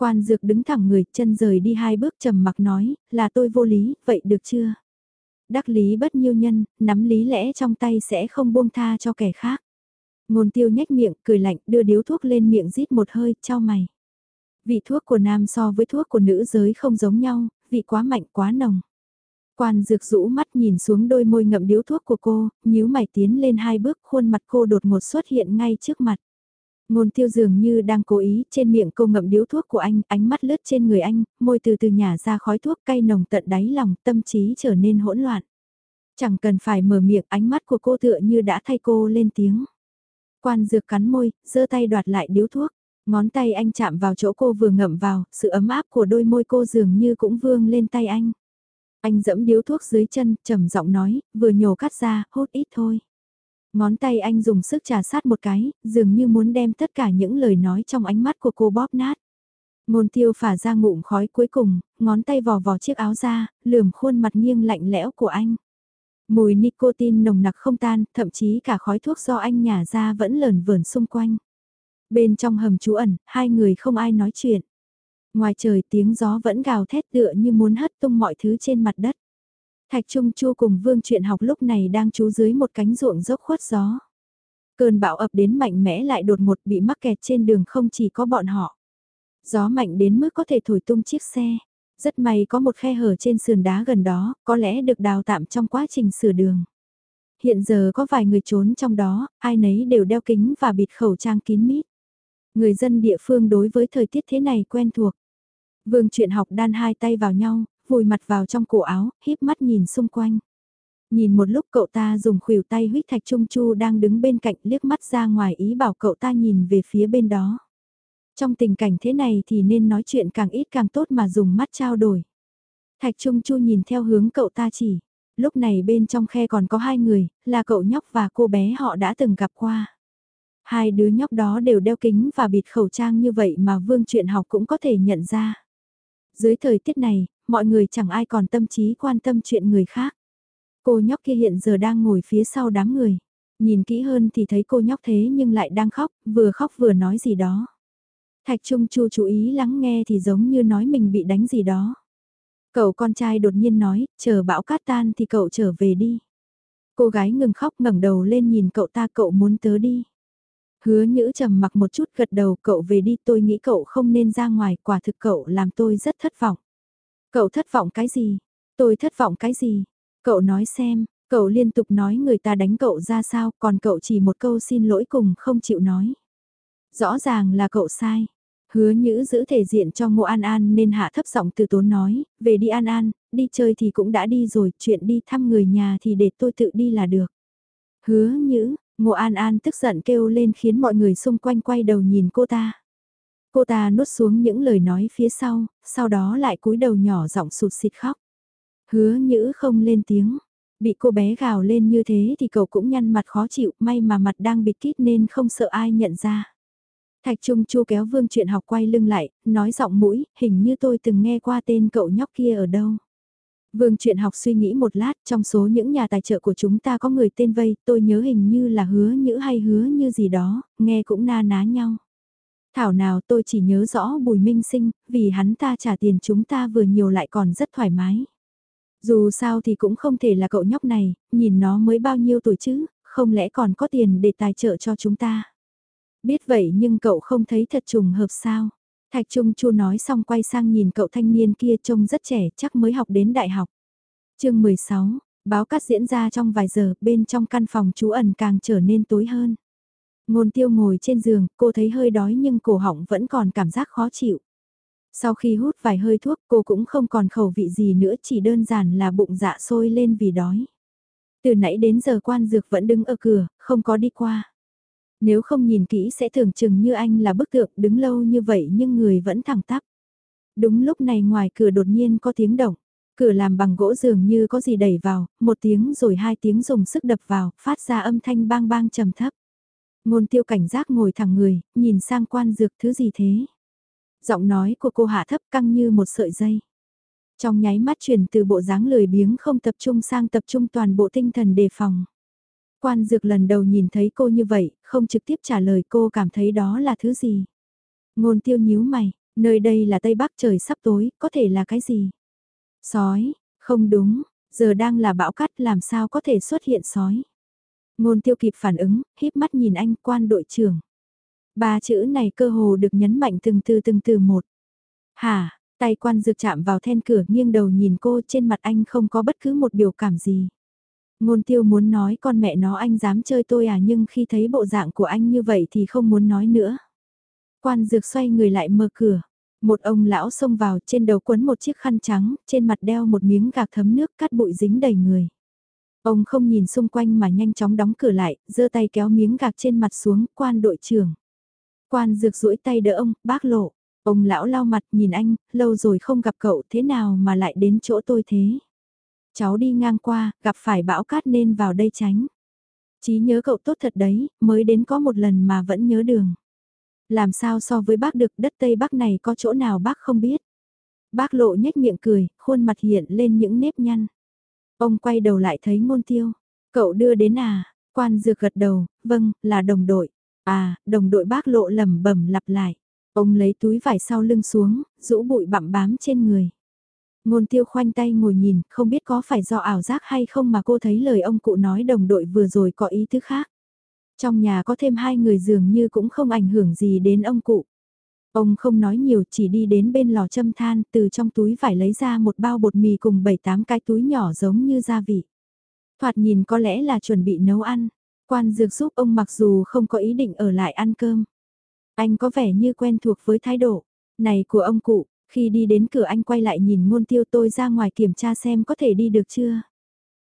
Quan dược đứng thẳng người chân rời đi hai bước trầm mặc nói là tôi vô lý, vậy được chưa? Đắc lý bất nhiêu nhân, nắm lý lẽ trong tay sẽ không buông tha cho kẻ khác. Ngôn tiêu nhếch miệng, cười lạnh, đưa điếu thuốc lên miệng rít một hơi, cho mày. Vị thuốc của nam so với thuốc của nữ giới không giống nhau, vị quá mạnh quá nồng. Quan dược rũ mắt nhìn xuống đôi môi ngậm điếu thuốc của cô, nhíu mày tiến lên hai bước khuôn mặt cô đột ngột xuất hiện ngay trước mặt. Ngôn tiêu dường như đang cố ý, trên miệng cô ngậm điếu thuốc của anh, ánh mắt lướt trên người anh, môi từ từ nhả ra khói thuốc cay nồng tận đáy lòng, tâm trí trở nên hỗn loạn. Chẳng cần phải mở miệng, ánh mắt của cô tựa như đã thay cô lên tiếng. Quan dược cắn môi, giơ tay đoạt lại điếu thuốc. Ngón tay anh chạm vào chỗ cô vừa ngậm vào, sự ấm áp của đôi môi cô dường như cũng vương lên tay anh. Anh dẫm điếu thuốc dưới chân, trầm giọng nói, vừa nhổ cắt ra, hốt ít thôi. Ngón tay anh dùng sức trà sát một cái, dường như muốn đem tất cả những lời nói trong ánh mắt của cô bóp nát. Ngôn tiêu phả ra ngụm khói cuối cùng, ngón tay vò vò chiếc áo ra, lườm khuôn mặt nghiêng lạnh lẽo của anh. Mùi nicotine nồng nặc không tan, thậm chí cả khói thuốc do anh nhả ra vẫn lờn vờn xung quanh. Bên trong hầm trú ẩn, hai người không ai nói chuyện. Ngoài trời tiếng gió vẫn gào thét tựa như muốn hất tung mọi thứ trên mặt đất. Thạch Trung Chu cùng Vương Truyện học lúc này đang trú dưới một cánh ruộng dốc khuất gió. Cơn bão ập đến mạnh mẽ lại đột ngột bị mắc kẹt trên đường không chỉ có bọn họ. Gió mạnh đến mức có thể thổi tung chiếc xe. Rất may có một khe hở trên sườn đá gần đó, có lẽ được đào tạm trong quá trình sửa đường. Hiện giờ có vài người trốn trong đó, ai nấy đều đeo kính và bịt khẩu trang kín mít. Người dân địa phương đối với thời tiết thế này quen thuộc. Vương chuyện học đan hai tay vào nhau, vùi mặt vào trong cổ áo, híp mắt nhìn xung quanh. Nhìn một lúc cậu ta dùng khuỷu tay huyết thạch trung chu đang đứng bên cạnh liếc mắt ra ngoài ý bảo cậu ta nhìn về phía bên đó. Trong tình cảnh thế này thì nên nói chuyện càng ít càng tốt mà dùng mắt trao đổi. Thạch Trung Chu nhìn theo hướng cậu ta chỉ. Lúc này bên trong khe còn có hai người, là cậu nhóc và cô bé họ đã từng gặp qua. Hai đứa nhóc đó đều đeo kính và bịt khẩu trang như vậy mà Vương Truyện học cũng có thể nhận ra. Dưới thời tiết này, mọi người chẳng ai còn tâm trí quan tâm chuyện người khác. Cô nhóc kia hiện giờ đang ngồi phía sau đám người. Nhìn kỹ hơn thì thấy cô nhóc thế nhưng lại đang khóc, vừa khóc vừa nói gì đó. Thạch Trung Chu chú ý lắng nghe thì giống như nói mình bị đánh gì đó. Cậu con trai đột nhiên nói, chờ bão cát tan thì cậu trở về đi. Cô gái ngừng khóc ngẩng đầu lên nhìn cậu ta cậu muốn tớ đi. Hứa nhữ trầm mặc một chút gật đầu cậu về đi tôi nghĩ cậu không nên ra ngoài quả thực cậu làm tôi rất thất vọng. Cậu thất vọng cái gì? Tôi thất vọng cái gì? Cậu nói xem, cậu liên tục nói người ta đánh cậu ra sao còn cậu chỉ một câu xin lỗi cùng không chịu nói. Rõ ràng là cậu sai. Hứa nhữ giữ thể diện cho Ngô An An nên hạ thấp giọng từ tốn nói, về đi An An, đi chơi thì cũng đã đi rồi, chuyện đi thăm người nhà thì để tôi tự đi là được. Hứa nhữ, Ngô An An tức giận kêu lên khiến mọi người xung quanh quay đầu nhìn cô ta. Cô ta nuốt xuống những lời nói phía sau, sau đó lại cúi đầu nhỏ giọng sụt xịt khóc. Hứa nhữ không lên tiếng, bị cô bé gào lên như thế thì cậu cũng nhăn mặt khó chịu, may mà mặt đang bịt kít nên không sợ ai nhận ra. Thạch Trung Chu kéo Vương chuyện học quay lưng lại, nói giọng mũi, hình như tôi từng nghe qua tên cậu nhóc kia ở đâu. Vương chuyện học suy nghĩ một lát, trong số những nhà tài trợ của chúng ta có người tên Vây, tôi nhớ hình như là hứa nhữ hay hứa như gì đó, nghe cũng na ná nhau. Thảo nào tôi chỉ nhớ rõ Bùi Minh Sinh, vì hắn ta trả tiền chúng ta vừa nhiều lại còn rất thoải mái. Dù sao thì cũng không thể là cậu nhóc này, nhìn nó mới bao nhiêu tuổi chứ, không lẽ còn có tiền để tài trợ cho chúng ta. Biết vậy nhưng cậu không thấy thật trùng hợp sao. Thạch Trung Chu nói xong quay sang nhìn cậu thanh niên kia trông rất trẻ chắc mới học đến đại học. chương 16, báo cắt diễn ra trong vài giờ, bên trong căn phòng chú ẩn càng trở nên tối hơn. Ngôn tiêu ngồi trên giường, cô thấy hơi đói nhưng cổ họng vẫn còn cảm giác khó chịu. Sau khi hút vài hơi thuốc cô cũng không còn khẩu vị gì nữa chỉ đơn giản là bụng dạ sôi lên vì đói. Từ nãy đến giờ quan dược vẫn đứng ở cửa, không có đi qua. Nếu không nhìn kỹ sẽ tưởng chừng như anh là bức tượng đứng lâu như vậy nhưng người vẫn thẳng tắp. Đúng lúc này ngoài cửa đột nhiên có tiếng động. Cửa làm bằng gỗ dường như có gì đẩy vào, một tiếng rồi hai tiếng dùng sức đập vào, phát ra âm thanh bang bang trầm thấp. Ngôn tiêu cảnh giác ngồi thẳng người, nhìn sang quan dược thứ gì thế. Giọng nói của cô hạ thấp căng như một sợi dây. Trong nháy mắt chuyển từ bộ dáng lười biếng không tập trung sang tập trung toàn bộ tinh thần đề phòng. Quan dược lần đầu nhìn thấy cô như vậy, không trực tiếp trả lời cô cảm thấy đó là thứ gì. Ngôn tiêu nhíu mày, nơi đây là Tây Bắc trời sắp tối, có thể là cái gì? Sói, không đúng, giờ đang là bão cát làm sao có thể xuất hiện sói. Ngôn tiêu kịp phản ứng, híp mắt nhìn anh quan đội trưởng. Ba chữ này cơ hồ được nhấn mạnh từng từ từng từ một. Hả, tay quan dược chạm vào then cửa nghiêng đầu nhìn cô trên mặt anh không có bất cứ một biểu cảm gì. Ngôn tiêu muốn nói con mẹ nó anh dám chơi tôi à nhưng khi thấy bộ dạng của anh như vậy thì không muốn nói nữa. Quan dược xoay người lại mở cửa. Một ông lão xông vào trên đầu quấn một chiếc khăn trắng, trên mặt đeo một miếng gạc thấm nước cắt bụi dính đầy người. Ông không nhìn xung quanh mà nhanh chóng đóng cửa lại, giơ tay kéo miếng gạc trên mặt xuống, quan đội trưởng. Quan dược duỗi tay đỡ ông, bác lộ. Ông lão lau mặt nhìn anh, lâu rồi không gặp cậu thế nào mà lại đến chỗ tôi thế. Cháu đi ngang qua, gặp phải bão cát nên vào đây tránh. Chí nhớ cậu tốt thật đấy, mới đến có một lần mà vẫn nhớ đường. Làm sao so với bác được đất Tây Bắc này có chỗ nào bác không biết. Bác lộ nhếch miệng cười, khuôn mặt hiện lên những nếp nhăn. Ông quay đầu lại thấy ngôn tiêu. Cậu đưa đến à? Quan dược gật đầu, vâng, là đồng đội. À, đồng đội bác lộ lầm bẩm lặp lại. Ông lấy túi vải sau lưng xuống, rũ bụi bặm bám trên người. Ngôn tiêu khoanh tay ngồi nhìn, không biết có phải do ảo giác hay không mà cô thấy lời ông cụ nói đồng đội vừa rồi có ý thứ khác. Trong nhà có thêm hai người dường như cũng không ảnh hưởng gì đến ông cụ. Ông không nói nhiều chỉ đi đến bên lò châm than từ trong túi vải lấy ra một bao bột mì cùng 7-8 cái túi nhỏ giống như gia vị. Thoạt nhìn có lẽ là chuẩn bị nấu ăn. Quan dược giúp ông mặc dù không có ý định ở lại ăn cơm. Anh có vẻ như quen thuộc với thái độ này của ông cụ. Khi đi đến cửa anh quay lại nhìn ngôn tiêu tôi ra ngoài kiểm tra xem có thể đi được chưa.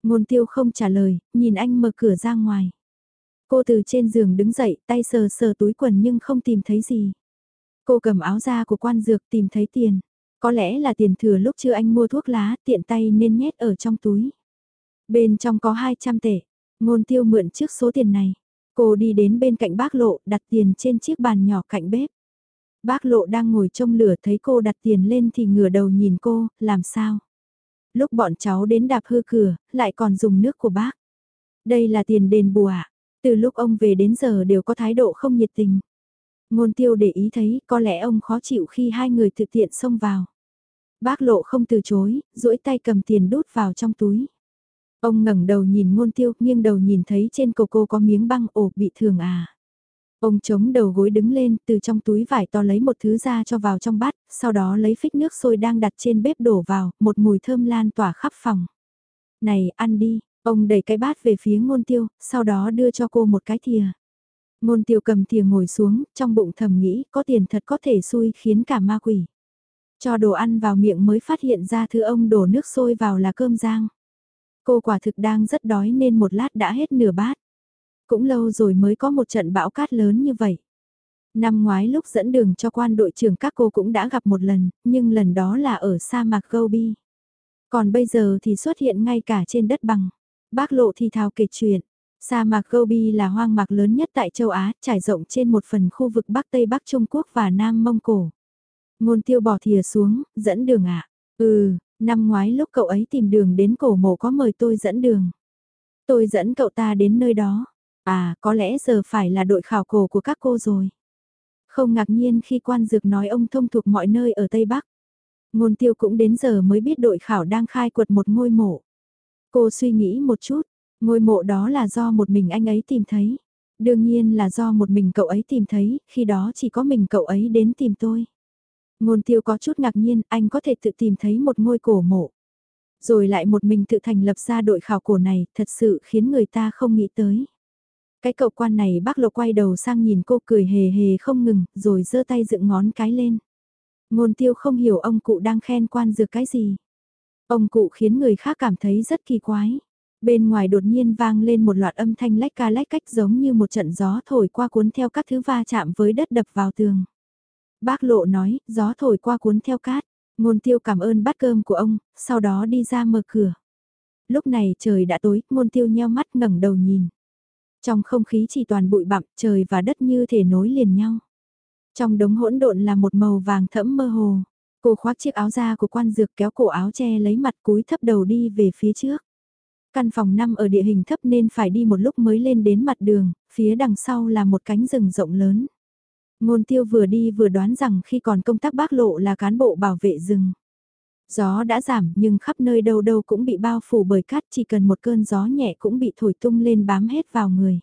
Ngôn tiêu không trả lời, nhìn anh mở cửa ra ngoài. Cô từ trên giường đứng dậy, tay sờ sờ túi quần nhưng không tìm thấy gì. Cô cầm áo da của quan dược tìm thấy tiền. Có lẽ là tiền thừa lúc chưa anh mua thuốc lá, tiện tay nên nhét ở trong túi. Bên trong có 200 tệ. Ngôn tiêu mượn trước số tiền này. Cô đi đến bên cạnh bác lộ, đặt tiền trên chiếc bàn nhỏ cạnh bếp. Bác lộ đang ngồi trong lửa thấy cô đặt tiền lên thì ngửa đầu nhìn cô, làm sao? Lúc bọn cháu đến đạp hư cửa, lại còn dùng nước của bác. Đây là tiền đền bù. Từ lúc ông về đến giờ đều có thái độ không nhiệt tình. Ngôn tiêu để ý thấy có lẽ ông khó chịu khi hai người thực tiện xông vào. Bác lộ không từ chối, duỗi tay cầm tiền đút vào trong túi. Ông ngẩng đầu nhìn ngôn tiêu, nghiêng đầu nhìn thấy trên cổ cô có miếng băng ổ bị thường à. Ông chống đầu gối đứng lên, từ trong túi vải to lấy một thứ ra cho vào trong bát, sau đó lấy phích nước sôi đang đặt trên bếp đổ vào, một mùi thơm lan tỏa khắp phòng. Này, ăn đi, ông đẩy cái bát về phía ngôn tiêu, sau đó đưa cho cô một cái thìa. Ngôn tiêu cầm thìa ngồi xuống, trong bụng thầm nghĩ có tiền thật có thể xui khiến cả ma quỷ. Cho đồ ăn vào miệng mới phát hiện ra thứ ông đổ nước sôi vào là cơm rang. Cô quả thực đang rất đói nên một lát đã hết nửa bát. Cũng lâu rồi mới có một trận bão cát lớn như vậy. Năm ngoái lúc dẫn đường cho quan đội trưởng các cô cũng đã gặp một lần, nhưng lần đó là ở sa mạc Gobi. Còn bây giờ thì xuất hiện ngay cả trên đất bằng. Bác lộ thì thào kể chuyện. Sa mạc Gobi là hoang mạc lớn nhất tại châu Á, trải rộng trên một phần khu vực Bắc Tây Bắc Trung Quốc và Nam Mông Cổ. Ngôn tiêu bỏ thìa xuống, dẫn đường ạ. Ừ, năm ngoái lúc cậu ấy tìm đường đến cổ mộ có mời tôi dẫn đường. Tôi dẫn cậu ta đến nơi đó. À, có lẽ giờ phải là đội khảo cổ của các cô rồi. Không ngạc nhiên khi quan dược nói ông thông thuộc mọi nơi ở Tây Bắc. Ngôn tiêu cũng đến giờ mới biết đội khảo đang khai quật một ngôi mộ. Cô suy nghĩ một chút, ngôi mộ đó là do một mình anh ấy tìm thấy. Đương nhiên là do một mình cậu ấy tìm thấy, khi đó chỉ có mình cậu ấy đến tìm tôi. Ngôn tiêu có chút ngạc nhiên, anh có thể tự tìm thấy một ngôi cổ mộ. Rồi lại một mình tự thành lập ra đội khảo cổ này, thật sự khiến người ta không nghĩ tới. Cái cậu quan này bác lộ quay đầu sang nhìn cô cười hề hề không ngừng, rồi giơ tay dựng ngón cái lên. Ngôn tiêu không hiểu ông cụ đang khen quan dược cái gì. Ông cụ khiến người khác cảm thấy rất kỳ quái. Bên ngoài đột nhiên vang lên một loạt âm thanh lách ca lách cách giống như một trận gió thổi qua cuốn theo các thứ va chạm với đất đập vào tường. Bác lộ nói, gió thổi qua cuốn theo cát. Ngôn tiêu cảm ơn bát cơm của ông, sau đó đi ra mở cửa. Lúc này trời đã tối, ngôn tiêu nheo mắt ngẩng đầu nhìn. Trong không khí chỉ toàn bụi bặm, trời và đất như thể nối liền nhau. Trong đống hỗn độn là một màu vàng thẫm mơ hồ. Cô khoác chiếc áo da của quan dược kéo cổ áo che lấy mặt cúi thấp đầu đi về phía trước. Căn phòng năm ở địa hình thấp nên phải đi một lúc mới lên đến mặt đường, phía đằng sau là một cánh rừng rộng lớn. Ngôn tiêu vừa đi vừa đoán rằng khi còn công tác bác lộ là cán bộ bảo vệ rừng. Gió đã giảm nhưng khắp nơi đâu đâu cũng bị bao phủ bởi cát chỉ cần một cơn gió nhẹ cũng bị thổi tung lên bám hết vào người.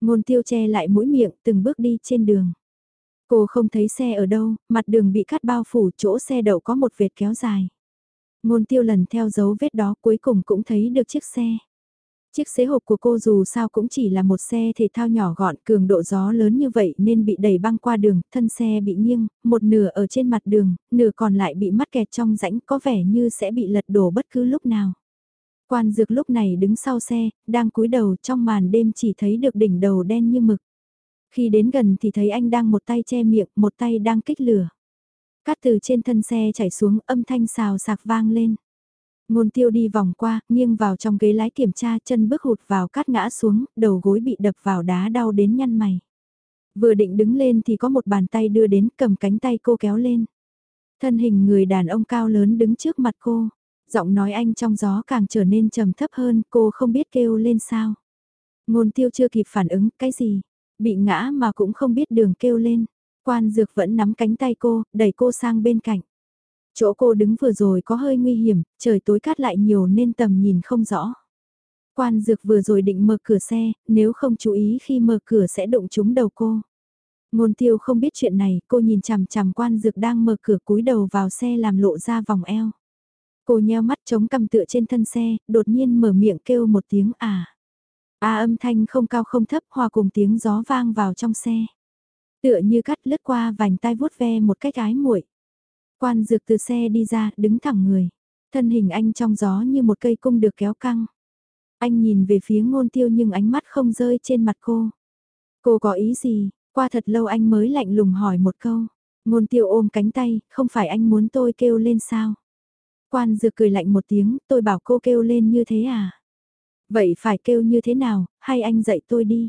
Ngôn tiêu che lại mũi miệng từng bước đi trên đường. Cô không thấy xe ở đâu, mặt đường bị cát bao phủ chỗ xe đậu có một vệt kéo dài. Ngôn tiêu lần theo dấu vết đó cuối cùng cũng thấy được chiếc xe. Chiếc xế hộp của cô dù sao cũng chỉ là một xe thể thao nhỏ gọn cường độ gió lớn như vậy nên bị đẩy băng qua đường, thân xe bị nghiêng, một nửa ở trên mặt đường, nửa còn lại bị mắc kẹt trong rãnh có vẻ như sẽ bị lật đổ bất cứ lúc nào. Quan dược lúc này đứng sau xe, đang cúi đầu trong màn đêm chỉ thấy được đỉnh đầu đen như mực. Khi đến gần thì thấy anh đang một tay che miệng, một tay đang kích lửa. Cát từ trên thân xe chảy xuống âm thanh xào sạc vang lên. Ngôn tiêu đi vòng qua, nghiêng vào trong ghế lái kiểm tra chân bước hụt vào cát ngã xuống, đầu gối bị đập vào đá đau đến nhăn mày. Vừa định đứng lên thì có một bàn tay đưa đến cầm cánh tay cô kéo lên. Thân hình người đàn ông cao lớn đứng trước mặt cô. Giọng nói anh trong gió càng trở nên trầm thấp hơn, cô không biết kêu lên sao. Ngôn tiêu chưa kịp phản ứng, cái gì? Bị ngã mà cũng không biết đường kêu lên. Quan dược vẫn nắm cánh tay cô, đẩy cô sang bên cạnh. Chỗ cô đứng vừa rồi có hơi nguy hiểm, trời tối cát lại nhiều nên tầm nhìn không rõ. Quan dược vừa rồi định mở cửa xe, nếu không chú ý khi mở cửa sẽ đụng trúng đầu cô. Ngôn tiêu không biết chuyện này, cô nhìn chằm chằm quan dược đang mở cửa cúi đầu vào xe làm lộ ra vòng eo. Cô nheo mắt chống cầm tựa trên thân xe, đột nhiên mở miệng kêu một tiếng à. À âm thanh không cao không thấp hòa cùng tiếng gió vang vào trong xe. Tựa như cắt lướt qua vành tai vuốt ve một cách ái muội. Quan dược từ xe đi ra, đứng thẳng người. Thân hình anh trong gió như một cây cung được kéo căng. Anh nhìn về phía ngôn tiêu nhưng ánh mắt không rơi trên mặt cô. Cô có ý gì? Qua thật lâu anh mới lạnh lùng hỏi một câu. Ngôn tiêu ôm cánh tay, không phải anh muốn tôi kêu lên sao? Quan dược cười lạnh một tiếng, tôi bảo cô kêu lên như thế à? Vậy phải kêu như thế nào, hay anh dạy tôi đi?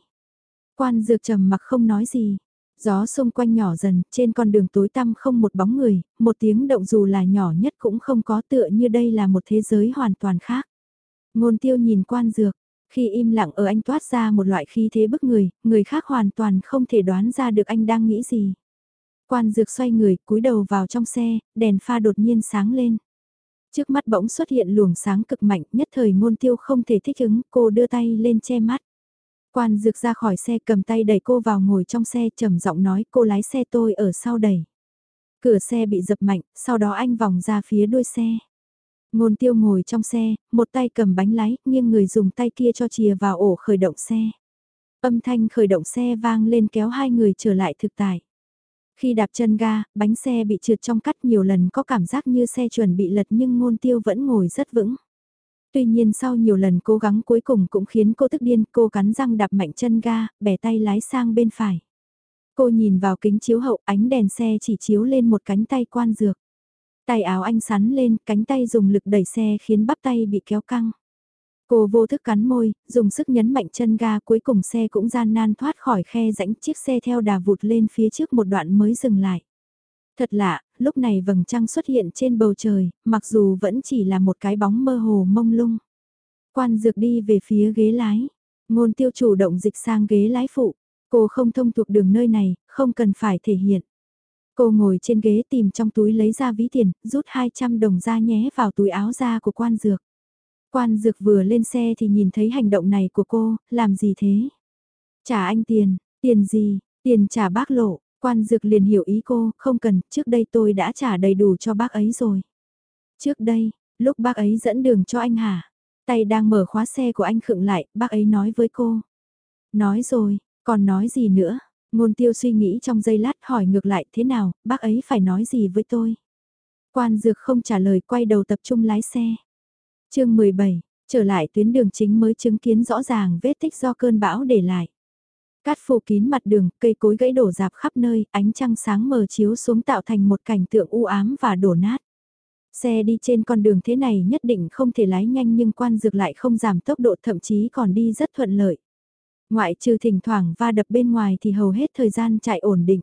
Quan dược trầm mặc không nói gì. Gió xung quanh nhỏ dần, trên con đường tối tăm không một bóng người, một tiếng động dù là nhỏ nhất cũng không có tựa như đây là một thế giới hoàn toàn khác. Ngôn tiêu nhìn quan dược, khi im lặng ở anh toát ra một loại khí thế bức người, người khác hoàn toàn không thể đoán ra được anh đang nghĩ gì. Quan dược xoay người, cúi đầu vào trong xe, đèn pha đột nhiên sáng lên. Trước mắt bỗng xuất hiện luồng sáng cực mạnh, nhất thời ngôn tiêu không thể thích ứng, cô đưa tay lên che mắt. Quan dược ra khỏi xe cầm tay đẩy cô vào ngồi trong xe trầm giọng nói cô lái xe tôi ở sau đẩy. Cửa xe bị dập mạnh, sau đó anh vòng ra phía đuôi xe. Ngôn tiêu ngồi trong xe, một tay cầm bánh lái, nghiêng người dùng tay kia cho chìa vào ổ khởi động xe. Âm thanh khởi động xe vang lên kéo hai người trở lại thực tại. Khi đạp chân ga, bánh xe bị trượt trong cắt nhiều lần có cảm giác như xe chuẩn bị lật nhưng ngôn tiêu vẫn ngồi rất vững. Tuy nhiên sau nhiều lần cố gắng cuối cùng cũng khiến cô tức điên, cô cắn răng đạp mạnh chân ga, bẻ tay lái sang bên phải. Cô nhìn vào kính chiếu hậu, ánh đèn xe chỉ chiếu lên một cánh tay quan dược. Tay áo anh sắn lên, cánh tay dùng lực đẩy xe khiến bắp tay bị kéo căng. Cô vô thức cắn môi, dùng sức nhấn mạnh chân ga cuối cùng xe cũng gian nan thoát khỏi khe rãnh chiếc xe theo đà vụt lên phía trước một đoạn mới dừng lại. Thật lạ, lúc này vầng trăng xuất hiện trên bầu trời, mặc dù vẫn chỉ là một cái bóng mơ hồ mông lung. Quan dược đi về phía ghế lái, ngôn tiêu chủ động dịch sang ghế lái phụ. Cô không thông thuộc đường nơi này, không cần phải thể hiện. Cô ngồi trên ghế tìm trong túi lấy ra ví tiền, rút 200 đồng ra nhé vào túi áo da của quan dược. Quan dược vừa lên xe thì nhìn thấy hành động này của cô, làm gì thế? Trả anh tiền, tiền gì, tiền trả bác lộ, quan dược liền hiểu ý cô, không cần, trước đây tôi đã trả đầy đủ cho bác ấy rồi. Trước đây, lúc bác ấy dẫn đường cho anh hả? Tay đang mở khóa xe của anh khựng lại, bác ấy nói với cô. Nói rồi, còn nói gì nữa? Ngôn tiêu suy nghĩ trong giây lát hỏi ngược lại thế nào, bác ấy phải nói gì với tôi? Quan dược không trả lời quay đầu tập trung lái xe. chương 17, trở lại tuyến đường chính mới chứng kiến rõ ràng vết tích do cơn bão để lại. Cát phủ kín mặt đường, cây cối gãy đổ dạp khắp nơi, ánh trăng sáng mờ chiếu xuống tạo thành một cảnh tượng u ám và đổ nát. Xe đi trên con đường thế này nhất định không thể lái nhanh nhưng quan dược lại không giảm tốc độ thậm chí còn đi rất thuận lợi. Ngoại trừ thỉnh thoảng va đập bên ngoài thì hầu hết thời gian chạy ổn định.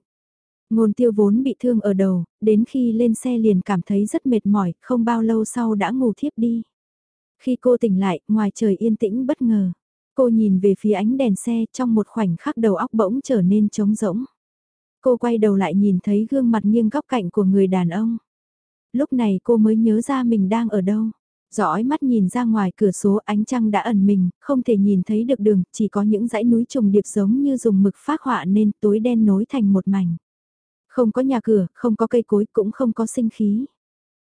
Ngôn tiêu vốn bị thương ở đầu, đến khi lên xe liền cảm thấy rất mệt mỏi, không bao lâu sau đã ngủ thiếp đi. Khi cô tỉnh lại, ngoài trời yên tĩnh bất ngờ. Cô nhìn về phía ánh đèn xe trong một khoảnh khắc đầu óc bỗng trở nên trống rỗng. Cô quay đầu lại nhìn thấy gương mặt nghiêng góc cạnh của người đàn ông. Lúc này cô mới nhớ ra mình đang ở đâu dõi mắt nhìn ra ngoài cửa sổ ánh trăng đã ẩn mình, không thể nhìn thấy được đường, chỉ có những dãy núi trùng điệp giống như dùng mực phác họa nên tối đen nối thành một mảnh. Không có nhà cửa, không có cây cối, cũng không có sinh khí.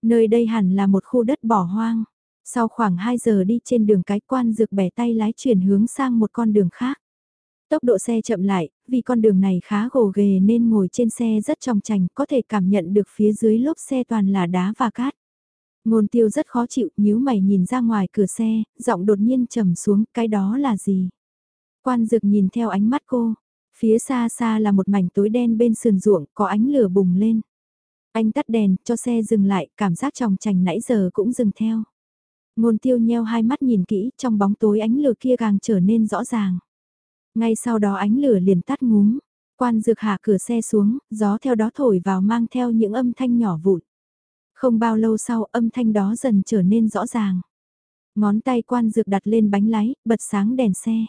Nơi đây hẳn là một khu đất bỏ hoang. Sau khoảng 2 giờ đi trên đường cái quan dược bẻ tay lái chuyển hướng sang một con đường khác. Tốc độ xe chậm lại, vì con đường này khá gồ ghề nên ngồi trên xe rất trong chành có thể cảm nhận được phía dưới lốp xe toàn là đá và cát. Ngôn tiêu rất khó chịu, nhíu mày nhìn ra ngoài cửa xe, giọng đột nhiên trầm xuống, cái đó là gì? Quan dược nhìn theo ánh mắt cô, phía xa xa là một mảnh tối đen bên sườn ruộng, có ánh lửa bùng lên. Anh tắt đèn, cho xe dừng lại, cảm giác tròng trành nãy giờ cũng dừng theo. Ngôn tiêu nheo hai mắt nhìn kỹ, trong bóng tối ánh lửa kia càng trở nên rõ ràng. Ngay sau đó ánh lửa liền tắt ngúm, quan dược hạ cửa xe xuống, gió theo đó thổi vào mang theo những âm thanh nhỏ vụn. Không bao lâu sau âm thanh đó dần trở nên rõ ràng. Ngón tay quan dược đặt lên bánh lái, bật sáng đèn xe.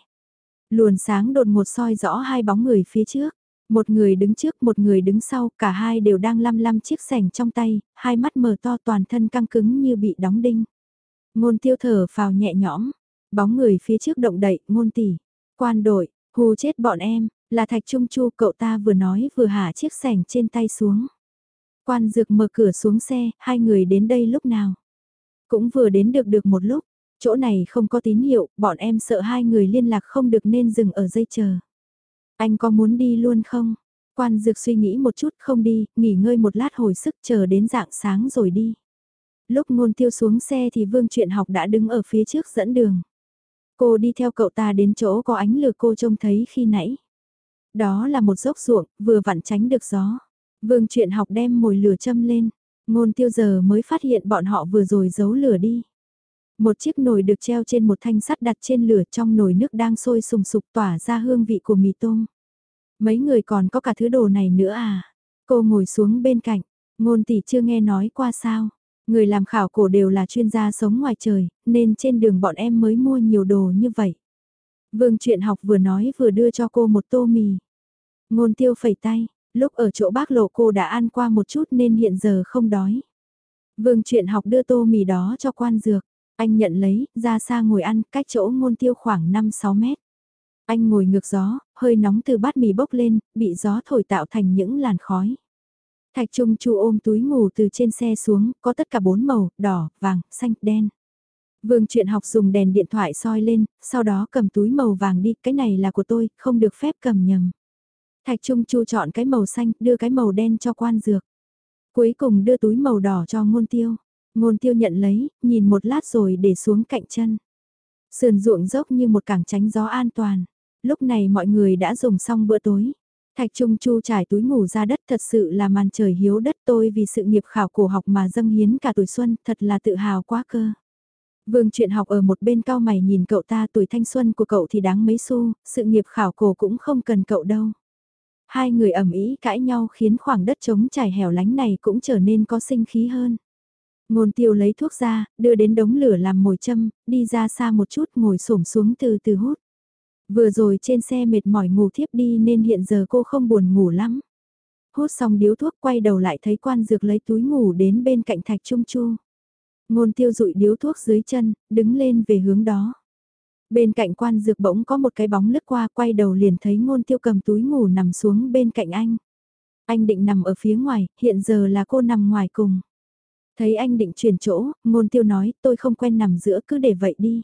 Luồn sáng đột ngột soi rõ hai bóng người phía trước. Một người đứng trước, một người đứng sau, cả hai đều đang lăm lăm chiếc sẻng trong tay, hai mắt mở to toàn thân căng cứng như bị đóng đinh. Ngôn tiêu thở phào nhẹ nhõm, Bóng người phía trước động đậy, ngôn tỷ, quan đội, hù chết bọn em, là Thạch Trung Chu cậu ta vừa nói vừa hạ chiếc sẻng trên tay xuống. Quan dược mở cửa xuống xe, hai người đến đây lúc nào. Cũng vừa đến được được một lúc, chỗ này không có tín hiệu, bọn em sợ hai người liên lạc không được nên dừng ở dây chờ. Anh có muốn đi luôn không? Quan dược suy nghĩ một chút không đi, nghỉ ngơi một lát hồi sức chờ đến dạng sáng rồi đi. Lúc ngôn tiêu xuống xe thì vương truyện học đã đứng ở phía trước dẫn đường. Cô đi theo cậu ta đến chỗ có ánh lửa cô trông thấy khi nãy. Đó là một dốc ruộng, vừa vặn tránh được gió. Vương truyện học đem mồi lửa châm lên. Ngôn tiêu giờ mới phát hiện bọn họ vừa rồi giấu lửa đi. Một chiếc nồi được treo trên một thanh sắt đặt trên lửa trong nồi nước đang sôi sùng sục tỏa ra hương vị của mì tôm. Mấy người còn có cả thứ đồ này nữa à? Cô ngồi xuống bên cạnh, ngôn tỷ chưa nghe nói qua sao. Người làm khảo cổ đều là chuyên gia sống ngoài trời, nên trên đường bọn em mới mua nhiều đồ như vậy. Vương chuyện học vừa nói vừa đưa cho cô một tô mì. Ngôn tiêu phẩy tay, lúc ở chỗ bác lộ cô đã ăn qua một chút nên hiện giờ không đói. Vương chuyện học đưa tô mì đó cho quan dược. Anh nhận lấy, ra xa ngồi ăn, cách chỗ ngôn tiêu khoảng 5-6 mét. Anh ngồi ngược gió, hơi nóng từ bát mì bốc lên, bị gió thổi tạo thành những làn khói. Thạch Trung Chu ôm túi ngủ từ trên xe xuống, có tất cả bốn màu, đỏ, vàng, xanh, đen. Vương truyện học dùng đèn điện thoại soi lên, sau đó cầm túi màu vàng đi, cái này là của tôi, không được phép cầm nhầm. Thạch Trung Chu chọn cái màu xanh, đưa cái màu đen cho quan dược. Cuối cùng đưa túi màu đỏ cho ngôn tiêu. Ngôn tiêu nhận lấy, nhìn một lát rồi để xuống cạnh chân. Sườn ruộng dốc như một cảng tránh gió an toàn. Lúc này mọi người đã dùng xong bữa tối. Thạch Trung Chu trải túi ngủ ra đất thật sự là màn trời hiếu đất tôi vì sự nghiệp khảo cổ học mà dâng hiến cả tuổi xuân thật là tự hào quá cơ. Vương chuyện học ở một bên cao mày nhìn cậu ta tuổi thanh xuân của cậu thì đáng mấy xu, sự nghiệp khảo cổ cũng không cần cậu đâu. Hai người ẩm ý cãi nhau khiến khoảng đất trống trải hẻo lánh này cũng trở nên có sinh khí hơn. Ngôn tiêu lấy thuốc ra, đưa đến đống lửa làm mồi châm, đi ra xa một chút ngồi xổm xuống từ từ hút. Vừa rồi trên xe mệt mỏi ngủ thiếp đi nên hiện giờ cô không buồn ngủ lắm. Hút xong điếu thuốc quay đầu lại thấy quan dược lấy túi ngủ đến bên cạnh thạch trung chu. Ngôn tiêu rụi điếu thuốc dưới chân, đứng lên về hướng đó. Bên cạnh quan dược bỗng có một cái bóng lướt qua quay đầu liền thấy ngôn tiêu cầm túi ngủ nằm xuống bên cạnh anh. Anh định nằm ở phía ngoài, hiện giờ là cô nằm ngoài cùng. Thấy anh định chuyển chỗ, ngôn tiêu nói tôi không quen nằm giữa cứ để vậy đi.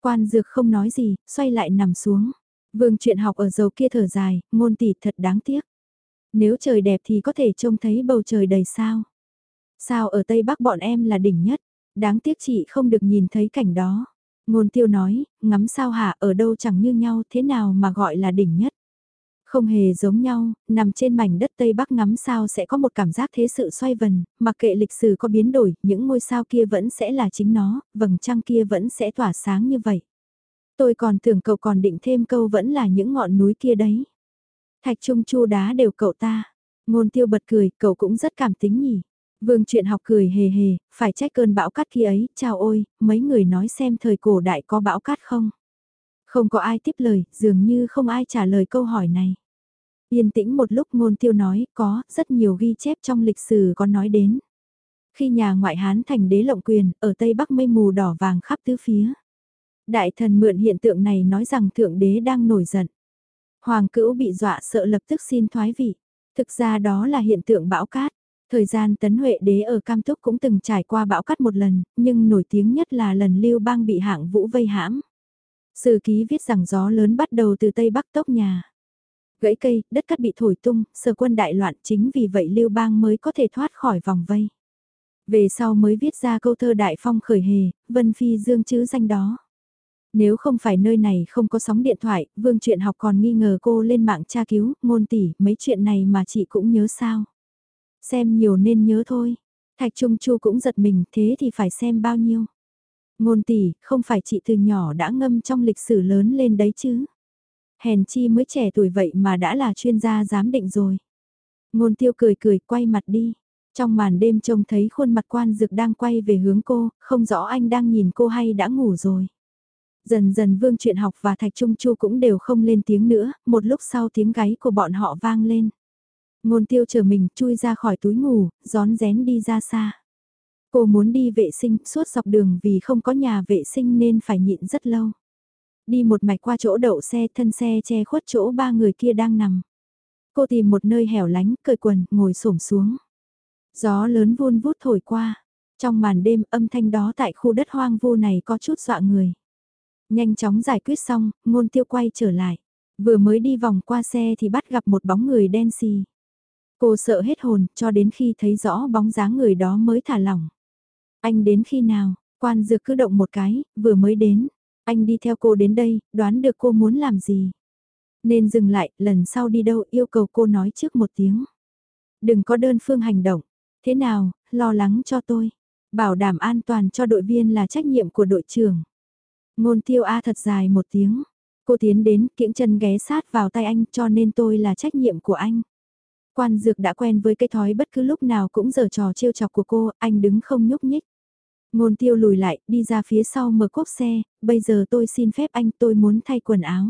Quan dược không nói gì, xoay lại nằm xuống. Vương chuyện học ở dầu kia thở dài, ngôn tỷ thật đáng tiếc. Nếu trời đẹp thì có thể trông thấy bầu trời đầy sao. Sao ở Tây Bắc bọn em là đỉnh nhất, đáng tiếc chị không được nhìn thấy cảnh đó. Ngôn tiêu nói, ngắm sao hả ở đâu chẳng như nhau thế nào mà gọi là đỉnh nhất. Không hề giống nhau, nằm trên mảnh đất Tây Bắc ngắm sao sẽ có một cảm giác thế sự xoay vần, mặc kệ lịch sử có biến đổi, những ngôi sao kia vẫn sẽ là chính nó, vầng trăng kia vẫn sẽ tỏa sáng như vậy. Tôi còn tưởng cậu còn định thêm câu vẫn là những ngọn núi kia đấy. Thạch Trung Chu đá đều cậu ta. Ngôn tiêu bật cười, cậu cũng rất cảm tính nhỉ. Vương chuyện học cười hề hề, phải trách cơn bão cát kia ấy, chào ôi, mấy người nói xem thời cổ đại có bão cát không? Không có ai tiếp lời, dường như không ai trả lời câu hỏi này. Yên tĩnh một lúc ngôn tiêu nói, có, rất nhiều ghi chép trong lịch sử có nói đến. Khi nhà ngoại Hán thành đế lộng quyền, ở Tây Bắc mây mù đỏ vàng khắp tứ phía. Đại thần mượn hiện tượng này nói rằng thượng đế đang nổi giận. Hoàng cữu bị dọa sợ lập tức xin thoái vị. Thực ra đó là hiện tượng bão cát. Thời gian tấn huệ đế ở Cam Túc cũng từng trải qua bão cát một lần, nhưng nổi tiếng nhất là lần lưu bang bị hạng vũ vây hãm. Sử ký viết rằng gió lớn bắt đầu từ Tây Bắc tốc nhà. Gãy cây, đất cát bị thổi tung, sở quân đại loạn chính vì vậy Lưu Bang mới có thể thoát khỏi vòng vây. Về sau mới viết ra câu thơ đại phong khởi hề, Vân Phi dương chữ danh đó. Nếu không phải nơi này không có sóng điện thoại, Vương chuyện học còn nghi ngờ cô lên mạng tra cứu, ngôn tỷ, mấy chuyện này mà chị cũng nhớ sao. Xem nhiều nên nhớ thôi. Thạch Trung Chu cũng giật mình, thế thì phải xem bao nhiêu. Ngôn tỷ, không phải chị từ nhỏ đã ngâm trong lịch sử lớn lên đấy chứ. Hèn chi mới trẻ tuổi vậy mà đã là chuyên gia giám định rồi. Ngôn tiêu cười cười quay mặt đi. Trong màn đêm trông thấy khuôn mặt quan dực đang quay về hướng cô, không rõ anh đang nhìn cô hay đã ngủ rồi. Dần dần vương chuyện học và thạch trung chu cũng đều không lên tiếng nữa, một lúc sau tiếng gáy của bọn họ vang lên. Ngôn tiêu chờ mình chui ra khỏi túi ngủ, gión rén đi ra xa. Cô muốn đi vệ sinh suốt dọc đường vì không có nhà vệ sinh nên phải nhịn rất lâu. Đi một mạch qua chỗ đậu xe thân xe che khuất chỗ ba người kia đang nằm. Cô tìm một nơi hẻo lánh, cởi quần, ngồi xổm xuống. Gió lớn vun vút thổi qua. Trong màn đêm âm thanh đó tại khu đất hoang vu này có chút dọa người. Nhanh chóng giải quyết xong, ngôn tiêu quay trở lại. Vừa mới đi vòng qua xe thì bắt gặp một bóng người đen xì. Cô sợ hết hồn cho đến khi thấy rõ bóng dáng người đó mới thả lỏng. Anh đến khi nào, quan dược cứ động một cái, vừa mới đến. Anh đi theo cô đến đây, đoán được cô muốn làm gì. Nên dừng lại, lần sau đi đâu yêu cầu cô nói trước một tiếng. Đừng có đơn phương hành động. Thế nào, lo lắng cho tôi. Bảo đảm an toàn cho đội viên là trách nhiệm của đội trưởng. Ngôn tiêu A thật dài một tiếng. Cô tiến đến, kiễng chân ghé sát vào tay anh cho nên tôi là trách nhiệm của anh. Quan dược đã quen với cái thói bất cứ lúc nào cũng giở trò trêu chọc của cô, anh đứng không nhúc nhích. Ngôn tiêu lùi lại, đi ra phía sau mở cốp xe, bây giờ tôi xin phép anh tôi muốn thay quần áo.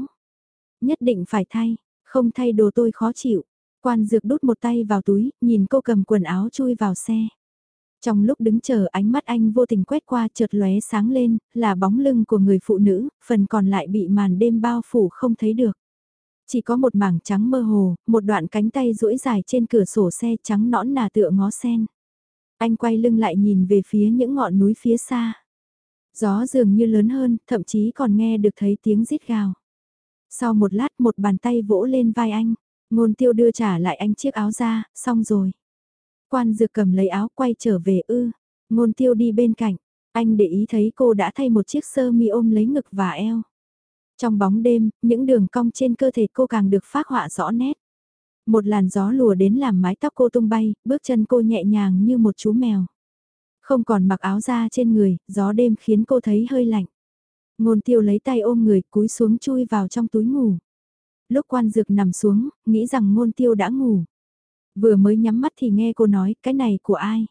Nhất định phải thay, không thay đồ tôi khó chịu. Quan dược đút một tay vào túi, nhìn cô cầm quần áo chui vào xe. Trong lúc đứng chờ ánh mắt anh vô tình quét qua chợt lóe sáng lên, là bóng lưng của người phụ nữ, phần còn lại bị màn đêm bao phủ không thấy được. Chỉ có một mảng trắng mơ hồ, một đoạn cánh tay duỗi dài trên cửa sổ xe trắng nõn nà tựa ngó sen. Anh quay lưng lại nhìn về phía những ngọn núi phía xa. Gió dường như lớn hơn, thậm chí còn nghe được thấy tiếng rít gào. Sau một lát một bàn tay vỗ lên vai anh, ngôn tiêu đưa trả lại anh chiếc áo ra, xong rồi. Quan dược cầm lấy áo quay trở về ư, ngôn tiêu đi bên cạnh, anh để ý thấy cô đã thay một chiếc sơ mi ôm lấy ngực và eo. Trong bóng đêm, những đường cong trên cơ thể cô càng được phát họa rõ nét. Một làn gió lùa đến làm mái tóc cô tung bay, bước chân cô nhẹ nhàng như một chú mèo. Không còn mặc áo da trên người, gió đêm khiến cô thấy hơi lạnh. Ngôn tiêu lấy tay ôm người cúi xuống chui vào trong túi ngủ. Lúc quan dược nằm xuống, nghĩ rằng ngôn tiêu đã ngủ. Vừa mới nhắm mắt thì nghe cô nói, cái này của ai?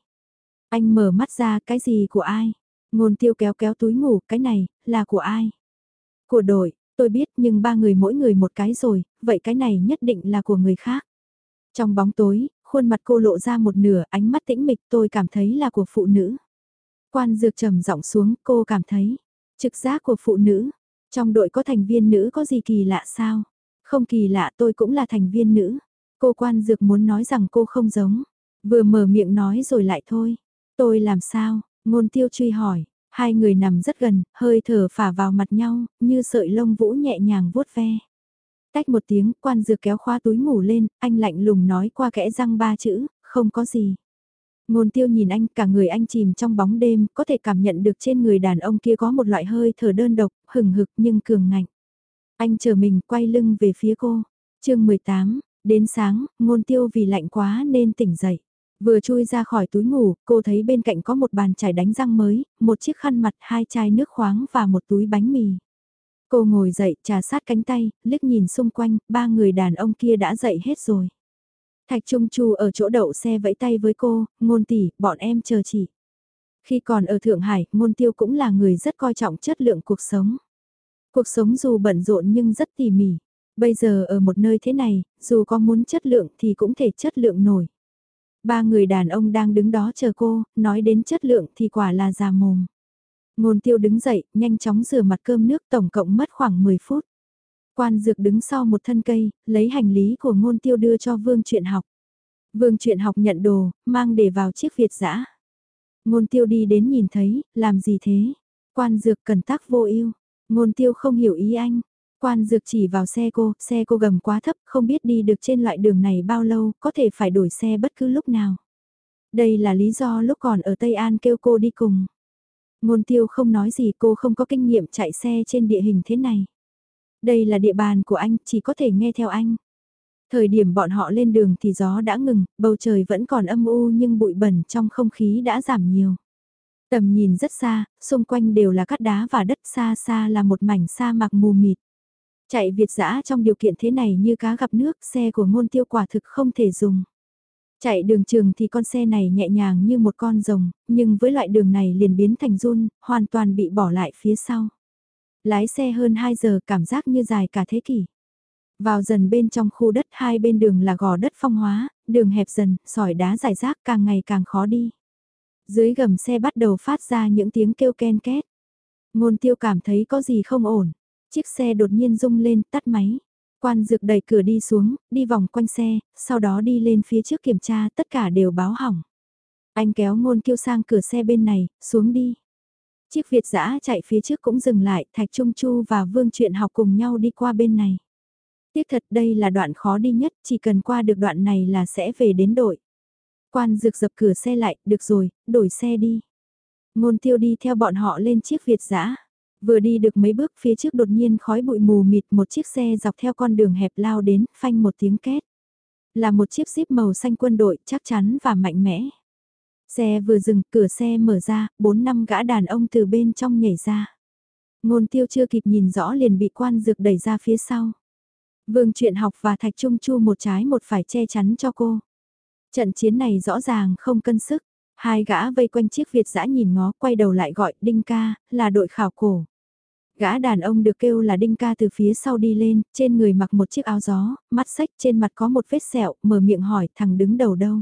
Anh mở mắt ra, cái gì của ai? Ngôn tiêu kéo kéo túi ngủ, cái này, là của ai? Của đội, tôi biết nhưng ba người mỗi người một cái rồi, vậy cái này nhất định là của người khác. Trong bóng tối, khuôn mặt cô lộ ra một nửa, ánh mắt tĩnh mịch tôi cảm thấy là của phụ nữ. Quan dược trầm giọng xuống, cô cảm thấy, trực giác của phụ nữ, trong đội có thành viên nữ có gì kỳ lạ sao? Không kỳ lạ tôi cũng là thành viên nữ. Cô quan dược muốn nói rằng cô không giống. Vừa mở miệng nói rồi lại thôi. Tôi làm sao? Ngôn tiêu truy hỏi. Hai người nằm rất gần, hơi thở phả vào mặt nhau, như sợi lông vũ nhẹ nhàng vuốt ve. Tách một tiếng, quan dược kéo khóa túi ngủ lên, anh lạnh lùng nói qua kẽ răng ba chữ, không có gì. Ngôn tiêu nhìn anh, cả người anh chìm trong bóng đêm, có thể cảm nhận được trên người đàn ông kia có một loại hơi thở đơn độc, hừng hực nhưng cường ngạnh. Anh chờ mình quay lưng về phía cô. chương 18, đến sáng, ngôn tiêu vì lạnh quá nên tỉnh dậy. Vừa chui ra khỏi túi ngủ, cô thấy bên cạnh có một bàn chải đánh răng mới, một chiếc khăn mặt, hai chai nước khoáng và một túi bánh mì. Cô ngồi dậy, trà sát cánh tay, liếc nhìn xung quanh, ba người đàn ông kia đã dậy hết rồi. Thạch Trung Chu ở chỗ đậu xe vẫy tay với cô, ngôn tỷ, bọn em chờ chị. Khi còn ở Thượng Hải, ngôn tiêu cũng là người rất coi trọng chất lượng cuộc sống. Cuộc sống dù bận rộn nhưng rất tỉ mỉ. Bây giờ ở một nơi thế này, dù có muốn chất lượng thì cũng thể chất lượng nổi. Ba người đàn ông đang đứng đó chờ cô, nói đến chất lượng thì quả là già mồm. Ngôn tiêu đứng dậy, nhanh chóng rửa mặt cơm nước tổng cộng mất khoảng 10 phút. Quan dược đứng sau một thân cây, lấy hành lý của ngôn tiêu đưa cho vương truyện học. Vương truyện học nhận đồ, mang để vào chiếc Việt giã. Ngôn tiêu đi đến nhìn thấy, làm gì thế? Quan dược cần tác vô ưu Ngôn tiêu không hiểu ý anh. Quan dược chỉ vào xe cô, xe cô gầm quá thấp, không biết đi được trên loại đường này bao lâu, có thể phải đổi xe bất cứ lúc nào. Đây là lý do lúc còn ở Tây An kêu cô đi cùng. Ngôn tiêu không nói gì cô không có kinh nghiệm chạy xe trên địa hình thế này. Đây là địa bàn của anh, chỉ có thể nghe theo anh. Thời điểm bọn họ lên đường thì gió đã ngừng, bầu trời vẫn còn âm u nhưng bụi bẩn trong không khí đã giảm nhiều. Tầm nhìn rất xa, xung quanh đều là cát đá và đất xa xa là một mảnh sa mạc mù mịt. Chạy Việt dã trong điều kiện thế này như cá gặp nước, xe của ngôn tiêu quả thực không thể dùng. Chạy đường trường thì con xe này nhẹ nhàng như một con rồng, nhưng với loại đường này liền biến thành run, hoàn toàn bị bỏ lại phía sau. Lái xe hơn 2 giờ cảm giác như dài cả thế kỷ. Vào dần bên trong khu đất hai bên đường là gò đất phong hóa, đường hẹp dần, sỏi đá dài rác càng ngày càng khó đi. Dưới gầm xe bắt đầu phát ra những tiếng kêu ken két. Ngôn tiêu cảm thấy có gì không ổn. Chiếc xe đột nhiên rung lên, tắt máy. Quan dược đẩy cửa đi xuống, đi vòng quanh xe, sau đó đi lên phía trước kiểm tra, tất cả đều báo hỏng. Anh kéo ngôn kiêu sang cửa xe bên này, xuống đi. Chiếc Việt giã chạy phía trước cũng dừng lại, Thạch Trung Chu và Vương Truyện học cùng nhau đi qua bên này. Tiếc thật đây là đoạn khó đi nhất, chỉ cần qua được đoạn này là sẽ về đến đội. Quan dược dập cửa xe lại, được rồi, đổi xe đi. Ngôn tiêu đi theo bọn họ lên chiếc Việt giã. Vừa đi được mấy bước phía trước đột nhiên khói bụi mù mịt một chiếc xe dọc theo con đường hẹp lao đến, phanh một tiếng két. Là một chiếc jeep màu xanh quân đội chắc chắn và mạnh mẽ. Xe vừa dừng, cửa xe mở ra, bốn năm gã đàn ông từ bên trong nhảy ra. Ngôn tiêu chưa kịp nhìn rõ liền bị quan dược đẩy ra phía sau. Vương truyện học và Thạch Trung Chu một trái một phải che chắn cho cô. Trận chiến này rõ ràng không cân sức. Hai gã vây quanh chiếc Việt dã nhìn ngó quay đầu lại gọi Đinh ca, là đội khảo cổ. Gã đàn ông được kêu là Đinh ca từ phía sau đi lên, trên người mặc một chiếc áo gió, mắt sách trên mặt có một vết sẹo, mở miệng hỏi thằng đứng đầu đâu.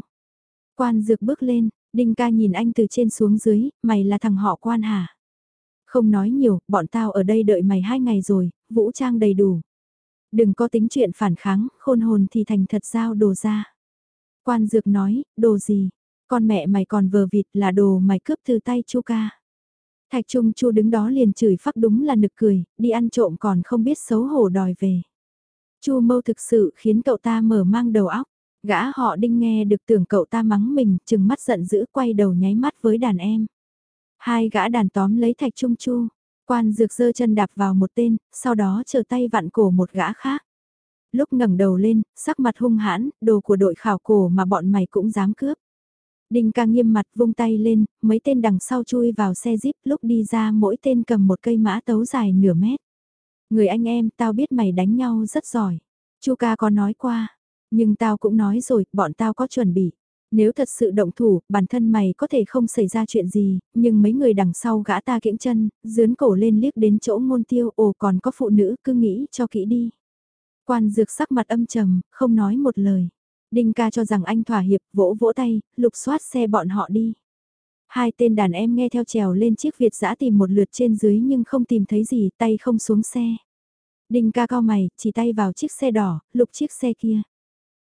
Quan dược bước lên, Đinh ca nhìn anh từ trên xuống dưới, mày là thằng họ quan hả? Không nói nhiều, bọn tao ở đây đợi mày hai ngày rồi, vũ trang đầy đủ. Đừng có tính chuyện phản kháng, khôn hồn thì thành thật giao đồ ra. Quan dược nói, đồ gì? Con mẹ mày còn vờ vịt là đồ mày cướp từ tay chu ca. Thạch Trung Chu đứng đó liền chửi phắc đúng là nực cười, đi ăn trộm còn không biết xấu hổ đòi về. Chu Mâu thực sự khiến cậu ta mở mang đầu óc. Gã họ đinh nghe được tưởng cậu ta mắng mình, chừng mắt giận dữ quay đầu nháy mắt với đàn em. Hai gã đàn tóm lấy thạch trung chu, quan dược dơ chân đạp vào một tên, sau đó chờ tay vặn cổ một gã khác. Lúc ngẩng đầu lên, sắc mặt hung hãn, đồ của đội khảo cổ mà bọn mày cũng dám cướp. Đinh ca nghiêm mặt vung tay lên, mấy tên đằng sau chui vào xe jeep lúc đi ra mỗi tên cầm một cây mã tấu dài nửa mét. Người anh em, tao biết mày đánh nhau rất giỏi. Chu ca có nói qua, nhưng tao cũng nói rồi, bọn tao có chuẩn bị. Nếu thật sự động thủ, bản thân mày có thể không xảy ra chuyện gì, nhưng mấy người đằng sau gã ta kiễng chân, dướn cổ lên liếc đến chỗ ngôn tiêu, ồ còn có phụ nữ, cứ nghĩ cho kỹ đi. Quan dược sắc mặt âm trầm, không nói một lời. Đinh ca cho rằng anh thỏa hiệp, vỗ vỗ tay, lục soát xe bọn họ đi. Hai tên đàn em nghe theo trèo lên chiếc Việt giã tìm một lượt trên dưới nhưng không tìm thấy gì, tay không xuống xe. Đinh ca cao mày, chỉ tay vào chiếc xe đỏ, lục chiếc xe kia.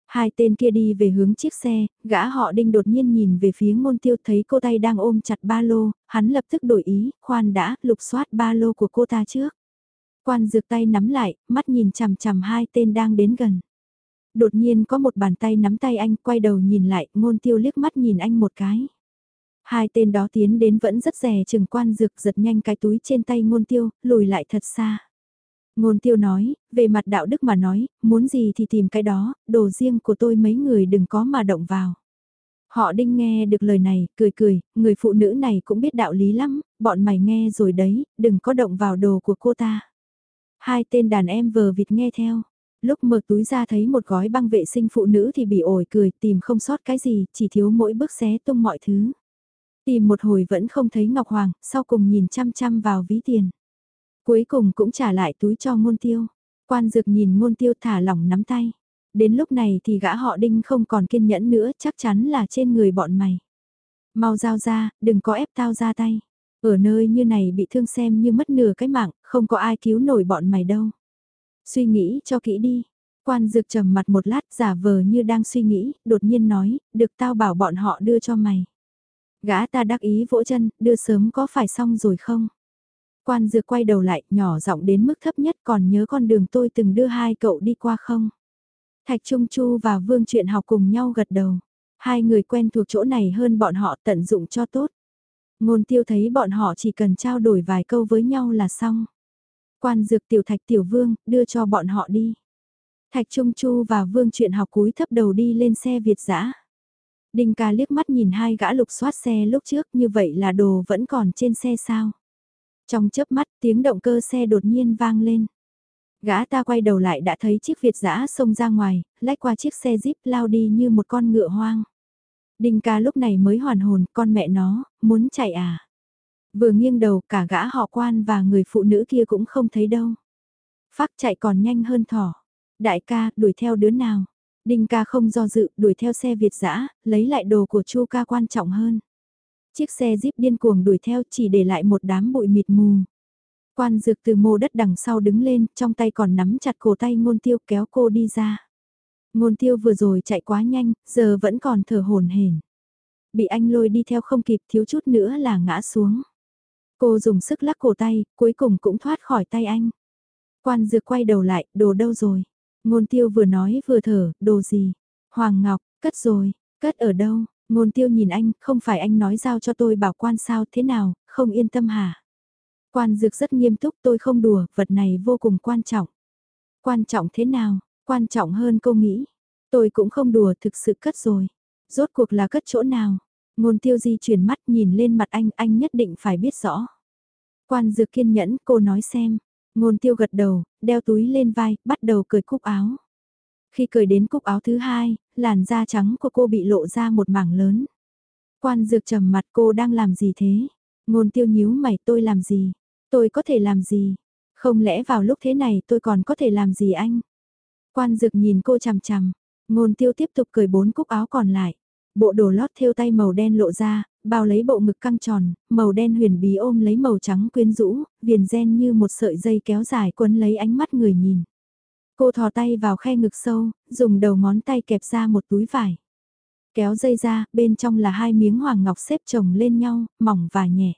Hai tên kia đi về hướng chiếc xe, gã họ đinh đột nhiên nhìn về phía ngôn tiêu thấy cô tay đang ôm chặt ba lô, hắn lập tức đổi ý, khoan đã, lục soát ba lô của cô ta trước. Quan dược tay nắm lại, mắt nhìn chằm chằm hai tên đang đến gần. Đột nhiên có một bàn tay nắm tay anh, quay đầu nhìn lại, ngôn tiêu liếc mắt nhìn anh một cái. Hai tên đó tiến đến vẫn rất rè chừng quan dược giật nhanh cái túi trên tay ngôn tiêu, lùi lại thật xa. Ngôn tiêu nói, về mặt đạo đức mà nói, muốn gì thì tìm cái đó, đồ riêng của tôi mấy người đừng có mà động vào. Họ đinh nghe được lời này, cười cười, người phụ nữ này cũng biết đạo lý lắm, bọn mày nghe rồi đấy, đừng có động vào đồ của cô ta. Hai tên đàn em vờ vịt nghe theo. Lúc mở túi ra thấy một gói băng vệ sinh phụ nữ thì bị ổi cười, tìm không sót cái gì, chỉ thiếu mỗi bước xé tung mọi thứ. Tìm một hồi vẫn không thấy Ngọc Hoàng, sau cùng nhìn chăm chăm vào ví tiền. Cuối cùng cũng trả lại túi cho ngôn tiêu. Quan dược nhìn ngôn tiêu thả lỏng nắm tay. Đến lúc này thì gã họ đinh không còn kiên nhẫn nữa chắc chắn là trên người bọn mày. Mau giao ra, đừng có ép tao ra tay. Ở nơi như này bị thương xem như mất nửa cái mạng, không có ai cứu nổi bọn mày đâu. Suy nghĩ cho kỹ đi. Quan dược trầm mặt một lát giả vờ như đang suy nghĩ, đột nhiên nói, được tao bảo bọn họ đưa cho mày. Gã ta đắc ý vỗ chân, đưa sớm có phải xong rồi không? Quan dược quay đầu lại, nhỏ giọng đến mức thấp nhất còn nhớ con đường tôi từng đưa hai cậu đi qua không? Thạch Trung Chu và Vương Truyện học cùng nhau gật đầu. Hai người quen thuộc chỗ này hơn bọn họ tận dụng cho tốt. Ngôn tiêu thấy bọn họ chỉ cần trao đổi vài câu với nhau là xong. Quan dược tiểu thạch tiểu vương, đưa cho bọn họ đi. Thạch Trung Chu và Vương Truyện học cúi thấp đầu đi lên xe Việt giã Đinh ca liếc mắt nhìn hai gã lục soát xe lúc trước như vậy là đồ vẫn còn trên xe sao. Trong chớp mắt tiếng động cơ xe đột nhiên vang lên. Gã ta quay đầu lại đã thấy chiếc Việt giã xông ra ngoài, lách qua chiếc xe jeep lao đi như một con ngựa hoang. Đinh ca lúc này mới hoàn hồn, con mẹ nó, muốn chạy à? Vừa nghiêng đầu cả gã họ quan và người phụ nữ kia cũng không thấy đâu. Phác chạy còn nhanh hơn thỏ. Đại ca, đuổi theo đứa nào? Đinh ca không do dự, đuổi theo xe Việt giã, lấy lại đồ của chu ca quan trọng hơn. Chiếc xe jeep điên cuồng đuổi theo chỉ để lại một đám bụi mịt mù. Quan dược từ mô đất đằng sau đứng lên, trong tay còn nắm chặt cổ tay ngôn tiêu kéo cô đi ra. Ngôn tiêu vừa rồi chạy quá nhanh, giờ vẫn còn thở hồn hển. Bị anh lôi đi theo không kịp thiếu chút nữa là ngã xuống. Cô dùng sức lắc cổ tay, cuối cùng cũng thoát khỏi tay anh. Quan dược quay đầu lại, đồ đâu rồi? Ngôn tiêu vừa nói vừa thở, đồ gì? Hoàng Ngọc, cất rồi, cất ở đâu? Ngôn tiêu nhìn anh, không phải anh nói giao cho tôi bảo quan sao thế nào, không yên tâm hả? Quan dược rất nghiêm túc tôi không đùa, vật này vô cùng quan trọng. Quan trọng thế nào? Quan trọng hơn cô nghĩ. Tôi cũng không đùa thực sự cất rồi. Rốt cuộc là cất chỗ nào? Ngôn tiêu di chuyển mắt nhìn lên mặt anh, anh nhất định phải biết rõ. Quan dược kiên nhẫn, cô nói xem. Ngôn tiêu gật đầu, đeo túi lên vai, bắt đầu cởi cúc áo. Khi cởi đến cúc áo thứ hai, làn da trắng của cô bị lộ ra một mảng lớn. Quan dược trầm mặt cô đang làm gì thế? Ngôn tiêu nhíu mày tôi làm gì? Tôi có thể làm gì? Không lẽ vào lúc thế này tôi còn có thể làm gì anh? Quan dược nhìn cô chằm chằm. Ngôn tiêu tiếp tục cởi bốn cúc áo còn lại. Bộ đồ lót thêu tay màu đen lộ ra, bao lấy bộ ngực căng tròn, màu đen huyền bí ôm lấy màu trắng quyến rũ, viền gen như một sợi dây kéo dài quấn lấy ánh mắt người nhìn. Cô thò tay vào khe ngực sâu, dùng đầu ngón tay kẹp ra một túi vải. Kéo dây ra, bên trong là hai miếng hoàng ngọc xếp chồng lên nhau, mỏng và nhẹ.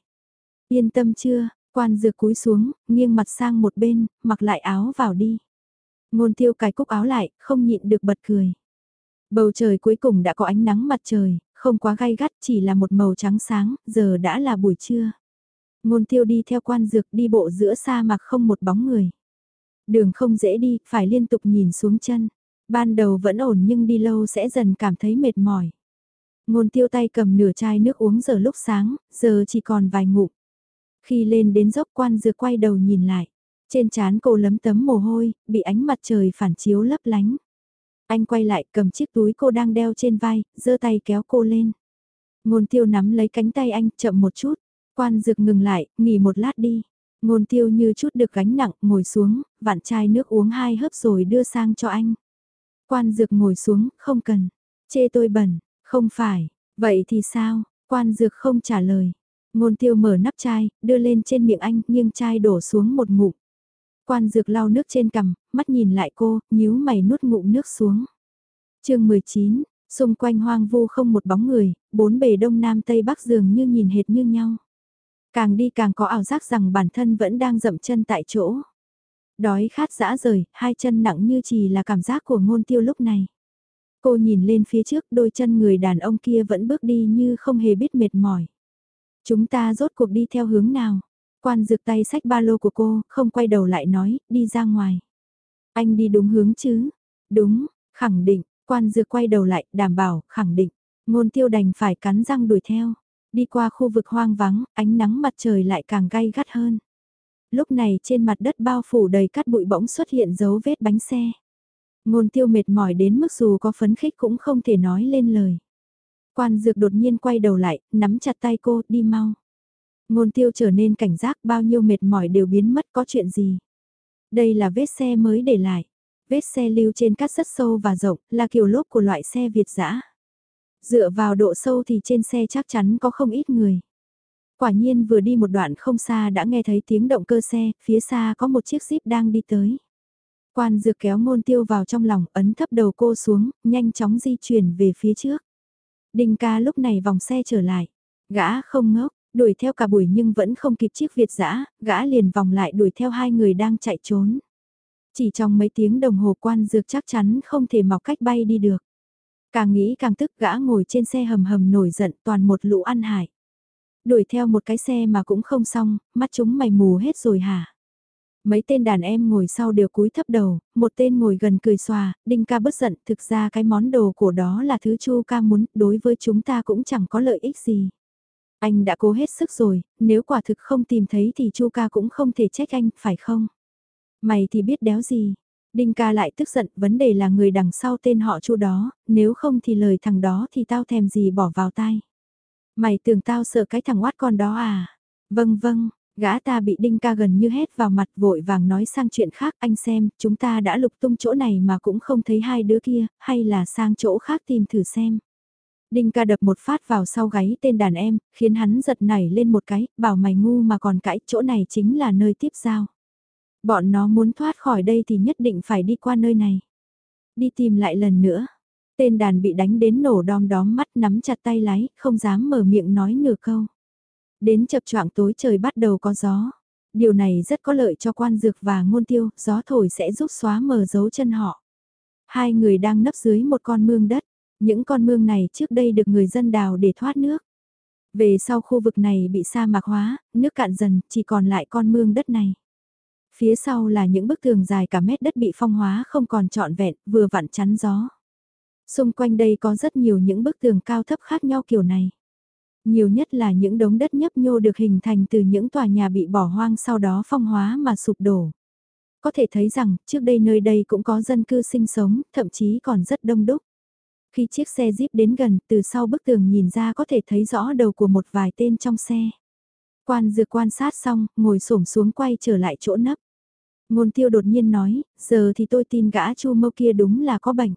Yên tâm chưa, quan dược cúi xuống, nghiêng mặt sang một bên, mặc lại áo vào đi. Ngôn tiêu cài cúc áo lại, không nhịn được bật cười. Bầu trời cuối cùng đã có ánh nắng mặt trời, không quá gay gắt chỉ là một màu trắng sáng, giờ đã là buổi trưa. Ngôn tiêu đi theo quan dược đi bộ giữa sa mạc không một bóng người. Đường không dễ đi, phải liên tục nhìn xuống chân. Ban đầu vẫn ổn nhưng đi lâu sẽ dần cảm thấy mệt mỏi. Ngôn tiêu tay cầm nửa chai nước uống giờ lúc sáng, giờ chỉ còn vài ngụm. Khi lên đến dốc quan dược quay đầu nhìn lại. Trên trán cô lấm tấm mồ hôi, bị ánh mặt trời phản chiếu lấp lánh. Anh quay lại cầm chiếc túi cô đang đeo trên vai, giơ tay kéo cô lên. Ngôn tiêu nắm lấy cánh tay anh, chậm một chút. Quan dược ngừng lại, nghỉ một lát đi. Ngôn tiêu như chút được gánh nặng, ngồi xuống, vạn chai nước uống hai hớp rồi đưa sang cho anh. Quan dược ngồi xuống, không cần. Chê tôi bẩn, không phải. Vậy thì sao? Quan dược không trả lời. Ngôn tiêu mở nắp chai, đưa lên trên miệng anh, nghiêng chai đổ xuống một ngụm. Quan dược lau nước trên cằm, mắt nhìn lại cô, nhíu mày nuốt ngụm nước xuống. chương 19, xung quanh hoang vu không một bóng người, bốn bề đông nam tây bắc dường như nhìn hệt như nhau. Càng đi càng có ảo giác rằng bản thân vẫn đang dậm chân tại chỗ. Đói khát dã rời, hai chân nặng như chỉ là cảm giác của ngôn tiêu lúc này. Cô nhìn lên phía trước đôi chân người đàn ông kia vẫn bước đi như không hề biết mệt mỏi. Chúng ta rốt cuộc đi theo hướng nào? Quan dược tay sách ba lô của cô, không quay đầu lại nói, đi ra ngoài. Anh đi đúng hướng chứ? Đúng, khẳng định, quan dược quay đầu lại, đảm bảo, khẳng định. Ngôn tiêu đành phải cắn răng đuổi theo. Đi qua khu vực hoang vắng, ánh nắng mặt trời lại càng gay gắt hơn. Lúc này trên mặt đất bao phủ đầy cát bụi bỗng xuất hiện dấu vết bánh xe. Ngôn tiêu mệt mỏi đến mức dù có phấn khích cũng không thể nói lên lời. Quan dược đột nhiên quay đầu lại, nắm chặt tay cô, đi mau. Ngôn tiêu trở nên cảnh giác bao nhiêu mệt mỏi đều biến mất có chuyện gì. Đây là vết xe mới để lại. Vết xe lưu trên cát rất sâu và rộng, là kiểu lốp của loại xe Việt dã. Dựa vào độ sâu thì trên xe chắc chắn có không ít người. Quả nhiên vừa đi một đoạn không xa đã nghe thấy tiếng động cơ xe, phía xa có một chiếc jeep đang đi tới. Quan dược kéo ngôn tiêu vào trong lòng, ấn thấp đầu cô xuống, nhanh chóng di chuyển về phía trước. Đinh ca lúc này vòng xe trở lại. Gã không ngốc, đuổi theo cả buổi nhưng vẫn không kịp chiếc Việt dã gã liền vòng lại đuổi theo hai người đang chạy trốn. Chỉ trong mấy tiếng đồng hồ quan dược chắc chắn không thể mọc cách bay đi được. Càng nghĩ càng tức gã ngồi trên xe hầm hầm nổi giận toàn một lũ ăn hại. Đuổi theo một cái xe mà cũng không xong, mắt chúng mày mù hết rồi hả? Mấy tên đàn em ngồi sau đều cúi thấp đầu, một tên ngồi gần cười xòa, đinh ca bất giận, thực ra cái món đồ của đó là thứ chu ca muốn, đối với chúng ta cũng chẳng có lợi ích gì. Anh đã cố hết sức rồi, nếu quả thực không tìm thấy thì chu ca cũng không thể trách anh, phải không? Mày thì biết đéo gì. Đinh ca lại tức giận, vấn đề là người đằng sau tên họ chu đó, nếu không thì lời thằng đó thì tao thèm gì bỏ vào tai. Mày tưởng tao sợ cái thằng oát con đó à? Vâng vâng, gã ta bị đinh ca gần như hét vào mặt vội vàng nói sang chuyện khác anh xem, chúng ta đã lục tung chỗ này mà cũng không thấy hai đứa kia, hay là sang chỗ khác tìm thử xem. Đinh ca đập một phát vào sau gáy tên đàn em, khiến hắn giật nảy lên một cái, bảo mày ngu mà còn cãi, chỗ này chính là nơi tiếp giao. Bọn nó muốn thoát khỏi đây thì nhất định phải đi qua nơi này. Đi tìm lại lần nữa. Tên đàn bị đánh đến nổ đom đóm mắt nắm chặt tay lái, không dám mở miệng nói nửa câu. Đến chập choạng tối trời bắt đầu có gió. Điều này rất có lợi cho quan dược và ngôn tiêu, gió thổi sẽ giúp xóa mờ dấu chân họ. Hai người đang nấp dưới một con mương đất. Những con mương này trước đây được người dân đào để thoát nước. Về sau khu vực này bị sa mạc hóa, nước cạn dần, chỉ còn lại con mương đất này. Phía sau là những bức tường dài cả mét đất bị phong hóa không còn trọn vẹn, vừa vặn chắn gió. Xung quanh đây có rất nhiều những bức tường cao thấp khác nhau kiểu này. Nhiều nhất là những đống đất nhấp nhô được hình thành từ những tòa nhà bị bỏ hoang sau đó phong hóa mà sụp đổ. Có thể thấy rằng, trước đây nơi đây cũng có dân cư sinh sống, thậm chí còn rất đông đúc. Khi chiếc xe jeep đến gần, từ sau bức tường nhìn ra có thể thấy rõ đầu của một vài tên trong xe. Quan dược quan sát xong, ngồi xổm xuống quay trở lại chỗ nấp. Ngôn tiêu đột nhiên nói, giờ thì tôi tin gã chu mâu kia đúng là có bệnh.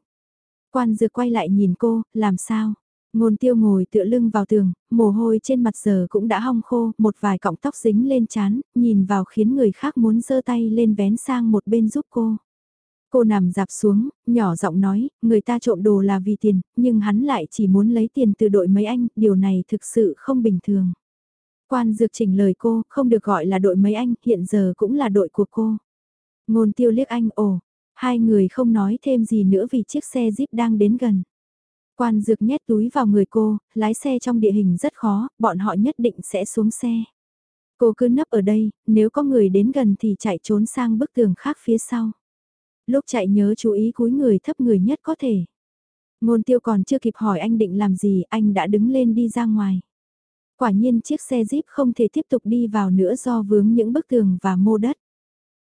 Quan dược quay lại nhìn cô, làm sao? Ngôn tiêu ngồi tựa lưng vào tường, mồ hôi trên mặt giờ cũng đã hong khô, một vài cọng tóc dính lên chán, nhìn vào khiến người khác muốn giơ tay lên vén sang một bên giúp cô. Cô nằm dạp xuống, nhỏ giọng nói, người ta trộm đồ là vì tiền, nhưng hắn lại chỉ muốn lấy tiền từ đội mấy anh, điều này thực sự không bình thường. Quan dược chỉnh lời cô, không được gọi là đội mấy anh, hiện giờ cũng là đội của cô. Ngôn tiêu liếc anh, ồ, hai người không nói thêm gì nữa vì chiếc xe jeep đang đến gần. Quan dược nhét túi vào người cô, lái xe trong địa hình rất khó, bọn họ nhất định sẽ xuống xe. Cô cứ nấp ở đây, nếu có người đến gần thì chạy trốn sang bức tường khác phía sau. Lúc chạy nhớ chú ý cúi người thấp người nhất có thể. Ngôn tiêu còn chưa kịp hỏi anh định làm gì, anh đã đứng lên đi ra ngoài. Quả nhiên chiếc xe jeep không thể tiếp tục đi vào nữa do vướng những bức tường và mô đất.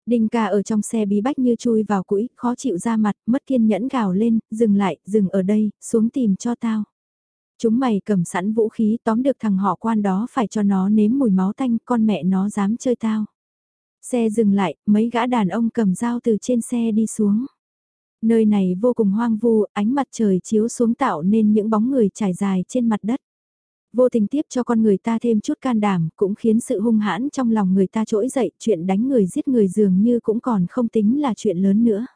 Đinh ca ở trong xe bí bách như chui vào củi, khó chịu ra mặt, mất kiên nhẫn gào lên, dừng lại, dừng ở đây, xuống tìm cho tao. Chúng mày cầm sẵn vũ khí tóm được thằng họ quan đó phải cho nó nếm mùi máu tanh, con mẹ nó dám chơi tao. Xe dừng lại, mấy gã đàn ông cầm dao từ trên xe đi xuống. Nơi này vô cùng hoang vu, ánh mặt trời chiếu xuống tạo nên những bóng người trải dài trên mặt đất. Vô tình tiếp cho con người ta thêm chút can đảm, cũng khiến sự hung hãn trong lòng người ta trỗi dậy, chuyện đánh người giết người dường như cũng còn không tính là chuyện lớn nữa.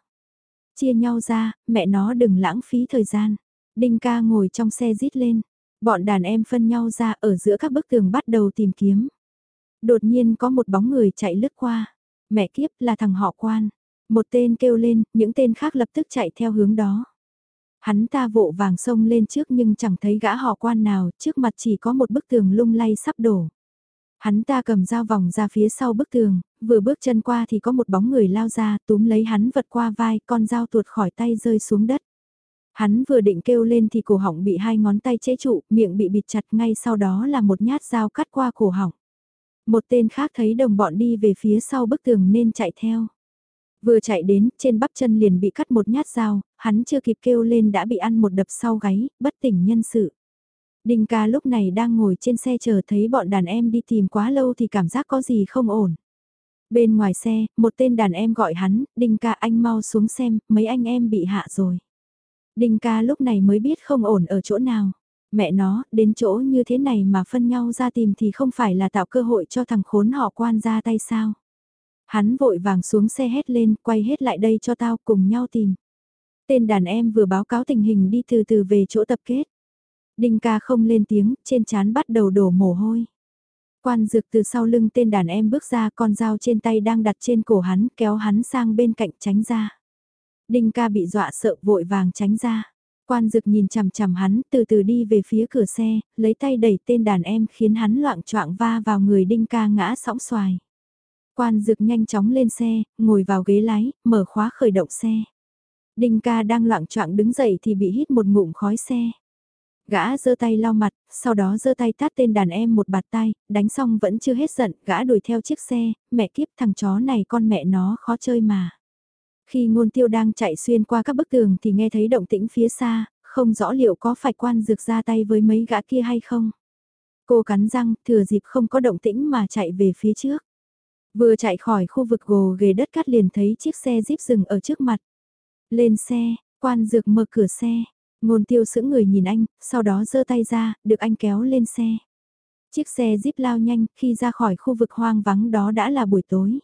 Chia nhau ra, mẹ nó đừng lãng phí thời gian. Đinh ca ngồi trong xe rít lên. Bọn đàn em phân nhau ra ở giữa các bức tường bắt đầu tìm kiếm. Đột nhiên có một bóng người chạy lướt qua. Mẹ kiếp là thằng họ quan. Một tên kêu lên, những tên khác lập tức chạy theo hướng đó. Hắn ta vội vàng xông lên trước nhưng chẳng thấy gã họ quan nào, trước mặt chỉ có một bức tường lung lay sắp đổ. Hắn ta cầm dao vòng ra phía sau bức tường, vừa bước chân qua thì có một bóng người lao ra, túm lấy hắn vật qua vai, con dao tuột khỏi tay rơi xuống đất. Hắn vừa định kêu lên thì cổ họng bị hai ngón tay chế trụ, miệng bị bịt chặt ngay sau đó là một nhát dao cắt qua cổ họng. Một tên khác thấy đồng bọn đi về phía sau bức tường nên chạy theo. Vừa chạy đến, trên bắp chân liền bị cắt một nhát dao, hắn chưa kịp kêu lên đã bị ăn một đập sau gáy, bất tỉnh nhân sự. Đinh ca lúc này đang ngồi trên xe chờ thấy bọn đàn em đi tìm quá lâu thì cảm giác có gì không ổn. Bên ngoài xe, một tên đàn em gọi hắn, Đinh ca anh mau xuống xem, mấy anh em bị hạ rồi. Đinh ca lúc này mới biết không ổn ở chỗ nào. Mẹ nó, đến chỗ như thế này mà phân nhau ra tìm thì không phải là tạo cơ hội cho thằng khốn họ quan ra tay sao. Hắn vội vàng xuống xe hét lên, quay hết lại đây cho tao cùng nhau tìm. Tên đàn em vừa báo cáo tình hình đi từ từ về chỗ tập kết. Đinh ca không lên tiếng, trên chán bắt đầu đổ mồ hôi. Quan dược từ sau lưng tên đàn em bước ra con dao trên tay đang đặt trên cổ hắn kéo hắn sang bên cạnh tránh ra. Đinh ca bị dọa sợ vội vàng tránh ra. Quan dực nhìn chằm chằm hắn từ từ đi về phía cửa xe, lấy tay đẩy tên đàn em khiến hắn loạn choạng va vào người đinh ca ngã sóng xoài. Quan dực nhanh chóng lên xe, ngồi vào ghế lái, mở khóa khởi động xe. Đinh ca đang loạn choạng đứng dậy thì bị hít một ngụm khói xe. Gã giơ tay lau mặt, sau đó giơ tay tát tên đàn em một bạt tay, đánh xong vẫn chưa hết giận, gã đuổi theo chiếc xe, mẹ kiếp thằng chó này con mẹ nó khó chơi mà. Khi ngôn tiêu đang chạy xuyên qua các bức tường thì nghe thấy động tĩnh phía xa, không rõ liệu có phải quan dược ra tay với mấy gã kia hay không. Cô cắn răng, thừa dịp không có động tĩnh mà chạy về phía trước. Vừa chạy khỏi khu vực gồ ghề đất cát liền thấy chiếc xe jeep dừng ở trước mặt. Lên xe, quan dược mở cửa xe. Ngôn tiêu sững người nhìn anh, sau đó giơ tay ra, được anh kéo lên xe. Chiếc xe jeep lao nhanh, khi ra khỏi khu vực hoang vắng đó đã là buổi tối.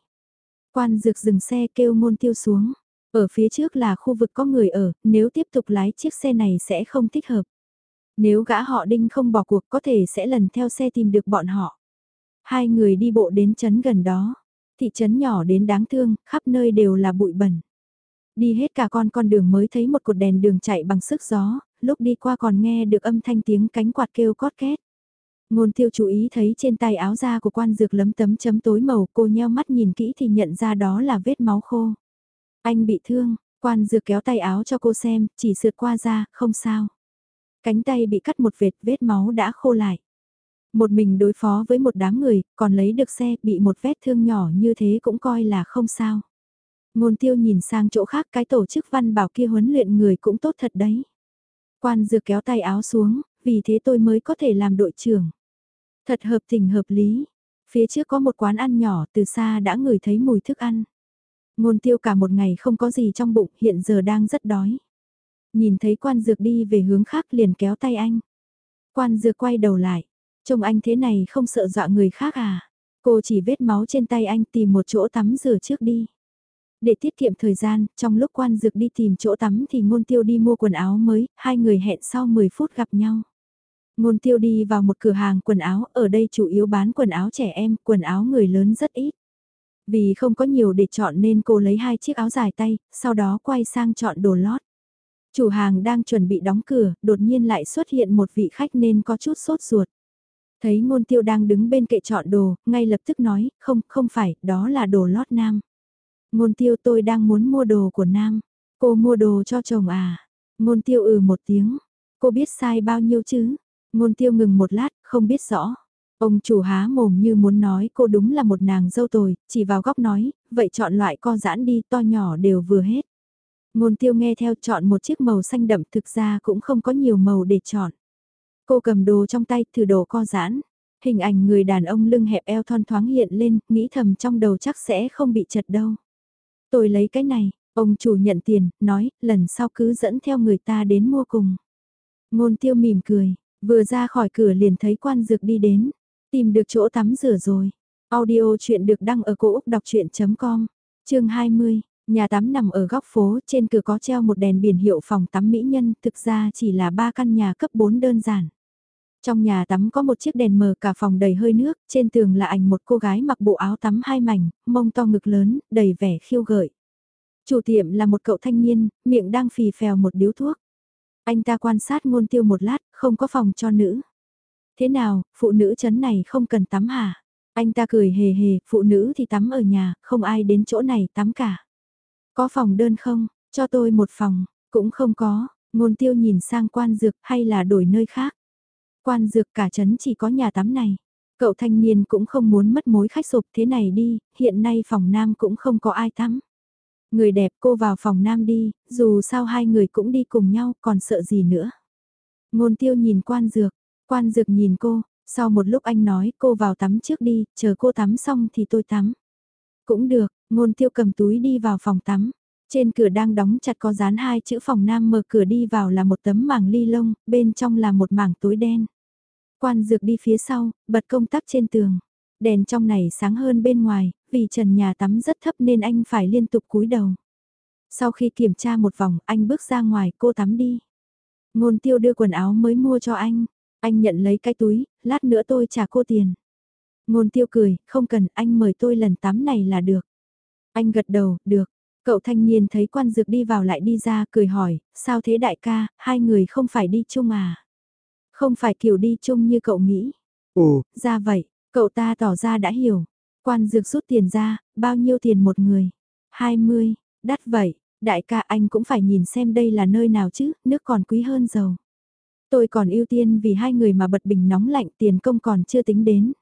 Quan dược dừng xe kêu môn tiêu xuống. Ở phía trước là khu vực có người ở, nếu tiếp tục lái chiếc xe này sẽ không thích hợp. Nếu gã họ đinh không bỏ cuộc có thể sẽ lần theo xe tìm được bọn họ. Hai người đi bộ đến trấn gần đó. Thị trấn nhỏ đến đáng thương, khắp nơi đều là bụi bẩn. Đi hết cả con con đường mới thấy một cột đèn đường chạy bằng sức gió, lúc đi qua còn nghe được âm thanh tiếng cánh quạt kêu cót két. Ngôn tiêu chú ý thấy trên tay áo da của quan dược lấm tấm chấm tối màu cô nheo mắt nhìn kỹ thì nhận ra đó là vết máu khô. Anh bị thương, quan dược kéo tay áo cho cô xem, chỉ sượt qua da, không sao. Cánh tay bị cắt một vệt, vết máu đã khô lại. Một mình đối phó với một đám người, còn lấy được xe, bị một vết thương nhỏ như thế cũng coi là không sao. Ngôn tiêu nhìn sang chỗ khác cái tổ chức văn bảo kia huấn luyện người cũng tốt thật đấy. Quan dược kéo tay áo xuống, vì thế tôi mới có thể làm đội trưởng. Thật hợp tình hợp lý. Phía trước có một quán ăn nhỏ từ xa đã ngửi thấy mùi thức ăn. Ngôn tiêu cả một ngày không có gì trong bụng hiện giờ đang rất đói. Nhìn thấy quan dược đi về hướng khác liền kéo tay anh. Quan dược quay đầu lại. Trông anh thế này không sợ dọa người khác à? Cô chỉ vết máu trên tay anh tìm một chỗ tắm rửa trước đi. Để tiết kiệm thời gian, trong lúc quan dược đi tìm chỗ tắm thì ngôn tiêu đi mua quần áo mới, hai người hẹn sau 10 phút gặp nhau. Ngôn tiêu đi vào một cửa hàng quần áo, ở đây chủ yếu bán quần áo trẻ em, quần áo người lớn rất ít. Vì không có nhiều để chọn nên cô lấy hai chiếc áo dài tay, sau đó quay sang chọn đồ lót. Chủ hàng đang chuẩn bị đóng cửa, đột nhiên lại xuất hiện một vị khách nên có chút sốt ruột. Thấy ngôn tiêu đang đứng bên kệ chọn đồ, ngay lập tức nói, không, không phải, đó là đồ lót nam. Ngôn tiêu tôi đang muốn mua đồ của nam. Cô mua đồ cho chồng à? Ngôn tiêu ừ một tiếng. Cô biết sai bao nhiêu chứ? Ngôn tiêu ngừng một lát, không biết rõ. Ông chủ há mồm như muốn nói cô đúng là một nàng dâu tồi, chỉ vào góc nói, vậy chọn loại co giãn đi to nhỏ đều vừa hết. Ngôn tiêu nghe theo chọn một chiếc màu xanh đậm thực ra cũng không có nhiều màu để chọn. Cô cầm đồ trong tay thử đồ co giãn. Hình ảnh người đàn ông lưng hẹp eo thon thoáng hiện lên, nghĩ thầm trong đầu chắc sẽ không bị chật đâu. Tôi lấy cái này, ông chủ nhận tiền, nói, lần sau cứ dẫn theo người ta đến mua cùng. Ngôn tiêu mỉm cười, vừa ra khỏi cửa liền thấy quan dược đi đến, tìm được chỗ tắm rửa rồi. Audio chuyện được đăng ở cổ Úc đọc chuyện.com, chương 20. Nhà tắm nằm ở góc phố, trên cửa có treo một đèn biển hiệu phòng tắm mỹ nhân, thực ra chỉ là ba căn nhà cấp 4 đơn giản. Trong nhà tắm có một chiếc đèn mờ cả phòng đầy hơi nước, trên tường là ảnh một cô gái mặc bộ áo tắm hai mảnh, mông to ngực lớn, đầy vẻ khiêu gợi. Chủ tiệm là một cậu thanh niên, miệng đang phì phèo một điếu thuốc. Anh ta quan sát ngôn tiêu một lát, không có phòng cho nữ. Thế nào, phụ nữ chấn này không cần tắm hả? Anh ta cười hề hề, phụ nữ thì tắm ở nhà, không ai đến chỗ này tắm cả. Có phòng đơn không? Cho tôi một phòng, cũng không có. Ngôn tiêu nhìn sang quan dược hay là đổi nơi khác. Quan dược cả trấn chỉ có nhà tắm này. Cậu thanh niên cũng không muốn mất mối khách sụp thế này đi, hiện nay phòng nam cũng không có ai tắm. Người đẹp cô vào phòng nam đi, dù sao hai người cũng đi cùng nhau còn sợ gì nữa. Ngôn tiêu nhìn quan dược, quan dược nhìn cô, sau một lúc anh nói cô vào tắm trước đi, chờ cô tắm xong thì tôi tắm. Cũng được, ngôn tiêu cầm túi đi vào phòng tắm. Trên cửa đang đóng chặt có dán hai chữ phòng nam mở cửa đi vào là một tấm mảng ly lông, bên trong là một mảng tối đen. Quan dược đi phía sau, bật công tắc trên tường. Đèn trong này sáng hơn bên ngoài, vì trần nhà tắm rất thấp nên anh phải liên tục cúi đầu. Sau khi kiểm tra một vòng, anh bước ra ngoài, cô tắm đi. Ngôn tiêu đưa quần áo mới mua cho anh. Anh nhận lấy cái túi, lát nữa tôi trả cô tiền. Ngôn tiêu cười, không cần, anh mời tôi lần tắm này là được. Anh gật đầu, được. Cậu thanh niên thấy quan dược đi vào lại đi ra, cười hỏi, sao thế đại ca, hai người không phải đi chung à? Không phải kiểu đi chung như cậu nghĩ. Ồ, ra vậy, cậu ta tỏ ra đã hiểu. Quan dược rút tiền ra, bao nhiêu tiền một người? 20, đắt vậy, đại ca anh cũng phải nhìn xem đây là nơi nào chứ, nước còn quý hơn dầu. Tôi còn ưu tiên vì hai người mà bật bình nóng lạnh tiền công còn chưa tính đến.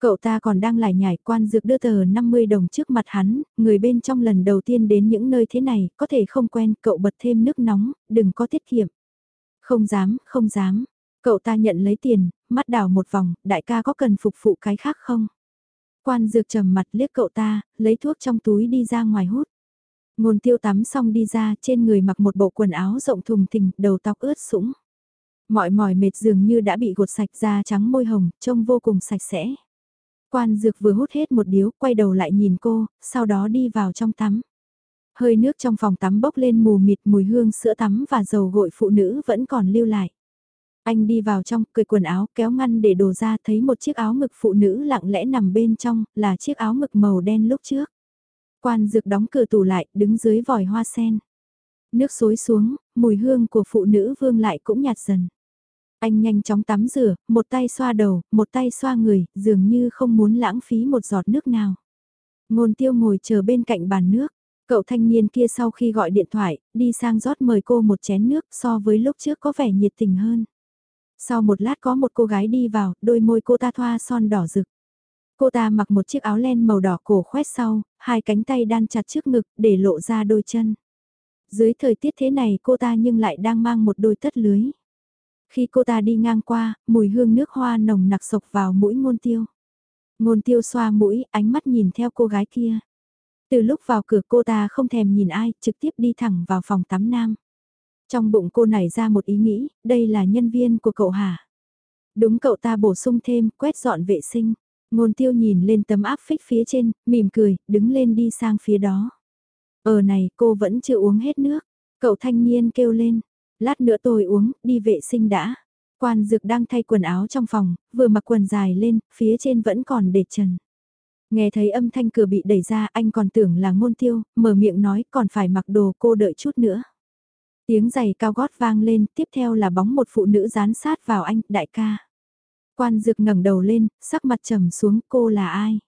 Cậu ta còn đang lải nhải quan dược đưa tờ 50 đồng trước mặt hắn, người bên trong lần đầu tiên đến những nơi thế này, có thể không quen, cậu bật thêm nước nóng, đừng có tiết kiệm. Không dám, không dám. Cậu ta nhận lấy tiền, mắt đảo một vòng, đại ca có cần phục vụ cái khác không? Quan dược trầm mặt liếc cậu ta, lấy thuốc trong túi đi ra ngoài hút. Ngôn tiêu tắm xong đi ra, trên người mặc một bộ quần áo rộng thùng thình, đầu tóc ướt sũng. Mọi mỏi mệt dường như đã bị gột sạch da trắng môi hồng, trông vô cùng sạch sẽ. Quan dược vừa hút hết một điếu, quay đầu lại nhìn cô, sau đó đi vào trong tắm. Hơi nước trong phòng tắm bốc lên mù mịt mùi hương sữa tắm và dầu gội phụ nữ vẫn còn lưu lại. Anh đi vào trong, cười quần áo, kéo ngăn để đồ ra thấy một chiếc áo ngực phụ nữ lặng lẽ nằm bên trong, là chiếc áo ngực màu đen lúc trước. Quan dược đóng cửa tủ lại, đứng dưới vòi hoa sen. Nước xối xuống, mùi hương của phụ nữ vương lại cũng nhạt dần. Anh nhanh chóng tắm rửa, một tay xoa đầu, một tay xoa người, dường như không muốn lãng phí một giọt nước nào. Ngôn tiêu ngồi chờ bên cạnh bàn nước. Cậu thanh niên kia sau khi gọi điện thoại, đi sang rót mời cô một chén nước so với lúc trước có vẻ nhiệt tình hơn. Sau một lát có một cô gái đi vào, đôi môi cô ta thoa son đỏ rực. Cô ta mặc một chiếc áo len màu đỏ cổ khoét sau, hai cánh tay đan chặt trước ngực để lộ ra đôi chân. Dưới thời tiết thế này cô ta nhưng lại đang mang một đôi tất lưới. Khi cô ta đi ngang qua, mùi hương nước hoa nồng nặc sộc vào mũi ngôn tiêu. Ngôn tiêu xoa mũi, ánh mắt nhìn theo cô gái kia. Từ lúc vào cửa cô ta không thèm nhìn ai, trực tiếp đi thẳng vào phòng tắm nam. Trong bụng cô nảy ra một ý nghĩ, đây là nhân viên của cậu hả? Đúng cậu ta bổ sung thêm, quét dọn vệ sinh. Ngôn tiêu nhìn lên tấm áp phích phía trên, mỉm cười, đứng lên đi sang phía đó. Ở này cô vẫn chưa uống hết nước. Cậu thanh niên kêu lên, lát nữa tôi uống, đi vệ sinh đã. Quan dược đang thay quần áo trong phòng, vừa mặc quần dài lên, phía trên vẫn còn để trần. Nghe thấy âm thanh cửa bị đẩy ra anh còn tưởng là ngôn tiêu, mở miệng nói còn phải mặc đồ cô đợi chút nữa. Tiếng giày cao gót vang lên, tiếp theo là bóng một phụ nữ dán sát vào anh, đại ca. Quan dược ngẩng đầu lên, sắc mặt trầm xuống, cô là ai?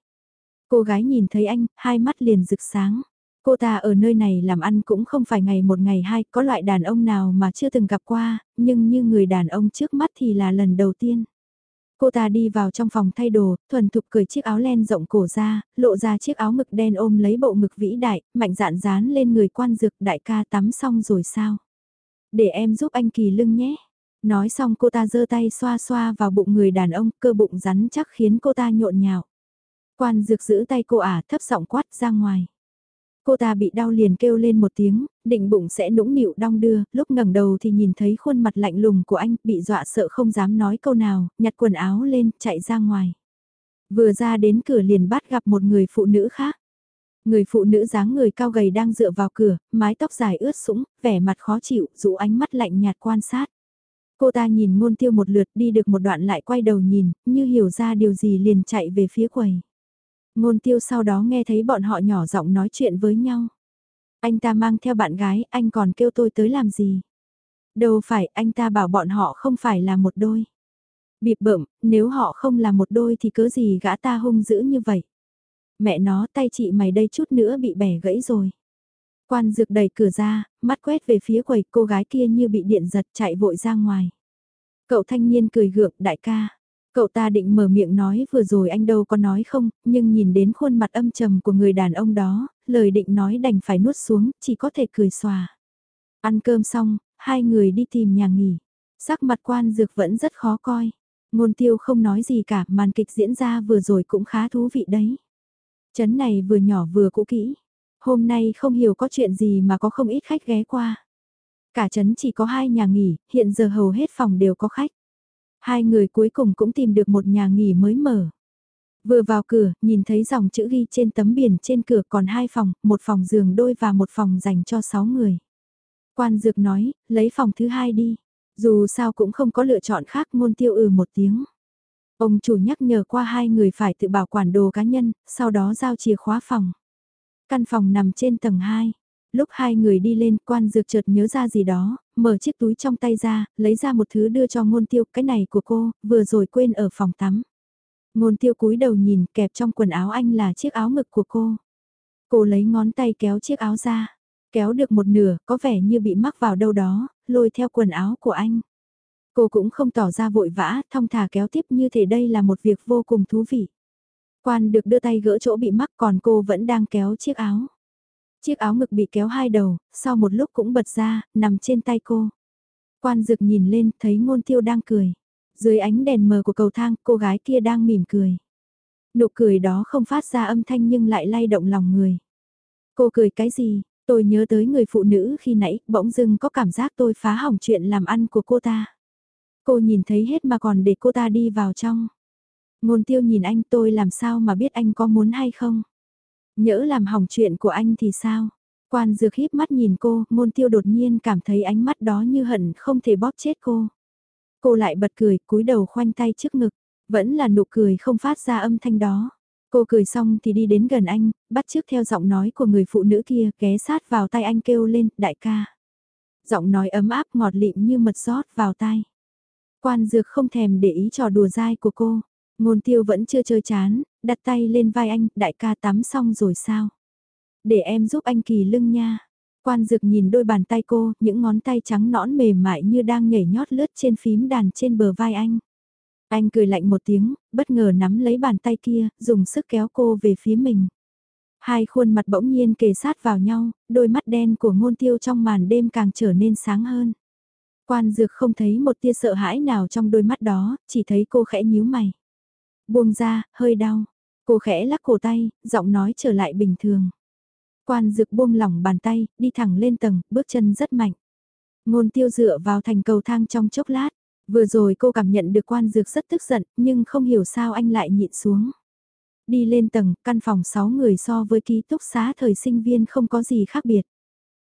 Cô gái nhìn thấy anh, hai mắt liền rực sáng. Cô ta ở nơi này làm ăn cũng không phải ngày một ngày hai, có loại đàn ông nào mà chưa từng gặp qua, nhưng như người đàn ông trước mắt thì là lần đầu tiên. Cô ta đi vào trong phòng thay đồ, thuần thục cởi chiếc áo len rộng cổ ra, lộ ra chiếc áo ngực đen ôm lấy bộ ngực vĩ đại, mạnh dạn dán lên người quan dược đại ca tắm xong rồi sao? Để em giúp anh kỳ lưng nhé. Nói xong cô ta giơ tay xoa xoa vào bụng người đàn ông, cơ bụng rắn chắc khiến cô ta nhộn nhạo. Quan dược giữ tay cô ả thấp giọng quát ra ngoài. Cô ta bị đau liền kêu lên một tiếng, định bụng sẽ nũng nịu đong đưa, lúc ngẩng đầu thì nhìn thấy khuôn mặt lạnh lùng của anh, bị dọa sợ không dám nói câu nào, nhặt quần áo lên, chạy ra ngoài. Vừa ra đến cửa liền bắt gặp một người phụ nữ khác. Người phụ nữ dáng người cao gầy đang dựa vào cửa, mái tóc dài ướt sũng, vẻ mặt khó chịu, rũ ánh mắt lạnh nhạt quan sát. Cô ta nhìn ngôn tiêu một lượt đi được một đoạn lại quay đầu nhìn, như hiểu ra điều gì liền chạy về phía quầy. Ngôn tiêu sau đó nghe thấy bọn họ nhỏ giọng nói chuyện với nhau. Anh ta mang theo bạn gái, anh còn kêu tôi tới làm gì? Đâu phải, anh ta bảo bọn họ không phải là một đôi. Bịp bợm, nếu họ không là một đôi thì cớ gì gã ta hung dữ như vậy? Mẹ nó tay chị mày đây chút nữa bị bẻ gãy rồi. Quan dược đẩy cửa ra, mắt quét về phía quầy cô gái kia như bị điện giật chạy vội ra ngoài. Cậu thanh niên cười gượng đại ca. Cậu ta định mở miệng nói vừa rồi anh đâu có nói không, nhưng nhìn đến khuôn mặt âm trầm của người đàn ông đó, lời định nói đành phải nuốt xuống, chỉ có thể cười xòa. Ăn cơm xong, hai người đi tìm nhà nghỉ. Sắc mặt quan dược vẫn rất khó coi. Ngôn tiêu không nói gì cả, màn kịch diễn ra vừa rồi cũng khá thú vị đấy. Chấn này vừa nhỏ vừa cũ kỹ. Hôm nay không hiểu có chuyện gì mà có không ít khách ghé qua. Cả chấn chỉ có hai nhà nghỉ, hiện giờ hầu hết phòng đều có khách. Hai người cuối cùng cũng tìm được một nhà nghỉ mới mở. Vừa vào cửa, nhìn thấy dòng chữ ghi trên tấm biển trên cửa còn hai phòng, một phòng giường đôi và một phòng dành cho sáu người. Quan dược nói, lấy phòng thứ hai đi. Dù sao cũng không có lựa chọn khác ngôn tiêu ừ một tiếng. Ông chủ nhắc nhở qua hai người phải tự bảo quản đồ cá nhân, sau đó giao chìa khóa phòng. Căn phòng nằm trên tầng 2. Lúc hai người đi lên, quan dược chợt nhớ ra gì đó, mở chiếc túi trong tay ra, lấy ra một thứ đưa cho ngôn tiêu, cái này của cô, vừa rồi quên ở phòng tắm. Ngôn tiêu cúi đầu nhìn, kẹp trong quần áo anh là chiếc áo ngực của cô. Cô lấy ngón tay kéo chiếc áo ra, kéo được một nửa, có vẻ như bị mắc vào đâu đó, lôi theo quần áo của anh. Cô cũng không tỏ ra vội vã, thong thả kéo tiếp như thể đây là một việc vô cùng thú vị. Quan được đưa tay gỡ chỗ bị mắc còn cô vẫn đang kéo chiếc áo. Chiếc áo ngực bị kéo hai đầu, sau một lúc cũng bật ra, nằm trên tay cô. Quan dực nhìn lên, thấy ngôn tiêu đang cười. Dưới ánh đèn mờ của cầu thang, cô gái kia đang mỉm cười. Nụ cười đó không phát ra âm thanh nhưng lại lay động lòng người. Cô cười cái gì? Tôi nhớ tới người phụ nữ khi nãy, bỗng dưng có cảm giác tôi phá hỏng chuyện làm ăn của cô ta. Cô nhìn thấy hết mà còn để cô ta đi vào trong. Ngôn tiêu nhìn anh tôi làm sao mà biết anh có muốn hay không. Nhỡ làm hỏng chuyện của anh thì sao? Quan dược híp mắt nhìn cô, ngôn tiêu đột nhiên cảm thấy ánh mắt đó như hận không thể bóp chết cô. Cô lại bật cười, cúi đầu khoanh tay trước ngực, vẫn là nụ cười không phát ra âm thanh đó. Cô cười xong thì đi đến gần anh, bắt chước theo giọng nói của người phụ nữ kia, ghé sát vào tay anh kêu lên, đại ca. Giọng nói ấm áp ngọt lịm như mật rót vào tai. Quan dược không thèm để ý trò đùa dai của cô. Ngôn tiêu vẫn chưa chơi chán, đặt tay lên vai anh, đại ca tắm xong rồi sao? Để em giúp anh kỳ lưng nha. Quan dược nhìn đôi bàn tay cô, những ngón tay trắng nõn mềm mại như đang nhảy nhót lướt trên phím đàn trên bờ vai anh. Anh cười lạnh một tiếng, bất ngờ nắm lấy bàn tay kia, dùng sức kéo cô về phía mình. Hai khuôn mặt bỗng nhiên kề sát vào nhau, đôi mắt đen của ngôn tiêu trong màn đêm càng trở nên sáng hơn. Quan dược không thấy một tia sợ hãi nào trong đôi mắt đó, chỉ thấy cô khẽ nhíu mày. Buông ra, hơi đau. Cô khẽ lắc cổ tay, giọng nói trở lại bình thường. Quan dược buông lỏng bàn tay, đi thẳng lên tầng, bước chân rất mạnh. Ngôn tiêu dựa vào thành cầu thang trong chốc lát. Vừa rồi cô cảm nhận được quan dược rất tức giận, nhưng không hiểu sao anh lại nhịn xuống. Đi lên tầng, căn phòng 6 người so với ký túc xá thời sinh viên không có gì khác biệt.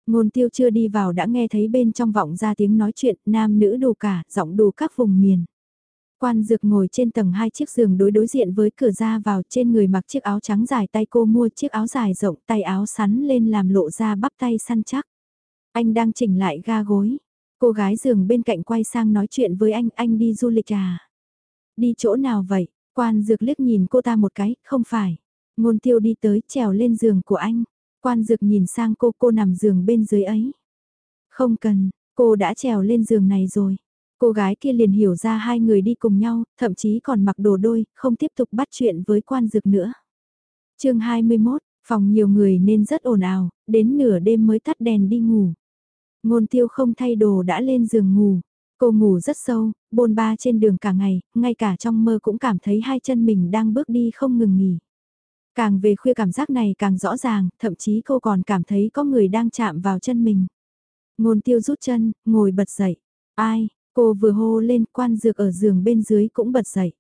Ngôn tiêu chưa đi vào đã nghe thấy bên trong vọng ra tiếng nói chuyện, nam nữ đủ cả, giọng đủ các vùng miền. Quan dược ngồi trên tầng hai chiếc giường đối đối diện với cửa ra vào trên người mặc chiếc áo trắng dài tay cô mua chiếc áo dài rộng tay áo sắn lên làm lộ ra bắp tay săn chắc. Anh đang chỉnh lại ga gối. Cô gái giường bên cạnh quay sang nói chuyện với anh, anh đi du lịch à? Đi chỗ nào vậy? Quan dược liếc nhìn cô ta một cái, không phải. Ngôn tiêu đi tới trèo lên giường của anh. Quan dược nhìn sang cô, cô nằm giường bên dưới ấy. Không cần, cô đã trèo lên giường này rồi. Cô gái kia liền hiểu ra hai người đi cùng nhau, thậm chí còn mặc đồ đôi, không tiếp tục bắt chuyện với quan dược nữa. chương 21, phòng nhiều người nên rất ồn ào, đến nửa đêm mới tắt đèn đi ngủ. Ngôn tiêu không thay đồ đã lên giường ngủ. Cô ngủ rất sâu, bôn ba trên đường cả ngày, ngay cả trong mơ cũng cảm thấy hai chân mình đang bước đi không ngừng nghỉ. Càng về khuya cảm giác này càng rõ ràng, thậm chí cô còn cảm thấy có người đang chạm vào chân mình. Ngôn tiêu rút chân, ngồi bật dậy. Ai, cô vừa hô lên quan dược ở giường bên dưới cũng bật dậy.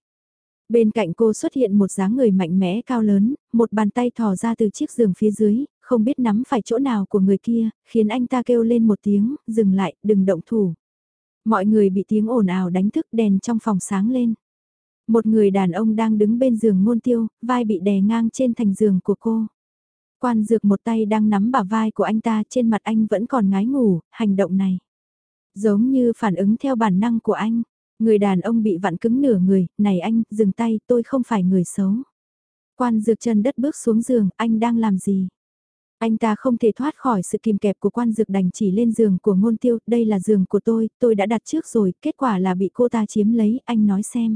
Bên cạnh cô xuất hiện một dáng người mạnh mẽ cao lớn, một bàn tay thò ra từ chiếc giường phía dưới, không biết nắm phải chỗ nào của người kia, khiến anh ta kêu lên một tiếng, dừng lại, đừng động thủ. Mọi người bị tiếng ồn ào đánh thức đèn trong phòng sáng lên. Một người đàn ông đang đứng bên giường ngôn tiêu, vai bị đè ngang trên thành giường của cô. Quan dược một tay đang nắm bả vai của anh ta trên mặt anh vẫn còn ngái ngủ, hành động này. Giống như phản ứng theo bản năng của anh. Người đàn ông bị vặn cứng nửa người, này anh, dừng tay, tôi không phải người xấu. Quan dược chân đất bước xuống giường, anh đang làm gì? Anh ta không thể thoát khỏi sự kìm kẹp của quan dược đành chỉ lên giường của ngôn tiêu, đây là giường của tôi, tôi đã đặt trước rồi, kết quả là bị cô ta chiếm lấy, anh nói xem.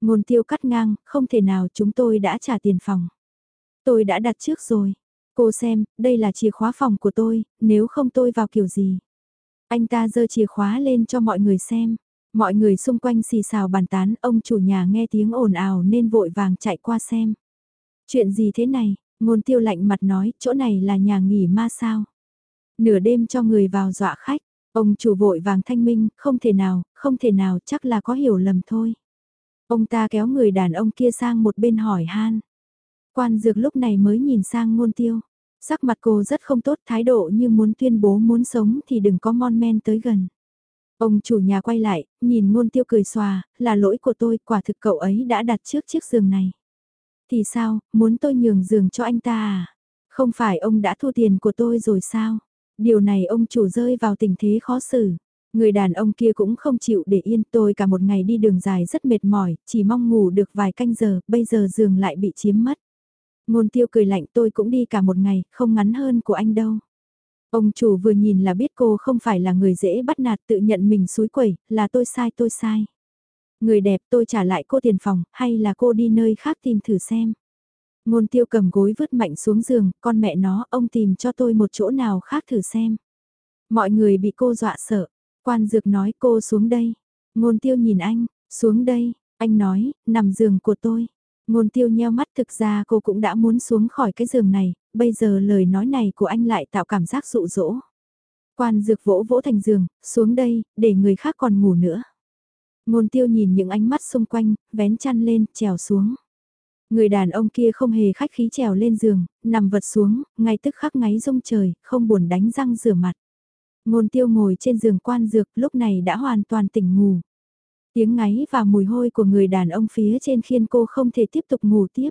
Ngôn tiêu cắt ngang, không thể nào chúng tôi đã trả tiền phòng. Tôi đã đặt trước rồi. Cô xem, đây là chìa khóa phòng của tôi, nếu không tôi vào kiểu gì. Anh ta giơ chìa khóa lên cho mọi người xem. Mọi người xung quanh xì xào bàn tán, ông chủ nhà nghe tiếng ồn ào nên vội vàng chạy qua xem. Chuyện gì thế này, ngôn tiêu lạnh mặt nói, chỗ này là nhà nghỉ ma sao. Nửa đêm cho người vào dọa khách, ông chủ vội vàng thanh minh, không thể nào, không thể nào, chắc là có hiểu lầm thôi. Ông ta kéo người đàn ông kia sang một bên hỏi han. Quan dược lúc này mới nhìn sang ngôn tiêu. Sắc mặt cô rất không tốt thái độ như muốn tuyên bố muốn sống thì đừng có mon men tới gần. Ông chủ nhà quay lại, nhìn ngôn tiêu cười xòa, là lỗi của tôi, quả thực cậu ấy đã đặt trước chiếc giường này. Thì sao, muốn tôi nhường giường cho anh ta à? Không phải ông đã thu tiền của tôi rồi sao? Điều này ông chủ rơi vào tình thế khó xử. Người đàn ông kia cũng không chịu để yên tôi cả một ngày đi đường dài rất mệt mỏi, chỉ mong ngủ được vài canh giờ, bây giờ giường lại bị chiếm mất. Ngôn tiêu cười lạnh tôi cũng đi cả một ngày, không ngắn hơn của anh đâu. Ông chủ vừa nhìn là biết cô không phải là người dễ bắt nạt tự nhận mình suối quẩy, là tôi sai tôi sai. Người đẹp tôi trả lại cô tiền phòng, hay là cô đi nơi khác tìm thử xem. Ngôn tiêu cầm gối vứt mạnh xuống giường, con mẹ nó, ông tìm cho tôi một chỗ nào khác thử xem. Mọi người bị cô dọa sợ, quan dược nói cô xuống đây. Ngôn tiêu nhìn anh, xuống đây, anh nói, nằm giường của tôi. Ngôn tiêu nheo mắt thực ra cô cũng đã muốn xuống khỏi cái giường này, bây giờ lời nói này của anh lại tạo cảm giác dụ dỗ. Quan dược vỗ vỗ thành giường, xuống đây, để người khác còn ngủ nữa. Ngôn tiêu nhìn những ánh mắt xung quanh, vén chăn lên, trèo xuống. Người đàn ông kia không hề khách khí trèo lên giường, nằm vật xuống, ngay tức khắc ngáy rung trời, không buồn đánh răng rửa mặt. Ngôn tiêu ngồi trên giường quan dược lúc này đã hoàn toàn tỉnh ngủ. Tiếng ngáy và mùi hôi của người đàn ông phía trên khiên cô không thể tiếp tục ngủ tiếp.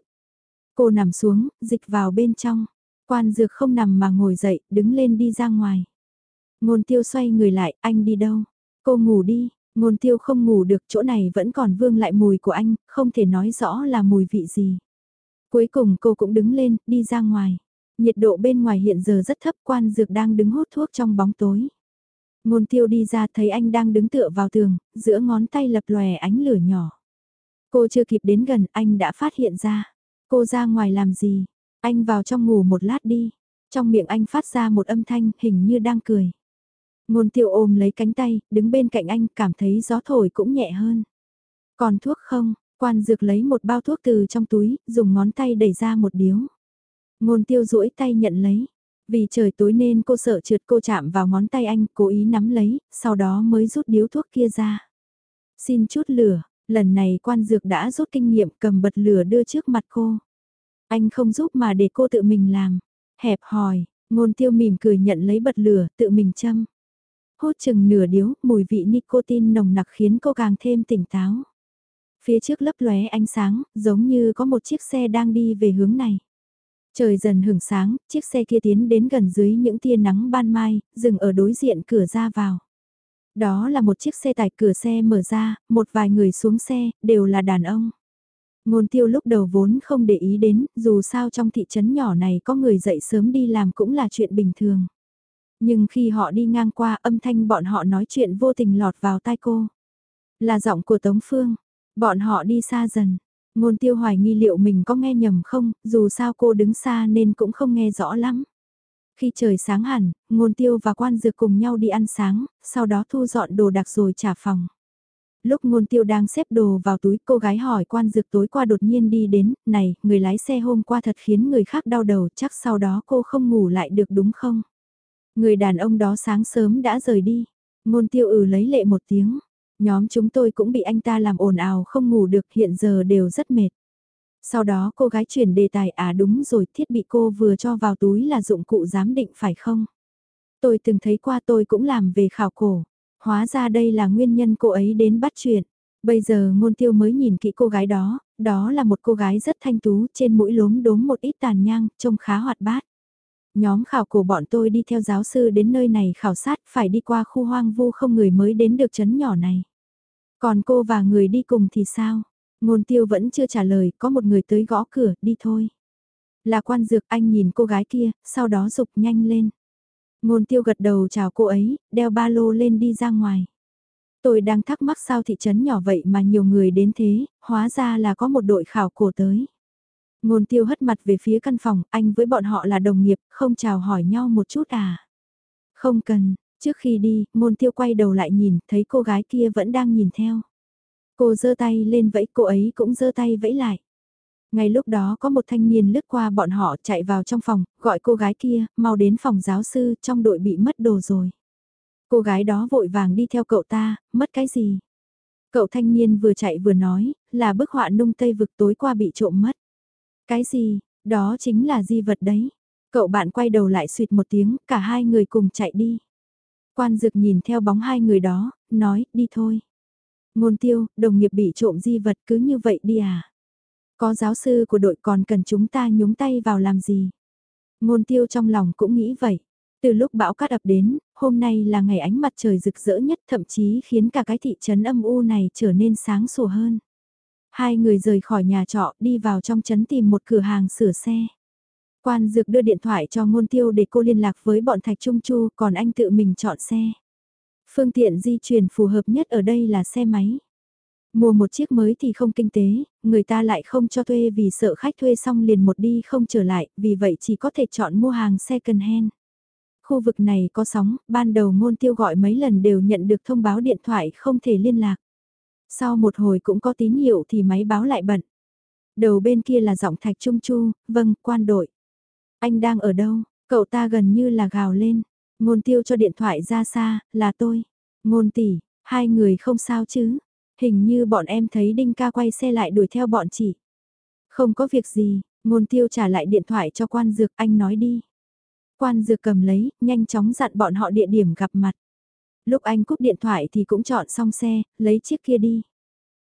Cô nằm xuống, dịch vào bên trong. Quan dược không nằm mà ngồi dậy, đứng lên đi ra ngoài. Ngôn tiêu xoay người lại, anh đi đâu? Cô ngủ đi, ngôn tiêu không ngủ được, chỗ này vẫn còn vương lại mùi của anh, không thể nói rõ là mùi vị gì. Cuối cùng cô cũng đứng lên, đi ra ngoài. Nhiệt độ bên ngoài hiện giờ rất thấp, quan dược đang đứng hút thuốc trong bóng tối. Ngôn tiêu đi ra thấy anh đang đứng tựa vào tường, giữa ngón tay lập lòe ánh lửa nhỏ. Cô chưa kịp đến gần, anh đã phát hiện ra. Cô ra ngoài làm gì? Anh vào trong ngủ một lát đi. Trong miệng anh phát ra một âm thanh hình như đang cười. Ngôn tiêu ôm lấy cánh tay, đứng bên cạnh anh cảm thấy gió thổi cũng nhẹ hơn. Còn thuốc không? Quan dược lấy một bao thuốc từ trong túi, dùng ngón tay đẩy ra một điếu. Ngôn tiêu duỗi tay nhận lấy. Vì trời tối nên cô sợ trượt cô chạm vào ngón tay anh, cố ý nắm lấy, sau đó mới rút điếu thuốc kia ra. Xin chút lửa, lần này quan dược đã rút kinh nghiệm cầm bật lửa đưa trước mặt cô. Anh không giúp mà để cô tự mình làm. Hẹp hòi, ngôn tiêu mỉm cười nhận lấy bật lửa, tự mình châm. Hút chừng nửa điếu, mùi vị nicotine nồng nặc khiến cô càng thêm tỉnh táo. Phía trước lấp lóe ánh sáng, giống như có một chiếc xe đang đi về hướng này. Trời dần hưởng sáng, chiếc xe kia tiến đến gần dưới những tia nắng ban mai, dừng ở đối diện cửa ra vào. Đó là một chiếc xe tải cửa xe mở ra, một vài người xuống xe, đều là đàn ông. Ngôn tiêu lúc đầu vốn không để ý đến, dù sao trong thị trấn nhỏ này có người dậy sớm đi làm cũng là chuyện bình thường. Nhưng khi họ đi ngang qua âm thanh bọn họ nói chuyện vô tình lọt vào tai cô. Là giọng của Tống Phương. Bọn họ đi xa dần. Ngôn tiêu hoài nghi liệu mình có nghe nhầm không, dù sao cô đứng xa nên cũng không nghe rõ lắm. Khi trời sáng hẳn, ngôn tiêu và quan dược cùng nhau đi ăn sáng, sau đó thu dọn đồ đạc rồi trả phòng. Lúc ngôn tiêu đang xếp đồ vào túi cô gái hỏi quan dược tối qua đột nhiên đi đến, này, người lái xe hôm qua thật khiến người khác đau đầu chắc sau đó cô không ngủ lại được đúng không? Người đàn ông đó sáng sớm đã rời đi. Ngôn tiêu ừ lấy lệ một tiếng. Nhóm chúng tôi cũng bị anh ta làm ồn ào không ngủ được hiện giờ đều rất mệt. Sau đó cô gái chuyển đề tài à đúng rồi thiết bị cô vừa cho vào túi là dụng cụ giám định phải không? Tôi từng thấy qua tôi cũng làm về khảo cổ. Hóa ra đây là nguyên nhân cô ấy đến bắt chuyện. Bây giờ ngôn tiêu mới nhìn kỹ cô gái đó, đó là một cô gái rất thanh tú trên mũi lốm đốm một ít tàn nhang, trông khá hoạt bát. Nhóm khảo cổ bọn tôi đi theo giáo sư đến nơi này khảo sát phải đi qua khu hoang vu không người mới đến được chấn nhỏ này. Còn cô và người đi cùng thì sao? Ngôn tiêu vẫn chưa trả lời, có một người tới gõ cửa, đi thôi. Là quan dược anh nhìn cô gái kia, sau đó dục nhanh lên. Ngôn tiêu gật đầu chào cô ấy, đeo ba lô lên đi ra ngoài. Tôi đang thắc mắc sao thị trấn nhỏ vậy mà nhiều người đến thế, hóa ra là có một đội khảo cổ tới. Ngôn tiêu hất mặt về phía căn phòng, anh với bọn họ là đồng nghiệp, không chào hỏi nhau một chút à. Không cần, trước khi đi, ngôn tiêu quay đầu lại nhìn, thấy cô gái kia vẫn đang nhìn theo. Cô giơ tay lên vẫy, cô ấy cũng giơ tay vẫy lại. Ngay lúc đó có một thanh niên lướt qua bọn họ chạy vào trong phòng, gọi cô gái kia, mau đến phòng giáo sư, trong đội bị mất đồ rồi. Cô gái đó vội vàng đi theo cậu ta, mất cái gì? Cậu thanh niên vừa chạy vừa nói, là bức họa nung tây vực tối qua bị trộm mất. Cái gì, đó chính là di vật đấy. Cậu bạn quay đầu lại suyệt một tiếng, cả hai người cùng chạy đi. Quan dực nhìn theo bóng hai người đó, nói, đi thôi. Ngôn tiêu, đồng nghiệp bị trộm di vật cứ như vậy đi à. Có giáo sư của đội còn cần chúng ta nhúng tay vào làm gì. Ngôn tiêu trong lòng cũng nghĩ vậy. Từ lúc bão cát ập đến, hôm nay là ngày ánh mặt trời rực rỡ nhất thậm chí khiến cả cái thị trấn âm u này trở nên sáng sủa hơn. Hai người rời khỏi nhà trọ đi vào trong trấn tìm một cửa hàng sửa xe. Quan dược đưa điện thoại cho ngôn tiêu để cô liên lạc với bọn Thạch Trung Chu còn anh tự mình chọn xe. Phương tiện di chuyển phù hợp nhất ở đây là xe máy. Mua một chiếc mới thì không kinh tế, người ta lại không cho thuê vì sợ khách thuê xong liền một đi không trở lại, vì vậy chỉ có thể chọn mua hàng second hand. Khu vực này có sóng, ban đầu ngôn tiêu gọi mấy lần đều nhận được thông báo điện thoại không thể liên lạc. Sau một hồi cũng có tín hiệu thì máy báo lại bận. Đầu bên kia là giọng thạch trung chu, vâng, quan đội. Anh đang ở đâu? Cậu ta gần như là gào lên. Ngôn tiêu cho điện thoại ra xa, là tôi. Ngôn tỷ, hai người không sao chứ? Hình như bọn em thấy Đinh ca quay xe lại đuổi theo bọn chị. Không có việc gì, ngôn tiêu trả lại điện thoại cho quan dược anh nói đi. Quan dược cầm lấy, nhanh chóng dặn bọn họ địa điểm gặp mặt. Lúc anh cúp điện thoại thì cũng chọn xong xe, lấy chiếc kia đi.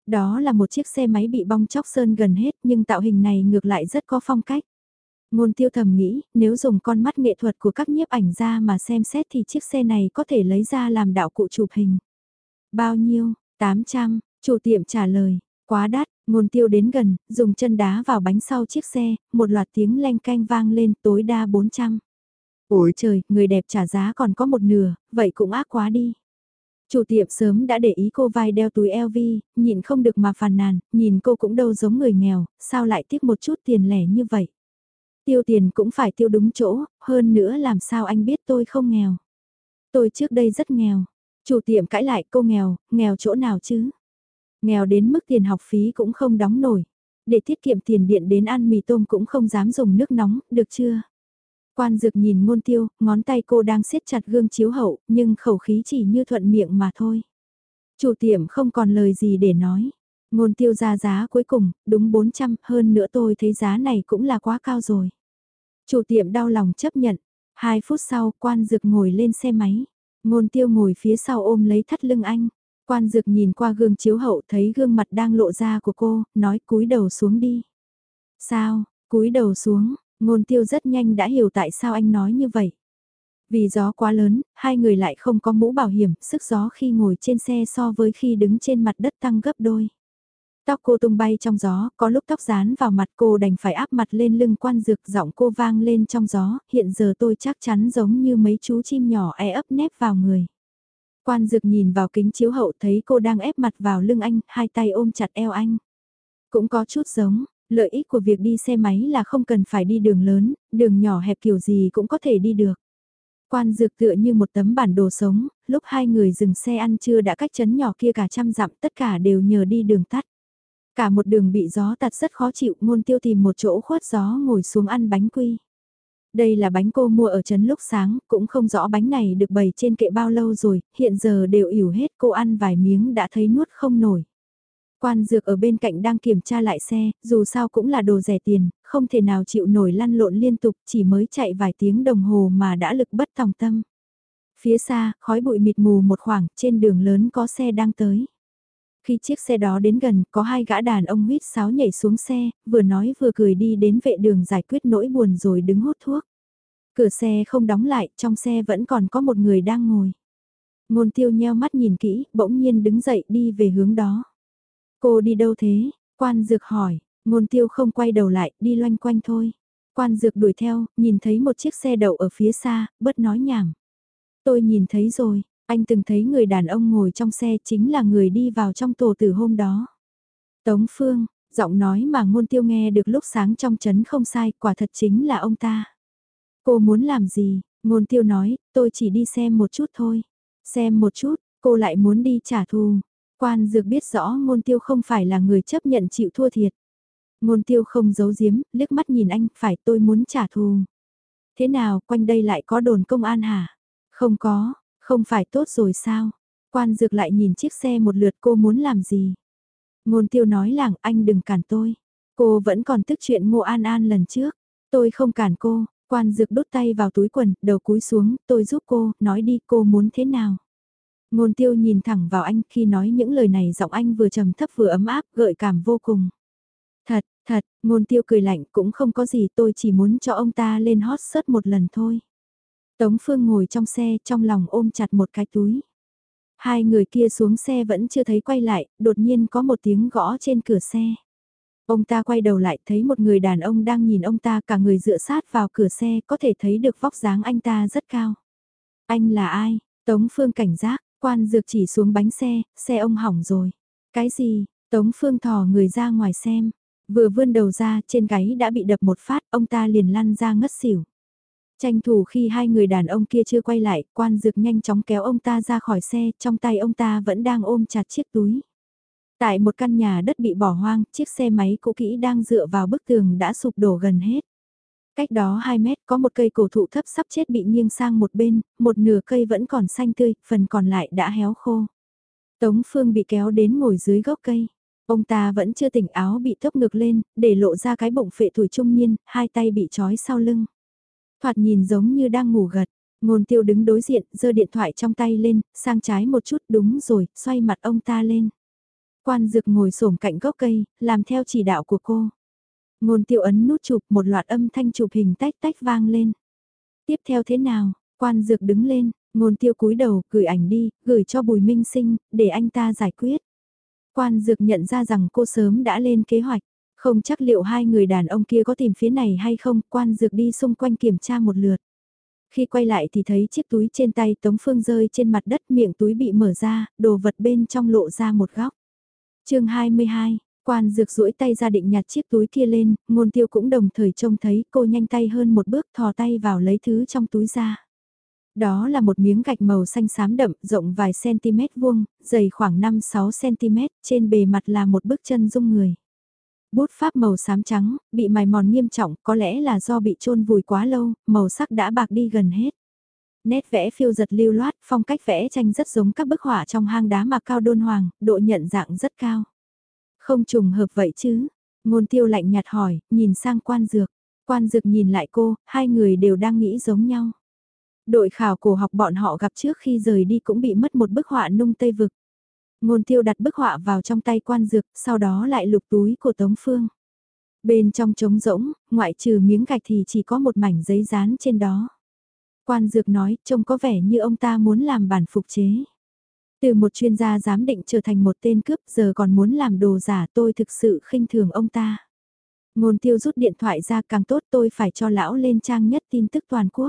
Đó là một chiếc xe máy bị bong chóc sơn gần hết nhưng tạo hình này ngược lại rất có phong cách. Ngôn tiêu thầm nghĩ, nếu dùng con mắt nghệ thuật của các nhiếp ảnh ra mà xem xét thì chiếc xe này có thể lấy ra làm đạo cụ chụp hình. Bao nhiêu? 800, chủ tiệm trả lời, quá đắt, ngôn tiêu đến gần, dùng chân đá vào bánh sau chiếc xe, một loạt tiếng leng canh vang lên tối đa 400. Ôi trời, người đẹp trả giá còn có một nửa, vậy cũng ác quá đi. Chủ tiệm sớm đã để ý cô vai đeo túi LV, nhìn không được mà phàn nàn, nhìn cô cũng đâu giống người nghèo, sao lại tiếc một chút tiền lẻ như vậy. Tiêu tiền cũng phải tiêu đúng chỗ, hơn nữa làm sao anh biết tôi không nghèo. Tôi trước đây rất nghèo. Chủ tiệm cãi lại cô nghèo, nghèo chỗ nào chứ? Nghèo đến mức tiền học phí cũng không đóng nổi. Để tiết kiệm tiền điện đến ăn mì tôm cũng không dám dùng nước nóng, được chưa? Quan dược nhìn ngôn tiêu, ngón tay cô đang siết chặt gương chiếu hậu, nhưng khẩu khí chỉ như thuận miệng mà thôi. Chủ tiệm không còn lời gì để nói. Ngôn tiêu ra giá cuối cùng, đúng 400, hơn nữa tôi thấy giá này cũng là quá cao rồi. Chủ tiệm đau lòng chấp nhận. Hai phút sau, quan dược ngồi lên xe máy. Ngôn tiêu ngồi phía sau ôm lấy thắt lưng anh. Quan dược nhìn qua gương chiếu hậu thấy gương mặt đang lộ ra của cô, nói cúi đầu xuống đi. Sao, cúi đầu xuống, ngôn tiêu rất nhanh đã hiểu tại sao anh nói như vậy. Vì gió quá lớn, hai người lại không có mũ bảo hiểm, sức gió khi ngồi trên xe so với khi đứng trên mặt đất tăng gấp đôi. Tóc cô tung bay trong gió, có lúc tóc dán vào mặt cô đành phải áp mặt lên lưng quan dược giọng cô vang lên trong gió, hiện giờ tôi chắc chắn giống như mấy chú chim nhỏ e ấp nép vào người. Quan dược nhìn vào kính chiếu hậu thấy cô đang ép mặt vào lưng anh, hai tay ôm chặt eo anh. Cũng có chút giống, lợi ích của việc đi xe máy là không cần phải đi đường lớn, đường nhỏ hẹp kiểu gì cũng có thể đi được. Quan dược tựa như một tấm bản đồ sống, lúc hai người dừng xe ăn trưa đã cách chấn nhỏ kia cả trăm dặm tất cả đều nhờ đi đường tắt. Cả một đường bị gió tạt rất khó chịu, ngôn tiêu tìm một chỗ khuất gió ngồi xuống ăn bánh quy. Đây là bánh cô mua ở trấn lúc sáng, cũng không rõ bánh này được bày trên kệ bao lâu rồi, hiện giờ đều ỉu hết cô ăn vài miếng đã thấy nuốt không nổi. Quan dược ở bên cạnh đang kiểm tra lại xe, dù sao cũng là đồ rẻ tiền, không thể nào chịu nổi lăn lộn liên tục, chỉ mới chạy vài tiếng đồng hồ mà đã lực bất tòng tâm. Phía xa, khói bụi mịt mù một khoảng, trên đường lớn có xe đang tới. Khi chiếc xe đó đến gần, có hai gã đàn ông huyết sáo nhảy xuống xe, vừa nói vừa cười đi đến vệ đường giải quyết nỗi buồn rồi đứng hút thuốc. Cửa xe không đóng lại, trong xe vẫn còn có một người đang ngồi. Ngôn tiêu nheo mắt nhìn kỹ, bỗng nhiên đứng dậy đi về hướng đó. Cô đi đâu thế? Quan dược hỏi, ngôn tiêu không quay đầu lại, đi loanh quanh thôi. Quan dược đuổi theo, nhìn thấy một chiếc xe đậu ở phía xa, bất nói nhảm. Tôi nhìn thấy rồi, anh từng thấy người đàn ông ngồi trong xe chính là người đi vào trong tổ từ hôm đó. Tống Phương, giọng nói mà ngôn tiêu nghe được lúc sáng trong chấn không sai, quả thật chính là ông ta. Cô muốn làm gì? Ngôn tiêu nói, tôi chỉ đi xem một chút thôi. Xem một chút, cô lại muốn đi trả thù. Quan dược biết rõ ngôn tiêu không phải là người chấp nhận chịu thua thiệt. Ngôn tiêu không giấu giếm, liếc mắt nhìn anh, phải tôi muốn trả thù. Thế nào, quanh đây lại có đồn công an hả? Không có, không phải tốt rồi sao? Quan dược lại nhìn chiếc xe một lượt cô muốn làm gì? Ngôn tiêu nói làng anh đừng cản tôi. Cô vẫn còn tức chuyện ngô an an lần trước. Tôi không cản cô, quan dược đút tay vào túi quần, đầu cúi xuống, tôi giúp cô, nói đi cô muốn thế nào? Ngôn tiêu nhìn thẳng vào anh khi nói những lời này giọng anh vừa trầm thấp vừa ấm áp, gợi cảm vô cùng. Thật, thật, ngôn tiêu cười lạnh cũng không có gì tôi chỉ muốn cho ông ta lên hot search một lần thôi. Tống Phương ngồi trong xe trong lòng ôm chặt một cái túi. Hai người kia xuống xe vẫn chưa thấy quay lại, đột nhiên có một tiếng gõ trên cửa xe. Ông ta quay đầu lại thấy một người đàn ông đang nhìn ông ta cả người dựa sát vào cửa xe có thể thấy được vóc dáng anh ta rất cao. Anh là ai? Tống Phương cảnh giác, quan dược chỉ xuống bánh xe, xe ông hỏng rồi. Cái gì? Tống Phương thò người ra ngoài xem. Vừa vươn đầu ra trên gáy đã bị đập một phát ông ta liền lăn ra ngất xỉu. Tranh thủ khi hai người đàn ông kia chưa quay lại, quan dược nhanh chóng kéo ông ta ra khỏi xe, trong tay ông ta vẫn đang ôm chặt chiếc túi. Tại một căn nhà đất bị bỏ hoang, chiếc xe máy cũ kỹ đang dựa vào bức tường đã sụp đổ gần hết. Cách đó 2 mét có một cây cổ thụ thấp sắp chết bị nghiêng sang một bên, một nửa cây vẫn còn xanh tươi, phần còn lại đã héo khô. Tống Phương bị kéo đến ngồi dưới gốc cây. Ông ta vẫn chưa tỉnh áo bị thấp ngược lên, để lộ ra cái bụng phệ tuổi trung niên, hai tay bị trói sau lưng. Thoạt nhìn giống như đang ngủ gật, ngôn tiêu đứng đối diện, giơ điện thoại trong tay lên, sang trái một chút đúng rồi, xoay mặt ông ta lên. Quan dược ngồi xổm cạnh gốc cây, làm theo chỉ đạo của cô. Ngôn tiêu ấn nút chụp một loạt âm thanh chụp hình tách tách vang lên. Tiếp theo thế nào, quan dược đứng lên, ngôn tiêu cúi đầu, gửi ảnh đi, gửi cho bùi minh sinh, để anh ta giải quyết. Quan dược nhận ra rằng cô sớm đã lên kế hoạch, không chắc liệu hai người đàn ông kia có tìm phía này hay không, quan dược đi xung quanh kiểm tra một lượt. Khi quay lại thì thấy chiếc túi trên tay Tống Phương rơi trên mặt đất miệng túi bị mở ra, đồ vật bên trong lộ ra một góc. chương 22, quan dược duỗi tay ra định nhặt chiếc túi kia lên, ngôn tiêu cũng đồng thời trông thấy cô nhanh tay hơn một bước thò tay vào lấy thứ trong túi ra. Đó là một miếng gạch màu xanh xám đậm, rộng vài cm vuông, dày khoảng 5-6 cm, trên bề mặt là một bức chân dung người. Bút pháp màu xám trắng, bị mài mòn nghiêm trọng, có lẽ là do bị trôn vùi quá lâu, màu sắc đã bạc đi gần hết. Nét vẽ phiêu giật lưu loát, phong cách vẽ tranh rất giống các bức họa trong hang đá mà cao đôn hoàng, độ nhận dạng rất cao. Không trùng hợp vậy chứ? Ngôn tiêu lạnh nhạt hỏi, nhìn sang quan dược. Quan dược nhìn lại cô, hai người đều đang nghĩ giống nhau. Đội khảo cổ học bọn họ gặp trước khi rời đi cũng bị mất một bức họa nung tây vực. Ngôn tiêu đặt bức họa vào trong tay quan dược, sau đó lại lục túi của Tống Phương. Bên trong trống rỗng, ngoại trừ miếng gạch thì chỉ có một mảnh giấy dán trên đó. Quan dược nói, trông có vẻ như ông ta muốn làm bản phục chế. Từ một chuyên gia giám định trở thành một tên cướp giờ còn muốn làm đồ giả tôi thực sự khinh thường ông ta. Ngôn tiêu rút điện thoại ra càng tốt tôi phải cho lão lên trang nhất tin tức toàn quốc.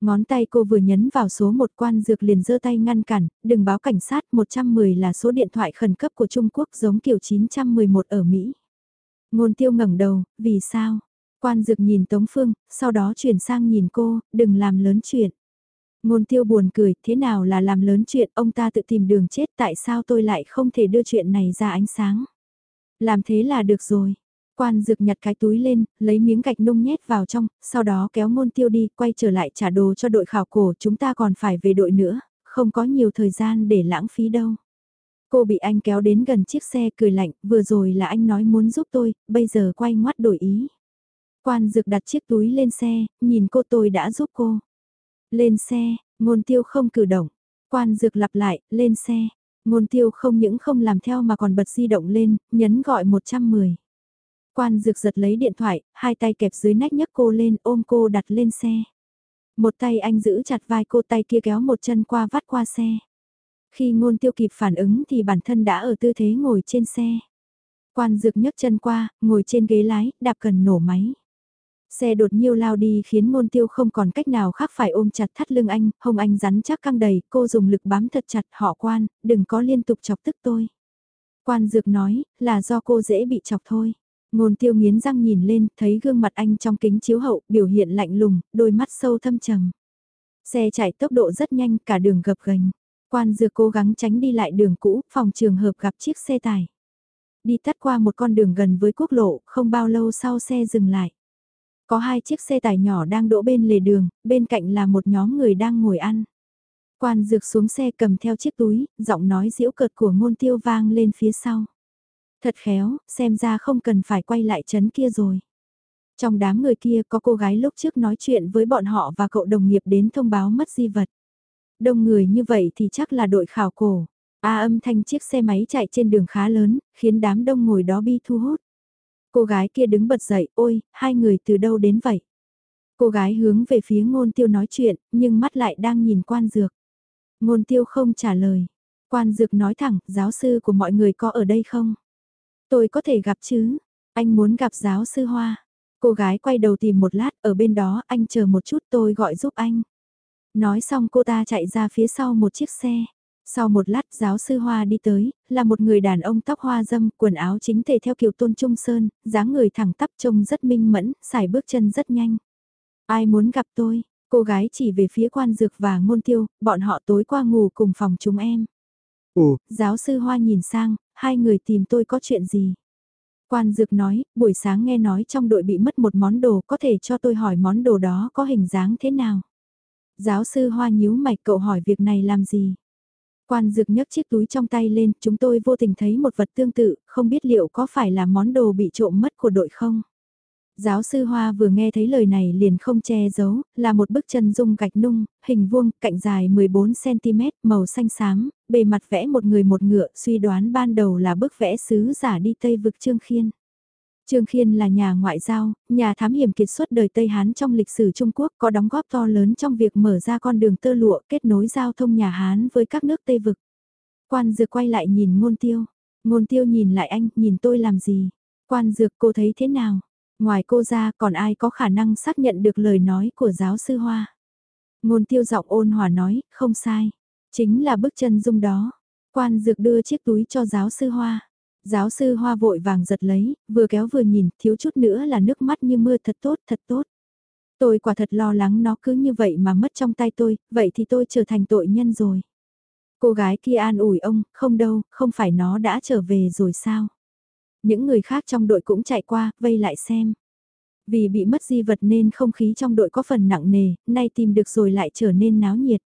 Ngón tay cô vừa nhấn vào số một quan dược liền giơ tay ngăn cản, đừng báo cảnh sát 110 là số điện thoại khẩn cấp của Trung Quốc giống kiểu 911 ở Mỹ. Ngôn tiêu ngẩng đầu, vì sao? Quan dược nhìn Tống Phương, sau đó chuyển sang nhìn cô, đừng làm lớn chuyện. Ngôn tiêu buồn cười, thế nào là làm lớn chuyện, ông ta tự tìm đường chết, tại sao tôi lại không thể đưa chuyện này ra ánh sáng? Làm thế là được rồi. Quan dược nhặt cái túi lên, lấy miếng gạch nung nhét vào trong, sau đó kéo ngôn tiêu đi, quay trở lại trả đồ cho đội khảo cổ, chúng ta còn phải về đội nữa, không có nhiều thời gian để lãng phí đâu. Cô bị anh kéo đến gần chiếc xe cười lạnh, vừa rồi là anh nói muốn giúp tôi, bây giờ quay ngoắt đổi ý. Quan dược đặt chiếc túi lên xe, nhìn cô tôi đã giúp cô. Lên xe, ngôn tiêu không cử động. Quan dược lặp lại, lên xe. Ngôn tiêu không những không làm theo mà còn bật di động lên, nhấn gọi 110. Quan dược giật lấy điện thoại, hai tay kẹp dưới nách nhấc cô lên ôm cô đặt lên xe. Một tay anh giữ chặt vai cô tay kia kéo một chân qua vắt qua xe. Khi ngôn tiêu kịp phản ứng thì bản thân đã ở tư thế ngồi trên xe. Quan dược nhấc chân qua, ngồi trên ghế lái, đạp cần nổ máy. Xe đột nhiêu lao đi khiến ngôn tiêu không còn cách nào khác phải ôm chặt thắt lưng anh, hồng anh rắn chắc căng đầy, cô dùng lực bám thật chặt họ quan, đừng có liên tục chọc tức tôi. Quan dược nói, là do cô dễ bị chọc thôi. Ngôn tiêu nghiến răng nhìn lên, thấy gương mặt anh trong kính chiếu hậu, biểu hiện lạnh lùng, đôi mắt sâu thâm trầm. Xe chạy tốc độ rất nhanh, cả đường gập ghềnh. Quan dược cố gắng tránh đi lại đường cũ, phòng trường hợp gặp chiếc xe tải. Đi tắt qua một con đường gần với quốc lộ, không bao lâu sau xe dừng lại. Có hai chiếc xe tải nhỏ đang đỗ bên lề đường, bên cạnh là một nhóm người đang ngồi ăn. Quan dược xuống xe cầm theo chiếc túi, giọng nói diễu cợt của ngôn tiêu vang lên phía sau. Thật khéo, xem ra không cần phải quay lại chấn kia rồi. Trong đám người kia có cô gái lúc trước nói chuyện với bọn họ và cậu đồng nghiệp đến thông báo mất di vật. Đông người như vậy thì chắc là đội khảo cổ. A âm thanh chiếc xe máy chạy trên đường khá lớn, khiến đám đông ngồi đó bi thu hút. Cô gái kia đứng bật dậy, ôi, hai người từ đâu đến vậy? Cô gái hướng về phía ngôn tiêu nói chuyện, nhưng mắt lại đang nhìn quan dược. Ngôn tiêu không trả lời. Quan dược nói thẳng, giáo sư của mọi người có ở đây không? Tôi có thể gặp chứ? Anh muốn gặp giáo sư Hoa. Cô gái quay đầu tìm một lát, ở bên đó anh chờ một chút tôi gọi giúp anh. Nói xong cô ta chạy ra phía sau một chiếc xe. Sau một lát giáo sư Hoa đi tới, là một người đàn ông tóc hoa dâm, quần áo chính tề theo kiểu tôn trung sơn, dáng người thẳng tắp trông rất minh mẫn, xài bước chân rất nhanh. Ai muốn gặp tôi? Cô gái chỉ về phía quan dược và ngôn tiêu, bọn họ tối qua ngủ cùng phòng chúng em. Ồ, giáo sư Hoa nhìn sang, hai người tìm tôi có chuyện gì? Quan dược nói, buổi sáng nghe nói trong đội bị mất một món đồ có thể cho tôi hỏi món đồ đó có hình dáng thế nào? Giáo sư Hoa nhíu mày cậu hỏi việc này làm gì? Quan dược nhấc chiếc túi trong tay lên, chúng tôi vô tình thấy một vật tương tự, không biết liệu có phải là món đồ bị trộm mất của đội không? Giáo sư Hoa vừa nghe thấy lời này liền không che giấu, là một bức chân dung gạch nung, hình vuông, cạnh dài 14cm, màu xanh xám, bề mặt vẽ một người một ngựa, suy đoán ban đầu là bức vẽ sứ giả đi Tây vực Trương Khiên. Trương Khiên là nhà ngoại giao, nhà thám hiểm kiệt xuất đời Tây Hán trong lịch sử Trung Quốc có đóng góp to lớn trong việc mở ra con đường tơ lụa kết nối giao thông nhà Hán với các nước Tây vực. Quan dược quay lại nhìn ngôn tiêu. Ngôn tiêu nhìn lại anh, nhìn tôi làm gì? Quan dược cô thấy thế nào? Ngoài cô ra còn ai có khả năng xác nhận được lời nói của giáo sư Hoa? Ngôn tiêu giọng ôn hòa nói, không sai. Chính là bức chân dung đó. Quan dược đưa chiếc túi cho giáo sư Hoa. Giáo sư Hoa vội vàng giật lấy, vừa kéo vừa nhìn, thiếu chút nữa là nước mắt như mưa thật tốt, thật tốt. Tôi quả thật lo lắng nó cứ như vậy mà mất trong tay tôi, vậy thì tôi trở thành tội nhân rồi. Cô gái kia an ủi ông, không đâu, không phải nó đã trở về rồi sao? Những người khác trong đội cũng chạy qua, vây lại xem. Vì bị mất di vật nên không khí trong đội có phần nặng nề, nay tìm được rồi lại trở nên náo nhiệt.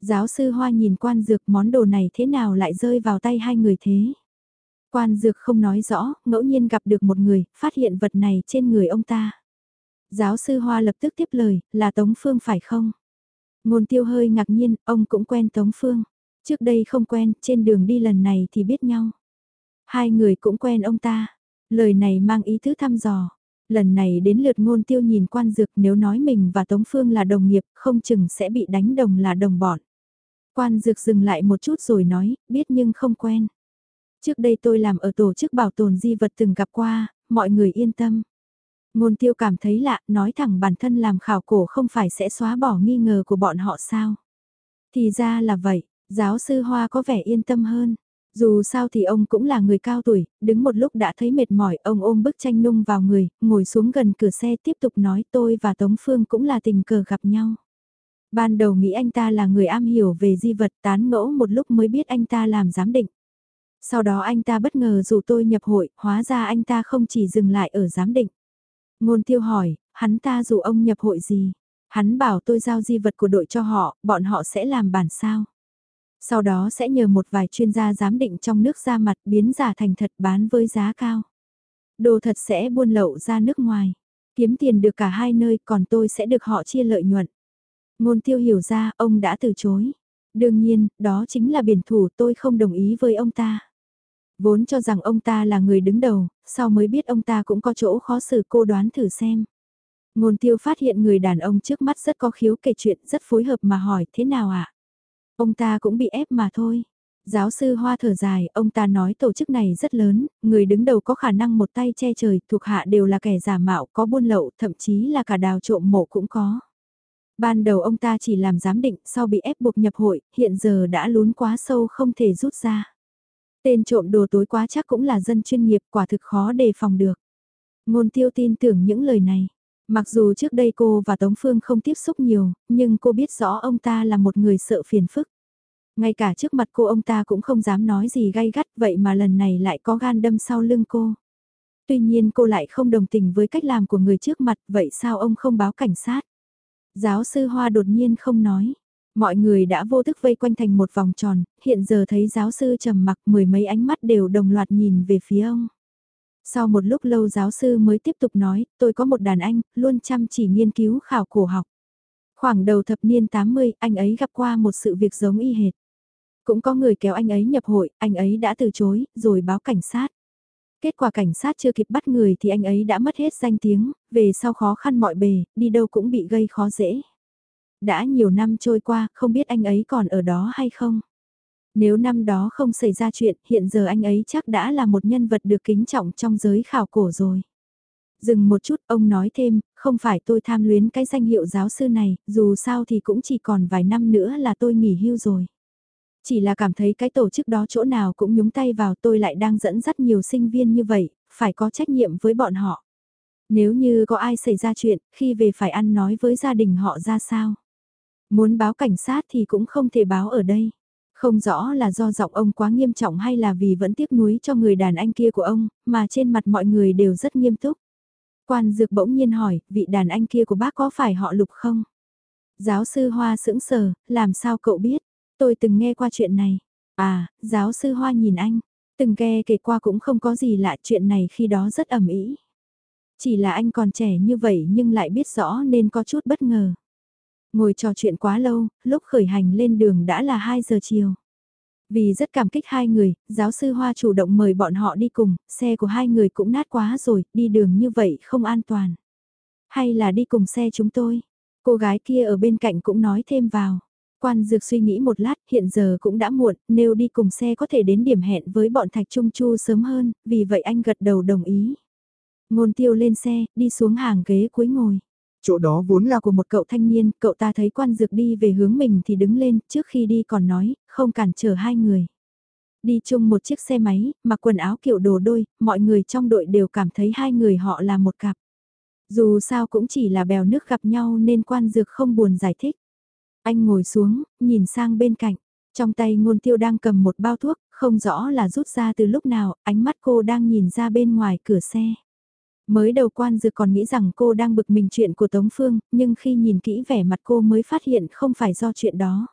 Giáo sư Hoa nhìn quan dược món đồ này thế nào lại rơi vào tay hai người thế? Quan dược không nói rõ, ngẫu nhiên gặp được một người, phát hiện vật này trên người ông ta. Giáo sư Hoa lập tức tiếp lời, là Tống Phương phải không? Ngôn tiêu hơi ngạc nhiên, ông cũng quen Tống Phương. Trước đây không quen, trên đường đi lần này thì biết nhau. Hai người cũng quen ông ta. Lời này mang ý thứ thăm dò. Lần này đến lượt ngôn tiêu nhìn quan dược nếu nói mình và Tống Phương là đồng nghiệp không chừng sẽ bị đánh đồng là đồng bọn. Quan dược dừng lại một chút rồi nói, biết nhưng không quen. Trước đây tôi làm ở tổ chức bảo tồn di vật từng gặp qua, mọi người yên tâm. Ngôn tiêu cảm thấy lạ, nói thẳng bản thân làm khảo cổ không phải sẽ xóa bỏ nghi ngờ của bọn họ sao. Thì ra là vậy, giáo sư Hoa có vẻ yên tâm hơn. Dù sao thì ông cũng là người cao tuổi, đứng một lúc đã thấy mệt mỏi, ông ôm bức tranh nung vào người, ngồi xuống gần cửa xe tiếp tục nói tôi và Tống Phương cũng là tình cờ gặp nhau. Ban đầu nghĩ anh ta là người am hiểu về di vật tán ngẫu một lúc mới biết anh ta làm giám định. Sau đó anh ta bất ngờ dù tôi nhập hội, hóa ra anh ta không chỉ dừng lại ở giám định. Ngôn tiêu hỏi, hắn ta dù ông nhập hội gì? Hắn bảo tôi giao di vật của đội cho họ, bọn họ sẽ làm bản sao. Sau đó sẽ nhờ một vài chuyên gia giám định trong nước ra mặt biến giả thành thật bán với giá cao. Đồ thật sẽ buôn lậu ra nước ngoài. Kiếm tiền được cả hai nơi còn tôi sẽ được họ chia lợi nhuận. Ngôn tiêu hiểu ra ông đã từ chối. Đương nhiên, đó chính là biển thủ tôi không đồng ý với ông ta. Vốn cho rằng ông ta là người đứng đầu, sau mới biết ông ta cũng có chỗ khó xử cô đoán thử xem. Ngôn tiêu phát hiện người đàn ông trước mắt rất có khiếu kể chuyện rất phối hợp mà hỏi thế nào ạ? À? Ông ta cũng bị ép mà thôi. Giáo sư Hoa thở dài, ông ta nói tổ chức này rất lớn, người đứng đầu có khả năng một tay che trời, thuộc hạ đều là kẻ giả mạo, có buôn lậu, thậm chí là cả đào trộm mộ cũng có. Ban đầu ông ta chỉ làm giám định, sau bị ép buộc nhập hội, hiện giờ đã lún quá sâu không thể rút ra. Tên trộm đồ tối quá chắc cũng là dân chuyên nghiệp, quả thực khó đề phòng được. Ngôn tiêu tin tưởng những lời này. Mặc dù trước đây cô và Tống Phương không tiếp xúc nhiều, nhưng cô biết rõ ông ta là một người sợ phiền phức. Ngay cả trước mặt cô ông ta cũng không dám nói gì gay gắt vậy mà lần này lại có gan đâm sau lưng cô. Tuy nhiên cô lại không đồng tình với cách làm của người trước mặt, vậy sao ông không báo cảnh sát? Giáo sư Hoa đột nhiên không nói. Mọi người đã vô thức vây quanh thành một vòng tròn, hiện giờ thấy giáo sư trầm mặc mười mấy ánh mắt đều đồng loạt nhìn về phía ông. Sau một lúc lâu giáo sư mới tiếp tục nói, tôi có một đàn anh, luôn chăm chỉ nghiên cứu khảo cổ học. Khoảng đầu thập niên 80, anh ấy gặp qua một sự việc giống y hệt. Cũng có người kéo anh ấy nhập hội, anh ấy đã từ chối, rồi báo cảnh sát. Kết quả cảnh sát chưa kịp bắt người thì anh ấy đã mất hết danh tiếng, về sau khó khăn mọi bề, đi đâu cũng bị gây khó dễ. Đã nhiều năm trôi qua, không biết anh ấy còn ở đó hay không? Nếu năm đó không xảy ra chuyện, hiện giờ anh ấy chắc đã là một nhân vật được kính trọng trong giới khảo cổ rồi. Dừng một chút, ông nói thêm, không phải tôi tham luyến cái danh hiệu giáo sư này, dù sao thì cũng chỉ còn vài năm nữa là tôi nghỉ hưu rồi. Chỉ là cảm thấy cái tổ chức đó chỗ nào cũng nhúng tay vào tôi lại đang dẫn dắt nhiều sinh viên như vậy, phải có trách nhiệm với bọn họ. Nếu như có ai xảy ra chuyện, khi về phải ăn nói với gia đình họ ra sao. Muốn báo cảnh sát thì cũng không thể báo ở đây. Không rõ là do giọng ông quá nghiêm trọng hay là vì vẫn tiếc nuối cho người đàn anh kia của ông, mà trên mặt mọi người đều rất nghiêm túc. Quan dược bỗng nhiên hỏi, vị đàn anh kia của bác có phải họ lục không? Giáo sư Hoa sững sờ, làm sao cậu biết? Tôi từng nghe qua chuyện này. À, giáo sư Hoa nhìn anh, từng nghe kể qua cũng không có gì lạ chuyện này khi đó rất ẩm ý. Chỉ là anh còn trẻ như vậy nhưng lại biết rõ nên có chút bất ngờ. Ngồi trò chuyện quá lâu, lúc khởi hành lên đường đã là 2 giờ chiều. Vì rất cảm kích hai người, giáo sư Hoa chủ động mời bọn họ đi cùng, xe của hai người cũng nát quá rồi, đi đường như vậy không an toàn. Hay là đi cùng xe chúng tôi? Cô gái kia ở bên cạnh cũng nói thêm vào. Quan dược suy nghĩ một lát, hiện giờ cũng đã muộn, nếu đi cùng xe có thể đến điểm hẹn với bọn Thạch Trung Chu sớm hơn, vì vậy anh gật đầu đồng ý. Ngôn tiêu lên xe, đi xuống hàng ghế cuối ngồi. Chỗ đó vốn là của một cậu thanh niên, cậu ta thấy quan dược đi về hướng mình thì đứng lên, trước khi đi còn nói, không cản trở hai người. Đi chung một chiếc xe máy, mặc quần áo kiểu đồ đôi, mọi người trong đội đều cảm thấy hai người họ là một cặp. Dù sao cũng chỉ là bèo nước gặp nhau nên quan dược không buồn giải thích. Anh ngồi xuống, nhìn sang bên cạnh. Trong tay ngôn tiêu đang cầm một bao thuốc, không rõ là rút ra từ lúc nào, ánh mắt cô đang nhìn ra bên ngoài cửa xe. Mới đầu quan dược còn nghĩ rằng cô đang bực mình chuyện của Tống Phương, nhưng khi nhìn kỹ vẻ mặt cô mới phát hiện không phải do chuyện đó.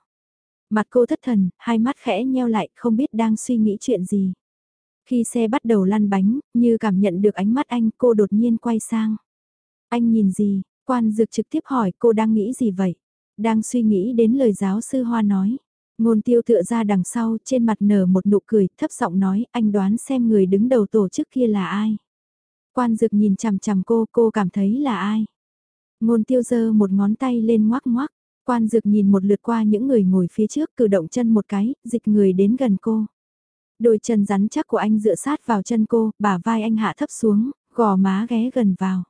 Mặt cô thất thần, hai mắt khẽ nheo lại, không biết đang suy nghĩ chuyện gì. Khi xe bắt đầu lăn bánh, như cảm nhận được ánh mắt anh, cô đột nhiên quay sang. Anh nhìn gì? Quan dược trực tiếp hỏi cô đang nghĩ gì vậy? Đang suy nghĩ đến lời giáo sư Hoa nói. Ngôn tiêu tựa ra đằng sau, trên mặt nở một nụ cười, thấp giọng nói, anh đoán xem người đứng đầu tổ chức kia là ai? Quan dực nhìn chằm chằm cô, cô cảm thấy là ai? Ngôn tiêu giơ một ngón tay lên ngoác ngoác. Quan dực nhìn một lượt qua những người ngồi phía trước cử động chân một cái, dịch người đến gần cô. Đôi chân rắn chắc của anh dựa sát vào chân cô, bả vai anh hạ thấp xuống, gò má ghé gần vào.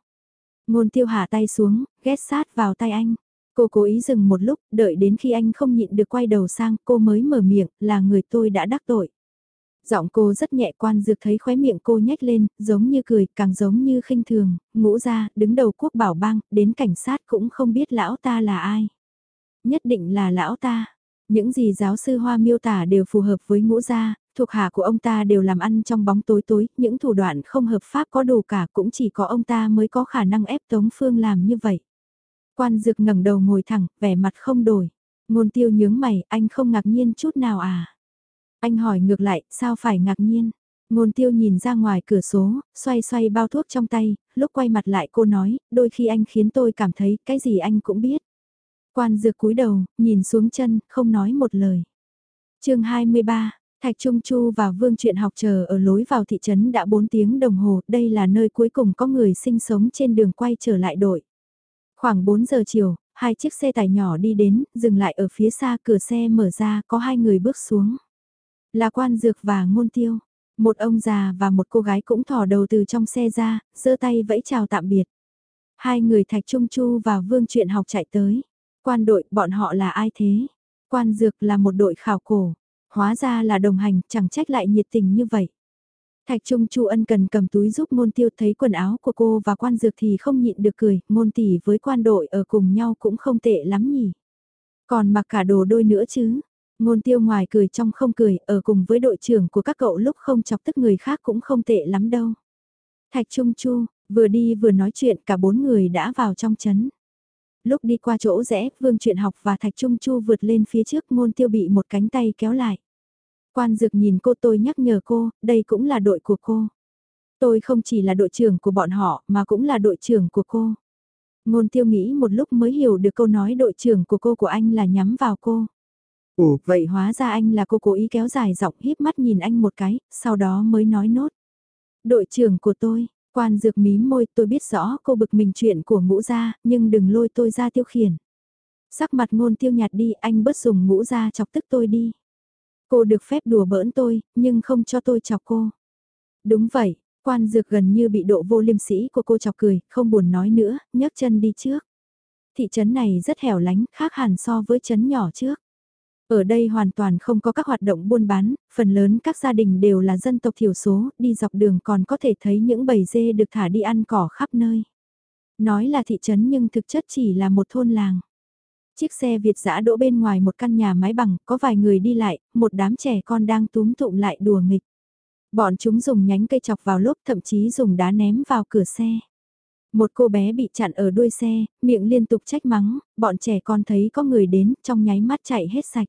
Ngôn tiêu hạ tay xuống, ghét sát vào tay anh. Cô cố ý dừng một lúc, đợi đến khi anh không nhịn được quay đầu sang, cô mới mở miệng, là người tôi đã đắc tội. Giọng cô rất nhẹ quan dược thấy khóe miệng cô nhếch lên, giống như cười, càng giống như khinh thường, ngũ ra, đứng đầu quốc bảo bang, đến cảnh sát cũng không biết lão ta là ai. Nhất định là lão ta. Những gì giáo sư Hoa miêu tả đều phù hợp với ngũ gia, thuộc hạ của ông ta đều làm ăn trong bóng tối tối, những thủ đoạn không hợp pháp có đủ cả cũng chỉ có ông ta mới có khả năng ép Tống Phương làm như vậy. Quan dược ngẩng đầu ngồi thẳng, vẻ mặt không đổi. Ngôn tiêu nhướng mày, anh không ngạc nhiên chút nào à? Anh hỏi ngược lại, sao phải ngạc nhiên? Ngôn tiêu nhìn ra ngoài cửa sổ, xoay xoay bao thuốc trong tay, lúc quay mặt lại cô nói, đôi khi anh khiến tôi cảm thấy cái gì anh cũng biết. Quan dược cúi đầu, nhìn xuống chân, không nói một lời. chương 23, Thạch Trung Chu và Vương Truyện học chờ ở lối vào thị trấn đã 4 tiếng đồng hồ, đây là nơi cuối cùng có người sinh sống trên đường quay trở lại đội. Khoảng 4 giờ chiều, hai chiếc xe tải nhỏ đi đến, dừng lại ở phía xa cửa xe mở ra, có hai người bước xuống. Là quan dược và ngôn tiêu. Một ông già và một cô gái cũng thò đầu từ trong xe ra, giơ tay vẫy chào tạm biệt. Hai người Thạch Trung Chu và Vương Truyện học chạy tới. Quan đội, bọn họ là ai thế? Quan dược là một đội khảo cổ. Hóa ra là đồng hành, chẳng trách lại nhiệt tình như vậy. Thạch Trung Chu ân cần cầm túi giúp ngôn tiêu thấy quần áo của cô và quan dược thì không nhịn được cười, ngôn tỷ với quan đội ở cùng nhau cũng không tệ lắm nhỉ. Còn mặc cả đồ đôi nữa chứ. Ngôn tiêu ngoài cười trong không cười, ở cùng với đội trưởng của các cậu lúc không chọc tức người khác cũng không tệ lắm đâu. Thạch Trung Chu, vừa đi vừa nói chuyện cả bốn người đã vào trong chấn. Lúc đi qua chỗ rẽ, Vương Truyện học và Thạch Trung Chu vượt lên phía trước ngôn tiêu bị một cánh tay kéo lại. Quan dược nhìn cô tôi nhắc nhở cô, đây cũng là đội của cô. Tôi không chỉ là đội trưởng của bọn họ mà cũng là đội trưởng của cô. Ngôn tiêu nghĩ một lúc mới hiểu được câu nói đội trưởng của cô của anh là nhắm vào cô. Ồ, vậy hóa ra anh là cô cố ý kéo dài giọng híp mắt nhìn anh một cái, sau đó mới nói nốt. Đội trưởng của tôi, quan dược mím môi tôi biết rõ cô bực mình chuyện của ngũ gia, nhưng đừng lôi tôi ra tiêu khiển. Sắc mặt ngôn tiêu nhạt đi, anh bớt dùng ngũ gia chọc tức tôi đi. Cô được phép đùa bỡn tôi, nhưng không cho tôi chọc cô. Đúng vậy, quan dược gần như bị độ vô liêm sĩ của cô chọc cười, không buồn nói nữa, nhấc chân đi trước. Thị trấn này rất hẻo lánh, khác hẳn so với trấn nhỏ trước. Ở đây hoàn toàn không có các hoạt động buôn bán, phần lớn các gia đình đều là dân tộc thiểu số, đi dọc đường còn có thể thấy những bầy dê được thả đi ăn cỏ khắp nơi. Nói là thị trấn nhưng thực chất chỉ là một thôn làng. Chiếc xe Việt giã đỗ bên ngoài một căn nhà mái bằng, có vài người đi lại, một đám trẻ con đang túm tụm lại đùa nghịch. Bọn chúng dùng nhánh cây chọc vào lốp thậm chí dùng đá ném vào cửa xe. Một cô bé bị chặn ở đuôi xe, miệng liên tục trách mắng, bọn trẻ con thấy có người đến, trong nháy mắt chạy hết sạch.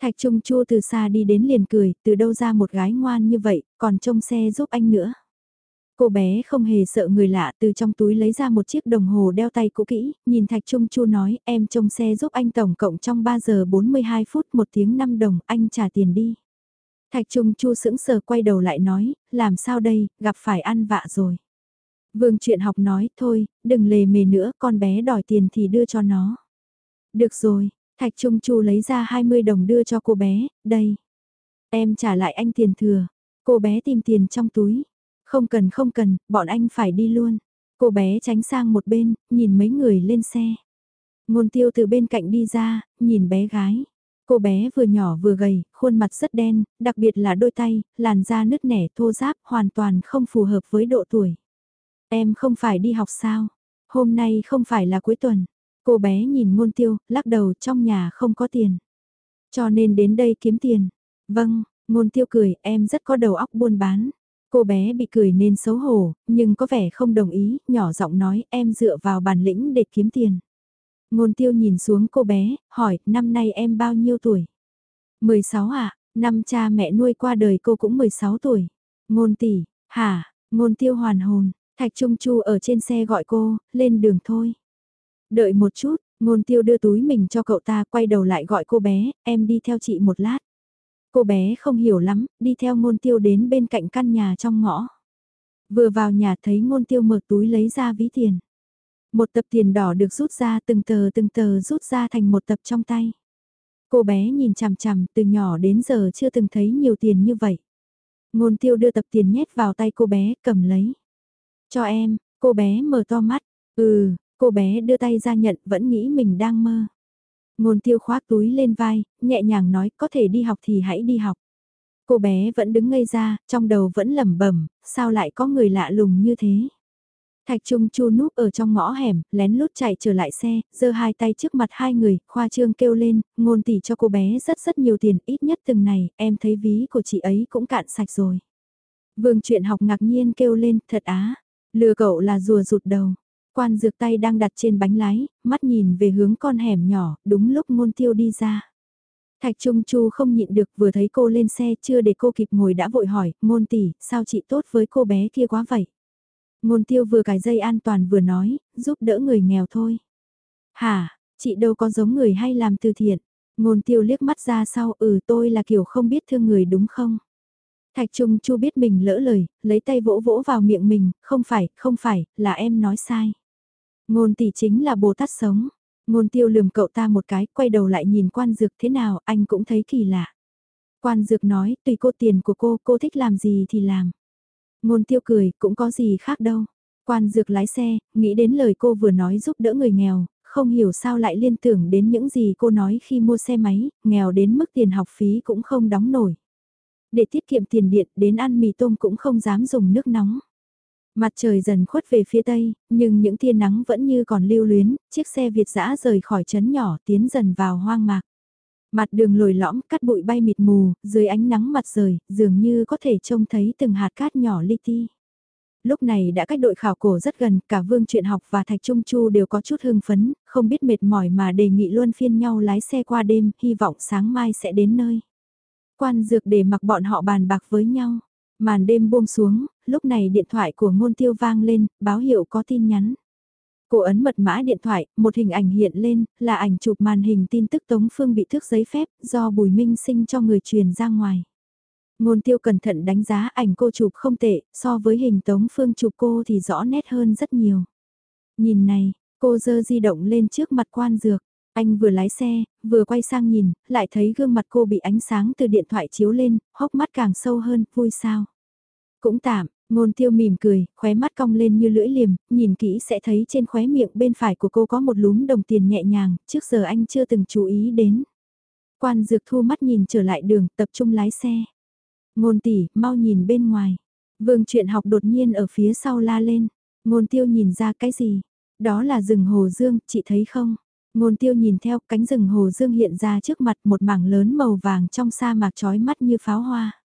Thạch Trung Chua từ xa đi đến liền cười, từ đâu ra một gái ngoan như vậy, còn trông xe giúp anh nữa. Cô bé không hề sợ người lạ từ trong túi lấy ra một chiếc đồng hồ đeo tay cũ kỹ, nhìn Thạch Trung Chu nói em trông xe giúp anh tổng cộng trong 3 giờ 42 phút một tiếng 5 đồng, anh trả tiền đi. Thạch Trung Chu sững sờ quay đầu lại nói, làm sao đây, gặp phải ăn vạ rồi. Vương chuyện học nói, thôi, đừng lề mề nữa, con bé đòi tiền thì đưa cho nó. Được rồi, Thạch Trung Chu lấy ra 20 đồng đưa cho cô bé, đây. Em trả lại anh tiền thừa. Cô bé tìm tiền trong túi. Không cần không cần, bọn anh phải đi luôn. Cô bé tránh sang một bên, nhìn mấy người lên xe. Ngôn tiêu từ bên cạnh đi ra, nhìn bé gái. Cô bé vừa nhỏ vừa gầy, khuôn mặt rất đen, đặc biệt là đôi tay, làn da nứt nẻ thô ráp hoàn toàn không phù hợp với độ tuổi. Em không phải đi học sao? Hôm nay không phải là cuối tuần. Cô bé nhìn ngôn tiêu, lắc đầu trong nhà không có tiền. Cho nên đến đây kiếm tiền. Vâng, ngôn tiêu cười, em rất có đầu óc buôn bán. Cô bé bị cười nên xấu hổ, nhưng có vẻ không đồng ý, nhỏ giọng nói em dựa vào bản lĩnh để kiếm tiền. Ngôn tiêu nhìn xuống cô bé, hỏi, năm nay em bao nhiêu tuổi? 16 ạ, à? năm cha mẹ nuôi qua đời cô cũng 16 tuổi. Ngôn tỷ, hả, ngôn tiêu hoàn hồn, Thạch Trung Chu ở trên xe gọi cô, lên đường thôi. Đợi một chút, ngôn tiêu đưa túi mình cho cậu ta quay đầu lại gọi cô bé, em đi theo chị một lát. Cô bé không hiểu lắm, đi theo ngôn tiêu đến bên cạnh căn nhà trong ngõ. Vừa vào nhà thấy ngôn tiêu mở túi lấy ra ví tiền. Một tập tiền đỏ được rút ra từng tờ từng tờ rút ra thành một tập trong tay. Cô bé nhìn chằm chằm từ nhỏ đến giờ chưa từng thấy nhiều tiền như vậy. Ngôn tiêu đưa tập tiền nhét vào tay cô bé cầm lấy. Cho em, cô bé mở to mắt. Ừ, cô bé đưa tay ra nhận vẫn nghĩ mình đang mơ. Ngôn tiêu khoác túi lên vai, nhẹ nhàng nói có thể đi học thì hãy đi học. Cô bé vẫn đứng ngây ra, trong đầu vẫn lẩm bẩm, sao lại có người lạ lùng như thế. Thạch Trung Chu núp ở trong ngõ hẻm, lén lút chạy trở lại xe, giơ hai tay trước mặt hai người, khoa trương kêu lên, ngôn tỷ cho cô bé rất rất nhiều tiền, ít nhất từng này, em thấy ví của chị ấy cũng cạn sạch rồi. Vương chuyện học ngạc nhiên kêu lên, thật á, lừa cậu là rùa rụt đầu. Quan dược tay đang đặt trên bánh lái, mắt nhìn về hướng con hẻm nhỏ, đúng lúc ngôn tiêu đi ra. Thạch Trung Chu không nhịn được vừa thấy cô lên xe chưa để cô kịp ngồi đã vội hỏi, ngôn tỷ, sao chị tốt với cô bé kia quá vậy? Ngôn tiêu vừa cài dây an toàn vừa nói, giúp đỡ người nghèo thôi. Hả, chị đâu có giống người hay làm từ thiện. Ngôn tiêu liếc mắt ra sau, ừ tôi là kiểu không biết thương người đúng không? Thạch Trung Chu biết mình lỡ lời, lấy tay vỗ vỗ vào miệng mình, không phải, không phải, là em nói sai. Ngôn tỷ chính là Bồ Tát sống. Ngôn tiêu lườm cậu ta một cái, quay đầu lại nhìn quan dược thế nào, anh cũng thấy kỳ lạ. Quan dược nói, tùy cô tiền của cô, cô thích làm gì thì làm. Ngôn tiêu cười, cũng có gì khác đâu. Quan dược lái xe, nghĩ đến lời cô vừa nói giúp đỡ người nghèo, không hiểu sao lại liên tưởng đến những gì cô nói khi mua xe máy, nghèo đến mức tiền học phí cũng không đóng nổi. Để tiết kiệm tiền điện đến ăn mì tôm cũng không dám dùng nước nóng. Mặt trời dần khuất về phía tây, nhưng những tia nắng vẫn như còn lưu luyến, chiếc xe Việt dã rời khỏi trấn nhỏ tiến dần vào hoang mạc. Mặt đường lồi lõm, cắt bụi bay mịt mù, dưới ánh nắng mặt trời, dường như có thể trông thấy từng hạt cát nhỏ li ti. Lúc này đã cách đội khảo cổ rất gần, cả Vương Truyện Học và Thạch Trung Chu đều có chút hưng phấn, không biết mệt mỏi mà đề nghị luôn phiên nhau lái xe qua đêm, hy vọng sáng mai sẽ đến nơi. Quan dược để mặc bọn họ bàn bạc với nhau. Màn đêm buông xuống, lúc này điện thoại của ngôn tiêu vang lên, báo hiệu có tin nhắn. Cô ấn mật mã điện thoại, một hình ảnh hiện lên, là ảnh chụp màn hình tin tức Tống Phương bị thước giấy phép, do Bùi Minh sinh cho người truyền ra ngoài. Ngôn tiêu cẩn thận đánh giá ảnh cô chụp không tệ, so với hình Tống Phương chụp cô thì rõ nét hơn rất nhiều. Nhìn này, cô dơ di động lên trước mặt quan dược. Anh vừa lái xe, vừa quay sang nhìn, lại thấy gương mặt cô bị ánh sáng từ điện thoại chiếu lên, hốc mắt càng sâu hơn, vui sao. Cũng tạm, ngôn tiêu mỉm cười, khóe mắt cong lên như lưỡi liềm, nhìn kỹ sẽ thấy trên khóe miệng bên phải của cô có một lúm đồng tiền nhẹ nhàng, trước giờ anh chưa từng chú ý đến. Quan dược thu mắt nhìn trở lại đường, tập trung lái xe. Ngôn tỷ, mau nhìn bên ngoài. Vương chuyện học đột nhiên ở phía sau la lên. Ngôn tiêu nhìn ra cái gì? Đó là rừng hồ dương, chị thấy không? Ngôn tiêu nhìn theo cánh rừng hồ dương hiện ra trước mặt một mảng lớn màu vàng trong sa mạc trói mắt như pháo hoa.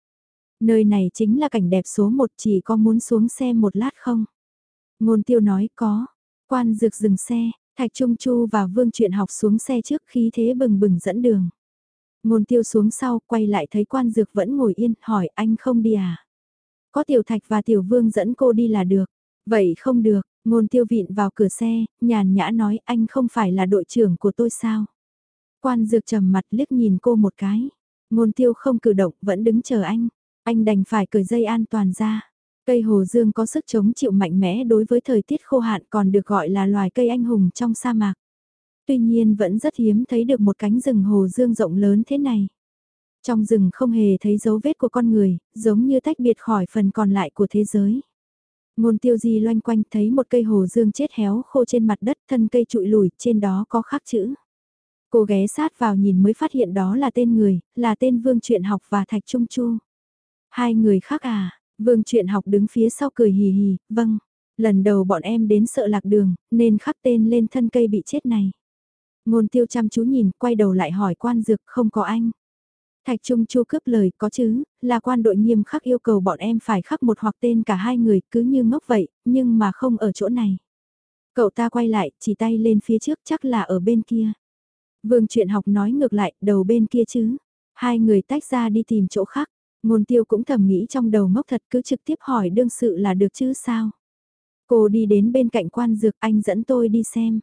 Nơi này chính là cảnh đẹp số một chỉ có muốn xuống xe một lát không? Ngôn tiêu nói có. Quan dược dừng xe, Thạch Trung Chu và Vương Truyện học xuống xe trước khi thế bừng bừng dẫn đường. Ngôn tiêu xuống sau, quay lại thấy quan dược vẫn ngồi yên, hỏi anh không đi à? Có tiểu thạch và tiểu vương dẫn cô đi là được. Vậy không được, ngôn tiêu vịn vào cửa xe, nhàn nhã nói anh không phải là đội trưởng của tôi sao? Quan dược trầm mặt liếc nhìn cô một cái. Ngôn tiêu không cử động, vẫn đứng chờ anh. Anh đành phải cởi dây an toàn ra. Cây hồ dương có sức chống chịu mạnh mẽ đối với thời tiết khô hạn còn được gọi là loài cây anh hùng trong sa mạc. Tuy nhiên vẫn rất hiếm thấy được một cánh rừng hồ dương rộng lớn thế này. Trong rừng không hề thấy dấu vết của con người, giống như tách biệt khỏi phần còn lại của thế giới. Ngôn tiêu di loanh quanh thấy một cây hồ dương chết héo khô trên mặt đất thân cây trụi lùi trên đó có khắc chữ. Cô ghé sát vào nhìn mới phát hiện đó là tên người, là tên Vương Truyện học và Thạch Trung Chu. Hai người khác à, Vương Truyện học đứng phía sau cười hì hì, vâng, lần đầu bọn em đến sợ lạc đường, nên khắc tên lên thân cây bị chết này. Ngôn tiêu chăm chú nhìn, quay đầu lại hỏi quan dược không có anh. Thạch Trung Chu cướp lời có chứ, là quan đội nghiêm khắc yêu cầu bọn em phải khắc một hoặc tên cả hai người cứ như ngốc vậy, nhưng mà không ở chỗ này. Cậu ta quay lại, chỉ tay lên phía trước chắc là ở bên kia. Vương chuyện học nói ngược lại, đầu bên kia chứ. Hai người tách ra đi tìm chỗ khác. Ngôn tiêu cũng thầm nghĩ trong đầu ngốc thật cứ trực tiếp hỏi đương sự là được chứ sao. Cô đi đến bên cạnh quan dược anh dẫn tôi đi xem.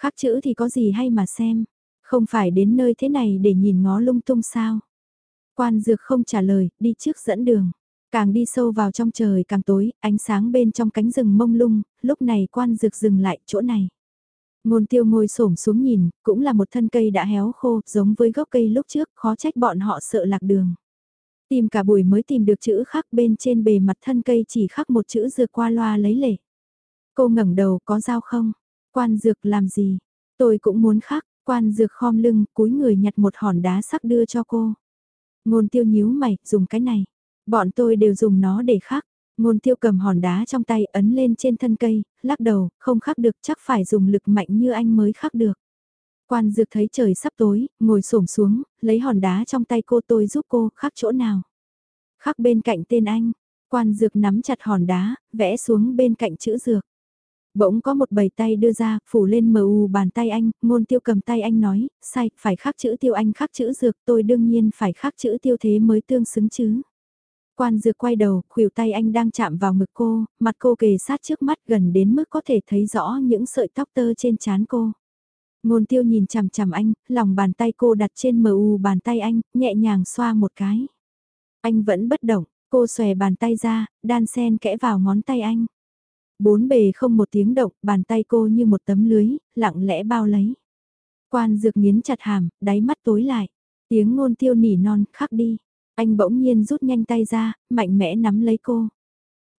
Khắc chữ thì có gì hay mà xem. Không phải đến nơi thế này để nhìn ngó lung tung sao. Quan dược không trả lời, đi trước dẫn đường. Càng đi sâu vào trong trời càng tối, ánh sáng bên trong cánh rừng mông lung, lúc này quan dược dừng lại chỗ này. Ngôn tiêu ngồi xổm xuống nhìn, cũng là một thân cây đã héo khô, giống với gốc cây lúc trước, khó trách bọn họ sợ lạc đường. Tìm cả buổi mới tìm được chữ khắc bên trên bề mặt thân cây chỉ khắc một chữ dược qua loa lấy lệ. Cô ngẩng đầu có dao không? Quan dược làm gì? Tôi cũng muốn khắc, quan dược khom lưng, cúi người nhặt một hòn đá sắc đưa cho cô. Ngôn tiêu nhíu mày, dùng cái này. Bọn tôi đều dùng nó để khắc. Ngôn tiêu cầm hòn đá trong tay ấn lên trên thân cây, lắc đầu, không khắc được chắc phải dùng lực mạnh như anh mới khắc được. Quan dược thấy trời sắp tối, ngồi xổm xuống, lấy hòn đá trong tay cô tôi giúp cô khắc chỗ nào. Khắc bên cạnh tên anh, quan dược nắm chặt hòn đá, vẽ xuống bên cạnh chữ dược. Bỗng có một bầy tay đưa ra, phủ lên mờ u bàn tay anh, ngôn tiêu cầm tay anh nói, sai, phải khắc chữ tiêu anh khắc chữ dược, tôi đương nhiên phải khắc chữ tiêu thế mới tương xứng chứ. Quan dược quay đầu, khuỷu tay anh đang chạm vào ngực cô, mặt cô kề sát trước mắt gần đến mức có thể thấy rõ những sợi tóc tơ trên trán cô. Ngôn tiêu nhìn chằm chằm anh, lòng bàn tay cô đặt trên mờ u bàn tay anh, nhẹ nhàng xoa một cái. Anh vẫn bất động, cô xòe bàn tay ra, đan sen kẽ vào ngón tay anh. Bốn bề không một tiếng động, bàn tay cô như một tấm lưới, lặng lẽ bao lấy. Quan dược nghiến chặt hàm, đáy mắt tối lại. Tiếng ngôn tiêu nỉ non, khắc đi. Anh bỗng nhiên rút nhanh tay ra, mạnh mẽ nắm lấy cô.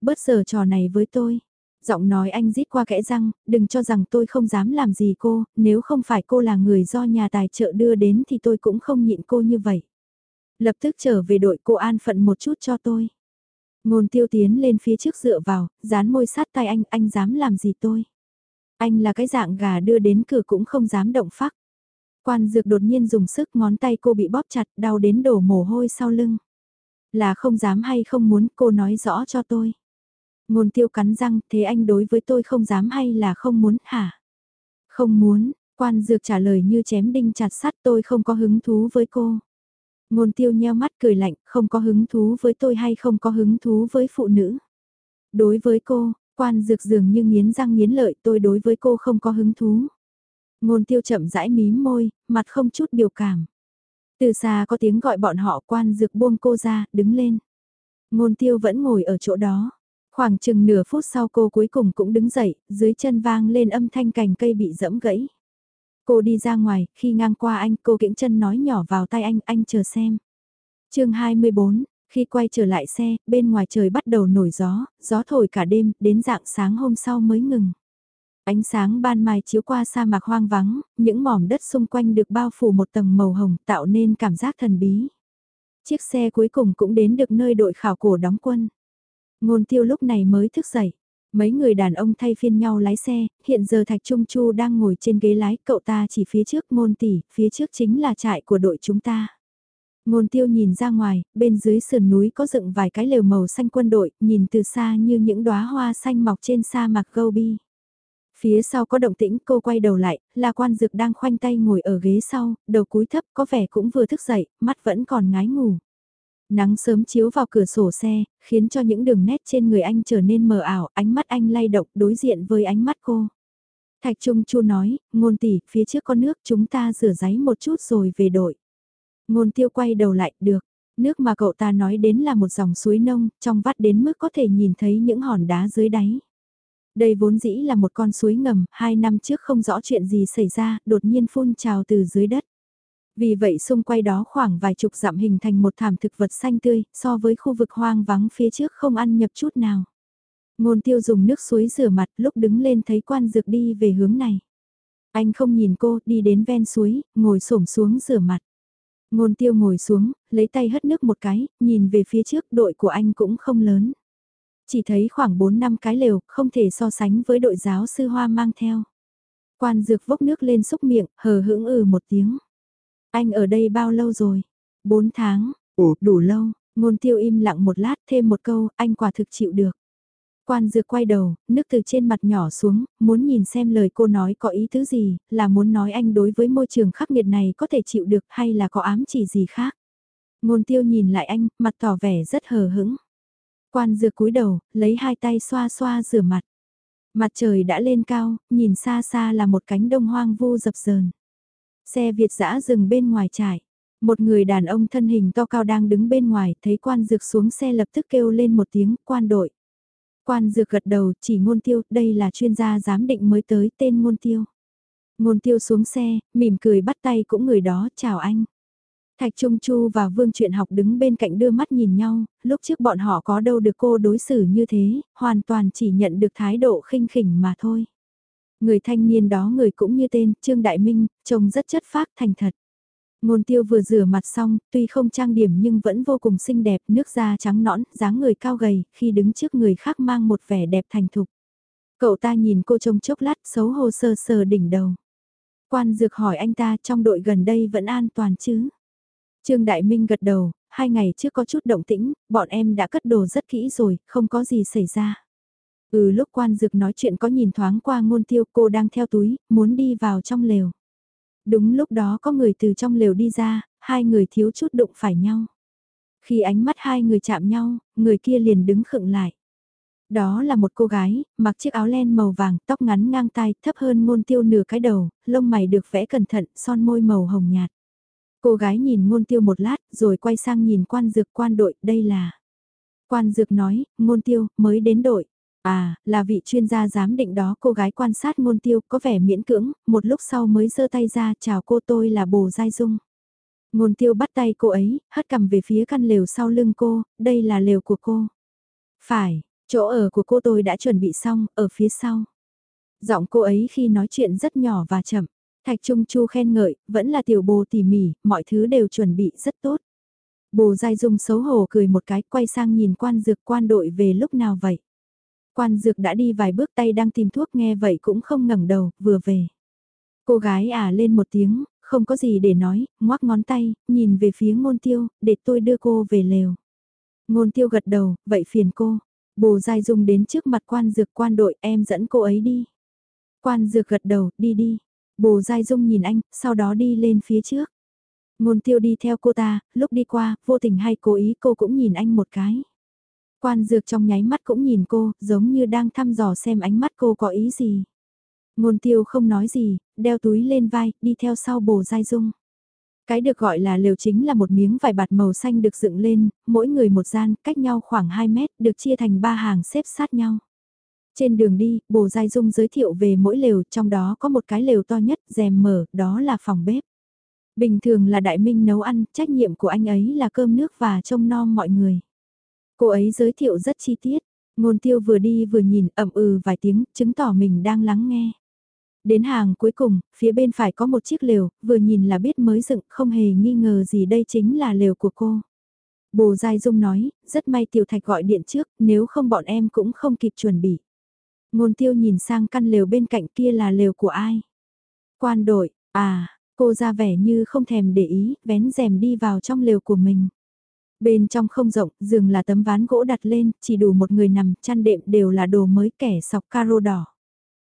Bớt giờ trò này với tôi. Giọng nói anh rít qua kẽ răng, đừng cho rằng tôi không dám làm gì cô, nếu không phải cô là người do nhà tài trợ đưa đến thì tôi cũng không nhịn cô như vậy. Lập tức trở về đội cô an phận một chút cho tôi. Ngôn tiêu tiến lên phía trước dựa vào, dán môi sát tay anh, anh dám làm gì tôi? Anh là cái dạng gà đưa đến cửa cũng không dám động phắc. Quan dược đột nhiên dùng sức ngón tay cô bị bóp chặt, đau đến đổ mồ hôi sau lưng. Là không dám hay không muốn cô nói rõ cho tôi. Ngôn tiêu cắn răng, thế anh đối với tôi không dám hay là không muốn hả? Không muốn, quan dược trả lời như chém đinh chặt sắt tôi không có hứng thú với cô. Ngôn tiêu nheo mắt cười lạnh, không có hứng thú với tôi hay không có hứng thú với phụ nữ. Đối với cô, quan dược dường như nghiến răng nghiến lợi tôi đối với cô không có hứng thú. Ngôn tiêu chậm rãi mím môi, mặt không chút biểu cảm. Từ xa có tiếng gọi bọn họ quan dược buông cô ra, đứng lên. Ngôn tiêu vẫn ngồi ở chỗ đó. Khoảng chừng nửa phút sau cô cuối cùng cũng đứng dậy, dưới chân vang lên âm thanh cành cây bị dẫm gãy. Cô đi ra ngoài, khi ngang qua anh cô kiễng chân nói nhỏ vào tay anh, anh chờ xem. chương 24, khi quay trở lại xe, bên ngoài trời bắt đầu nổi gió, gió thổi cả đêm, đến dạng sáng hôm sau mới ngừng. Ánh sáng ban mai chiếu qua sa mạc hoang vắng, những mỏm đất xung quanh được bao phủ một tầng màu hồng tạo nên cảm giác thần bí. Chiếc xe cuối cùng cũng đến được nơi đội khảo cổ đóng quân. Ngôn tiêu lúc này mới thức dậy. Mấy người đàn ông thay phiên nhau lái xe, hiện giờ Thạch Trung Chu đang ngồi trên ghế lái, cậu ta chỉ phía trước ngôn tỷ, phía trước chính là trại của đội chúng ta. Ngôn tiêu nhìn ra ngoài, bên dưới sườn núi có dựng vài cái lều màu xanh quân đội, nhìn từ xa như những đóa hoa xanh mọc trên sa mạc Gobi. Phía sau có động tĩnh cô quay đầu lại, là quan dược đang khoanh tay ngồi ở ghế sau, đầu cúi thấp có vẻ cũng vừa thức dậy, mắt vẫn còn ngái ngủ. Nắng sớm chiếu vào cửa sổ xe, khiến cho những đường nét trên người anh trở nên mờ ảo, ánh mắt anh lay động đối diện với ánh mắt cô. Thạch Trung Chu nói, ngôn tỷ, phía trước có nước chúng ta rửa giấy một chút rồi về đội. Ngôn tiêu quay đầu lại, được. Nước mà cậu ta nói đến là một dòng suối nông, trong vắt đến mức có thể nhìn thấy những hòn đá dưới đáy. Đây vốn dĩ là một con suối ngầm, hai năm trước không rõ chuyện gì xảy ra, đột nhiên phun trào từ dưới đất. Vì vậy xung quanh đó khoảng vài chục dặm hình thành một thảm thực vật xanh tươi, so với khu vực hoang vắng phía trước không ăn nhập chút nào. Ngôn tiêu dùng nước suối rửa mặt lúc đứng lên thấy quan dược đi về hướng này. Anh không nhìn cô, đi đến ven suối, ngồi xổm xuống rửa mặt. Ngôn tiêu ngồi xuống, lấy tay hất nước một cái, nhìn về phía trước đội của anh cũng không lớn. Chỉ thấy khoảng 4 năm cái lều, không thể so sánh với đội giáo sư hoa mang theo. Quan dược vốc nước lên xúc miệng, hờ hững ừ một tiếng. Anh ở đây bao lâu rồi? 4 tháng, ủ, đủ lâu. Ngôn tiêu im lặng một lát thêm một câu, anh quả thực chịu được. Quan dược quay đầu, nước từ trên mặt nhỏ xuống, muốn nhìn xem lời cô nói có ý tứ gì, là muốn nói anh đối với môi trường khắc nghiệt này có thể chịu được hay là có ám chỉ gì khác. Ngôn tiêu nhìn lại anh, mặt tỏ vẻ rất hờ hững. Quan dược cúi đầu, lấy hai tay xoa xoa rửa mặt. Mặt trời đã lên cao, nhìn xa xa là một cánh đông hoang vu dập dờn. Xe Việt dã dừng bên ngoài trải. Một người đàn ông thân hình to cao đang đứng bên ngoài, thấy quan dược xuống xe lập tức kêu lên một tiếng, quan đội. Quan dược gật đầu, chỉ ngôn tiêu, đây là chuyên gia giám định mới tới tên ngôn tiêu. Ngôn tiêu xuống xe, mỉm cười bắt tay cũng người đó, chào anh. Thạch Trung Chu và Vương Truyện học đứng bên cạnh đưa mắt nhìn nhau, lúc trước bọn họ có đâu được cô đối xử như thế, hoàn toàn chỉ nhận được thái độ khinh khỉnh mà thôi. Người thanh niên đó người cũng như tên, Trương Đại Minh, trông rất chất phác thành thật. Ngôn tiêu vừa rửa mặt xong, tuy không trang điểm nhưng vẫn vô cùng xinh đẹp, nước da trắng nõn, dáng người cao gầy, khi đứng trước người khác mang một vẻ đẹp thành thục. Cậu ta nhìn cô trông chốc lát, xấu hổ sờ sờ đỉnh đầu. Quan dược hỏi anh ta trong đội gần đây vẫn an toàn chứ? Trương Đại Minh gật đầu, hai ngày trước có chút động tĩnh, bọn em đã cất đồ rất kỹ rồi, không có gì xảy ra. Ừ lúc quan dược nói chuyện có nhìn thoáng qua ngôn tiêu cô đang theo túi, muốn đi vào trong lều. Đúng lúc đó có người từ trong lều đi ra, hai người thiếu chút đụng phải nhau. Khi ánh mắt hai người chạm nhau, người kia liền đứng khựng lại. Đó là một cô gái, mặc chiếc áo len màu vàng, tóc ngắn ngang tai, thấp hơn ngôn tiêu nửa cái đầu, lông mày được vẽ cẩn thận, son môi màu hồng nhạt. Cô gái nhìn ngôn tiêu một lát, rồi quay sang nhìn quan dược quan đội, đây là... Quan dược nói, ngôn tiêu, mới đến đội. À, là vị chuyên gia giám định đó cô gái quan sát ngôn tiêu có vẻ miễn cưỡng, một lúc sau mới giơ tay ra chào cô tôi là bồ Giai Dung. Ngôn tiêu bắt tay cô ấy, hất cầm về phía căn lều sau lưng cô, đây là lều của cô. Phải, chỗ ở của cô tôi đã chuẩn bị xong, ở phía sau. Giọng cô ấy khi nói chuyện rất nhỏ và chậm. Thạch Trung Chu khen ngợi, vẫn là tiểu bồ tỉ mỉ, mọi thứ đều chuẩn bị rất tốt. Bồ Giai Dung xấu hổ cười một cái, quay sang nhìn quan dược quan đội về lúc nào vậy. Quan dược đã đi vài bước tay đang tìm thuốc nghe vậy cũng không ngẩng đầu, vừa về. Cô gái à lên một tiếng, không có gì để nói, ngoắc ngón tay, nhìn về phía ngôn tiêu, để tôi đưa cô về lều. Ngôn tiêu gật đầu, vậy phiền cô. Bồ Giai Dung đến trước mặt quan dược quan đội, em dẫn cô ấy đi. Quan dược gật đầu, đi đi. Bồ Giai Dung nhìn anh, sau đó đi lên phía trước. Ngôn tiêu đi theo cô ta, lúc đi qua, vô tình hay cố ý cô cũng nhìn anh một cái. Quan dược trong nháy mắt cũng nhìn cô, giống như đang thăm dò xem ánh mắt cô có ý gì. Ngôn tiêu không nói gì, đeo túi lên vai, đi theo sau bồ dai Dung. Cái được gọi là lều chính là một miếng vải bạt màu xanh được dựng lên, mỗi người một gian, cách nhau khoảng 2 mét, được chia thành ba hàng xếp sát nhau. Trên đường đi, bồ Giai Dung giới thiệu về mỗi lều, trong đó có một cái lều to nhất, rèm mở, đó là phòng bếp. Bình thường là đại minh nấu ăn, trách nhiệm của anh ấy là cơm nước và trông nom mọi người. Cô ấy giới thiệu rất chi tiết, ngôn tiêu vừa đi vừa nhìn ẩm ừ vài tiếng, chứng tỏ mình đang lắng nghe. Đến hàng cuối cùng, phía bên phải có một chiếc lều, vừa nhìn là biết mới dựng, không hề nghi ngờ gì đây chính là lều của cô. Bồ Giai Dung nói, rất may Tiểu Thạch gọi điện trước, nếu không bọn em cũng không kịp chuẩn bị. Ngôn tiêu nhìn sang căn lều bên cạnh kia là lều của ai? Quan đội, à, cô ra vẻ như không thèm để ý, vén rèm đi vào trong lều của mình. Bên trong không rộng, giường là tấm ván gỗ đặt lên, chỉ đủ một người nằm, chăn đệm đều là đồ mới kẻ sọc caro đỏ.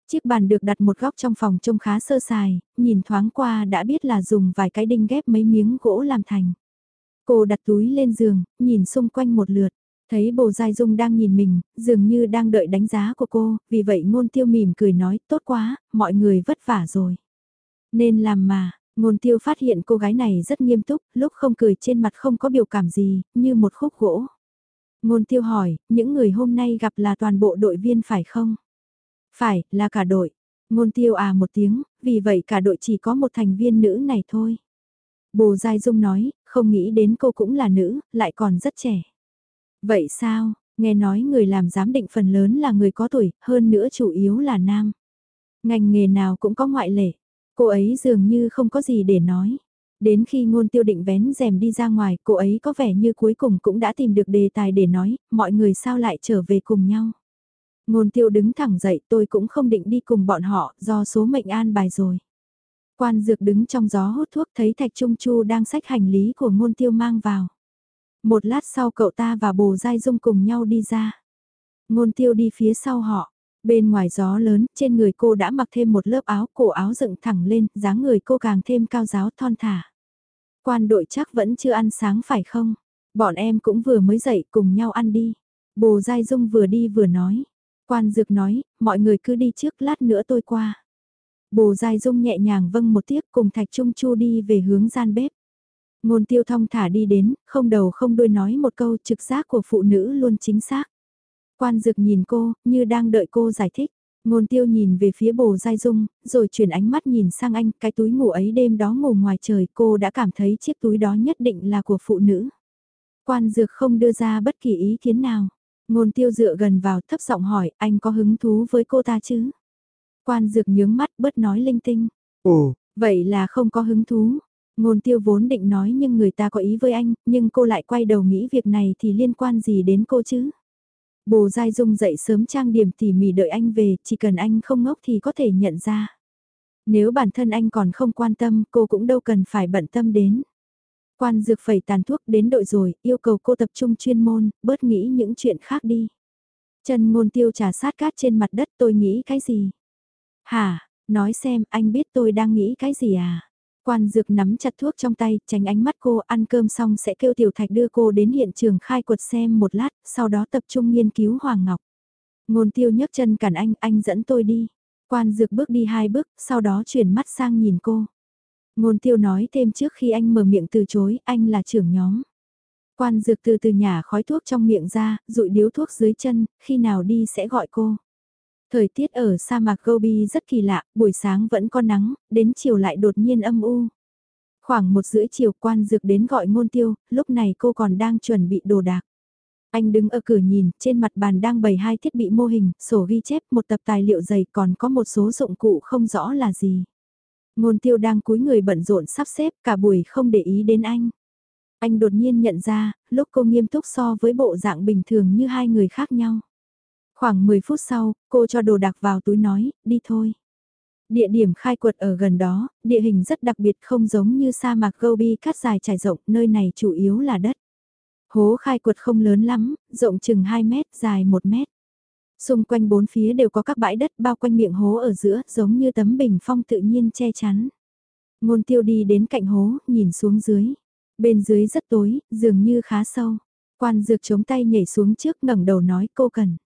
Chiếc bàn được đặt một góc trong phòng trông khá sơ sài, nhìn thoáng qua đã biết là dùng vài cái đinh ghép mấy miếng gỗ làm thành. Cô đặt túi lên giường, nhìn xung quanh một lượt. Thấy bồ Giai Dung đang nhìn mình, dường như đang đợi đánh giá của cô, vì vậy ngôn tiêu mỉm cười nói, tốt quá, mọi người vất vả rồi. Nên làm mà, ngôn tiêu phát hiện cô gái này rất nghiêm túc, lúc không cười trên mặt không có biểu cảm gì, như một khúc gỗ. Ngôn tiêu hỏi, những người hôm nay gặp là toàn bộ đội viên phải không? Phải, là cả đội. Ngôn tiêu à một tiếng, vì vậy cả đội chỉ có một thành viên nữ này thôi. Bồ Giai Dung nói, không nghĩ đến cô cũng là nữ, lại còn rất trẻ. Vậy sao, nghe nói người làm giám định phần lớn là người có tuổi, hơn nữa chủ yếu là nam. Ngành nghề nào cũng có ngoại lệ, cô ấy dường như không có gì để nói. Đến khi ngôn tiêu định vén rèm đi ra ngoài, cô ấy có vẻ như cuối cùng cũng đã tìm được đề tài để nói, mọi người sao lại trở về cùng nhau. Ngôn tiêu đứng thẳng dậy tôi cũng không định đi cùng bọn họ do số mệnh an bài rồi. Quan dược đứng trong gió hút thuốc thấy Thạch Trung Chu đang xách hành lý của ngôn tiêu mang vào. Một lát sau cậu ta và bồ dai dung cùng nhau đi ra. Ngôn tiêu đi phía sau họ. Bên ngoài gió lớn, trên người cô đã mặc thêm một lớp áo, cổ áo dựng thẳng lên, dáng người cô càng thêm cao giáo thon thả. Quan đội chắc vẫn chưa ăn sáng phải không? Bọn em cũng vừa mới dậy cùng nhau ăn đi. Bồ Giai Dung vừa đi vừa nói. Quan Dược nói, mọi người cứ đi trước lát nữa tôi qua. Bồ Giai Dung nhẹ nhàng vâng một tiếc cùng Thạch Trung Chu đi về hướng gian bếp. Ngôn tiêu thong thả đi đến, không đầu không đuôi nói một câu trực giác của phụ nữ luôn chính xác. Quan Dược nhìn cô, như đang đợi cô giải thích. Ngôn tiêu nhìn về phía bồ Giai Dung, rồi chuyển ánh mắt nhìn sang anh, cái túi ngủ ấy đêm đó ngủ ngoài trời cô đã cảm thấy chiếc túi đó nhất định là của phụ nữ. Quan Dược không đưa ra bất kỳ ý kiến nào. Ngôn tiêu dựa gần vào thấp giọng hỏi anh có hứng thú với cô ta chứ? Quan dược nhướng mắt bớt nói linh tinh. Ồ, vậy là không có hứng thú. Ngôn tiêu vốn định nói nhưng người ta có ý với anh, nhưng cô lại quay đầu nghĩ việc này thì liên quan gì đến cô chứ? Bồ Giai Dung dậy sớm trang điểm tỉ mỉ đợi anh về, chỉ cần anh không ngốc thì có thể nhận ra. Nếu bản thân anh còn không quan tâm, cô cũng đâu cần phải bận tâm đến. Quan dược phẩy tàn thuốc đến đội rồi, yêu cầu cô tập trung chuyên môn, bớt nghĩ những chuyện khác đi. Trần ngôn tiêu trà sát cát trên mặt đất tôi nghĩ cái gì? Hả, nói xem anh biết tôi đang nghĩ cái gì à? Quan dược nắm chặt thuốc trong tay, tránh ánh mắt cô ăn cơm xong sẽ kêu tiểu thạch đưa cô đến hiện trường khai quật xem một lát, sau đó tập trung nghiên cứu Hoàng Ngọc. Ngôn tiêu nhấc chân cản anh, anh dẫn tôi đi. Quan dược bước đi hai bước, sau đó chuyển mắt sang nhìn cô. Ngôn tiêu nói thêm trước khi anh mở miệng từ chối, anh là trưởng nhóm. Quan dược từ từ nhả khói thuốc trong miệng ra, rụi điếu thuốc dưới chân, khi nào đi sẽ gọi cô. Thời tiết ở sa mạc Gobi rất kỳ lạ, buổi sáng vẫn có nắng, đến chiều lại đột nhiên âm u. Khoảng một rưỡi chiều quan dược đến gọi ngôn tiêu, lúc này cô còn đang chuẩn bị đồ đạc. Anh đứng ở cửa nhìn, trên mặt bàn đang bày hai thiết bị mô hình, sổ ghi chép, một tập tài liệu dày còn có một số dụng cụ không rõ là gì. Ngôn tiêu đang cúi người bận rộn sắp xếp cả buổi không để ý đến anh. Anh đột nhiên nhận ra, lúc cô nghiêm túc so với bộ dạng bình thường như hai người khác nhau. Khoảng 10 phút sau, cô cho đồ đạc vào túi nói, đi thôi. Địa điểm khai quật ở gần đó, địa hình rất đặc biệt không giống như sa mạc Gobi cát dài trải rộng, nơi này chủ yếu là đất. Hố khai quật không lớn lắm, rộng chừng 2 mét, dài 1 mét. Xung quanh bốn phía đều có các bãi đất bao quanh miệng hố ở giữa giống như tấm bình phong tự nhiên che chắn. Ngôn tiêu đi đến cạnh hố, nhìn xuống dưới. Bên dưới rất tối, dường như khá sâu. Quan dược chống tay nhảy xuống trước ngẩng đầu nói cô cần.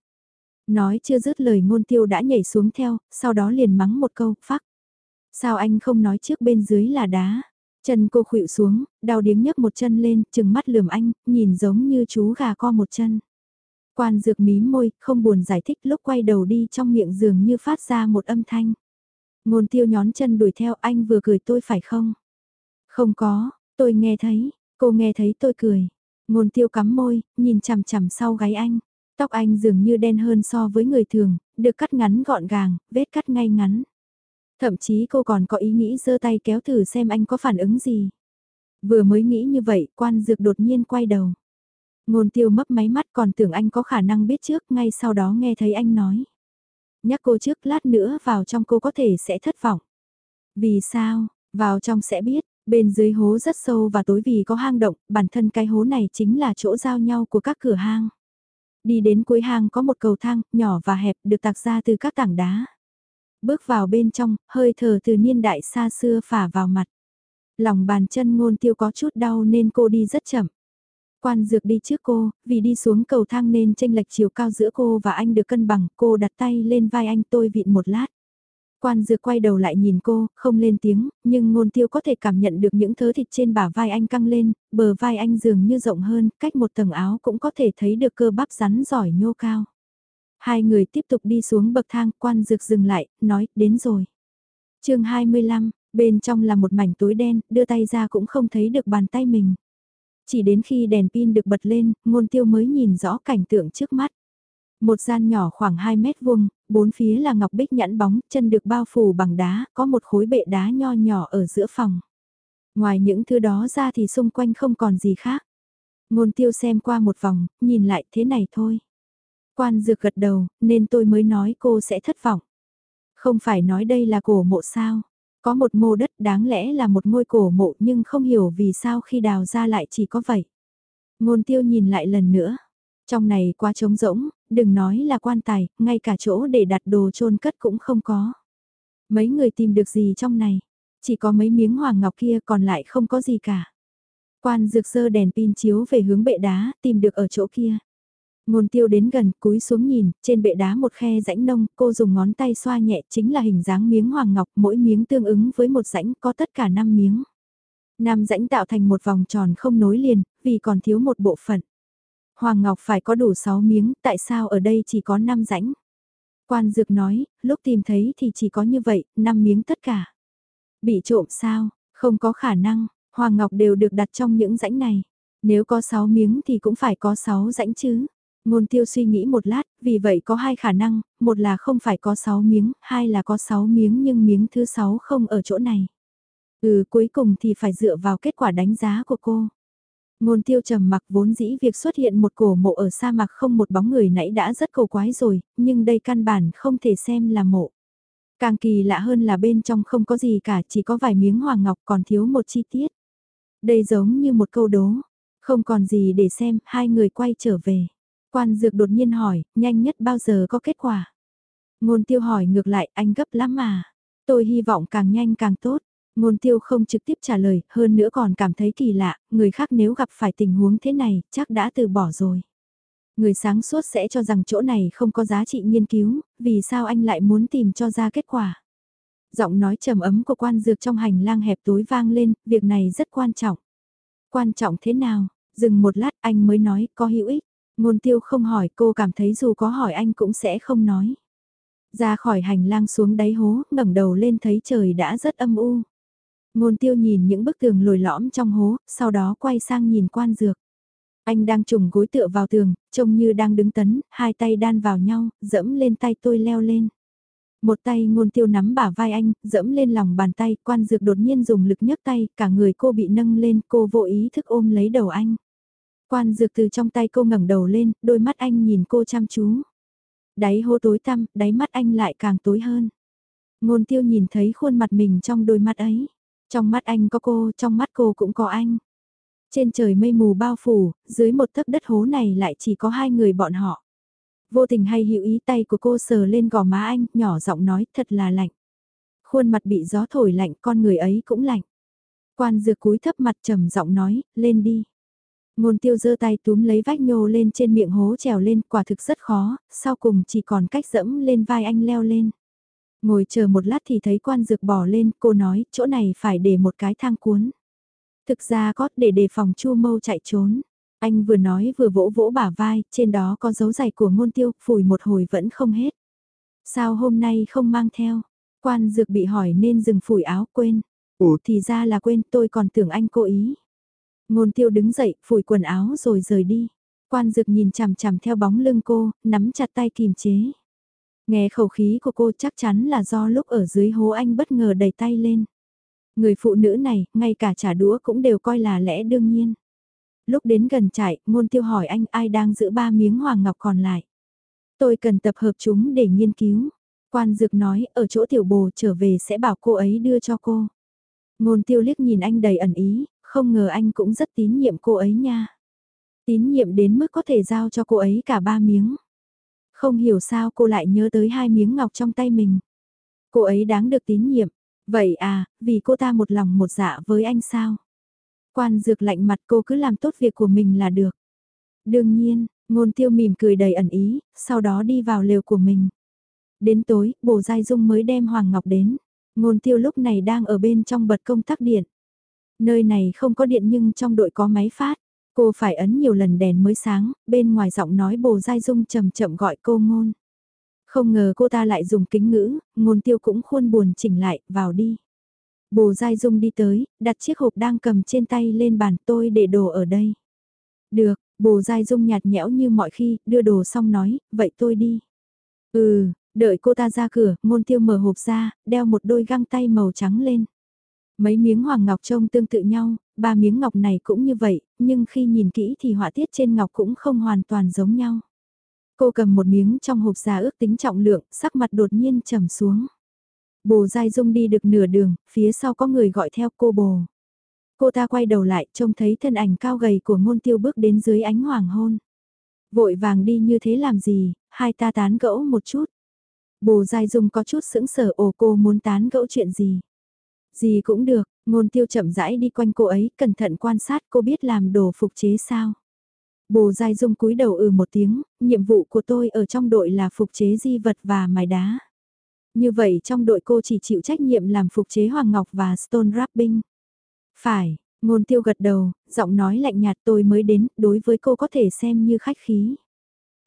Nói chưa dứt lời ngôn tiêu đã nhảy xuống theo, sau đó liền mắng một câu, phắc. Sao anh không nói trước bên dưới là đá? Chân cô khuỵu xuống, đau điếng nhấc một chân lên, chừng mắt lườm anh, nhìn giống như chú gà co một chân. Quan dược mím môi, không buồn giải thích lúc quay đầu đi trong miệng giường như phát ra một âm thanh. Ngôn tiêu nhón chân đuổi theo anh vừa cười tôi phải không? Không có, tôi nghe thấy, cô nghe thấy tôi cười. Ngôn tiêu cắm môi, nhìn chằm chằm sau gáy anh. Tóc anh dường như đen hơn so với người thường, được cắt ngắn gọn gàng, vết cắt ngay ngắn. Thậm chí cô còn có ý nghĩ giơ tay kéo thử xem anh có phản ứng gì. Vừa mới nghĩ như vậy, quan dược đột nhiên quay đầu. Ngôn tiêu mấp máy mắt còn tưởng anh có khả năng biết trước, ngay sau đó nghe thấy anh nói. Nhắc cô trước lát nữa vào trong cô có thể sẽ thất vọng. Vì sao, vào trong sẽ biết, bên dưới hố rất sâu và tối vì có hang động, bản thân cái hố này chính là chỗ giao nhau của các cửa hang. Đi đến cuối hang có một cầu thang, nhỏ và hẹp, được tạc ra từ các tảng đá. Bước vào bên trong, hơi thở từ niên đại xa xưa phả vào mặt. Lòng bàn chân ngôn tiêu có chút đau nên cô đi rất chậm. Quan dược đi trước cô, vì đi xuống cầu thang nên tranh lệch chiều cao giữa cô và anh được cân bằng, cô đặt tay lên vai anh tôi vịn một lát. Quan dược quay đầu lại nhìn cô, không lên tiếng, nhưng ngôn tiêu có thể cảm nhận được những thớ thịt trên bả vai anh căng lên, bờ vai anh dường như rộng hơn, cách một tầng áo cũng có thể thấy được cơ bắp rắn giỏi nhô cao. Hai người tiếp tục đi xuống bậc thang, quan dược dừng lại, nói, đến rồi. chương 25, bên trong là một mảnh túi đen, đưa tay ra cũng không thấy được bàn tay mình. Chỉ đến khi đèn pin được bật lên, ngôn tiêu mới nhìn rõ cảnh tượng trước mắt. Một gian nhỏ khoảng 2 mét vuông, bốn phía là ngọc bích nhẵn bóng, chân được bao phủ bằng đá, có một khối bệ đá nho nhỏ ở giữa phòng. Ngoài những thứ đó ra thì xung quanh không còn gì khác. Ngôn tiêu xem qua một vòng, nhìn lại thế này thôi. Quan dược gật đầu, nên tôi mới nói cô sẽ thất vọng. Không phải nói đây là cổ mộ sao. Có một mô đất đáng lẽ là một ngôi cổ mộ nhưng không hiểu vì sao khi đào ra lại chỉ có vậy. Ngôn tiêu nhìn lại lần nữa. Trong này quá trống rỗng, đừng nói là quan tài, ngay cả chỗ để đặt đồ chôn cất cũng không có. Mấy người tìm được gì trong này? Chỉ có mấy miếng hoàng ngọc kia còn lại không có gì cả. Quan dược sơ đèn pin chiếu về hướng bệ đá, tìm được ở chỗ kia. Ngôn tiêu đến gần, cúi xuống nhìn, trên bệ đá một khe rãnh nông, cô dùng ngón tay xoa nhẹ chính là hình dáng miếng hoàng ngọc, mỗi miếng tương ứng với một rãnh có tất cả 5 miếng. Năm rãnh tạo thành một vòng tròn không nối liền, vì còn thiếu một bộ phận. Hoàng Ngọc phải có đủ 6 miếng, tại sao ở đây chỉ có 5 rãnh? Quan Dược nói, lúc tìm thấy thì chỉ có như vậy, 5 miếng tất cả. Bị trộm sao? Không có khả năng, Hoàng Ngọc đều được đặt trong những rãnh này. Nếu có 6 miếng thì cũng phải có 6 rãnh chứ. Ngôn tiêu suy nghĩ một lát, vì vậy có hai khả năng, một là không phải có 6 miếng, hai là có 6 miếng nhưng miếng thứ 6 không ở chỗ này. Ừ cuối cùng thì phải dựa vào kết quả đánh giá của cô. Ngôn tiêu trầm mặc vốn dĩ việc xuất hiện một cổ mộ ở sa mạc không một bóng người nãy đã rất cầu quái rồi, nhưng đây căn bản không thể xem là mộ. Càng kỳ lạ hơn là bên trong không có gì cả, chỉ có vài miếng hoàng ngọc còn thiếu một chi tiết. Đây giống như một câu đố, không còn gì để xem, hai người quay trở về. Quan dược đột nhiên hỏi, nhanh nhất bao giờ có kết quả? Ngôn tiêu hỏi ngược lại, anh gấp lắm mà. Tôi hy vọng càng nhanh càng tốt. Ngôn tiêu không trực tiếp trả lời, hơn nữa còn cảm thấy kỳ lạ, người khác nếu gặp phải tình huống thế này, chắc đã từ bỏ rồi. Người sáng suốt sẽ cho rằng chỗ này không có giá trị nghiên cứu, vì sao anh lại muốn tìm cho ra kết quả. Giọng nói trầm ấm của quan dược trong hành lang hẹp tối vang lên, việc này rất quan trọng. Quan trọng thế nào? Dừng một lát anh mới nói, có hữu ích. Ngôn tiêu không hỏi cô cảm thấy dù có hỏi anh cũng sẽ không nói. Ra khỏi hành lang xuống đáy hố, ngẩng đầu lên thấy trời đã rất âm u. Ngôn tiêu nhìn những bức tường lồi lõm trong hố, sau đó quay sang nhìn quan dược. Anh đang trùng gối tựa vào tường, trông như đang đứng tấn, hai tay đan vào nhau, dẫm lên tay tôi leo lên. Một tay ngôn tiêu nắm bả vai anh, dẫm lên lòng bàn tay, quan dược đột nhiên dùng lực nhấc tay, cả người cô bị nâng lên, cô vô ý thức ôm lấy đầu anh. Quan dược từ trong tay cô ngẩng đầu lên, đôi mắt anh nhìn cô chăm chú. Đáy hố tối tăm, đáy mắt anh lại càng tối hơn. Ngôn tiêu nhìn thấy khuôn mặt mình trong đôi mắt ấy. Trong mắt anh có cô, trong mắt cô cũng có anh. Trên trời mây mù bao phủ, dưới một tấc đất hố này lại chỉ có hai người bọn họ. Vô tình hay hữu ý tay của cô sờ lên gò má anh, nhỏ giọng nói thật là lạnh. Khuôn mặt bị gió thổi lạnh, con người ấy cũng lạnh. Quan dược cúi thấp mặt trầm giọng nói, lên đi. Ngôn tiêu giơ tay túm lấy vách nhô lên trên miệng hố trèo lên, quả thực rất khó, sau cùng chỉ còn cách dẫm lên vai anh leo lên. Ngồi chờ một lát thì thấy quan dược bỏ lên, cô nói, chỗ này phải để một cái thang cuốn. Thực ra có để đề phòng chu mâu chạy trốn. Anh vừa nói vừa vỗ vỗ bả vai, trên đó có dấu giày của ngôn tiêu, phủi một hồi vẫn không hết. Sao hôm nay không mang theo? Quan dược bị hỏi nên dừng phủi áo quên. Ủa thì ra là quên tôi còn tưởng anh cố ý. Ngôn tiêu đứng dậy, phủi quần áo rồi rời đi. Quan dược nhìn chằm chằm theo bóng lưng cô, nắm chặt tay kìm chế. Nghe khẩu khí của cô chắc chắn là do lúc ở dưới hố anh bất ngờ đẩy tay lên. Người phụ nữ này, ngay cả trả đũa cũng đều coi là lẽ đương nhiên. Lúc đến gần trại, ngôn tiêu hỏi anh ai đang giữ ba miếng hoàng ngọc còn lại. Tôi cần tập hợp chúng để nghiên cứu. Quan dược nói ở chỗ tiểu bồ trở về sẽ bảo cô ấy đưa cho cô. Ngôn tiêu liếc nhìn anh đầy ẩn ý, không ngờ anh cũng rất tín nhiệm cô ấy nha. Tín nhiệm đến mức có thể giao cho cô ấy cả ba miếng. Không hiểu sao cô lại nhớ tới hai miếng ngọc trong tay mình. Cô ấy đáng được tín nhiệm. Vậy à, vì cô ta một lòng một dạ với anh sao? Quan dược lạnh mặt cô cứ làm tốt việc của mình là được. Đương nhiên, ngôn tiêu mỉm cười đầy ẩn ý, sau đó đi vào lều của mình. Đến tối, bồ Giai Dung mới đem Hoàng Ngọc đến. Ngôn tiêu lúc này đang ở bên trong bật công tắc điện. Nơi này không có điện nhưng trong đội có máy phát. Cô phải ấn nhiều lần đèn mới sáng, bên ngoài giọng nói bồ Giai Dung chậm chậm gọi cô ngôn. Không ngờ cô ta lại dùng kính ngữ, ngôn tiêu cũng khuôn buồn chỉnh lại, vào đi. Bồ Giai Dung đi tới, đặt chiếc hộp đang cầm trên tay lên bàn tôi để đồ ở đây. Được, bồ Giai Dung nhạt nhẽo như mọi khi, đưa đồ xong nói, vậy tôi đi. Ừ, đợi cô ta ra cửa, ngôn tiêu mở hộp ra, đeo một đôi găng tay màu trắng lên. Mấy miếng hoàng ngọc trông tương tự nhau, ba miếng ngọc này cũng như vậy, nhưng khi nhìn kỹ thì họa tiết trên ngọc cũng không hoàn toàn giống nhau. Cô cầm một miếng trong hộp già ước tính trọng lượng, sắc mặt đột nhiên trầm xuống. Bồ Giai Dung đi được nửa đường, phía sau có người gọi theo cô bồ. Cô ta quay đầu lại, trông thấy thân ảnh cao gầy của ngôn tiêu bước đến dưới ánh hoàng hôn. Vội vàng đi như thế làm gì, hai ta tán gẫu một chút. Bồ Giai Dung có chút sững sờ ồ cô muốn tán gẫu chuyện gì. Gì cũng được, ngôn tiêu chậm rãi đi quanh cô ấy, cẩn thận quan sát cô biết làm đồ phục chế sao. Bồ Giai Dung cúi đầu ừ một tiếng, nhiệm vụ của tôi ở trong đội là phục chế di vật và mài đá. Như vậy trong đội cô chỉ chịu trách nhiệm làm phục chế hoàng ngọc và stone wrapping. Phải, ngôn tiêu gật đầu, giọng nói lạnh nhạt tôi mới đến, đối với cô có thể xem như khách khí.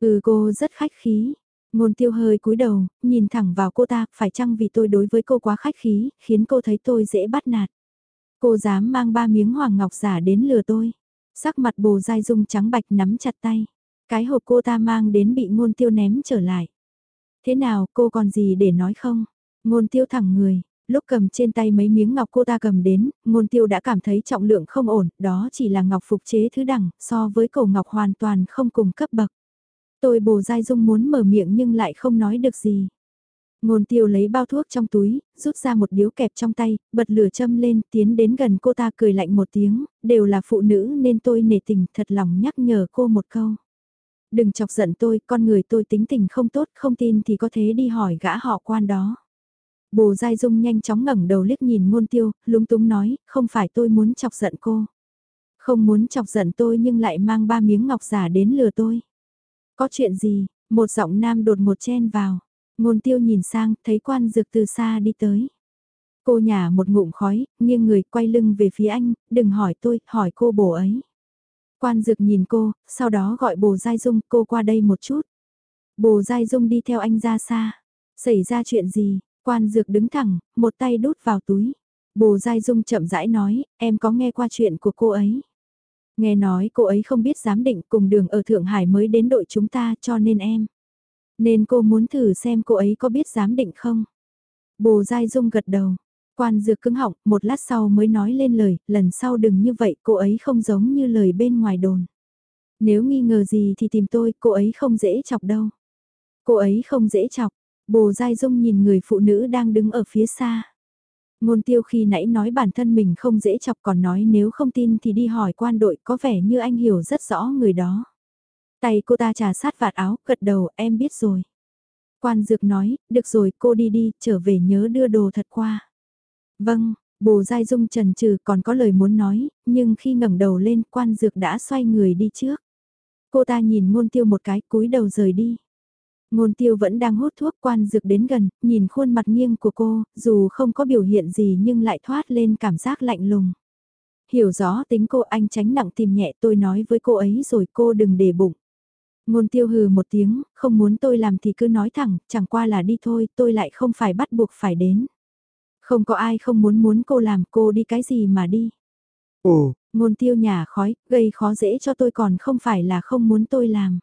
Ừ cô rất khách khí. Ngôn tiêu hơi cúi đầu, nhìn thẳng vào cô ta, phải chăng vì tôi đối với cô quá khách khí, khiến cô thấy tôi dễ bắt nạt. Cô dám mang ba miếng hoàng ngọc giả đến lừa tôi. Sắc mặt bồ dai dung trắng bạch nắm chặt tay. Cái hộp cô ta mang đến bị ngôn tiêu ném trở lại. Thế nào cô còn gì để nói không? Ngôn tiêu thẳng người, lúc cầm trên tay mấy miếng ngọc cô ta cầm đến, ngôn tiêu đã cảm thấy trọng lượng không ổn, đó chỉ là ngọc phục chế thứ đẳng, so với cổ ngọc hoàn toàn không cùng cấp bậc. Tôi bồ dai dung muốn mở miệng nhưng lại không nói được gì. Ngôn tiêu lấy bao thuốc trong túi, rút ra một điếu kẹp trong tay, bật lửa châm lên, tiến đến gần cô ta cười lạnh một tiếng, đều là phụ nữ nên tôi nể tình thật lòng nhắc nhở cô một câu. Đừng chọc giận tôi, con người tôi tính tình không tốt, không tin thì có thế đi hỏi gã họ quan đó. Bồ Giai Dung nhanh chóng ngẩng đầu liếc nhìn ngôn tiêu, lúng túng nói, không phải tôi muốn chọc giận cô. Không muốn chọc giận tôi nhưng lại mang ba miếng ngọc giả đến lừa tôi. Có chuyện gì, một giọng nam đột một chen vào. Ngôn tiêu nhìn sang, thấy quan dược từ xa đi tới. Cô nhả một ngụm khói, nghiêng người quay lưng về phía anh, đừng hỏi tôi, hỏi cô bồ ấy. Quan dược nhìn cô, sau đó gọi bồ Giai Dung cô qua đây một chút. Bồ Giai Dung đi theo anh ra xa. Xảy ra chuyện gì, quan dược đứng thẳng, một tay đút vào túi. Bồ Giai Dung chậm rãi nói, em có nghe qua chuyện của cô ấy. Nghe nói cô ấy không biết giám định cùng đường ở Thượng Hải mới đến đội chúng ta cho nên em. Nên cô muốn thử xem cô ấy có biết giám định không. Bồ Giai Dung gật đầu. Quan dược cứng họng, một lát sau mới nói lên lời, lần sau đừng như vậy, cô ấy không giống như lời bên ngoài đồn. Nếu nghi ngờ gì thì tìm tôi, cô ấy không dễ chọc đâu. Cô ấy không dễ chọc, bồ dai dung nhìn người phụ nữ đang đứng ở phía xa. Ngôn tiêu khi nãy nói bản thân mình không dễ chọc còn nói nếu không tin thì đi hỏi quan đội có vẻ như anh hiểu rất rõ người đó. Tay cô ta trà sát vạt áo, gật đầu, em biết rồi. Quan dược nói, được rồi cô đi đi, trở về nhớ đưa đồ thật qua. Vâng, bồ dai dung trần trừ còn có lời muốn nói, nhưng khi ngẩng đầu lên quan dược đã xoay người đi trước. Cô ta nhìn ngôn tiêu một cái cúi đầu rời đi. Ngôn tiêu vẫn đang hút thuốc quan dược đến gần, nhìn khuôn mặt nghiêng của cô, dù không có biểu hiện gì nhưng lại thoát lên cảm giác lạnh lùng. Hiểu rõ tính cô anh tránh nặng tìm nhẹ tôi nói với cô ấy rồi cô đừng để bụng. Ngôn tiêu hừ một tiếng, không muốn tôi làm thì cứ nói thẳng, chẳng qua là đi thôi, tôi lại không phải bắt buộc phải đến. Không có ai không muốn muốn cô làm cô đi cái gì mà đi. Ồ, ngôn tiêu nhà khói, gây khó dễ cho tôi còn không phải là không muốn tôi làm.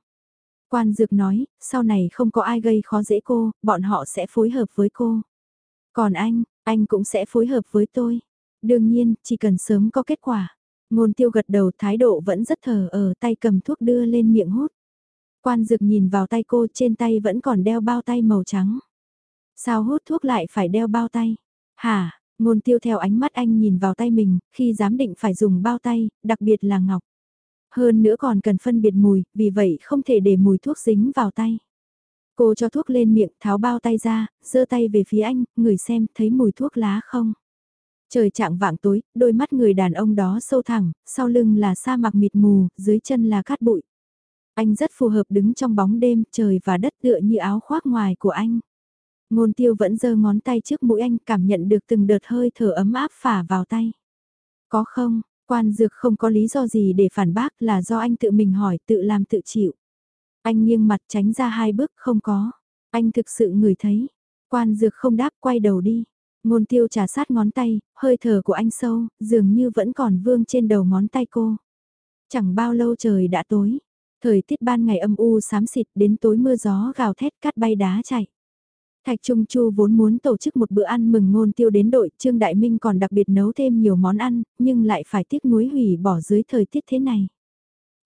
Quan dược nói, sau này không có ai gây khó dễ cô, bọn họ sẽ phối hợp với cô. Còn anh, anh cũng sẽ phối hợp với tôi. Đương nhiên, chỉ cần sớm có kết quả. Ngôn tiêu gật đầu thái độ vẫn rất thờ ở tay cầm thuốc đưa lên miệng hút. Quan dược nhìn vào tay cô trên tay vẫn còn đeo bao tay màu trắng. Sao hút thuốc lại phải đeo bao tay? Hả, ngôn tiêu theo ánh mắt anh nhìn vào tay mình, khi giám định phải dùng bao tay, đặc biệt là ngọc. Hơn nữa còn cần phân biệt mùi, vì vậy không thể để mùi thuốc dính vào tay. Cô cho thuốc lên miệng, tháo bao tay ra, giơ tay về phía anh, người xem, thấy mùi thuốc lá không? Trời trạng vạng tối, đôi mắt người đàn ông đó sâu thẳng, sau lưng là sa mạc mịt mù, dưới chân là cát bụi. Anh rất phù hợp đứng trong bóng đêm, trời và đất tựa như áo khoác ngoài của anh. Ngôn tiêu vẫn giơ ngón tay trước mũi anh cảm nhận được từng đợt hơi thở ấm áp phả vào tay. Có không, quan dược không có lý do gì để phản bác là do anh tự mình hỏi tự làm tự chịu. Anh nghiêng mặt tránh ra hai bước không có. Anh thực sự ngửi thấy. Quan dược không đáp quay đầu đi. Ngôn tiêu trà sát ngón tay, hơi thở của anh sâu, dường như vẫn còn vương trên đầu ngón tay cô. Chẳng bao lâu trời đã tối. Thời tiết ban ngày âm u xám xịt đến tối mưa gió gào thét cát bay đá chạy. Thạch Trung Chu vốn muốn tổ chức một bữa ăn mừng ngôn tiêu đến đội, Trương Đại Minh còn đặc biệt nấu thêm nhiều món ăn, nhưng lại phải tiếc nuối hủy bỏ dưới thời tiết thế này.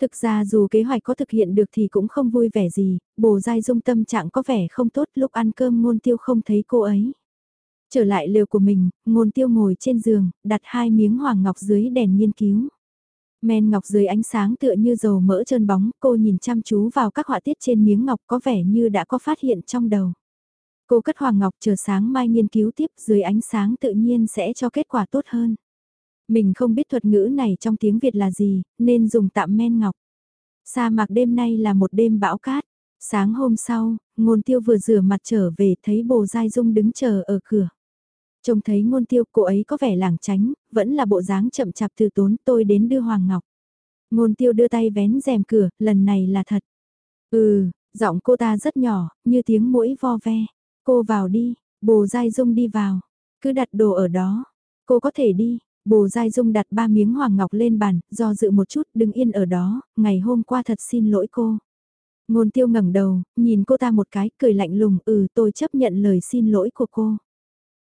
Thực ra dù kế hoạch có thực hiện được thì cũng không vui vẻ gì, bồ dai dung tâm trạng có vẻ không tốt lúc ăn cơm ngôn tiêu không thấy cô ấy. Trở lại lều của mình, ngôn tiêu ngồi trên giường, đặt hai miếng hoàng ngọc dưới đèn nghiên cứu. Men ngọc dưới ánh sáng tựa như dầu mỡ trơn bóng, cô nhìn chăm chú vào các họa tiết trên miếng ngọc có vẻ như đã có phát hiện trong đầu. Cô cất hoàng ngọc chờ sáng mai nghiên cứu tiếp dưới ánh sáng tự nhiên sẽ cho kết quả tốt hơn. Mình không biết thuật ngữ này trong tiếng Việt là gì, nên dùng tạm men ngọc. Sa mạc đêm nay là một đêm bão cát. Sáng hôm sau, ngôn tiêu vừa rửa mặt trở về thấy bồ dai dung đứng chờ ở cửa. Trông thấy ngôn tiêu cô ấy có vẻ lảng tránh, vẫn là bộ dáng chậm chạp từ tốn tôi đến đưa Hoàng Ngọc. Ngôn tiêu đưa tay vén rèm cửa, lần này là thật. Ừ, giọng cô ta rất nhỏ, như tiếng mũi vo ve. Cô vào đi, bồ dai dung đi vào. Cứ đặt đồ ở đó. Cô có thể đi, Bồ Giai Dung đặt ba miếng hoàng ngọc lên bàn, do dự một chút, đừng yên ở đó, ngày hôm qua thật xin lỗi cô. Ngôn tiêu ngẩng đầu, nhìn cô ta một cái, cười lạnh lùng, ừ tôi chấp nhận lời xin lỗi của cô.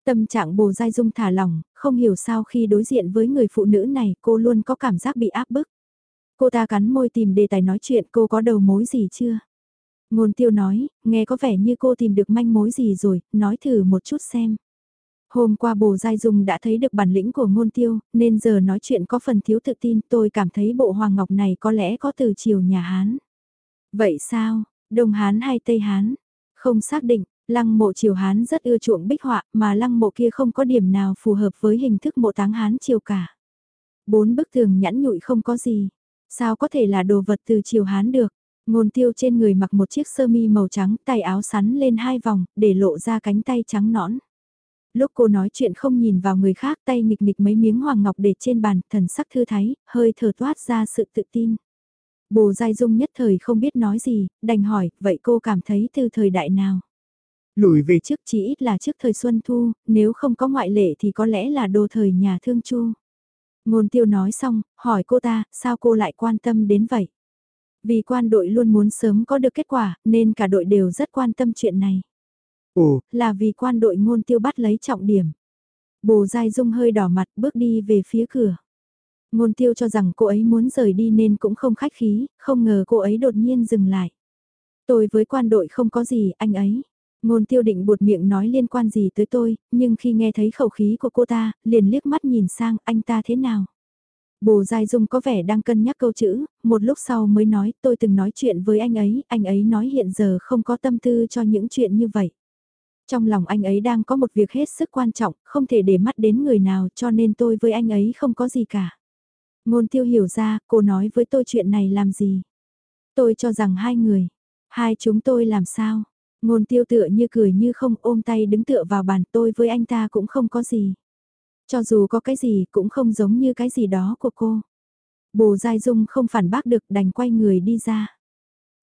Tâm trạng bồ Giai Dung thả lỏng, không hiểu sao khi đối diện với người phụ nữ này cô luôn có cảm giác bị áp bức. Cô ta cắn môi tìm đề tài nói chuyện cô có đầu mối gì chưa? Ngôn tiêu nói, nghe có vẻ như cô tìm được manh mối gì rồi, nói thử một chút xem. Hôm qua bồ Giai Dung đã thấy được bản lĩnh của ngôn tiêu, nên giờ nói chuyện có phần thiếu tự tin tôi cảm thấy bộ hoàng ngọc này có lẽ có từ chiều nhà Hán. Vậy sao, Đông Hán hay Tây Hán? Không xác định, lăng mộ triều Hán rất ưa chuộng bích họa mà lăng mộ kia không có điểm nào phù hợp với hình thức mộ táng Hán triều cả. Bốn bức tường nhẵn nhụi không có gì. Sao có thể là đồ vật từ triều Hán được? Ngôn tiêu trên người mặc một chiếc sơ mi màu trắng, tay áo sắn lên hai vòng, để lộ ra cánh tay trắng nõn. Lúc cô nói chuyện không nhìn vào người khác tay nghịch nghịch mấy miếng hoàng ngọc để trên bàn, thần sắc thư thái, hơi thở toát ra sự tự tin. Bồ Giai Dung nhất thời không biết nói gì, đành hỏi, vậy cô cảm thấy từ thời đại nào? Lùi về trước chỉ ít là trước thời Xuân Thu, nếu không có ngoại lệ thì có lẽ là đồ thời nhà thương chu. Ngôn tiêu nói xong, hỏi cô ta, sao cô lại quan tâm đến vậy? Vì quan đội luôn muốn sớm có được kết quả, nên cả đội đều rất quan tâm chuyện này. Ồ, là vì quan đội ngôn tiêu bắt lấy trọng điểm. Bồ Giai Dung hơi đỏ mặt bước đi về phía cửa. Ngôn tiêu cho rằng cô ấy muốn rời đi nên cũng không khách khí, không ngờ cô ấy đột nhiên dừng lại. Tôi với quan đội không có gì, anh ấy. Ngôn tiêu định buột miệng nói liên quan gì tới tôi, nhưng khi nghe thấy khẩu khí của cô ta, liền liếc mắt nhìn sang anh ta thế nào. Bồ Giai Dung có vẻ đang cân nhắc câu chữ, một lúc sau mới nói tôi từng nói chuyện với anh ấy, anh ấy nói hiện giờ không có tâm tư cho những chuyện như vậy. Trong lòng anh ấy đang có một việc hết sức quan trọng, không thể để mắt đến người nào cho nên tôi với anh ấy không có gì cả. Ngôn tiêu hiểu ra, cô nói với tôi chuyện này làm gì? Tôi cho rằng hai người, hai chúng tôi làm sao? Ngôn tiêu tựa như cười như không ôm tay đứng tựa vào bàn tôi với anh ta cũng không có gì. Cho dù có cái gì cũng không giống như cái gì đó của cô. Bồ Giai Dung không phản bác được đành quay người đi ra.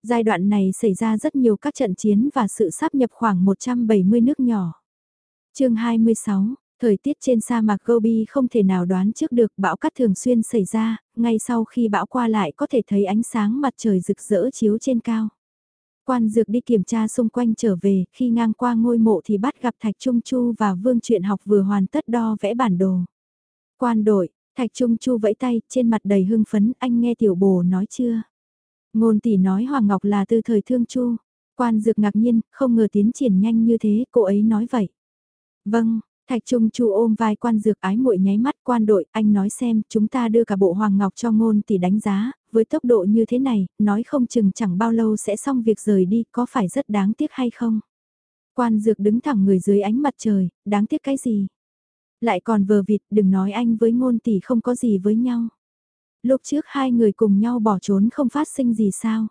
Giai đoạn này xảy ra rất nhiều các trận chiến và sự sáp nhập khoảng 170 nước nhỏ. chương 26, thời tiết trên sa mạc Gobi không thể nào đoán trước được bão cát thường xuyên xảy ra, ngay sau khi bão qua lại có thể thấy ánh sáng mặt trời rực rỡ chiếu trên cao. Quan dược đi kiểm tra xung quanh trở về, khi ngang qua ngôi mộ thì bắt gặp Thạch Trung Chu và Vương Truyện học vừa hoàn tất đo vẽ bản đồ. Quan đội, Thạch Trung Chu vẫy tay, trên mặt đầy hưng phấn, anh nghe tiểu bồ nói chưa? Ngôn tỷ nói Hoàng Ngọc là từ thời thương chu. Quan dược ngạc nhiên, không ngờ tiến triển nhanh như thế, cô ấy nói vậy. Vâng, Thạch Trung Chu ôm vai quan dược ái muội nháy mắt quan đội, anh nói xem, chúng ta đưa cả bộ hoàng ngọc cho ngôn tỷ đánh giá, với tốc độ như thế này, nói không chừng chẳng bao lâu sẽ xong việc rời đi, có phải rất đáng tiếc hay không? Quan dược đứng thẳng người dưới ánh mặt trời, đáng tiếc cái gì? Lại còn vờ vịt, đừng nói anh với ngôn tỷ không có gì với nhau. Lúc trước hai người cùng nhau bỏ trốn không phát sinh gì sao?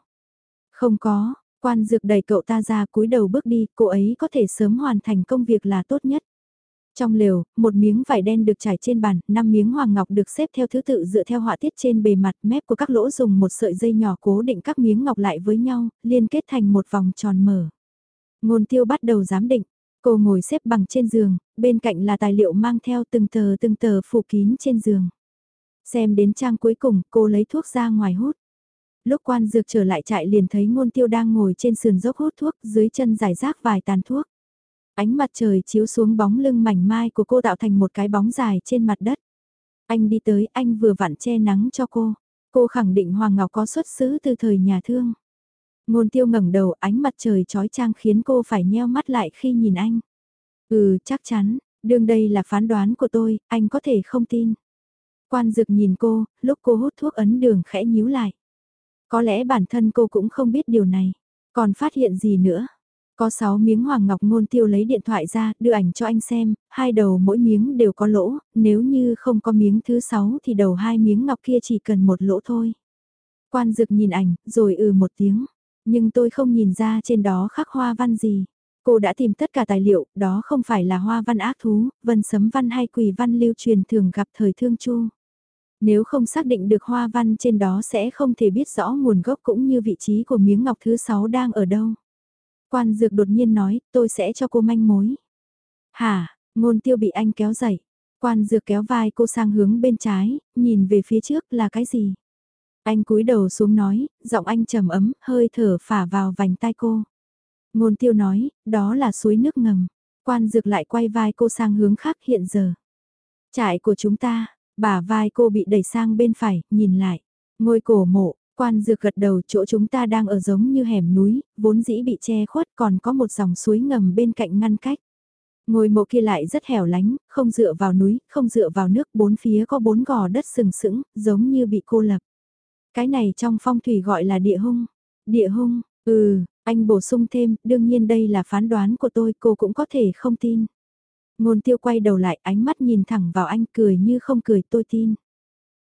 Không có, quan dược đẩy cậu ta ra cúi đầu bước đi, cô ấy có thể sớm hoàn thành công việc là tốt nhất. Trong lều, một miếng vải đen được trải trên bàn, năm miếng hoàng ngọc được xếp theo thứ tự dựa theo họa tiết trên bề mặt mép của các lỗ dùng một sợi dây nhỏ cố định các miếng ngọc lại với nhau, liên kết thành một vòng tròn mở. Ngôn tiêu bắt đầu giám định, cô ngồi xếp bằng trên giường, bên cạnh là tài liệu mang theo từng tờ từng tờ phủ kín trên giường. Xem đến trang cuối cùng, cô lấy thuốc ra ngoài hút. Lúc quan dược trở lại trại liền thấy ngôn tiêu đang ngồi trên sườn dốc hút thuốc, dưới chân giải rác vài tàn thuốc. Ánh mặt trời chiếu xuống bóng lưng mảnh mai của cô tạo thành một cái bóng dài trên mặt đất. Anh đi tới, anh vừa vặn che nắng cho cô. Cô khẳng định Hoàng Ngọc có xuất xứ từ thời nhà thương. Ngôn tiêu ngẩng đầu, ánh mặt trời trói trang khiến cô phải nheo mắt lại khi nhìn anh. Ừ, chắc chắn, đương đây là phán đoán của tôi, anh có thể không tin. Quan dực nhìn cô, lúc cô hút thuốc ấn đường khẽ nhíu lại. Có lẽ bản thân cô cũng không biết điều này. Còn phát hiện gì nữa? Có 6 miếng hoàng ngọc ngôn tiêu lấy điện thoại ra, đưa ảnh cho anh xem, hai đầu mỗi miếng đều có lỗ, nếu như không có miếng thứ 6 thì đầu hai miếng ngọc kia chỉ cần một lỗ thôi. Quan dực nhìn ảnh, rồi ừ một tiếng, nhưng tôi không nhìn ra trên đó khắc hoa văn gì. Cô đã tìm tất cả tài liệu, đó không phải là hoa văn ác thú, vân sấm văn hay quỳ văn lưu truyền thường gặp thời thương chu. Nếu không xác định được hoa văn trên đó sẽ không thể biết rõ nguồn gốc cũng như vị trí của miếng ngọc thứ 6 đang ở đâu. Quan dược đột nhiên nói, tôi sẽ cho cô manh mối. Hả, ngôn tiêu bị anh kéo dậy. Quan dược kéo vai cô sang hướng bên trái, nhìn về phía trước là cái gì? Anh cúi đầu xuống nói, giọng anh trầm ấm, hơi thở phả vào vành tai cô. Ngôn tiêu nói, đó là suối nước ngầm. Quan dược lại quay vai cô sang hướng khác hiện giờ. Trại của chúng ta, bả vai cô bị đẩy sang bên phải, nhìn lại. Ngôi cổ mộ, Quan dược gật đầu chỗ chúng ta đang ở giống như hẻm núi, vốn dĩ bị che khuất còn có một dòng suối ngầm bên cạnh ngăn cách. Ngôi mộ kia lại rất hẻo lánh, không dựa vào núi, không dựa vào nước, bốn phía có bốn gò đất sừng sững, giống như bị cô lập. Cái này trong phong thủy gọi là địa hung. Địa hung, ừ, anh bổ sung thêm, đương nhiên đây là phán đoán của tôi, cô cũng có thể không tin. Ngôn tiêu quay đầu lại, ánh mắt nhìn thẳng vào anh cười như không cười tôi tin.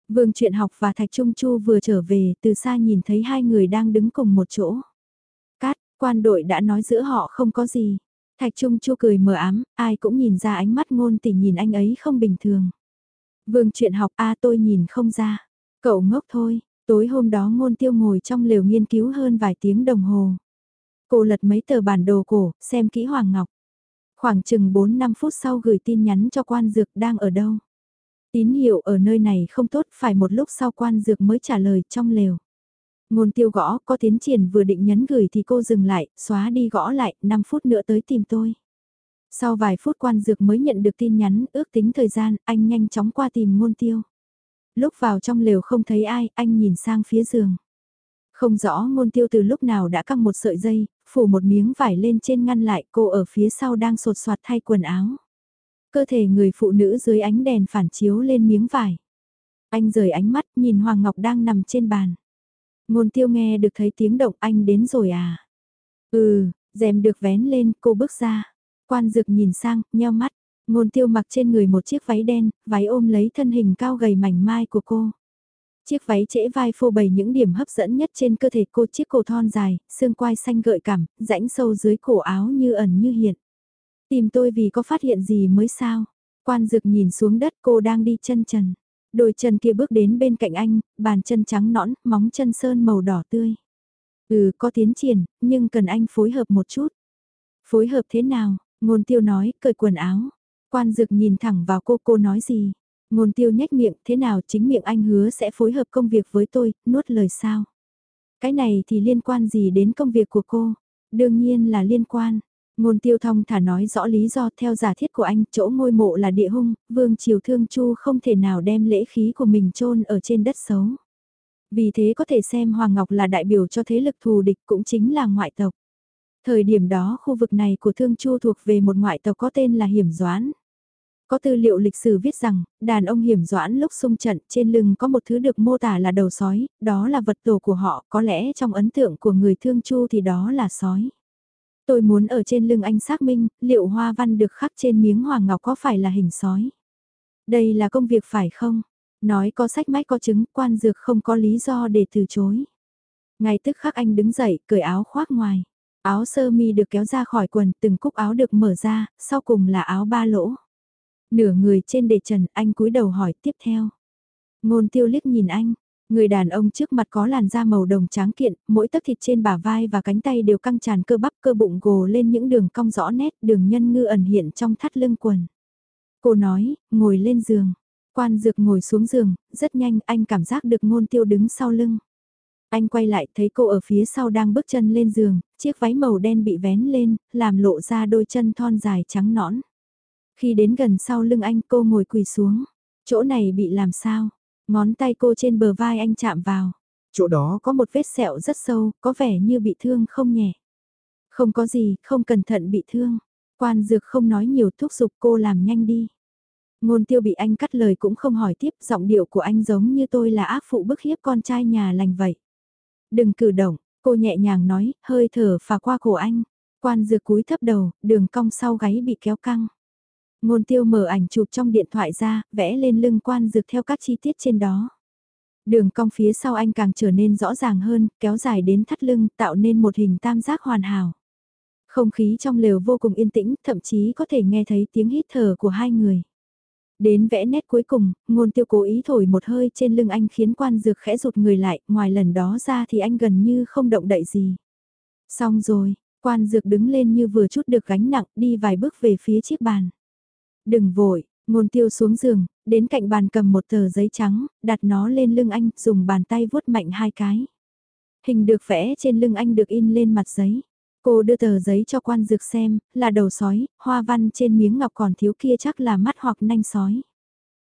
Vương Truyện học và Thạch Trung Chu vừa trở về, từ xa nhìn thấy hai người đang đứng cùng một chỗ. Cát, quan đội đã nói giữa họ không có gì. Thạch Trung Chu cười mờ ám, ai cũng nhìn ra ánh mắt ngôn tỷ nhìn anh ấy không bình thường. Vương Truyện học a tôi nhìn không ra. Cậu ngốc thôi, tối hôm đó ngôn tiêu ngồi trong lều nghiên cứu hơn vài tiếng đồng hồ. Cô lật mấy tờ bản đồ cổ, xem kỹ Hoàng Ngọc. Khoảng chừng 4-5 phút sau gửi tin nhắn cho quan dược đang ở đâu. Tín hiệu ở nơi này không tốt phải một lúc sau quan dược mới trả lời trong lều. Ngôn tiêu gõ có tiến triển vừa định nhấn gửi thì cô dừng lại, xóa đi gõ lại, 5 phút nữa tới tìm tôi. Sau vài phút quan dược mới nhận được tin nhắn, ước tính thời gian, anh nhanh chóng qua tìm ngôn tiêu. Lúc vào trong lều không thấy ai, anh nhìn sang phía giường. Không rõ ngôn tiêu từ lúc nào đã căng một sợi dây, phủ một miếng vải lên trên ngăn lại cô ở phía sau đang sột soạt thay quần áo. Cơ thể người phụ nữ dưới ánh đèn phản chiếu lên miếng vải. Anh rời ánh mắt nhìn Hoàng Ngọc đang nằm trên bàn. Ngôn tiêu nghe được thấy tiếng động anh đến rồi à? Ừ, rèm được vén lên, cô bước ra. Quan dực nhìn sang, nheo mắt. Ngôn tiêu mặc trên người một chiếc váy đen, váy ôm lấy thân hình cao gầy mảnh mai của cô. Chiếc váy trễ vai phô bày những điểm hấp dẫn nhất trên cơ thể cô chiếc cổ thon dài, xương quai xanh gợi cảm, rãnh sâu dưới cổ áo như ẩn như hiện. Tìm tôi vì có phát hiện gì mới sao? Quan dực nhìn xuống đất cô đang đi chân trần. Đôi chân kia bước đến bên cạnh anh, bàn chân trắng nõn, móng chân sơn màu đỏ tươi. Ừ, có tiến triển, nhưng cần anh phối hợp một chút. Phối hợp thế nào? Ngôn tiêu nói, cởi quần áo. Quan dực nhìn thẳng vào cô, cô nói gì? Ngôn tiêu nhếch miệng, thế nào chính miệng anh hứa sẽ phối hợp công việc với tôi, nuốt lời sao? Cái này thì liên quan gì đến công việc của cô? Đương nhiên là liên quan. Ngôn tiêu thông thả nói rõ lý do theo giả thiết của anh, chỗ ngôi mộ là địa hung, vương triều thương chu không thể nào đem lễ khí của mình chôn ở trên đất xấu. Vì thế có thể xem Hoàng Ngọc là đại biểu cho thế lực thù địch cũng chính là ngoại tộc. Thời điểm đó khu vực này của Thương Chu thuộc về một ngoại tộc có tên là Hiểm Doãn. Có tư liệu lịch sử viết rằng, đàn ông hiểm doãn lúc xung trận trên lưng có một thứ được mô tả là đầu sói, đó là vật tổ của họ, có lẽ trong ấn tượng của người thương chu thì đó là sói. Tôi muốn ở trên lưng anh xác minh, liệu hoa văn được khắc trên miếng hoàng ngọc có phải là hình sói? Đây là công việc phải không? Nói có sách mách có chứng, quan dược không có lý do để từ chối. Ngay tức khắc anh đứng dậy, cởi áo khoác ngoài. Áo sơ mi được kéo ra khỏi quần, từng cúc áo được mở ra, sau cùng là áo ba lỗ. Nửa người trên đề trần, anh cúi đầu hỏi tiếp theo. Ngôn tiêu liếc nhìn anh, người đàn ông trước mặt có làn da màu đồng trắng kiện, mỗi tấc thịt trên bả vai và cánh tay đều căng tràn cơ bắp cơ bụng gồ lên những đường cong rõ nét, đường nhân ngư ẩn hiện trong thắt lưng quần. Cô nói, ngồi lên giường. Quan dược ngồi xuống giường, rất nhanh anh cảm giác được ngôn tiêu đứng sau lưng. Anh quay lại thấy cô ở phía sau đang bước chân lên giường, chiếc váy màu đen bị vén lên, làm lộ ra đôi chân thon dài trắng nõn. Khi đến gần sau lưng anh cô ngồi quỳ xuống. Chỗ này bị làm sao? Ngón tay cô trên bờ vai anh chạm vào. Chỗ đó có một vết sẹo rất sâu, có vẻ như bị thương không nhẹ. Không có gì, không cẩn thận bị thương. Quan dược không nói nhiều thúc giục cô làm nhanh đi. Ngôn tiêu bị anh cắt lời cũng không hỏi tiếp, giọng điệu của anh giống như tôi là ác phụ bức hiếp con trai nhà lành vậy. Đừng cử động, cô nhẹ nhàng nói, hơi thở phà qua cổ anh. Quan dược cúi thấp đầu, đường cong sau gáy bị kéo căng. Ngôn tiêu mở ảnh chụp trong điện thoại ra, vẽ lên lưng quan dược theo các chi tiết trên đó. Đường cong phía sau anh càng trở nên rõ ràng hơn, kéo dài đến thắt lưng, tạo nên một hình tam giác hoàn hảo. Không khí trong lều vô cùng yên tĩnh, thậm chí có thể nghe thấy tiếng hít thở của hai người. Đến vẽ nét cuối cùng, ngôn tiêu cố ý thổi một hơi trên lưng anh khiến quan dược khẽ rụt người lại, ngoài lần đó ra thì anh gần như không động đậy gì. Xong rồi, quan dược đứng lên như vừa chút được gánh nặng đi vài bước về phía chiếc bàn. Đừng vội, ngôn tiêu xuống giường, đến cạnh bàn cầm một tờ giấy trắng, đặt nó lên lưng anh, dùng bàn tay vuốt mạnh hai cái. Hình được vẽ trên lưng anh được in lên mặt giấy. Cô đưa tờ giấy cho quan dược xem, là đầu sói, hoa văn trên miếng ngọc còn thiếu kia chắc là mắt hoặc nanh sói.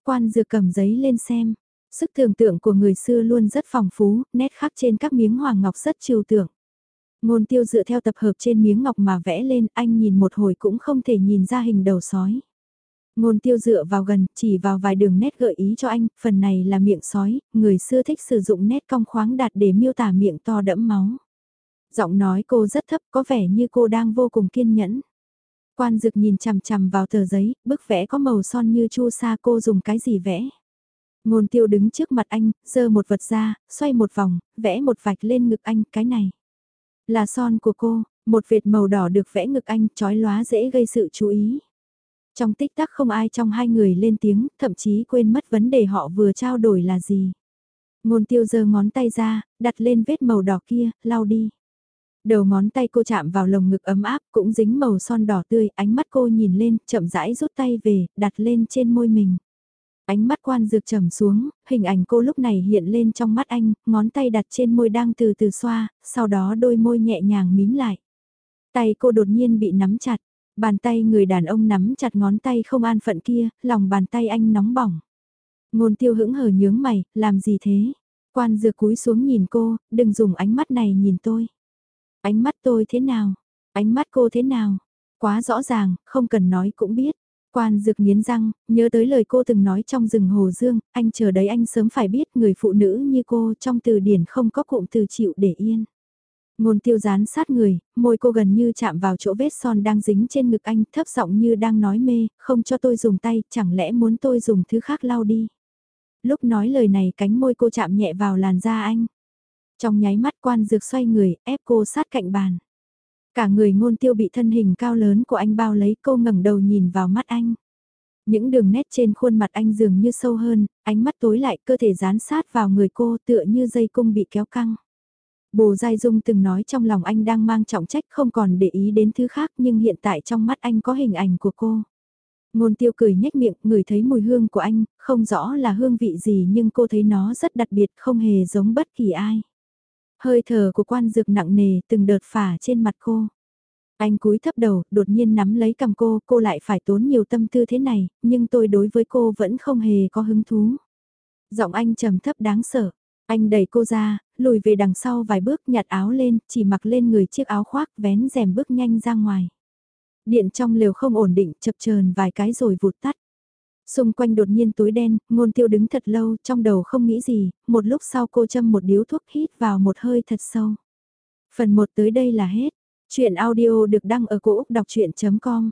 Quan dược cầm giấy lên xem, sức tưởng tượng của người xưa luôn rất phong phú, nét khắc trên các miếng hoàng ngọc rất trừu tượng. Ngôn tiêu dựa theo tập hợp trên miếng ngọc mà vẽ lên, anh nhìn một hồi cũng không thể nhìn ra hình đầu sói. Ngôn tiêu dựa vào gần, chỉ vào vài đường nét gợi ý cho anh, phần này là miệng sói, người xưa thích sử dụng nét cong khoáng đạt để miêu tả miệng to đẫm máu. Giọng nói cô rất thấp có vẻ như cô đang vô cùng kiên nhẫn. Quan dực nhìn chằm chằm vào tờ giấy, bức vẽ có màu son như chu sa cô dùng cái gì vẽ. Ngôn tiêu đứng trước mặt anh, giơ một vật ra, xoay một vòng, vẽ một vạch lên ngực anh, cái này. Là son của cô, một vệt màu đỏ được vẽ ngực anh, chói lóa dễ gây sự chú ý. Trong tích tắc không ai trong hai người lên tiếng, thậm chí quên mất vấn đề họ vừa trao đổi là gì. Ngôn tiêu giơ ngón tay ra, đặt lên vết màu đỏ kia, lau đi. Đầu ngón tay cô chạm vào lồng ngực ấm áp cũng dính màu son đỏ tươi, ánh mắt cô nhìn lên, chậm rãi rút tay về, đặt lên trên môi mình. Ánh mắt quan dược trầm xuống, hình ảnh cô lúc này hiện lên trong mắt anh, ngón tay đặt trên môi đang từ từ xoa, sau đó đôi môi nhẹ nhàng mím lại. Tay cô đột nhiên bị nắm chặt, bàn tay người đàn ông nắm chặt ngón tay không an phận kia, lòng bàn tay anh nóng bỏng. Ngôn tiêu hững hờ nhướng mày, làm gì thế? Quan dược cúi xuống nhìn cô, đừng dùng ánh mắt này nhìn tôi. Ánh mắt tôi thế nào? Ánh mắt cô thế nào? Quá rõ ràng, không cần nói cũng biết. Quan dược nghiến răng, nhớ tới lời cô từng nói trong rừng Hồ Dương, anh chờ đấy anh sớm phải biết người phụ nữ như cô trong từ điển không có cụm từ chịu để yên. Ngôn tiêu dán sát người, môi cô gần như chạm vào chỗ vết son đang dính trên ngực anh, thấp giọng như đang nói mê, không cho tôi dùng tay, chẳng lẽ muốn tôi dùng thứ khác lau đi. Lúc nói lời này cánh môi cô chạm nhẹ vào làn da anh. Trong nháy mắt quan dược xoay người, ép cô sát cạnh bàn. Cả người ngôn tiêu bị thân hình cao lớn của anh bao lấy cô ngẩng đầu nhìn vào mắt anh. Những đường nét trên khuôn mặt anh dường như sâu hơn, ánh mắt tối lại cơ thể dán sát vào người cô tựa như dây cung bị kéo căng. Bồ Giai Dung từng nói trong lòng anh đang mang trọng trách không còn để ý đến thứ khác nhưng hiện tại trong mắt anh có hình ảnh của cô. Ngôn tiêu cười nhếch miệng, ngửi thấy mùi hương của anh, không rõ là hương vị gì nhưng cô thấy nó rất đặc biệt không hề giống bất kỳ ai. Hơi thở của quan dược nặng nề từng đợt phả trên mặt cô. Anh cúi thấp đầu, đột nhiên nắm lấy cầm cô, cô lại phải tốn nhiều tâm tư thế này, nhưng tôi đối với cô vẫn không hề có hứng thú. Giọng anh trầm thấp đáng sợ. Anh đẩy cô ra, lùi về đằng sau vài bước nhặt áo lên, chỉ mặc lên người chiếc áo khoác vén rèm bước nhanh ra ngoài. Điện trong lều không ổn định chập chờn vài cái rồi vụt tắt. Xung quanh đột nhiên tối đen, ngôn tiêu đứng thật lâu, trong đầu không nghĩ gì, một lúc sau cô châm một điếu thuốc hít vào một hơi thật sâu. Phần 1 tới đây là hết. Chuyện audio được đăng ở cổ Úc đọc chuyện.com